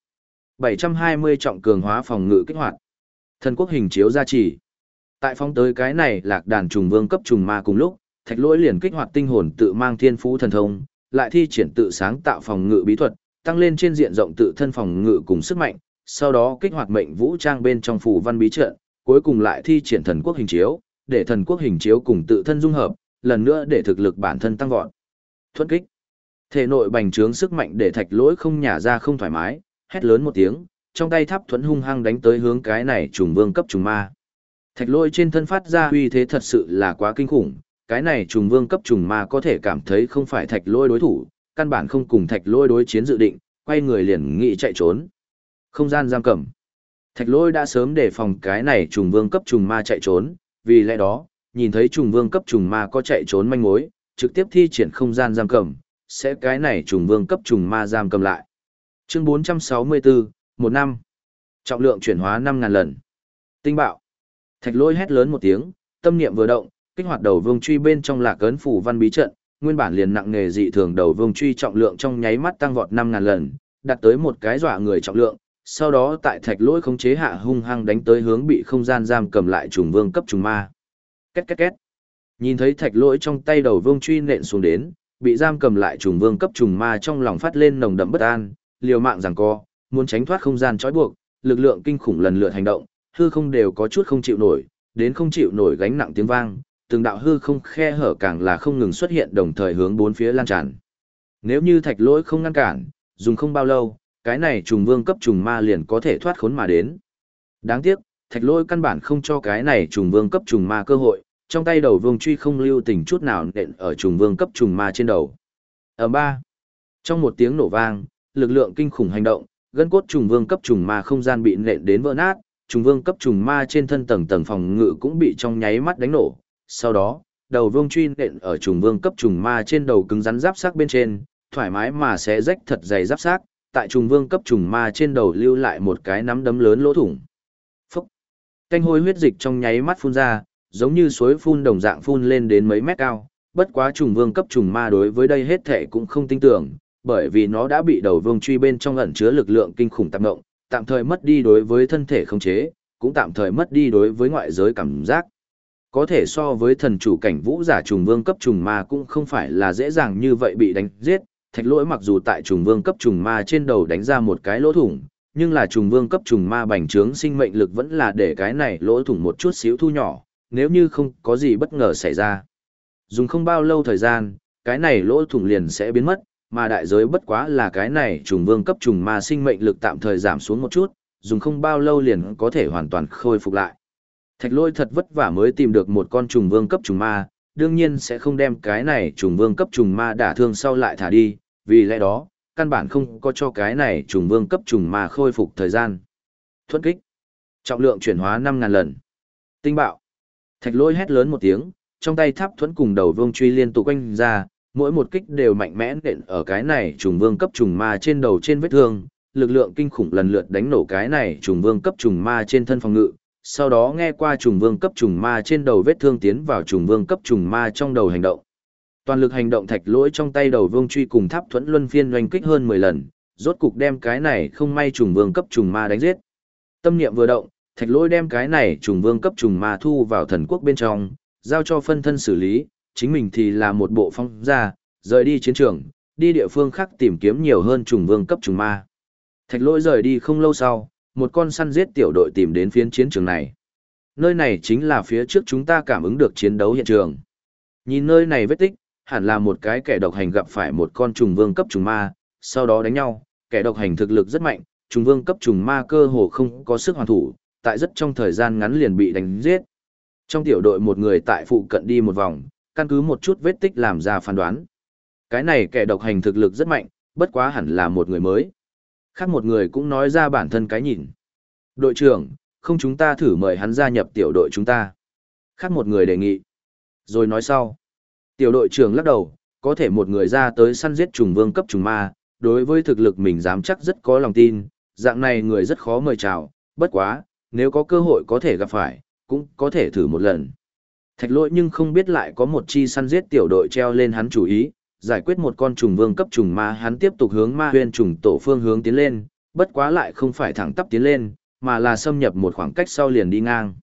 720 trọng cường hóa phòng ngự kích hoạt. Thần quốc hình chiếu gia trì. Tại phóng tới cái này lạc đàn trùng vương cấp trùng ma cùng lúc, thạch lỗi liền kích hoạt tinh hồn tự mang thiên phú thần thông, lại thi triển tự sáng tạo phòng ngự bí thuật, tăng lên trên diện rộng tự thân phòng ngự cùng sức mạnh, sau đó kích hoạt mệnh vũ trang bên trong phù văn bí trận, cuối cùng lại thi triển thần quốc hình chiếu, để thần quốc hình chiếu cùng tự thân dung hợp, lần nữa để thực lực bản thân tăng vọt. Thuận kích. Thể nội bành trướng sức mạnh để thạch lỗi không nhả ra không thoải mái, hét lớn một tiếng, trong tay tháp thuẫn hung hăng đánh tới hướng cái này trùng vương cấp trùng ma. Thạch lỗi trên thân phát ra uy thế thật sự là quá kinh khủng, cái này trùng vương cấp trùng ma có thể cảm thấy không phải thạch lỗi đối thủ, căn bản không cùng thạch lỗi đối chiến dự định, quay người liền nghĩ chạy trốn. Không gian giam cầm. Thạch Lôi đã sớm đề phòng cái này trùng vương cấp trùng ma chạy trốn, vì lẽ đó, nhìn thấy trùng vương cấp trùng ma có chạy trốn manh mối, trực tiếp thi triển không gian giam cầm, sẽ cái này trùng vương cấp trùng ma giam cầm lại. Chương 464, một năm. Trọng lượng chuyển hóa 5.000 lần. Tinh bạo. Thạch lôi hét lớn một tiếng, tâm niệm vừa động, kích hoạt đầu vương truy bên trong lạc ấn phủ văn bí trận, nguyên bản liền nặng nghề dị thường đầu vương truy trọng lượng trong nháy mắt tăng vọt 5.000 lần, đạt tới một cái dọa người trọng lượng, sau đó tại thạch lỗi khống chế hạ hung hăng đánh tới hướng bị không gian giam cầm lại trùng vương cấp trùng ma. Két két két. Nhìn thấy thạch lỗi trong tay đầu vương truy nện xuống đến, bị giam cầm lại trùng vương cấp trùng ma trong lòng phát lên nồng đậm bất an, liều mạng giằng co, muốn tránh thoát không gian trói buộc, lực lượng kinh khủng lần lượt hành động, hư không đều có chút không chịu nổi, đến không chịu nổi gánh nặng tiếng vang, từng đạo hư không khe hở càng là không ngừng xuất hiện đồng thời hướng bốn phía lan tràn. Nếu như thạch lỗi không ngăn cản, dùng không bao lâu, cái này trùng vương cấp trùng ma liền có thể thoát khốn mà đến. Đáng tiếc, thạch lôi căn bản không cho cái này trùng vương cấp trùng ma cơ hội, trong tay đầu vương truy không lưu tình chút nào nện ở trùng vương cấp trùng ma trên đầu. Ở ba, trong một tiếng nổ vang, lực lượng kinh khủng hành động, gân cốt trùng vương cấp trùng ma không gian bị nện đến vỡ nát, trùng vương cấp trùng ma trên thân tầng tầng phòng ngự cũng bị trong nháy mắt đánh nổ. Sau đó, đầu vương truy nện ở trùng vương cấp trùng ma trên đầu cứng rắn giáp xác bên trên, thoải mái mà sẽ rách thật dày giáp xác, tại trùng vương cấp trùng ma trên đầu lưu lại một cái nắm đấm lớn lỗ thủng. Phúc! Canh hôi huyết dịch trong nháy mắt phun ra, giống như suối phun đồng dạng phun lên đến mấy mét cao. Bất quá trùng vương cấp trùng ma đối với đây hết thể cũng không tin tưởng, bởi vì nó đã bị đầu vương truy bên trong ẩn chứa lực lượng kinh khủng tạm động, tạm thời mất đi đối với thân thể không chế, cũng tạm thời mất đi đối với ngoại giới cảm giác. Có thể so với thần chủ cảnh vũ giả trùng vương cấp trùng ma cũng không phải là dễ dàng như vậy bị đánh giết, thạch lỗi mặc dù tại trùng vương cấp trùng ma trên đầu đánh ra một cái lỗ thủng, nhưng là trùng vương cấp trùng ma bành trướng sinh mệnh lực vẫn là để cái này lỗ thủng một chút xíu thu nhỏ, nếu như không có gì bất ngờ xảy ra. Dùng không bao lâu thời gian, cái này lỗ thủng liền sẽ biến mất, mà đại giới bất quá là cái này trùng vương cấp trùng ma sinh mệnh lực tạm thời giảm xuống một chút, dùng không bao lâu liền có thể hoàn toàn khôi phục lại. Thạch lôi thật vất vả mới tìm được một con trùng vương cấp trùng ma, đương nhiên sẽ không đem cái này trùng vương cấp trùng ma đả thương sau lại thả đi, vì lẽ đó, căn bản không có cho cái này trùng vương cấp trùng ma khôi phục thời gian. Thuận kích. Trọng lượng chuyển hóa 5.000 lần. Tinh bạo. Thạch lôi hét lớn một tiếng, trong tay tháp thuẫn cùng đầu vương truy liên tục quanh ra, mỗi một kích đều mạnh mẽ nện ở cái này trùng vương cấp trùng ma trên đầu trên vết thương, lực lượng kinh khủng lần lượt đánh nổ cái này trùng vương cấp trùng ma trên thân phòng ngự, sau đó nghe qua trùng vương cấp trùng ma trên đầu vết thương tiến vào trùng vương cấp trùng ma trong đầu hành động. Toàn lực hành động thạch lỗi trong tay đầu vương truy cùng tháp thuẫn luân phiên doanh kích hơn 10 lần, rốt cục đem cái này không may trùng vương cấp trùng ma đánh giết. Tâm niệm vừa động, thạch lỗi đem cái này trùng vương cấp trùng ma thu vào thần quốc bên trong, giao cho phân thân xử lý, chính mình thì là một bộ phong ra, rời đi chiến trường, đi địa phương khác tìm kiếm nhiều hơn trùng vương cấp trùng ma. Thạch lỗi rời đi không lâu sau, một con săn giết tiểu đội tìm đến phiến chiến trường này. Nơi này chính là phía trước chúng ta cảm ứng được chiến đấu hiện trường. Nhìn nơi này vết tích, hẳn là một cái kẻ độc hành gặp phải một con trùng vương cấp trùng ma, sau đó đánh nhau, kẻ độc hành thực lực rất mạnh, trùng vương cấp trùng ma cơ hồ không có sức hoàn thủ, tại rất trong thời gian ngắn liền bị đánh giết. Trong tiểu đội một người tại phụ cận đi một vòng, căn cứ một chút vết tích làm ra phán đoán. Cái này kẻ độc hành thực lực rất mạnh, bất quá hẳn là một người mới. Khác một người cũng nói ra bản thân cái nhìn. Đội trưởng, không chúng ta thử mời hắn gia nhập tiểu đội chúng ta. Khác một người đề nghị. Rồi nói sau. Tiểu đội trưởng lắc đầu, có thể một người ra tới săn giết trùng vương cấp trùng ma, đối với thực lực mình dám chắc rất có lòng tin, dạng này người rất khó mời chào, bất quá, nếu có cơ hội có thể gặp phải, cũng có thể thử một lần. Thạch lỗi nhưng không biết lại có một chi săn giết tiểu đội treo lên hắn chủ ý, giải quyết một con trùng vương cấp trùng ma hắn tiếp tục hướng ma huyên trùng tổ phương hướng tiến lên, bất quá lại không phải thẳng tắp tiến lên, mà là xâm nhập một khoảng cách sau liền đi ngang.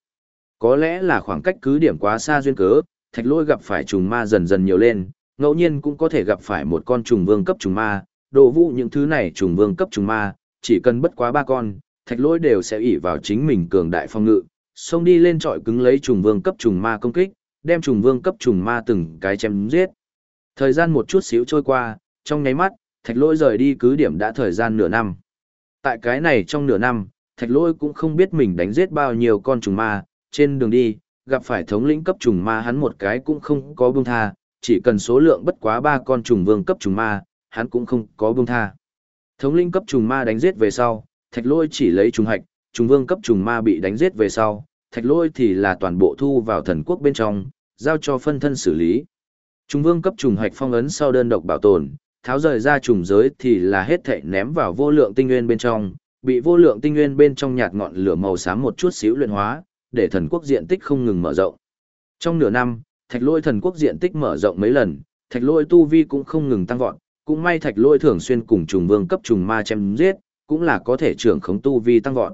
Có lẽ là khoảng cách cứ điểm quá xa duyên cớ, thạch lỗi gặp phải trùng ma dần dần nhiều lên, ngẫu nhiên cũng có thể gặp phải một con trùng vương cấp trùng ma, Đồ vũ những thứ này trùng vương cấp trùng ma, chỉ cần bất quá ba con, thạch lỗi đều sẽ ỉ vào chính mình cường đại phong ngự, xông đi lên trọi cứng lấy trùng vương cấp trùng ma công kích, đem trùng vương cấp trùng ma từng cái chém giết. Thời gian một chút xíu trôi qua, trong nháy mắt, thạch lỗi rời đi cứ điểm đã thời gian nửa năm. Tại cái này trong nửa năm, thạch lỗi cũng không biết mình đánh giết bao nhiêu con trùng ma, trên đường đi, gặp phải thống lĩnh cấp trùng ma hắn một cái cũng không có buông tha, chỉ cần số lượng bất quá ba con trùng vương cấp trùng ma, hắn cũng không có buông tha. Thống lĩnh cấp trùng ma đánh giết về sau, thạch lôi chỉ lấy trùng hạch, trùng vương cấp trùng ma bị đánh giết về sau, thạch lôi thì là toàn bộ thu vào thần quốc bên trong, giao cho phân thân xử lý. Trùng vương cấp trùng hạch phong ấn sau đơn độc bảo tồn, tháo rời ra trùng giới thì là hết thảy ném vào vô lượng tinh nguyên bên trong, bị vô lượng tinh nguyên bên trong nhạt ngọn lửa màu xám một chút xíu luyện hóa, để thần quốc diện tích không ngừng mở rộng. Trong nửa năm, thạch lôi thần quốc diện tích mở rộng mấy lần, thạch lôi tu vi cũng không ngừng tăng vọt, cũng may thạch lôi thường xuyên cùng trùng vương cấp trùng ma chém giết, cũng là có thể trưởng khống tu vi tăng vọt.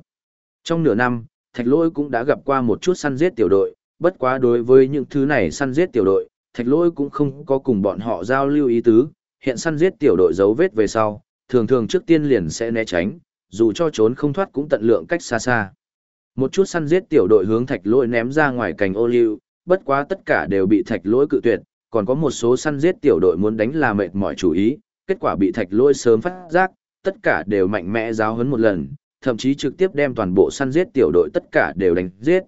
Trong nửa năm, thạch lôi cũng đã gặp qua một chút săn giết tiểu đội, bất quá đối với những thứ này săn giết tiểu đội, thạch lôi cũng không có cùng bọn họ giao lưu ý tứ, hiện săn giết tiểu đội dấu vết về sau, thường thường trước tiên liền sẽ né tránh, dù cho trốn không thoát cũng tận lượng cách xa xa. Một chút săn giết tiểu đội hướng thạch lôi ném ra ngoài cành ô liu, bất quá tất cả đều bị thạch lôi cự tuyệt, còn có một số săn giết tiểu đội muốn đánh là mệt mỏi chủ ý, kết quả bị thạch lôi sớm phát giác, tất cả đều mạnh mẽ giáo huấn một lần, thậm chí trực tiếp đem toàn bộ săn giết tiểu đội tất cả đều đánh giết.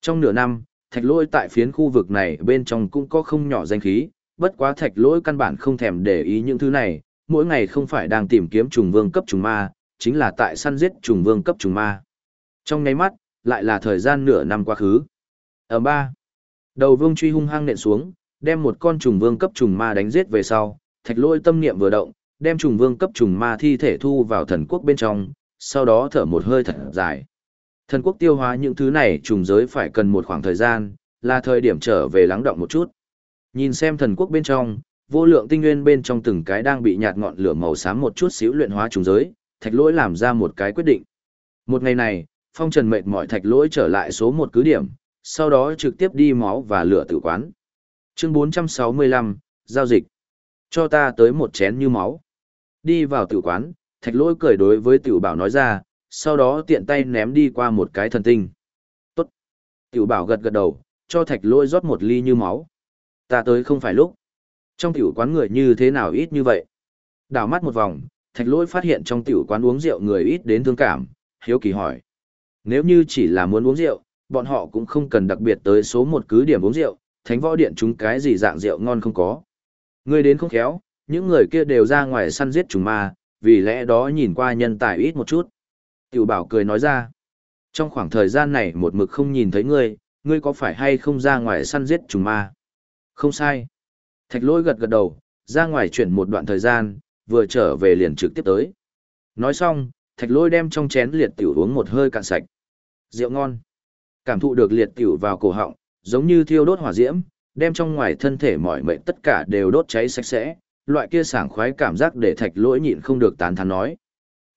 Trong nửa năm, thạch lôi tại phiến khu vực này bên trong cũng có không nhỏ danh khí, bất quá thạch lôi căn bản không thèm để ý những thứ này, mỗi ngày không phải đang tìm kiếm trùng vương cấp trùng ma, chính là tại săn giết trùng vương cấp trùng ma. Trong nháy mắt, lại là thời gian nửa năm quá khứ. Ở ba, đầu vương truy hung hăng nện xuống, đem một con trùng vương cấp trùng ma đánh giết về sau, thạch lôi tâm niệm vừa động, đem trùng vương cấp trùng ma thi thể thu vào thần quốc bên trong, sau đó thở một hơi thật dài. Thần quốc tiêu hóa những thứ này trùng giới phải cần một khoảng thời gian, là thời điểm trở về lắng động một chút. Nhìn xem thần quốc bên trong, vô lượng tinh nguyên bên trong từng cái đang bị nhạt ngọn lửa màu xám một chút xíu luyện hóa trùng giới, thạch lỗi làm ra một cái quyết định. Một ngày này, phong trần mệt mỏi thạch lỗi trở lại số một cứ điểm, sau đó trực tiếp đi máu và lửa tử quán. Chương 465, Giao dịch. Cho ta tới một chén như máu. Đi vào tử quán, thạch lỗi cười đối với tiểu bảo nói ra, sau đó tiện tay ném đi qua một cái thần tinh. Tốt. Tiểu bảo gật gật đầu, cho thạch lỗi rót một ly như máu. Ta tới không phải lúc. Trong tiểu quán người như thế nào ít như vậy? Đảo mắt một vòng, thạch lỗi phát hiện trong tiểu quán uống rượu người ít đến thương cảm, hiếu kỳ hỏi. Nếu như chỉ là muốn uống rượu, bọn họ cũng không cần đặc biệt tới số một cứ điểm uống rượu, thánh võ điện chúng cái gì dạng rượu ngon không có. Người đến không khéo, những người kia đều ra ngoài săn giết chúng ma, vì lẽ đó nhìn qua nhân tài ít một chút. Tiểu bảo cười nói ra, trong khoảng thời gian này một mực không nhìn thấy ngươi, ngươi có phải hay không ra ngoài săn giết chúng ma? Không sai. Thạch lỗi gật gật đầu, ra ngoài chuyển một đoạn thời gian, vừa trở về liền trực tiếp tới. Nói xong, thạch Lôi đem trong chén liệt tiểu uống một hơi cạn sạch. Rượu ngon. Cảm thụ được liệt tiểu vào cổ họng, giống như thiêu đốt hỏa diễm, đem trong ngoài thân thể mọi mệnh tất cả đều đốt cháy sạch sẽ, loại kia sảng khoái cảm giác để thạch lỗi nhịn không được tán thán nói.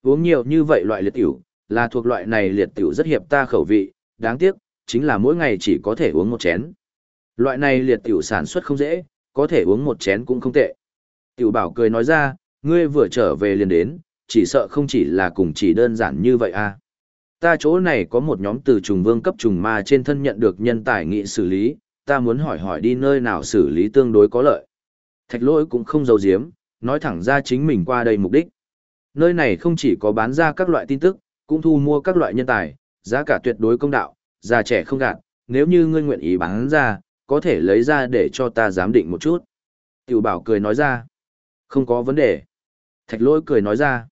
Uống nhiều như vậy loại liệt tiểu, là thuộc loại này liệt tiểu rất hiệp ta khẩu vị, đáng tiếc, chính là mỗi ngày chỉ có thể uống một chén. Loại này liệt tiểu sản xuất không dễ, có thể uống một chén cũng không tệ. Tiểu bảo cười nói ra, ngươi vừa trở về liền đến, chỉ sợ không chỉ là cùng chỉ đơn giản như vậy à. Ta chỗ này có một nhóm từ trùng vương cấp trùng ma trên thân nhận được nhân tài nghị xử lý, ta muốn hỏi hỏi đi nơi nào xử lý tương đối có lợi. Thạch lỗi cũng không giấu giếm, nói thẳng ra chính mình qua đây mục đích. Nơi này không chỉ có bán ra các loại tin tức, cũng thu mua các loại nhân tài, giá cả tuyệt đối công đạo, già trẻ không gạt, nếu như ngươi nguyện ý bán ra, có thể lấy ra để cho ta giám định một chút. Tiểu bảo cười nói ra, không có vấn đề. Thạch lỗi cười nói ra,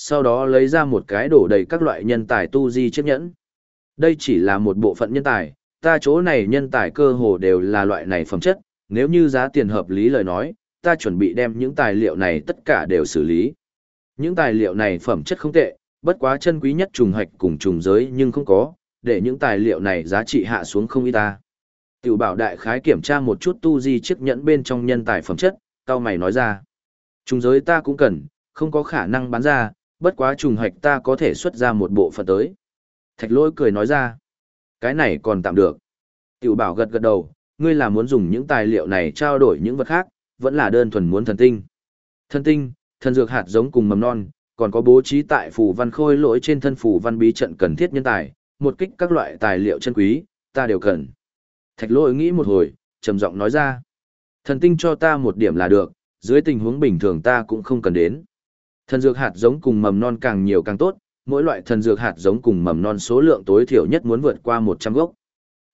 sau đó lấy ra một cái đổ đầy các loại nhân tài tu di chiếc nhẫn. Đây chỉ là một bộ phận nhân tài, ta chỗ này nhân tài cơ hồ đều là loại này phẩm chất, nếu như giá tiền hợp lý lời nói, ta chuẩn bị đem những tài liệu này tất cả đều xử lý. Những tài liệu này phẩm chất không tệ, bất quá chân quý nhất trùng hạch cùng trùng giới nhưng không có, để những tài liệu này giá trị hạ xuống không ít ta. Tiểu bảo đại khái kiểm tra một chút tu di chiếc nhẫn bên trong nhân tài phẩm chất, cao mày nói ra. Trùng giới ta cũng cần, không có khả năng bán ra, bất quá trùng hạch ta có thể xuất ra một bộ phận tới. Thạch lỗi cười nói ra. Cái này còn tạm được. Tiểu bảo gật gật đầu, ngươi là muốn dùng những tài liệu này trao đổi những vật khác, vẫn là đơn thuần muốn thần tinh. Thần tinh, thần dược hạt giống cùng mầm non, còn có bố trí tại phủ văn khôi lỗi trên thân phủ văn bí trận cần thiết nhân tài, một kích các loại tài liệu chân quý, ta đều cần. Thạch lỗi nghĩ một hồi, trầm giọng nói ra. Thần tinh cho ta một điểm là được, dưới tình huống bình thường ta cũng không cần đến. Thần dược hạt giống cùng mầm non càng nhiều càng tốt, mỗi loại thần dược hạt giống cùng mầm non số lượng tối thiểu nhất muốn vượt qua 100 gốc.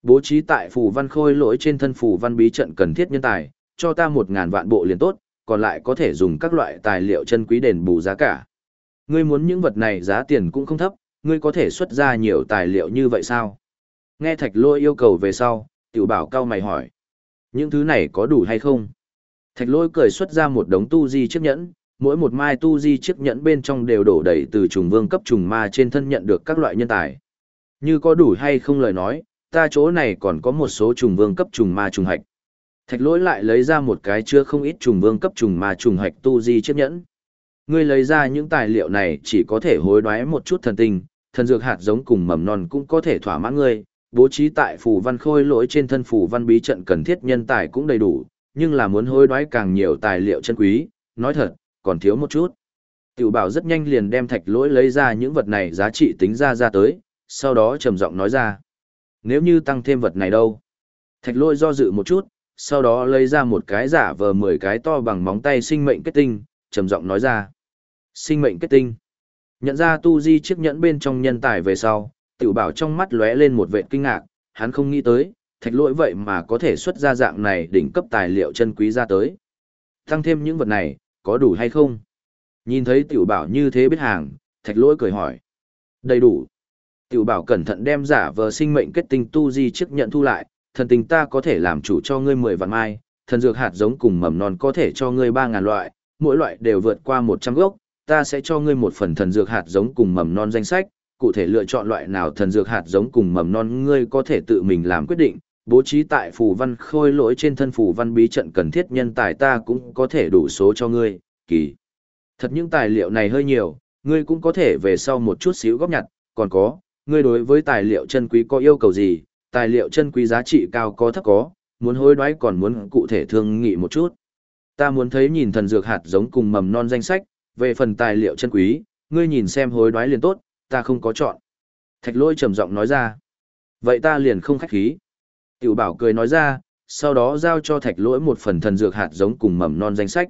Bố trí tại phù văn khôi lỗi trên thân phù văn bí trận cần thiết nhân tài, cho ta 1000 vạn bộ liền tốt, còn lại có thể dùng các loại tài liệu chân quý đền bù giá cả. Ngươi muốn những vật này giá tiền cũng không thấp, ngươi có thể xuất ra nhiều tài liệu như vậy sao? Nghe Thạch Lôi yêu cầu về sau, tiểu bảo cao mày hỏi. Những thứ này có đủ hay không? Thạch Lôi cười xuất ra một đống tu di chiếc nhẫn, mỗi một mai tu di chiếc nhẫn bên trong đều đổ đầy từ trùng vương cấp trùng ma trên thân nhận được các loại nhân tài. Như có đủ hay không lời nói, ta chỗ này còn có một số trùng vương cấp trùng ma trùng hạch. Thạch lỗi lại lấy ra một cái chưa không ít trùng vương cấp trùng ma trùng hạch tu di chiếc nhẫn. Ngươi lấy ra những tài liệu này chỉ có thể hối đoái một chút thần tình thần dược hạt giống cùng mầm non cũng có thể thỏa mãn ngươi, bố trí tại phù văn khôi lỗi trên thân phù văn bí trận cần thiết nhân tài cũng đầy đủ, nhưng là muốn hối đoái càng nhiều tài liệu chân quý, nói thật, còn thiếu một chút. Tiểu bảo rất nhanh liền đem thạch lỗi lấy ra những vật này giá trị tính ra ra tới, sau đó trầm giọng nói ra. Nếu như tăng thêm vật này đâu? Thạch lỗi do dự một chút, sau đó lấy ra một cái giả vờ 10 cái to bằng móng tay sinh mệnh kết tinh, trầm giọng nói ra. Sinh mệnh kết tinh. Nhận ra tu di chiếc nhẫn bên trong nhân tài về sau, tiểu bảo trong mắt lóe lên một vệ kinh ngạc, hắn không nghĩ tới, thạch lỗi vậy mà có thể xuất ra dạng này đỉnh cấp tài liệu chân quý ra tới. Tăng thêm những vật này, có đủ hay không? Nhìn thấy tiểu bảo như thế biết hàng, thạch lỗi cười hỏi. Đầy đủ. Tiểu bảo cẩn thận đem giả vờ sinh mệnh kết tinh tu di chức nhận thu lại, thần tình ta có thể làm chủ cho ngươi 10 vạn mai, thần dược hạt giống cùng mầm non có thể cho ngươi 3.000 loại, mỗi loại đều vượt qua 100 gốc, ta sẽ cho ngươi một phần thần dược hạt giống cùng mầm non danh sách, cụ thể lựa chọn loại nào thần dược hạt giống cùng mầm non ngươi có thể tự mình làm quyết định, bố trí tại phù văn khôi lỗi trên thân phù văn bí trận cần thiết nhân tài ta cũng có thể đủ số cho ngươi, kỳ. Thật những tài liệu này hơi nhiều, ngươi cũng có thể về sau một chút xíu góp nhặt, còn có, ngươi đối với tài liệu chân quý có yêu cầu gì, tài liệu chân quý giá trị cao có thấp có, muốn hối đoái còn muốn cụ thể thương nghị một chút. Ta muốn thấy nhìn thần dược hạt giống cùng mầm non danh sách, về phần tài liệu chân quý, ngươi nhìn xem hối đoái liền tốt, ta không có chọn. Thạch lôi trầm giọng nói ra. Vậy ta liền không khách khí. Tiểu bảo cười nói ra, sau đó giao cho thạch lỗi một phần thần dược hạt giống cùng mầm non danh sách.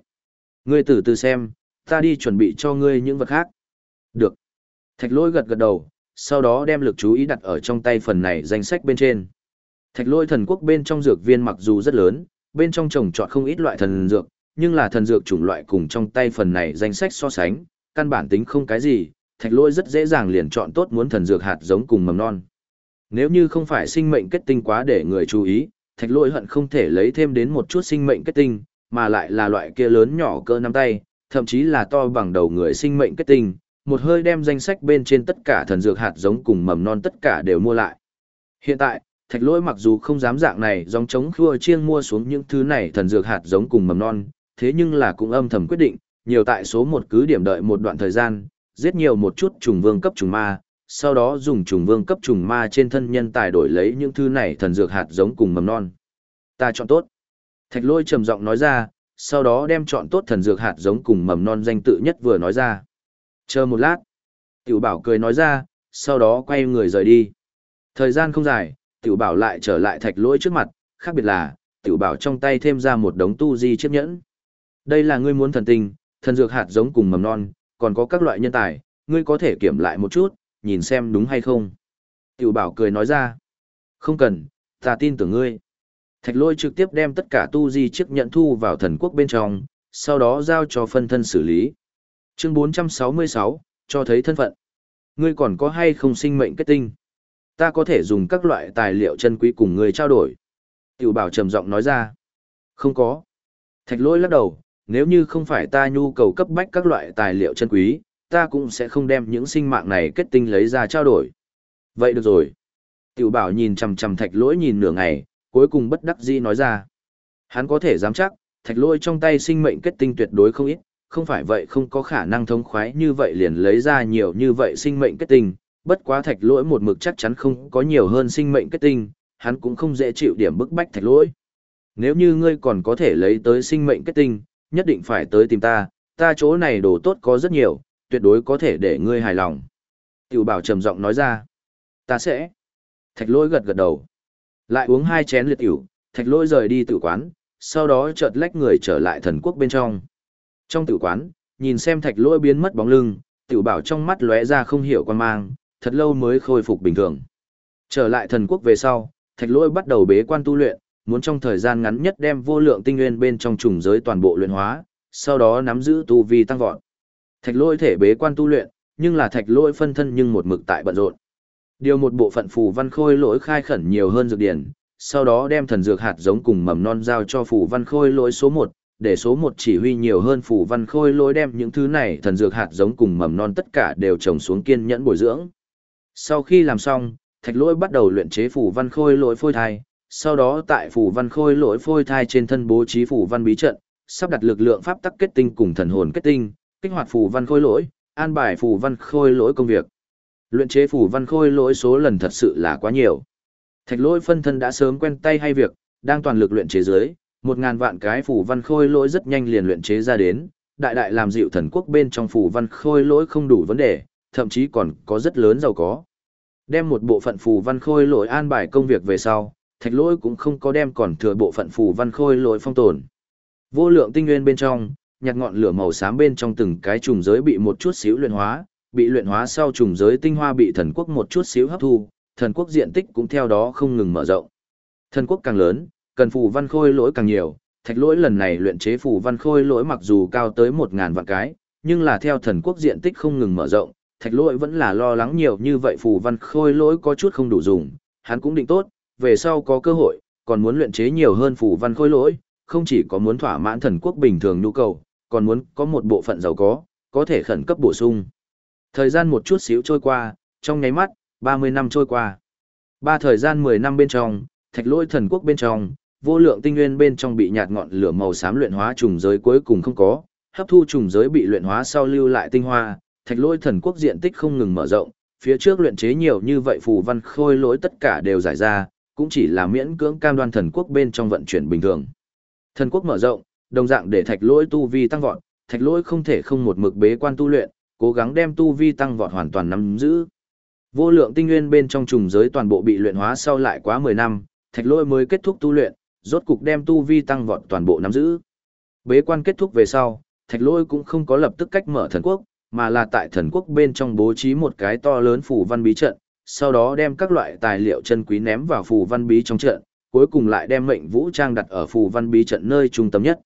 Ngươi từ từ xem, ta đi chuẩn bị cho ngươi những vật khác. Được. Thạch lỗi gật gật đầu, sau đó đem lực chú ý đặt ở trong tay phần này danh sách bên trên. Thạch lỗi thần quốc bên trong dược viên mặc dù rất lớn, bên trong trồng trọt không ít loại thần dược, nhưng là thần dược chủng loại cùng trong tay phần này danh sách so sánh, căn bản tính không cái gì, thạch lỗi rất dễ dàng liền chọn tốt muốn thần dược hạt giống cùng mầm non. Nếu như không phải sinh mệnh kết tinh quá để người chú ý, thạch lỗi hận không thể lấy thêm đến một chút sinh mệnh kết tinh, mà lại là loại kia lớn nhỏ cơ nắm tay, thậm chí là to bằng đầu người sinh mệnh kết tinh, một hơi đem danh sách bên trên tất cả thần dược hạt giống cùng mầm non tất cả đều mua lại. Hiện tại, thạch lỗi mặc dù không dám dạng này dòng chống khua chiêng mua xuống những thứ này thần dược hạt giống cùng mầm non, thế nhưng là cũng âm thầm quyết định, nhiều tại số một cứ điểm đợi một đoạn thời gian, giết nhiều một chút trùng vương cấp trùng ma, sau đó dùng trùng vương cấp trùng ma trên thân nhân tài đổi lấy những thứ này thần dược hạt giống cùng mầm non. Ta chọn tốt. Thạch lôi trầm giọng nói ra, sau đó đem chọn tốt thần dược hạt giống cùng mầm non danh tự nhất vừa nói ra. Chờ một lát. Tiểu bảo cười nói ra, sau đó quay người rời đi. Thời gian không dài, tiểu bảo lại trở lại thạch lỗi trước mặt, khác biệt là, tiểu bảo trong tay thêm ra một đống tu di chiếc nhẫn. Đây là ngươi muốn thần tinh, thần dược hạt giống cùng mầm non, còn có các loại nhân tài, ngươi có thể kiểm lại một chút, nhìn xem đúng hay không. Tiểu bảo cười nói ra. Không cần, ta tin tưởng ngươi. Thạch lôi trực tiếp đem tất cả tu di chiếc nhận thu vào thần quốc bên trong, sau đó giao cho phân thân xử lý. Chương 466, cho thấy thân phận. Ngươi còn có hay không sinh mệnh kết tinh? Ta có thể dùng các loại tài liệu chân quý cùng ngươi trao đổi. Tiểu bảo trầm giọng nói ra. Không có. Thạch lôi lắc đầu, nếu như không phải ta nhu cầu cấp bách các loại tài liệu chân quý, ta cũng sẽ không đem những sinh mạng này kết tinh lấy ra trao đổi. Vậy được rồi. Tiểu bảo nhìn chằm chằm thạch lỗi nhìn nửa ngày, cuối cùng bất đắc dĩ nói ra. Hắn có thể dám chắc, thạch lỗi trong tay sinh mệnh kết tinh tuyệt đối không ít, không phải vậy không có khả năng thống khoái như vậy liền lấy ra nhiều như vậy sinh mệnh kết tinh, bất quá thạch lỗi một mực chắc chắn không có nhiều hơn sinh mệnh kết tinh, hắn cũng không dễ chịu điểm bức bách thạch lỗi. Nếu như ngươi còn có thể lấy tới sinh mệnh kết tinh, nhất định phải tới tìm ta, ta chỗ này đồ tốt có rất nhiều, tuyệt đối có thể để ngươi hài lòng. Tiểu bảo trầm giọng nói ra, ta sẽ. Thạch lỗi gật gật đầu. Lại uống hai chén liệt tiểu, thạch lỗi rời đi tử quán, sau đó chợt lách người trở lại thần quốc bên trong. Trong tử quán, nhìn xem thạch lỗi biến mất bóng lưng, tiểu bảo trong mắt lóe ra không hiểu quan mang, thật lâu mới khôi phục bình thường. Trở lại thần quốc về sau, thạch lỗi bắt đầu bế quan tu luyện, muốn trong thời gian ngắn nhất đem vô lượng tinh nguyên bên trong trùng giới toàn bộ luyện hóa, sau đó nắm giữ tu vi tăng vọt. Thạch lỗi thể bế quan tu luyện, nhưng là thạch lỗi phân thân nhưng một mực tại bận rộn. Điều một bộ phận phù văn khôi lỗi khai khẩn nhiều hơn dược điển, sau đó đem thần dược hạt giống cùng mầm non giao cho phù văn khôi lỗi số 1, để số 1 chỉ huy nhiều hơn phù văn khôi lỗi đem những thứ này thần dược hạt giống cùng mầm non tất cả đều trồng xuống kiên nhẫn bồi dưỡng. Sau khi làm xong, thạch lỗi bắt đầu luyện chế phù văn khôi lỗi phôi thai, sau đó tại phù văn khôi lỗi phôi thai trên thân bố trí phù văn bí trận, sắp đặt lực lượng pháp tắc kết tinh cùng thần hồn kết tinh, kích hoạt phù văn khôi lỗi, an bài phù văn khôi lỗi công việc. Luyện chế phù văn khôi lỗi số lần thật sự là quá nhiều. Thạch lỗi phân thân đã sớm quen tay hay việc, đang toàn lực luyện chế dưới, một ngàn vạn cái phù văn khôi lỗi rất nhanh liền luyện chế ra đến, đại đại làm dịu thần quốc bên trong phù văn khôi lỗi không đủ vấn đề, thậm chí còn có rất lớn giàu có. Đem một bộ phận phù văn khôi lỗi an bài công việc về sau, thạch lỗi cũng không có đem còn thừa bộ phận phù văn khôi lỗi phong tồn. Vô lượng tinh nguyên bên trong, nhặt ngọn lửa màu xám bên trong từng cái trùng giới bị một chút xíu luyện hóa, bị luyện hóa sau trùng giới tinh hoa bị thần quốc một chút xíu hấp thu, thần quốc diện tích cũng theo đó không ngừng mở rộng. Thần quốc càng lớn, cần phù văn khôi lỗi càng nhiều, thạch lỗi lần này luyện chế phù văn khôi lỗi mặc dù cao tới 1000 vạn cái, nhưng là theo thần quốc diện tích không ngừng mở rộng, thạch lỗi vẫn là lo lắng nhiều như vậy phù văn khôi lỗi có chút không đủ dùng, hắn cũng định tốt, về sau có cơ hội, còn muốn luyện chế nhiều hơn phù văn khôi lỗi, không chỉ có muốn thỏa mãn thần quốc bình thường nhu cầu, còn muốn có một bộ phận giàu có, có thể khẩn cấp bổ sung. Thời gian một chút xíu trôi qua, trong nháy mắt, 30 năm trôi qua. Ba thời gian 10 năm bên trong, thạch lôi thần quốc bên trong, vô lượng tinh nguyên bên trong bị nhạt ngọn lửa màu xám luyện hóa trùng giới cuối cùng không có, hấp thu trùng giới bị luyện hóa sau lưu lại tinh hoa, thạch lôi thần quốc diện tích không ngừng mở rộng, phía trước luyện chế nhiều như vậy phù văn khôi lỗi tất cả đều giải ra, cũng chỉ là miễn cưỡng cam đoan thần quốc bên trong vận chuyển bình thường. Thần quốc mở rộng, đồng dạng để thạch lỗi tu vi tăng vọt, thạch lỗi không thể không một mực bế quan tu luyện, cố gắng đem tu vi tăng vọt hoàn toàn nắm giữ. Vô lượng tinh nguyên bên trong trùng giới toàn bộ bị luyện hóa sau lại quá 10 năm, thạch lỗi mới kết thúc tu luyện, rốt cục đem tu vi tăng vọt toàn bộ nắm giữ. Bế quan kết thúc về sau, thạch lỗi cũng không có lập tức cách mở thần quốc, mà là tại thần quốc bên trong bố trí một cái to lớn phủ văn bí trận, sau đó đem các loại tài liệu chân quý ném vào phù văn bí trong trận, cuối cùng lại đem mệnh vũ trang đặt ở phù văn bí trận nơi trung tâm nhất.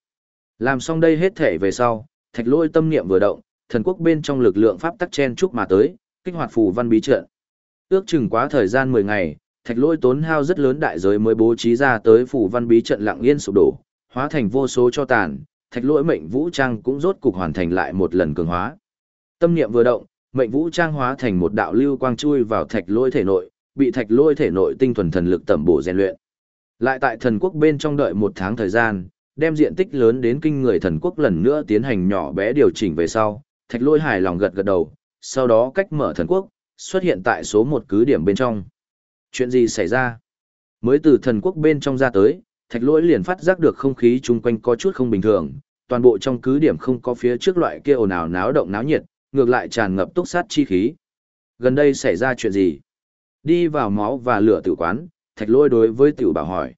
Làm xong đây hết thể về sau, thạch lôi tâm niệm vừa động, thần quốc bên trong lực lượng pháp tắc chen chúc mà tới, kích hoạt phù văn bí trận. Ước chừng quá thời gian 10 ngày, thạch lôi tốn hao rất lớn đại giới mới bố trí ra tới phù văn bí trận lặng yên sụp đổ, hóa thành vô số cho tàn, thạch lôi mệnh vũ trang cũng rốt cục hoàn thành lại một lần cường hóa. Tâm niệm vừa động, mệnh vũ trang hóa thành một đạo lưu quang chui vào thạch lôi thể nội, bị thạch lôi thể nội tinh thuần thần lực tẩm bổ rèn luyện. Lại tại thần quốc bên trong đợi một tháng thời gian, đem diện tích lớn đến kinh người thần quốc lần nữa tiến hành nhỏ bé điều chỉnh về sau, thạch lôi hài lòng gật gật đầu, sau đó cách mở thần quốc, xuất hiện tại số một cứ điểm bên trong. Chuyện gì xảy ra? Mới từ thần quốc bên trong ra tới, thạch lỗi liền phát giác được không khí chung quanh có chút không bình thường, toàn bộ trong cứ điểm không có phía trước loại kia ồn ào náo động náo nhiệt, ngược lại tràn ngập túc sát chi khí. Gần đây xảy ra chuyện gì? Đi vào máu và lửa tử quán, thạch lôi đối với tiểu bảo hỏi.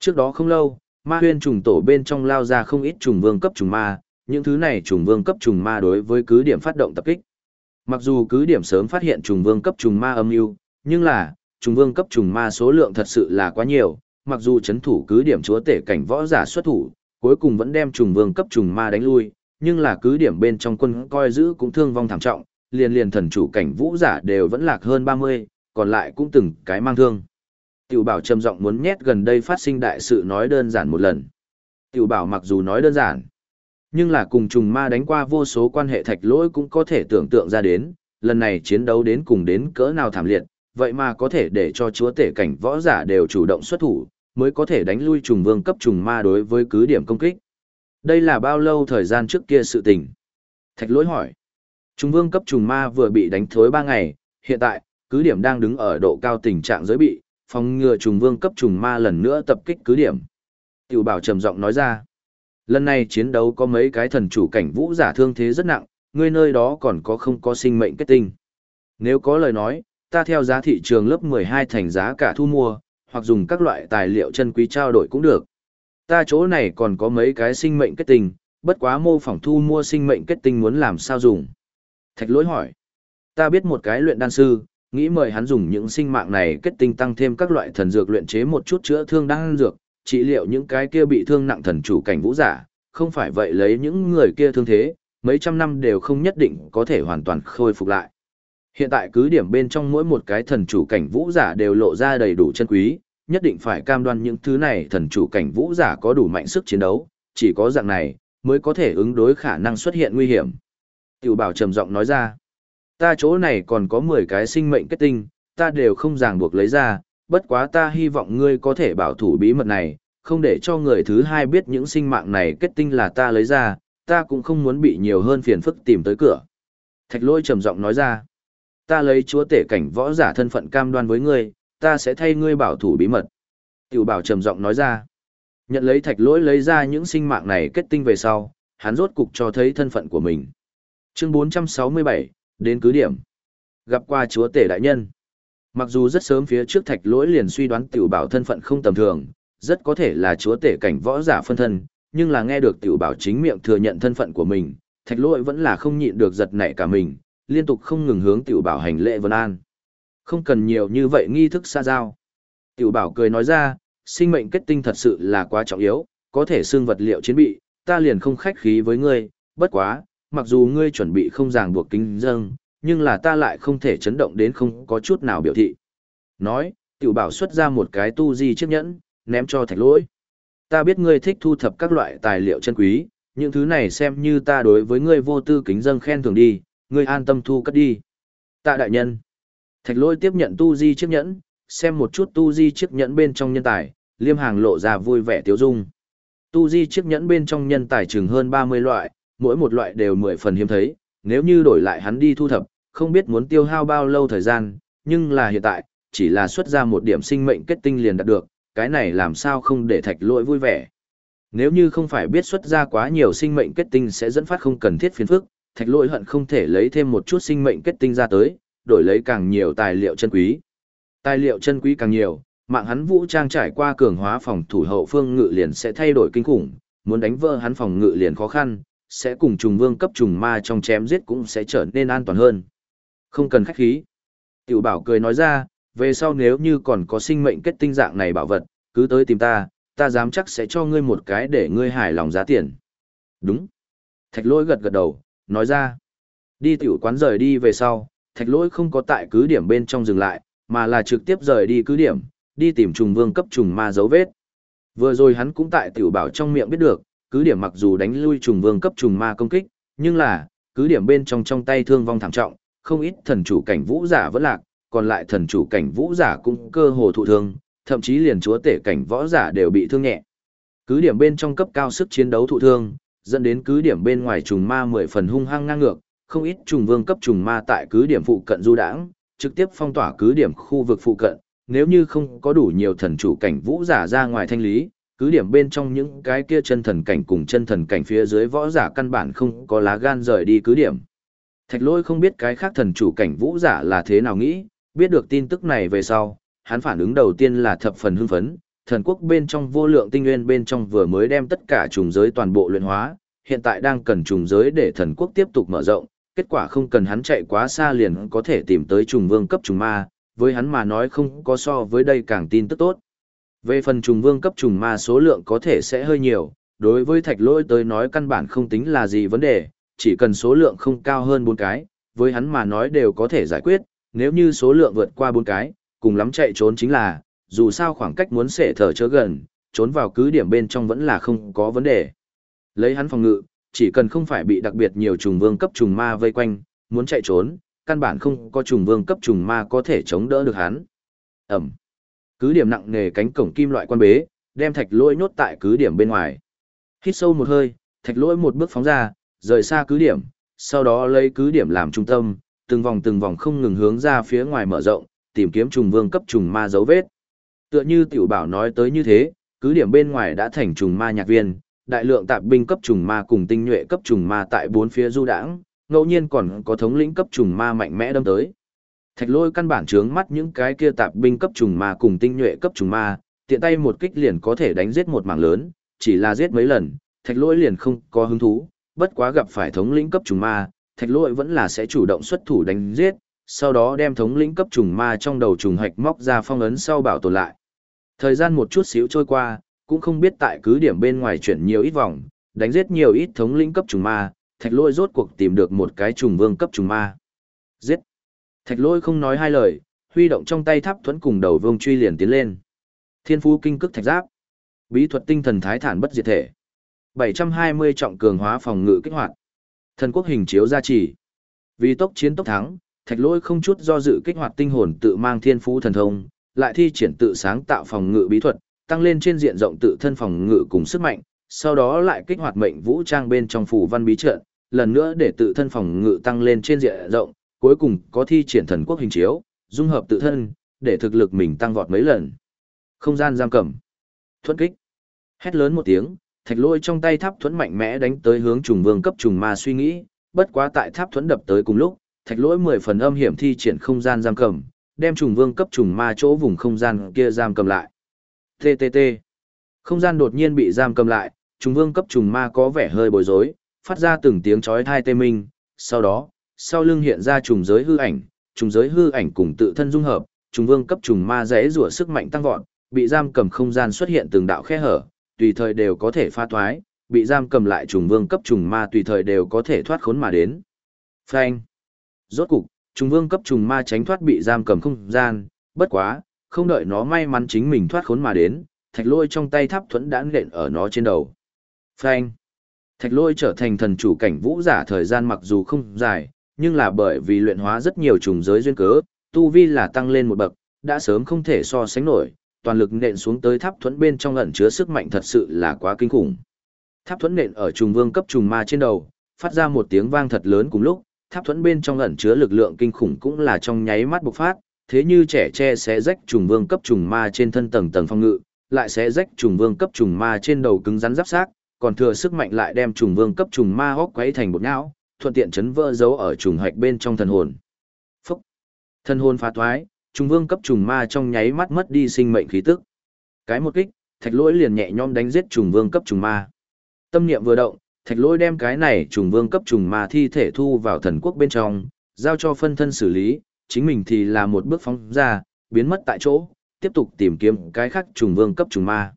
Trước đó không lâu, ma huyên trùng tổ bên trong lao ra không ít trùng vương cấp trùng ma, những thứ này trùng vương cấp trùng ma đối với cứ điểm phát động tập kích. Mặc dù cứ điểm sớm phát hiện trùng vương cấp trùng ma âm mưu, nhưng là, trùng vương cấp trùng ma số lượng thật sự là quá nhiều, mặc dù chấn thủ cứ điểm chúa tể cảnh võ giả xuất thủ, cuối cùng vẫn đem trùng vương cấp trùng ma đánh lui, nhưng là cứ điểm bên trong quân coi giữ cũng thương vong thảm trọng, liền liền thần chủ cảnh vũ giả đều vẫn lạc hơn 30, còn lại cũng từng cái mang thương. Tiểu bảo trầm giọng muốn nhét gần đây phát sinh đại sự nói đơn giản một lần. Tiểu bảo mặc dù nói đơn giản, nhưng là cùng trùng ma đánh qua vô số quan hệ thạch lỗi cũng có thể tưởng tượng ra đến, lần này chiến đấu đến cùng đến cỡ nào thảm liệt, vậy mà có thể để cho chúa tể cảnh võ giả đều chủ động xuất thủ, mới có thể đánh lui trùng vương cấp trùng ma đối với cứ điểm công kích. Đây là bao lâu thời gian trước kia sự tình? Thạch lỗi hỏi. Trùng vương cấp trùng ma vừa bị đánh thối 3 ngày, hiện tại, cứ điểm đang đứng ở độ cao tình trạng giới bị, phòng ngừa trùng vương cấp trùng ma lần nữa tập kích cứ điểm. Tiểu bảo trầm giọng nói ra. Lần này chiến đấu có mấy cái thần chủ cảnh vũ giả thương thế rất nặng, ngươi nơi đó còn có không có sinh mệnh kết tinh. Nếu có lời nói, ta theo giá thị trường lớp 12 thành giá cả thu mua, hoặc dùng các loại tài liệu chân quý trao đổi cũng được. Ta chỗ này còn có mấy cái sinh mệnh kết tinh, bất quá mô phỏng thu mua sinh mệnh kết tinh muốn làm sao dùng. Thạch lỗi hỏi. Ta biết một cái luyện đan sư, nghĩ mời hắn dùng những sinh mạng này kết tinh tăng thêm các loại thần dược luyện chế một chút chữa thương đan dược, trị liệu những cái kia bị thương nặng thần chủ cảnh vũ giả, không phải vậy lấy những người kia thương thế, mấy trăm năm đều không nhất định có thể hoàn toàn khôi phục lại. Hiện tại cứ điểm bên trong mỗi một cái thần chủ cảnh vũ giả đều lộ ra đầy đủ chân quý, nhất định phải cam đoan những thứ này thần chủ cảnh vũ giả có đủ mạnh sức chiến đấu, chỉ có dạng này mới có thể ứng đối khả năng xuất hiện nguy hiểm. Tiểu bảo trầm giọng nói ra, ta chỗ này còn có 10 cái sinh mệnh kết tinh, ta đều không ràng buộc lấy ra, bất quá ta hy vọng ngươi có thể bảo thủ bí mật này, không để cho người thứ hai biết những sinh mạng này kết tinh là ta lấy ra, ta cũng không muốn bị nhiều hơn phiền phức tìm tới cửa. Thạch lôi trầm giọng nói ra, ta lấy chúa tể cảnh võ giả thân phận cam đoan với ngươi, ta sẽ thay ngươi bảo thủ bí mật. Tiểu bảo trầm giọng nói ra, nhận lấy thạch lỗi lấy ra những sinh mạng này kết tinh về sau, hắn rốt cục cho thấy thân phận của mình. Chương 467, đến cứ điểm. Gặp qua chúa tể đại nhân. Mặc dù rất sớm phía trước thạch lỗi liền suy đoán tiểu bảo thân phận không tầm thường, rất có thể là chúa tể cảnh võ giả phân thân, nhưng là nghe được tiểu bảo chính miệng thừa nhận thân phận của mình, thạch lỗi vẫn là không nhịn được giật nảy cả mình, liên tục không ngừng hướng tiểu bảo hành lễ vân an. Không cần nhiều như vậy nghi thức xa giao. Tiểu bảo cười nói ra, sinh mệnh kết tinh thật sự là quá trọng yếu, có thể xương vật liệu chiến bị, ta liền không khách khí với ngươi, bất quá, mặc dù ngươi chuẩn bị không ràng buộc kính dâng, nhưng là ta lại không thể chấn động đến không có chút nào biểu thị. Nói, tiểu bảo xuất ra một cái tu di chiếc nhẫn, ném cho thạch lỗi. Ta biết ngươi thích thu thập các loại tài liệu chân quý, những thứ này xem như ta đối với ngươi vô tư kính dâng khen thường đi, ngươi an tâm thu cất đi. Tạ đại nhân. Thạch lỗi tiếp nhận tu di chiếc nhẫn, xem một chút tu di chiếc nhẫn bên trong nhân tài, liêm hàng lộ ra vui vẻ tiếu dung. Tu di chiếc nhẫn bên trong nhân tài chừng hơn 30 loại, mỗi một loại đều mười phần hiếm thấy, nếu như đổi lại hắn đi thu thập, không biết muốn tiêu hao bao lâu thời gian, nhưng là hiện tại, chỉ là xuất ra một điểm sinh mệnh kết tinh liền đạt được, cái này làm sao không để thạch lỗi vui vẻ. Nếu như không phải biết xuất ra quá nhiều sinh mệnh kết tinh sẽ dẫn phát không cần thiết phiền phức, thạch lỗi hận không thể lấy thêm một chút sinh mệnh kết tinh ra tới, đổi lấy càng nhiều tài liệu chân quý. Tài liệu chân quý càng nhiều, mạng hắn vũ trang trải qua cường hóa phòng thủ hậu phương ngự liền sẽ thay đổi kinh khủng, muốn đánh vỡ hắn phòng ngự liền khó khăn, sẽ cùng trùng vương cấp trùng ma trong chém giết cũng sẽ trở nên an toàn hơn. Không cần khách khí. Tiểu bảo cười nói ra, về sau nếu như còn có sinh mệnh kết tinh dạng này bảo vật, cứ tới tìm ta, ta dám chắc sẽ cho ngươi một cái để ngươi hài lòng giá tiền. Đúng. Thạch lỗi gật gật đầu, nói ra. Đi tiểu quán rời đi về sau, thạch lỗi không có tại cứ điểm bên trong dừng lại, mà là trực tiếp rời đi cứ điểm, đi tìm trùng vương cấp trùng ma dấu vết. Vừa rồi hắn cũng tại tiểu bảo trong miệng biết được, cứ điểm mặc dù đánh lui trùng vương cấp trùng ma công kích, nhưng là, cứ điểm bên trong trong tay thương vong thảm trọng, không ít thần chủ cảnh vũ giả vẫn lạc, còn lại thần chủ cảnh vũ giả cũng cơ hồ thụ thương, thậm chí liền chúa tể cảnh võ giả đều bị thương nhẹ. Cứ điểm bên trong cấp cao sức chiến đấu thụ thương, dẫn đến cứ điểm bên ngoài trùng ma mười phần hung hăng ngang ngược, không ít trùng vương cấp trùng ma tại cứ điểm phụ cận du đãng, trực tiếp phong tỏa cứ điểm khu vực phụ cận, nếu như không có đủ nhiều thần chủ cảnh vũ giả ra ngoài thanh lý, cứ điểm bên trong những cái kia chân thần cảnh cùng chân thần cảnh phía dưới võ giả căn bản không có lá gan rời đi cứ điểm. Thạch lôi không biết cái khác thần chủ cảnh vũ giả là thế nào nghĩ, biết được tin tức này về sau, hắn phản ứng đầu tiên là thập phần hưng phấn, thần quốc bên trong vô lượng tinh nguyên bên trong vừa mới đem tất cả trùng giới toàn bộ luyện hóa, hiện tại đang cần trùng giới để thần quốc tiếp tục mở rộng, kết quả không cần hắn chạy quá xa liền có thể tìm tới trùng vương cấp trùng ma, với hắn mà nói không có so với đây càng tin tức tốt. Về phần trùng vương cấp trùng ma số lượng có thể sẽ hơi nhiều, đối với thạch lỗi tới nói căn bản không tính là gì vấn đề, chỉ cần số lượng không cao hơn 4 cái, với hắn mà nói đều có thể giải quyết, nếu như số lượng vượt qua 4 cái, cùng lắm chạy trốn chính là, dù sao khoảng cách muốn xệ thở chớ gần, trốn vào cứ điểm bên trong vẫn là không có vấn đề. Lấy hắn phòng ngự, chỉ cần không phải bị đặc biệt nhiều trùng vương cấp trùng ma vây quanh, muốn chạy trốn, căn bản không có trùng vương cấp trùng ma có thể chống đỡ được hắn. Ẩm. Cứ điểm nặng nề cánh cổng kim loại quan bế, đem thạch lỗi nhốt tại cứ điểm bên ngoài. Hít sâu một hơi, thạch lỗi một bước phóng ra, rời xa cứ điểm, sau đó lấy cứ điểm làm trung tâm, từng vòng từng vòng không ngừng hướng ra phía ngoài mở rộng, tìm kiếm trùng vương cấp trùng ma dấu vết. Tựa như tiểu bảo nói tới như thế, cứ điểm bên ngoài đã thành trùng ma nhạc viên, đại lượng tạp binh cấp trùng ma cùng tinh nhuệ cấp trùng ma tại bốn phía du đãng, ngẫu nhiên còn có thống lĩnh cấp trùng ma mạnh mẽ đâm tới. Thạch lôi căn bản trướng mắt những cái kia tạp binh cấp trùng ma cùng tinh nhuệ cấp trùng ma, tiện tay một kích liền có thể đánh giết một mảng lớn, chỉ là giết mấy lần, thạch lôi liền không có hứng thú, bất quá gặp phải thống lĩnh cấp trùng ma, thạch lôi vẫn là sẽ chủ động xuất thủ đánh giết, sau đó đem thống lĩnh cấp trùng ma trong đầu trùng hạch móc ra phong ấn sau bảo tồn lại. Thời gian một chút xíu trôi qua, cũng không biết tại cứ điểm bên ngoài chuyển nhiều ít vòng, đánh giết nhiều ít thống lĩnh cấp trùng ma, thạch lôi rốt cuộc tìm được một cái trùng vương cấp trùng ma. Giết! Thạch lôi không nói hai lời, huy động trong tay tháp thuẫn cùng đầu vương truy liền tiến lên. Thiên phú kinh cức thạch giáp. Bí thuật tinh thần thái thản bất diệt thể. 720 trọng cường hóa phòng ngự kích hoạt. Thần quốc hình chiếu gia trì. Vì tốc chiến tốc thắng, thạch lôi không chút do dự kích hoạt tinh hồn tự mang thiên phú thần thông, lại thi triển tự sáng tạo phòng ngự bí thuật, tăng lên trên diện rộng tự thân phòng ngự cùng sức mạnh, sau đó lại kích hoạt mệnh vũ trang bên trong phủ văn bí trận, lần nữa để tự thân phòng ngự tăng lên trên diện rộng, cuối cùng có thi triển thần quốc hình chiếu, dung hợp tự thân, để thực lực mình tăng vọt mấy lần. Không gian giam cầm. Thuẫn kích. Hét lớn một tiếng, thạch lôi trong tay tháp thuẫn mạnh mẽ đánh tới hướng trùng vương cấp trùng ma suy nghĩ, bất quá tại tháp thuẫn đập tới cùng lúc, thạch lỗi mười phần âm hiểm thi triển không gian giam cầm, đem trùng vương cấp trùng ma chỗ vùng không gian kia giam cầm lại. TTT. Không gian đột nhiên bị giam cầm lại, trùng vương cấp trùng ma có vẻ hơi bối rối, phát ra từng tiếng chói tai tê minh, sau đó, sau lưng hiện ra trùng giới hư ảnh, trùng giới hư ảnh cùng tự thân dung hợp, trùng vương cấp trùng ma rẽ rủa sức mạnh tăng vọt, bị giam cầm không gian xuất hiện từng đạo khe hở, tùy thời đều có thể pha thoái, bị giam cầm lại trùng vương cấp trùng ma tùy thời đều có thể thoát khốn mà đến. Phanh. Rốt cục, trùng vương cấp trùng ma tránh thoát bị giam cầm không gian, bất quá, không đợi nó may mắn chính mình thoát khốn mà đến, thạch lôi trong tay tháp thuẫn đã nện ở nó trên đầu. Phanh. Thạch lôi trở thành thần chủ cảnh vũ giả thời gian mặc dù không dài, nhưng là bởi vì luyện hóa rất nhiều trùng giới duyên cớ, tu vi là tăng lên một bậc, đã sớm không thể so sánh nổi, toàn lực nện xuống tới tháp thuẫn bên trong ẩn chứa sức mạnh thật sự là quá kinh khủng. Tháp thuẫn nện ở trùng vương cấp trùng ma trên đầu, phát ra một tiếng vang thật lớn cùng lúc, tháp thuẫn bên trong ẩn chứa lực lượng kinh khủng cũng là trong nháy mắt bộc phát, thế như trẻ tre sẽ rách trùng vương cấp trùng ma trên thân tầng tầng phong ngự, lại sẽ rách trùng vương cấp trùng ma trên đầu cứng rắn giáp xác, còn thừa sức mạnh lại đem trùng vương cấp trùng ma hốc quấy thành bột não, thuận tiện chấn vỡ dấu ở trùng hạch bên trong thần hồn. Phúc! Thần hồn phá thoái, trùng vương cấp trùng ma trong nháy mắt mất đi sinh mệnh khí tức. Cái một kích, thạch lỗi liền nhẹ nhõm đánh giết trùng vương cấp trùng ma. Tâm niệm vừa động, thạch lỗi đem cái này trùng vương cấp trùng ma thi thể thu vào thần quốc bên trong, giao cho phân thân xử lý, chính mình thì là một bước phóng ra, biến mất tại chỗ, tiếp tục tìm kiếm cái khác trùng vương cấp trùng ma.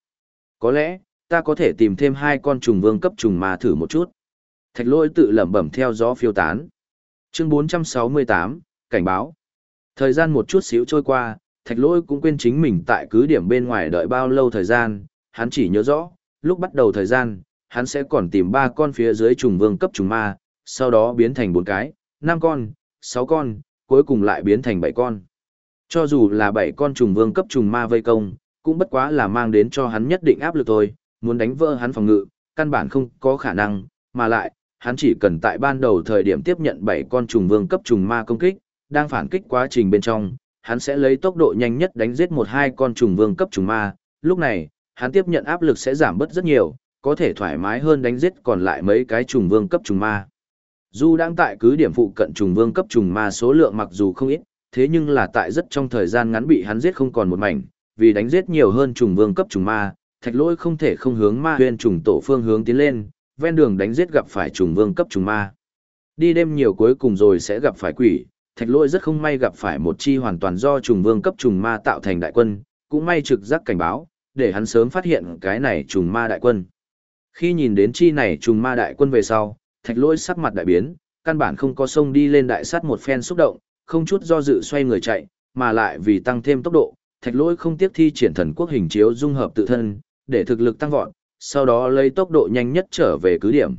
Có lẽ, ta có thể tìm thêm hai con trùng vương cấp trùng ma thử một chút. Thạch lỗi tự lẩm bẩm theo gió phiêu tán. Chương 468, cảnh báo. Thời gian một chút xíu trôi qua, thạch lỗi cũng quên chính mình tại cứ điểm bên ngoài đợi bao lâu thời gian, hắn chỉ nhớ rõ, lúc bắt đầu thời gian, hắn sẽ còn tìm ba con phía dưới trùng vương cấp trùng ma, sau đó biến thành bốn cái, năm con, sáu con, cuối cùng lại biến thành bảy con. Cho dù là bảy con trùng vương cấp trùng ma vây công, cũng bất quá là mang đến cho hắn nhất định áp lực thôi, muốn đánh vỡ hắn phòng ngự, căn bản không có khả năng, mà lại, hắn chỉ cần tại ban đầu thời điểm tiếp nhận 7 con trùng vương cấp trùng ma công kích, đang phản kích quá trình bên trong, hắn sẽ lấy tốc độ nhanh nhất đánh giết một hai con trùng vương cấp trùng ma, lúc này, hắn tiếp nhận áp lực sẽ giảm bớt rất nhiều, có thể thoải mái hơn đánh giết còn lại mấy cái trùng vương cấp trùng ma. Dù đang tại cứ điểm phụ cận trùng vương cấp trùng ma số lượng mặc dù không ít, thế nhưng là tại rất trong thời gian ngắn bị hắn giết không còn một mảnh, vì đánh giết nhiều hơn trùng vương cấp trùng ma, thạch lỗi không thể không hướng ma huyền trùng tổ phương hướng tiến lên, ven đường đánh giết gặp phải trùng vương cấp trùng ma. Đi đêm nhiều cuối cùng rồi sẽ gặp phải quỷ, thạch lỗi rất không may gặp phải một chi hoàn toàn do trùng vương cấp trùng ma tạo thành đại quân, cũng may trực giác cảnh báo, để hắn sớm phát hiện cái này trùng ma đại quân. Khi nhìn đến chi này trùng ma đại quân về sau, thạch lỗi sắc mặt đại biến, căn bản không có sông đi lên đại sát một phen xúc động, không chút do dự xoay người chạy, mà lại vì tăng thêm tốc độ, thạch lỗi không tiếc thi triển thần quốc hình chiếu dung hợp tự thân, để thực lực tăng vọt, sau đó lấy tốc độ nhanh nhất trở về cứ điểm.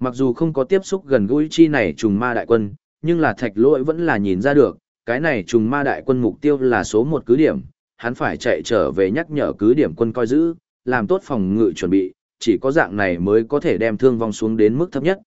Mặc dù không có tiếp xúc gần gũi chi này trùng ma đại quân, nhưng là thạch lỗi vẫn là nhìn ra được, cái này trùng ma đại quân mục tiêu là số một cứ điểm, hắn phải chạy trở về nhắc nhở cứ điểm quân coi giữ, làm tốt phòng ngự chuẩn bị, chỉ có dạng này mới có thể đem thương vong xuống đến mức thấp nhất.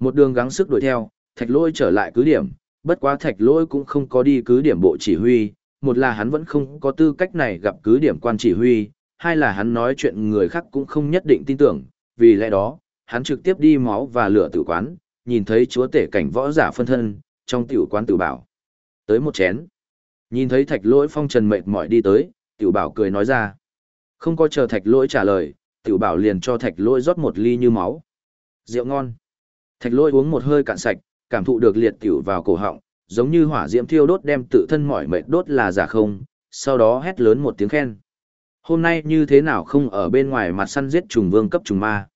Một đường gắng sức đuổi theo, thạch lỗi trở lại cứ điểm, bất quá thạch lỗi cũng không có đi cứ điểm bộ chỉ huy, một là hắn vẫn không có tư cách này gặp cứ điểm quan chỉ huy, hai là hắn nói chuyện người khác cũng không nhất định tin tưởng, vì lẽ đó, hắn trực tiếp đi máu và lửa tử quán, nhìn thấy chúa tể cảnh võ giả phân thân, trong tiểu quán tử bảo. Tới một chén. Nhìn thấy thạch lỗi phong trần mệt mỏi đi tới, tiểu bảo cười nói ra. Không có chờ thạch lỗi trả lời, tiểu bảo liền cho thạch lỗi rót một ly như máu. Rượu ngon. Thạch lỗi uống một hơi cạn sạch, cảm thụ được liệt tiểu vào cổ họng, giống như hỏa diễm thiêu đốt đem tự thân mỏi mệt đốt là giả không, sau đó hét lớn một tiếng khen. Hôm nay như thế nào không ở bên ngoài mặt săn giết trùng vương cấp trùng ma.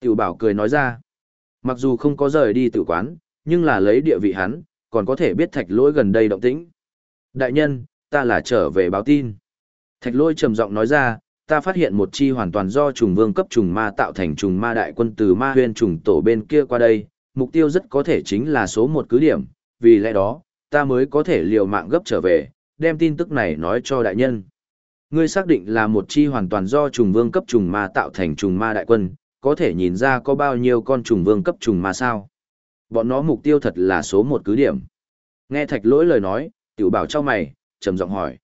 Tiểu bảo cười nói ra. Mặc dù không có rời đi tự quán, nhưng là lấy địa vị hắn, còn có thể biết thạch lỗi gần đây động tĩnh. Đại nhân, ta là trở về báo tin. Thạch lỗi trầm giọng nói ra, ta phát hiện một chi hoàn toàn do trùng vương cấp trùng ma tạo thành trùng ma đại quân từ ma huyên trùng tổ bên kia qua đây, mục tiêu rất có thể chính là số một cứ điểm, vì lẽ đó, ta mới có thể liều mạng gấp trở về, đem tin tức này nói cho đại nhân. Ngươi xác định là một chi hoàn toàn do trùng vương cấp trùng ma tạo thành trùng ma đại quân, có thể nhìn ra có bao nhiêu con trùng vương cấp trùng ma sao. Bọn nó mục tiêu thật là số một cứ điểm. Nghe thạch lỗi lời nói, tiểu bảo cho mày, trầm giọng hỏi.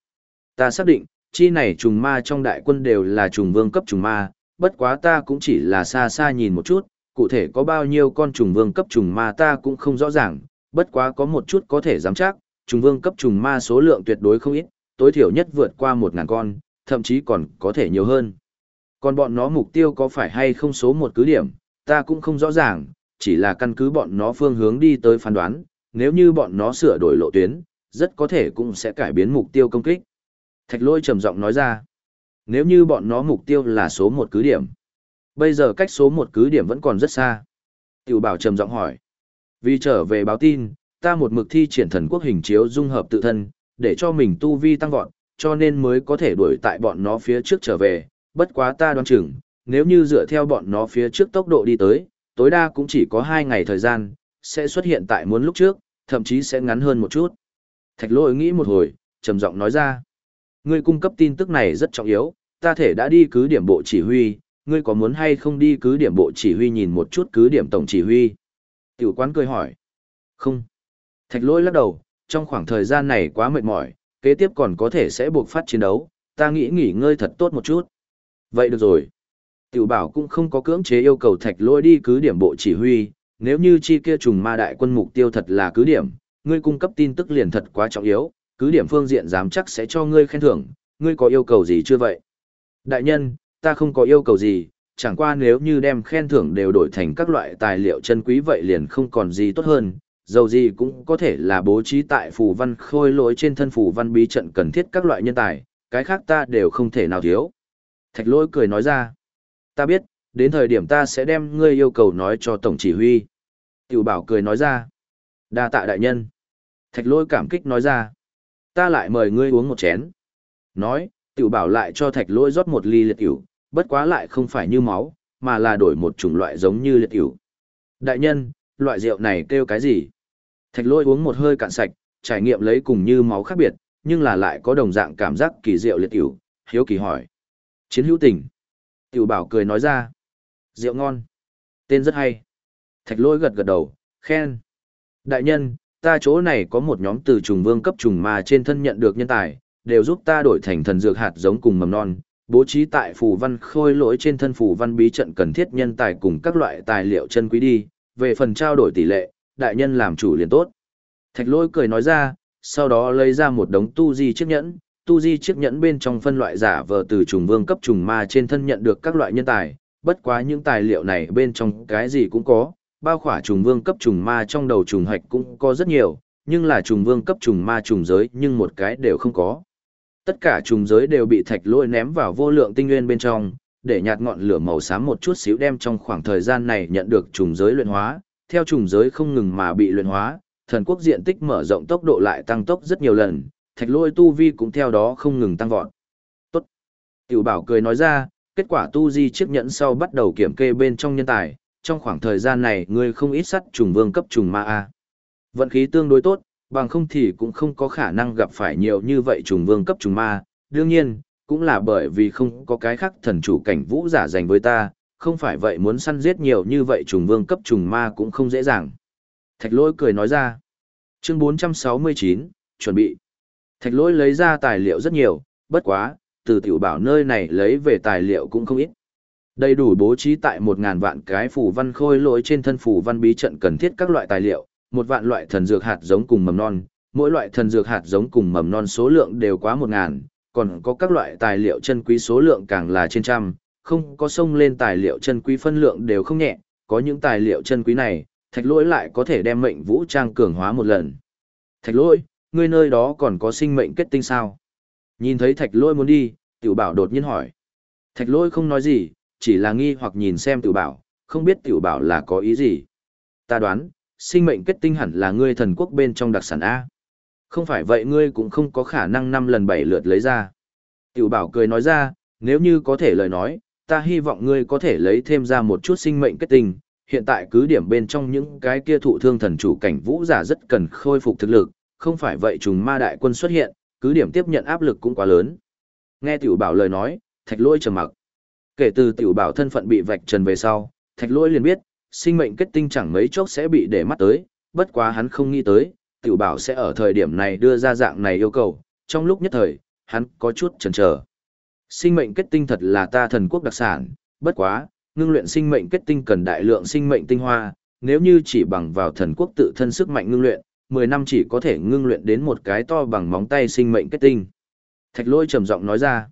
Ta xác định, chi này trùng ma trong đại quân đều là trùng vương cấp trùng ma, bất quá ta cũng chỉ là xa xa nhìn một chút, cụ thể có bao nhiêu con trùng vương cấp trùng ma ta cũng không rõ ràng, bất quá có một chút có thể dám chắc, trùng vương cấp trùng ma số lượng tuyệt đối không ít, tối thiểu nhất vượt qua một ngàn con, thậm chí còn có thể nhiều hơn. Còn bọn nó mục tiêu có phải hay không số một cứ điểm, ta cũng không rõ ràng, chỉ là căn cứ bọn nó phương hướng đi tới phán đoán, nếu như bọn nó sửa đổi lộ tuyến, rất có thể cũng sẽ cải biến mục tiêu công kích. Thạch lôi trầm giọng nói ra, nếu như bọn nó mục tiêu là số một cứ điểm, bây giờ cách số một cứ điểm vẫn còn rất xa. Tiểu bảo trầm giọng hỏi, vì trở về báo tin, ta một mực thi triển thần quốc hình chiếu dung hợp tự thân, để cho mình tu vi tăng vọt, cho nên mới có thể đuổi tại bọn nó phía trước trở về, bất quá ta đoán chừng, nếu như dựa theo bọn nó phía trước tốc độ đi tới, tối đa cũng chỉ có 2 ngày thời gian, sẽ xuất hiện tại muốn lúc trước, thậm chí sẽ ngắn hơn một chút. Thạch lôi nghĩ một hồi, trầm giọng nói ra. Ngươi cung cấp tin tức này rất trọng yếu, ta thể đã đi cứ điểm bộ chỉ huy, ngươi có muốn hay không đi cứ điểm bộ chỉ huy nhìn một chút cứ điểm tổng chỉ huy? Tiểu quán cười hỏi. Không. Thạch lôi lắc đầu, trong khoảng thời gian này quá mệt mỏi, kế tiếp còn có thể sẽ buộc phát chiến đấu, ta nghĩ nghỉ ngơi thật tốt một chút. Vậy được rồi. Tiểu bảo cũng không có cưỡng chế yêu cầu thạch lôi đi cứ điểm bộ chỉ huy, nếu như chi kia trùng ma đại quân mục tiêu thật là cứ điểm, ngươi cung cấp tin tức liền thật quá trọng yếu, cứ điểm phương diện dám chắc sẽ cho ngươi khen thưởng, ngươi có yêu cầu gì chưa vậy? Đại nhân, ta không có yêu cầu gì, chẳng qua nếu như đem khen thưởng đều đổi thành các loại tài liệu chân quý vậy liền không còn gì tốt hơn, dầu gì cũng có thể là bố trí tại phù văn khôi lỗi trên thân phù văn bí trận cần thiết các loại nhân tài, cái khác ta đều không thể nào thiếu. Thạch lỗi cười nói ra, ta biết, đến thời điểm ta sẽ đem ngươi yêu cầu nói cho tổng chỉ huy. Tiểu bảo cười nói ra, đa tạ đại nhân. Thạch lỗi cảm kích nói ra, ta lại mời ngươi uống một chén. Nói, tiểu bảo lại cho thạch lỗi rót một ly liệt tiểu, bất quá lại không phải như máu, mà là đổi một chủng loại giống như liệt tiểu. Đại nhân, loại rượu này kêu cái gì? Thạch lôi uống một hơi cạn sạch, trải nghiệm lấy cùng như máu khác biệt, nhưng là lại có đồng dạng cảm giác kỳ diệu liệt tiểu, hiếu kỳ hỏi. Chiến hữu tình. Tiểu bảo cười nói ra. Rượu ngon. Tên rất hay. Thạch lôi gật gật đầu, khen. Đại nhân, ta chỗ này có một nhóm từ trùng vương cấp trùng mà trên thân nhận được nhân tài, đều giúp ta đổi thành thần dược hạt giống cùng mầm non, bố trí tại phù văn khôi lỗi trên thân phù văn bí trận cần thiết nhân tài cùng các loại tài liệu chân quý đi, về phần trao đổi tỷ lệ, đại nhân làm chủ liền tốt. Thạch lôi cười nói ra, sau đó lấy ra một đống tu di chiếc nhẫn, tu di chiếc nhẫn bên trong phân loại giả vờ từ trùng vương cấp trùng ma trên thân nhận được các loại nhân tài, bất quá những tài liệu này bên trong cái gì cũng có, bao khỏa trùng vương cấp trùng ma trong đầu trùng hạch cũng có rất nhiều, nhưng là trùng vương cấp trùng ma trùng giới nhưng một cái đều không có. Tất cả trùng giới đều bị thạch lôi ném vào vô lượng tinh nguyên bên trong, để nhạt ngọn lửa màu xám một chút xíu đem trong khoảng thời gian này nhận được trùng giới luyện hóa, theo trùng giới không ngừng mà bị luyện hóa, thần quốc diện tích mở rộng tốc độ lại tăng tốc rất nhiều lần, thạch lôi tu vi cũng theo đó không ngừng tăng vọt. Tốt. Tiểu bảo cười nói ra, kết quả tu di chiếc nhẫn sau bắt đầu kiểm kê bên trong nhân tài, trong khoảng thời gian này ngươi không ít sắt trùng vương cấp trùng ma A. Vận khí tương đối tốt, bằng không thì cũng không có khả năng gặp phải nhiều như vậy trùng vương cấp trùng ma, đương nhiên, cũng là bởi vì không có cái khác thần chủ cảnh vũ giả dành với ta, không phải vậy muốn săn giết nhiều như vậy trùng vương cấp trùng ma cũng không dễ dàng. Thạch lỗi cười nói ra. Chương 469, chuẩn bị. Thạch lỗi lấy ra tài liệu rất nhiều, bất quá, từ tiểu bảo nơi này lấy về tài liệu cũng không ít. Đầy đủ bố trí tại một ngàn vạn cái phủ văn khôi lỗi trên thân phủ văn bí trận cần thiết các loại tài liệu, một vạn loại thần dược hạt giống cùng mầm non, mỗi loại thần dược hạt giống cùng mầm non số lượng đều quá một ngàn, còn có các loại tài liệu chân quý số lượng càng là trên trăm, không có sông lên tài liệu chân quý phân lượng đều không nhẹ, có những tài liệu chân quý này, thạch lỗi lại có thể đem mệnh vũ trang cường hóa một lần. Thạch lỗi, ngươi nơi đó còn có sinh mệnh kết tinh sao? Nhìn thấy thạch lỗi muốn đi, tiểu bảo đột nhiên hỏi. Thạch lỗi không nói gì, chỉ là nghi hoặc nhìn xem tiểu bảo, không biết tiểu bảo là có ý gì. Ta đoán, sinh mệnh kết tinh hẳn là ngươi thần quốc bên trong đặc sản A. Không phải vậy ngươi cũng không có khả năng năm lần bảy lượt lấy ra. Tiểu bảo cười nói ra, nếu như có thể lời nói, ta hy vọng ngươi có thể lấy thêm ra một chút sinh mệnh kết tinh. Hiện tại cứ điểm bên trong những cái kia thụ thương thần chủ cảnh vũ giả rất cần khôi phục thực lực, không phải vậy trùng ma đại quân xuất hiện, cứ điểm tiếp nhận áp lực cũng quá lớn. Nghe tiểu bảo lời nói, thạch lôi trầm mặc. Kể từ tiểu bảo thân phận bị vạch trần về sau, thạch lôi liền biết, sinh mệnh kết tinh chẳng mấy chốc sẽ bị để mắt tới, bất quá hắn không nghĩ tới, tiểu bảo sẽ ở thời điểm này đưa ra dạng này yêu cầu, trong lúc nhất thời, hắn có chút chần chờ. Sinh mệnh kết tinh thật là ta thần quốc đặc sản, bất quá, ngưng luyện sinh mệnh kết tinh cần đại lượng sinh mệnh tinh hoa, nếu như chỉ bằng vào thần quốc tự thân sức mạnh ngưng luyện, 10 năm chỉ có thể ngưng luyện đến một cái to bằng móng tay sinh mệnh kết tinh. Thạch lôi trầm giọng nói ra.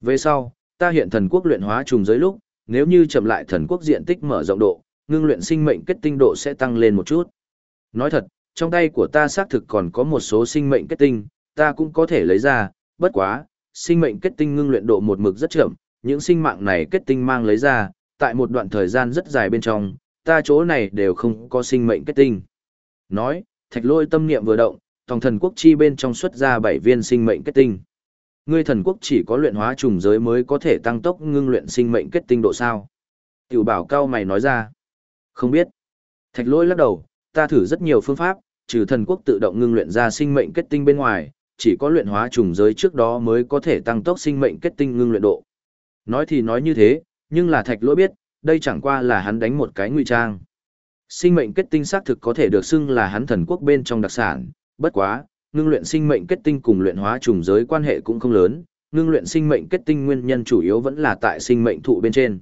Về sau, ta hiện thần quốc luyện hóa trùng giới lúc, nếu như chậm lại thần quốc diện tích mở rộng độ, ngưng luyện sinh mệnh kết tinh độ sẽ tăng lên một chút. Nói thật, trong tay của ta xác thực còn có một số sinh mệnh kết tinh, ta cũng có thể lấy ra, bất quá, sinh mệnh kết tinh ngưng luyện độ một mực rất chậm, những sinh mạng này kết tinh mang lấy ra, tại một đoạn thời gian rất dài bên trong, ta chỗ này đều không có sinh mệnh kết tinh. Nói, thạch lôi tâm niệm vừa động, tòng thần quốc chi bên trong xuất ra bảy viên sinh mệnh kết tinh. Ngươi thần quốc chỉ có luyện hóa trùng giới mới có thể tăng tốc ngưng luyện sinh mệnh kết tinh độ sao. Tiểu bảo cao mày nói ra. Không biết. Thạch lôi lắc đầu, ta thử rất nhiều phương pháp, trừ thần quốc tự động ngưng luyện ra sinh mệnh kết tinh bên ngoài, chỉ có luyện hóa trùng giới trước đó mới có thể tăng tốc sinh mệnh kết tinh ngưng luyện độ. Nói thì nói như thế, nhưng là thạch lỗi biết, đây chẳng qua là hắn đánh một cái ngụy trang. Sinh mệnh kết tinh xác thực có thể được xưng là hắn thần quốc bên trong đặc sản, bất quá, ngưng luyện sinh mệnh kết tinh cùng luyện hóa trùng giới quan hệ cũng không lớn, ngưng luyện sinh mệnh kết tinh nguyên nhân chủ yếu vẫn là tại sinh mệnh thụ bên trên.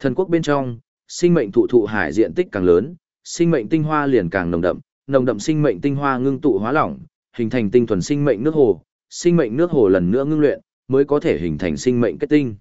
Thần quốc bên trong, sinh mệnh thụ thụ hải diện tích càng lớn, sinh mệnh tinh hoa liền càng nồng đậm, nồng đậm sinh mệnh tinh hoa ngưng tụ hóa lỏng, hình thành tinh thuần sinh mệnh nước hồ, sinh mệnh nước hồ lần nữa ngưng luyện, mới có thể hình thành sinh mệnh kết tinh.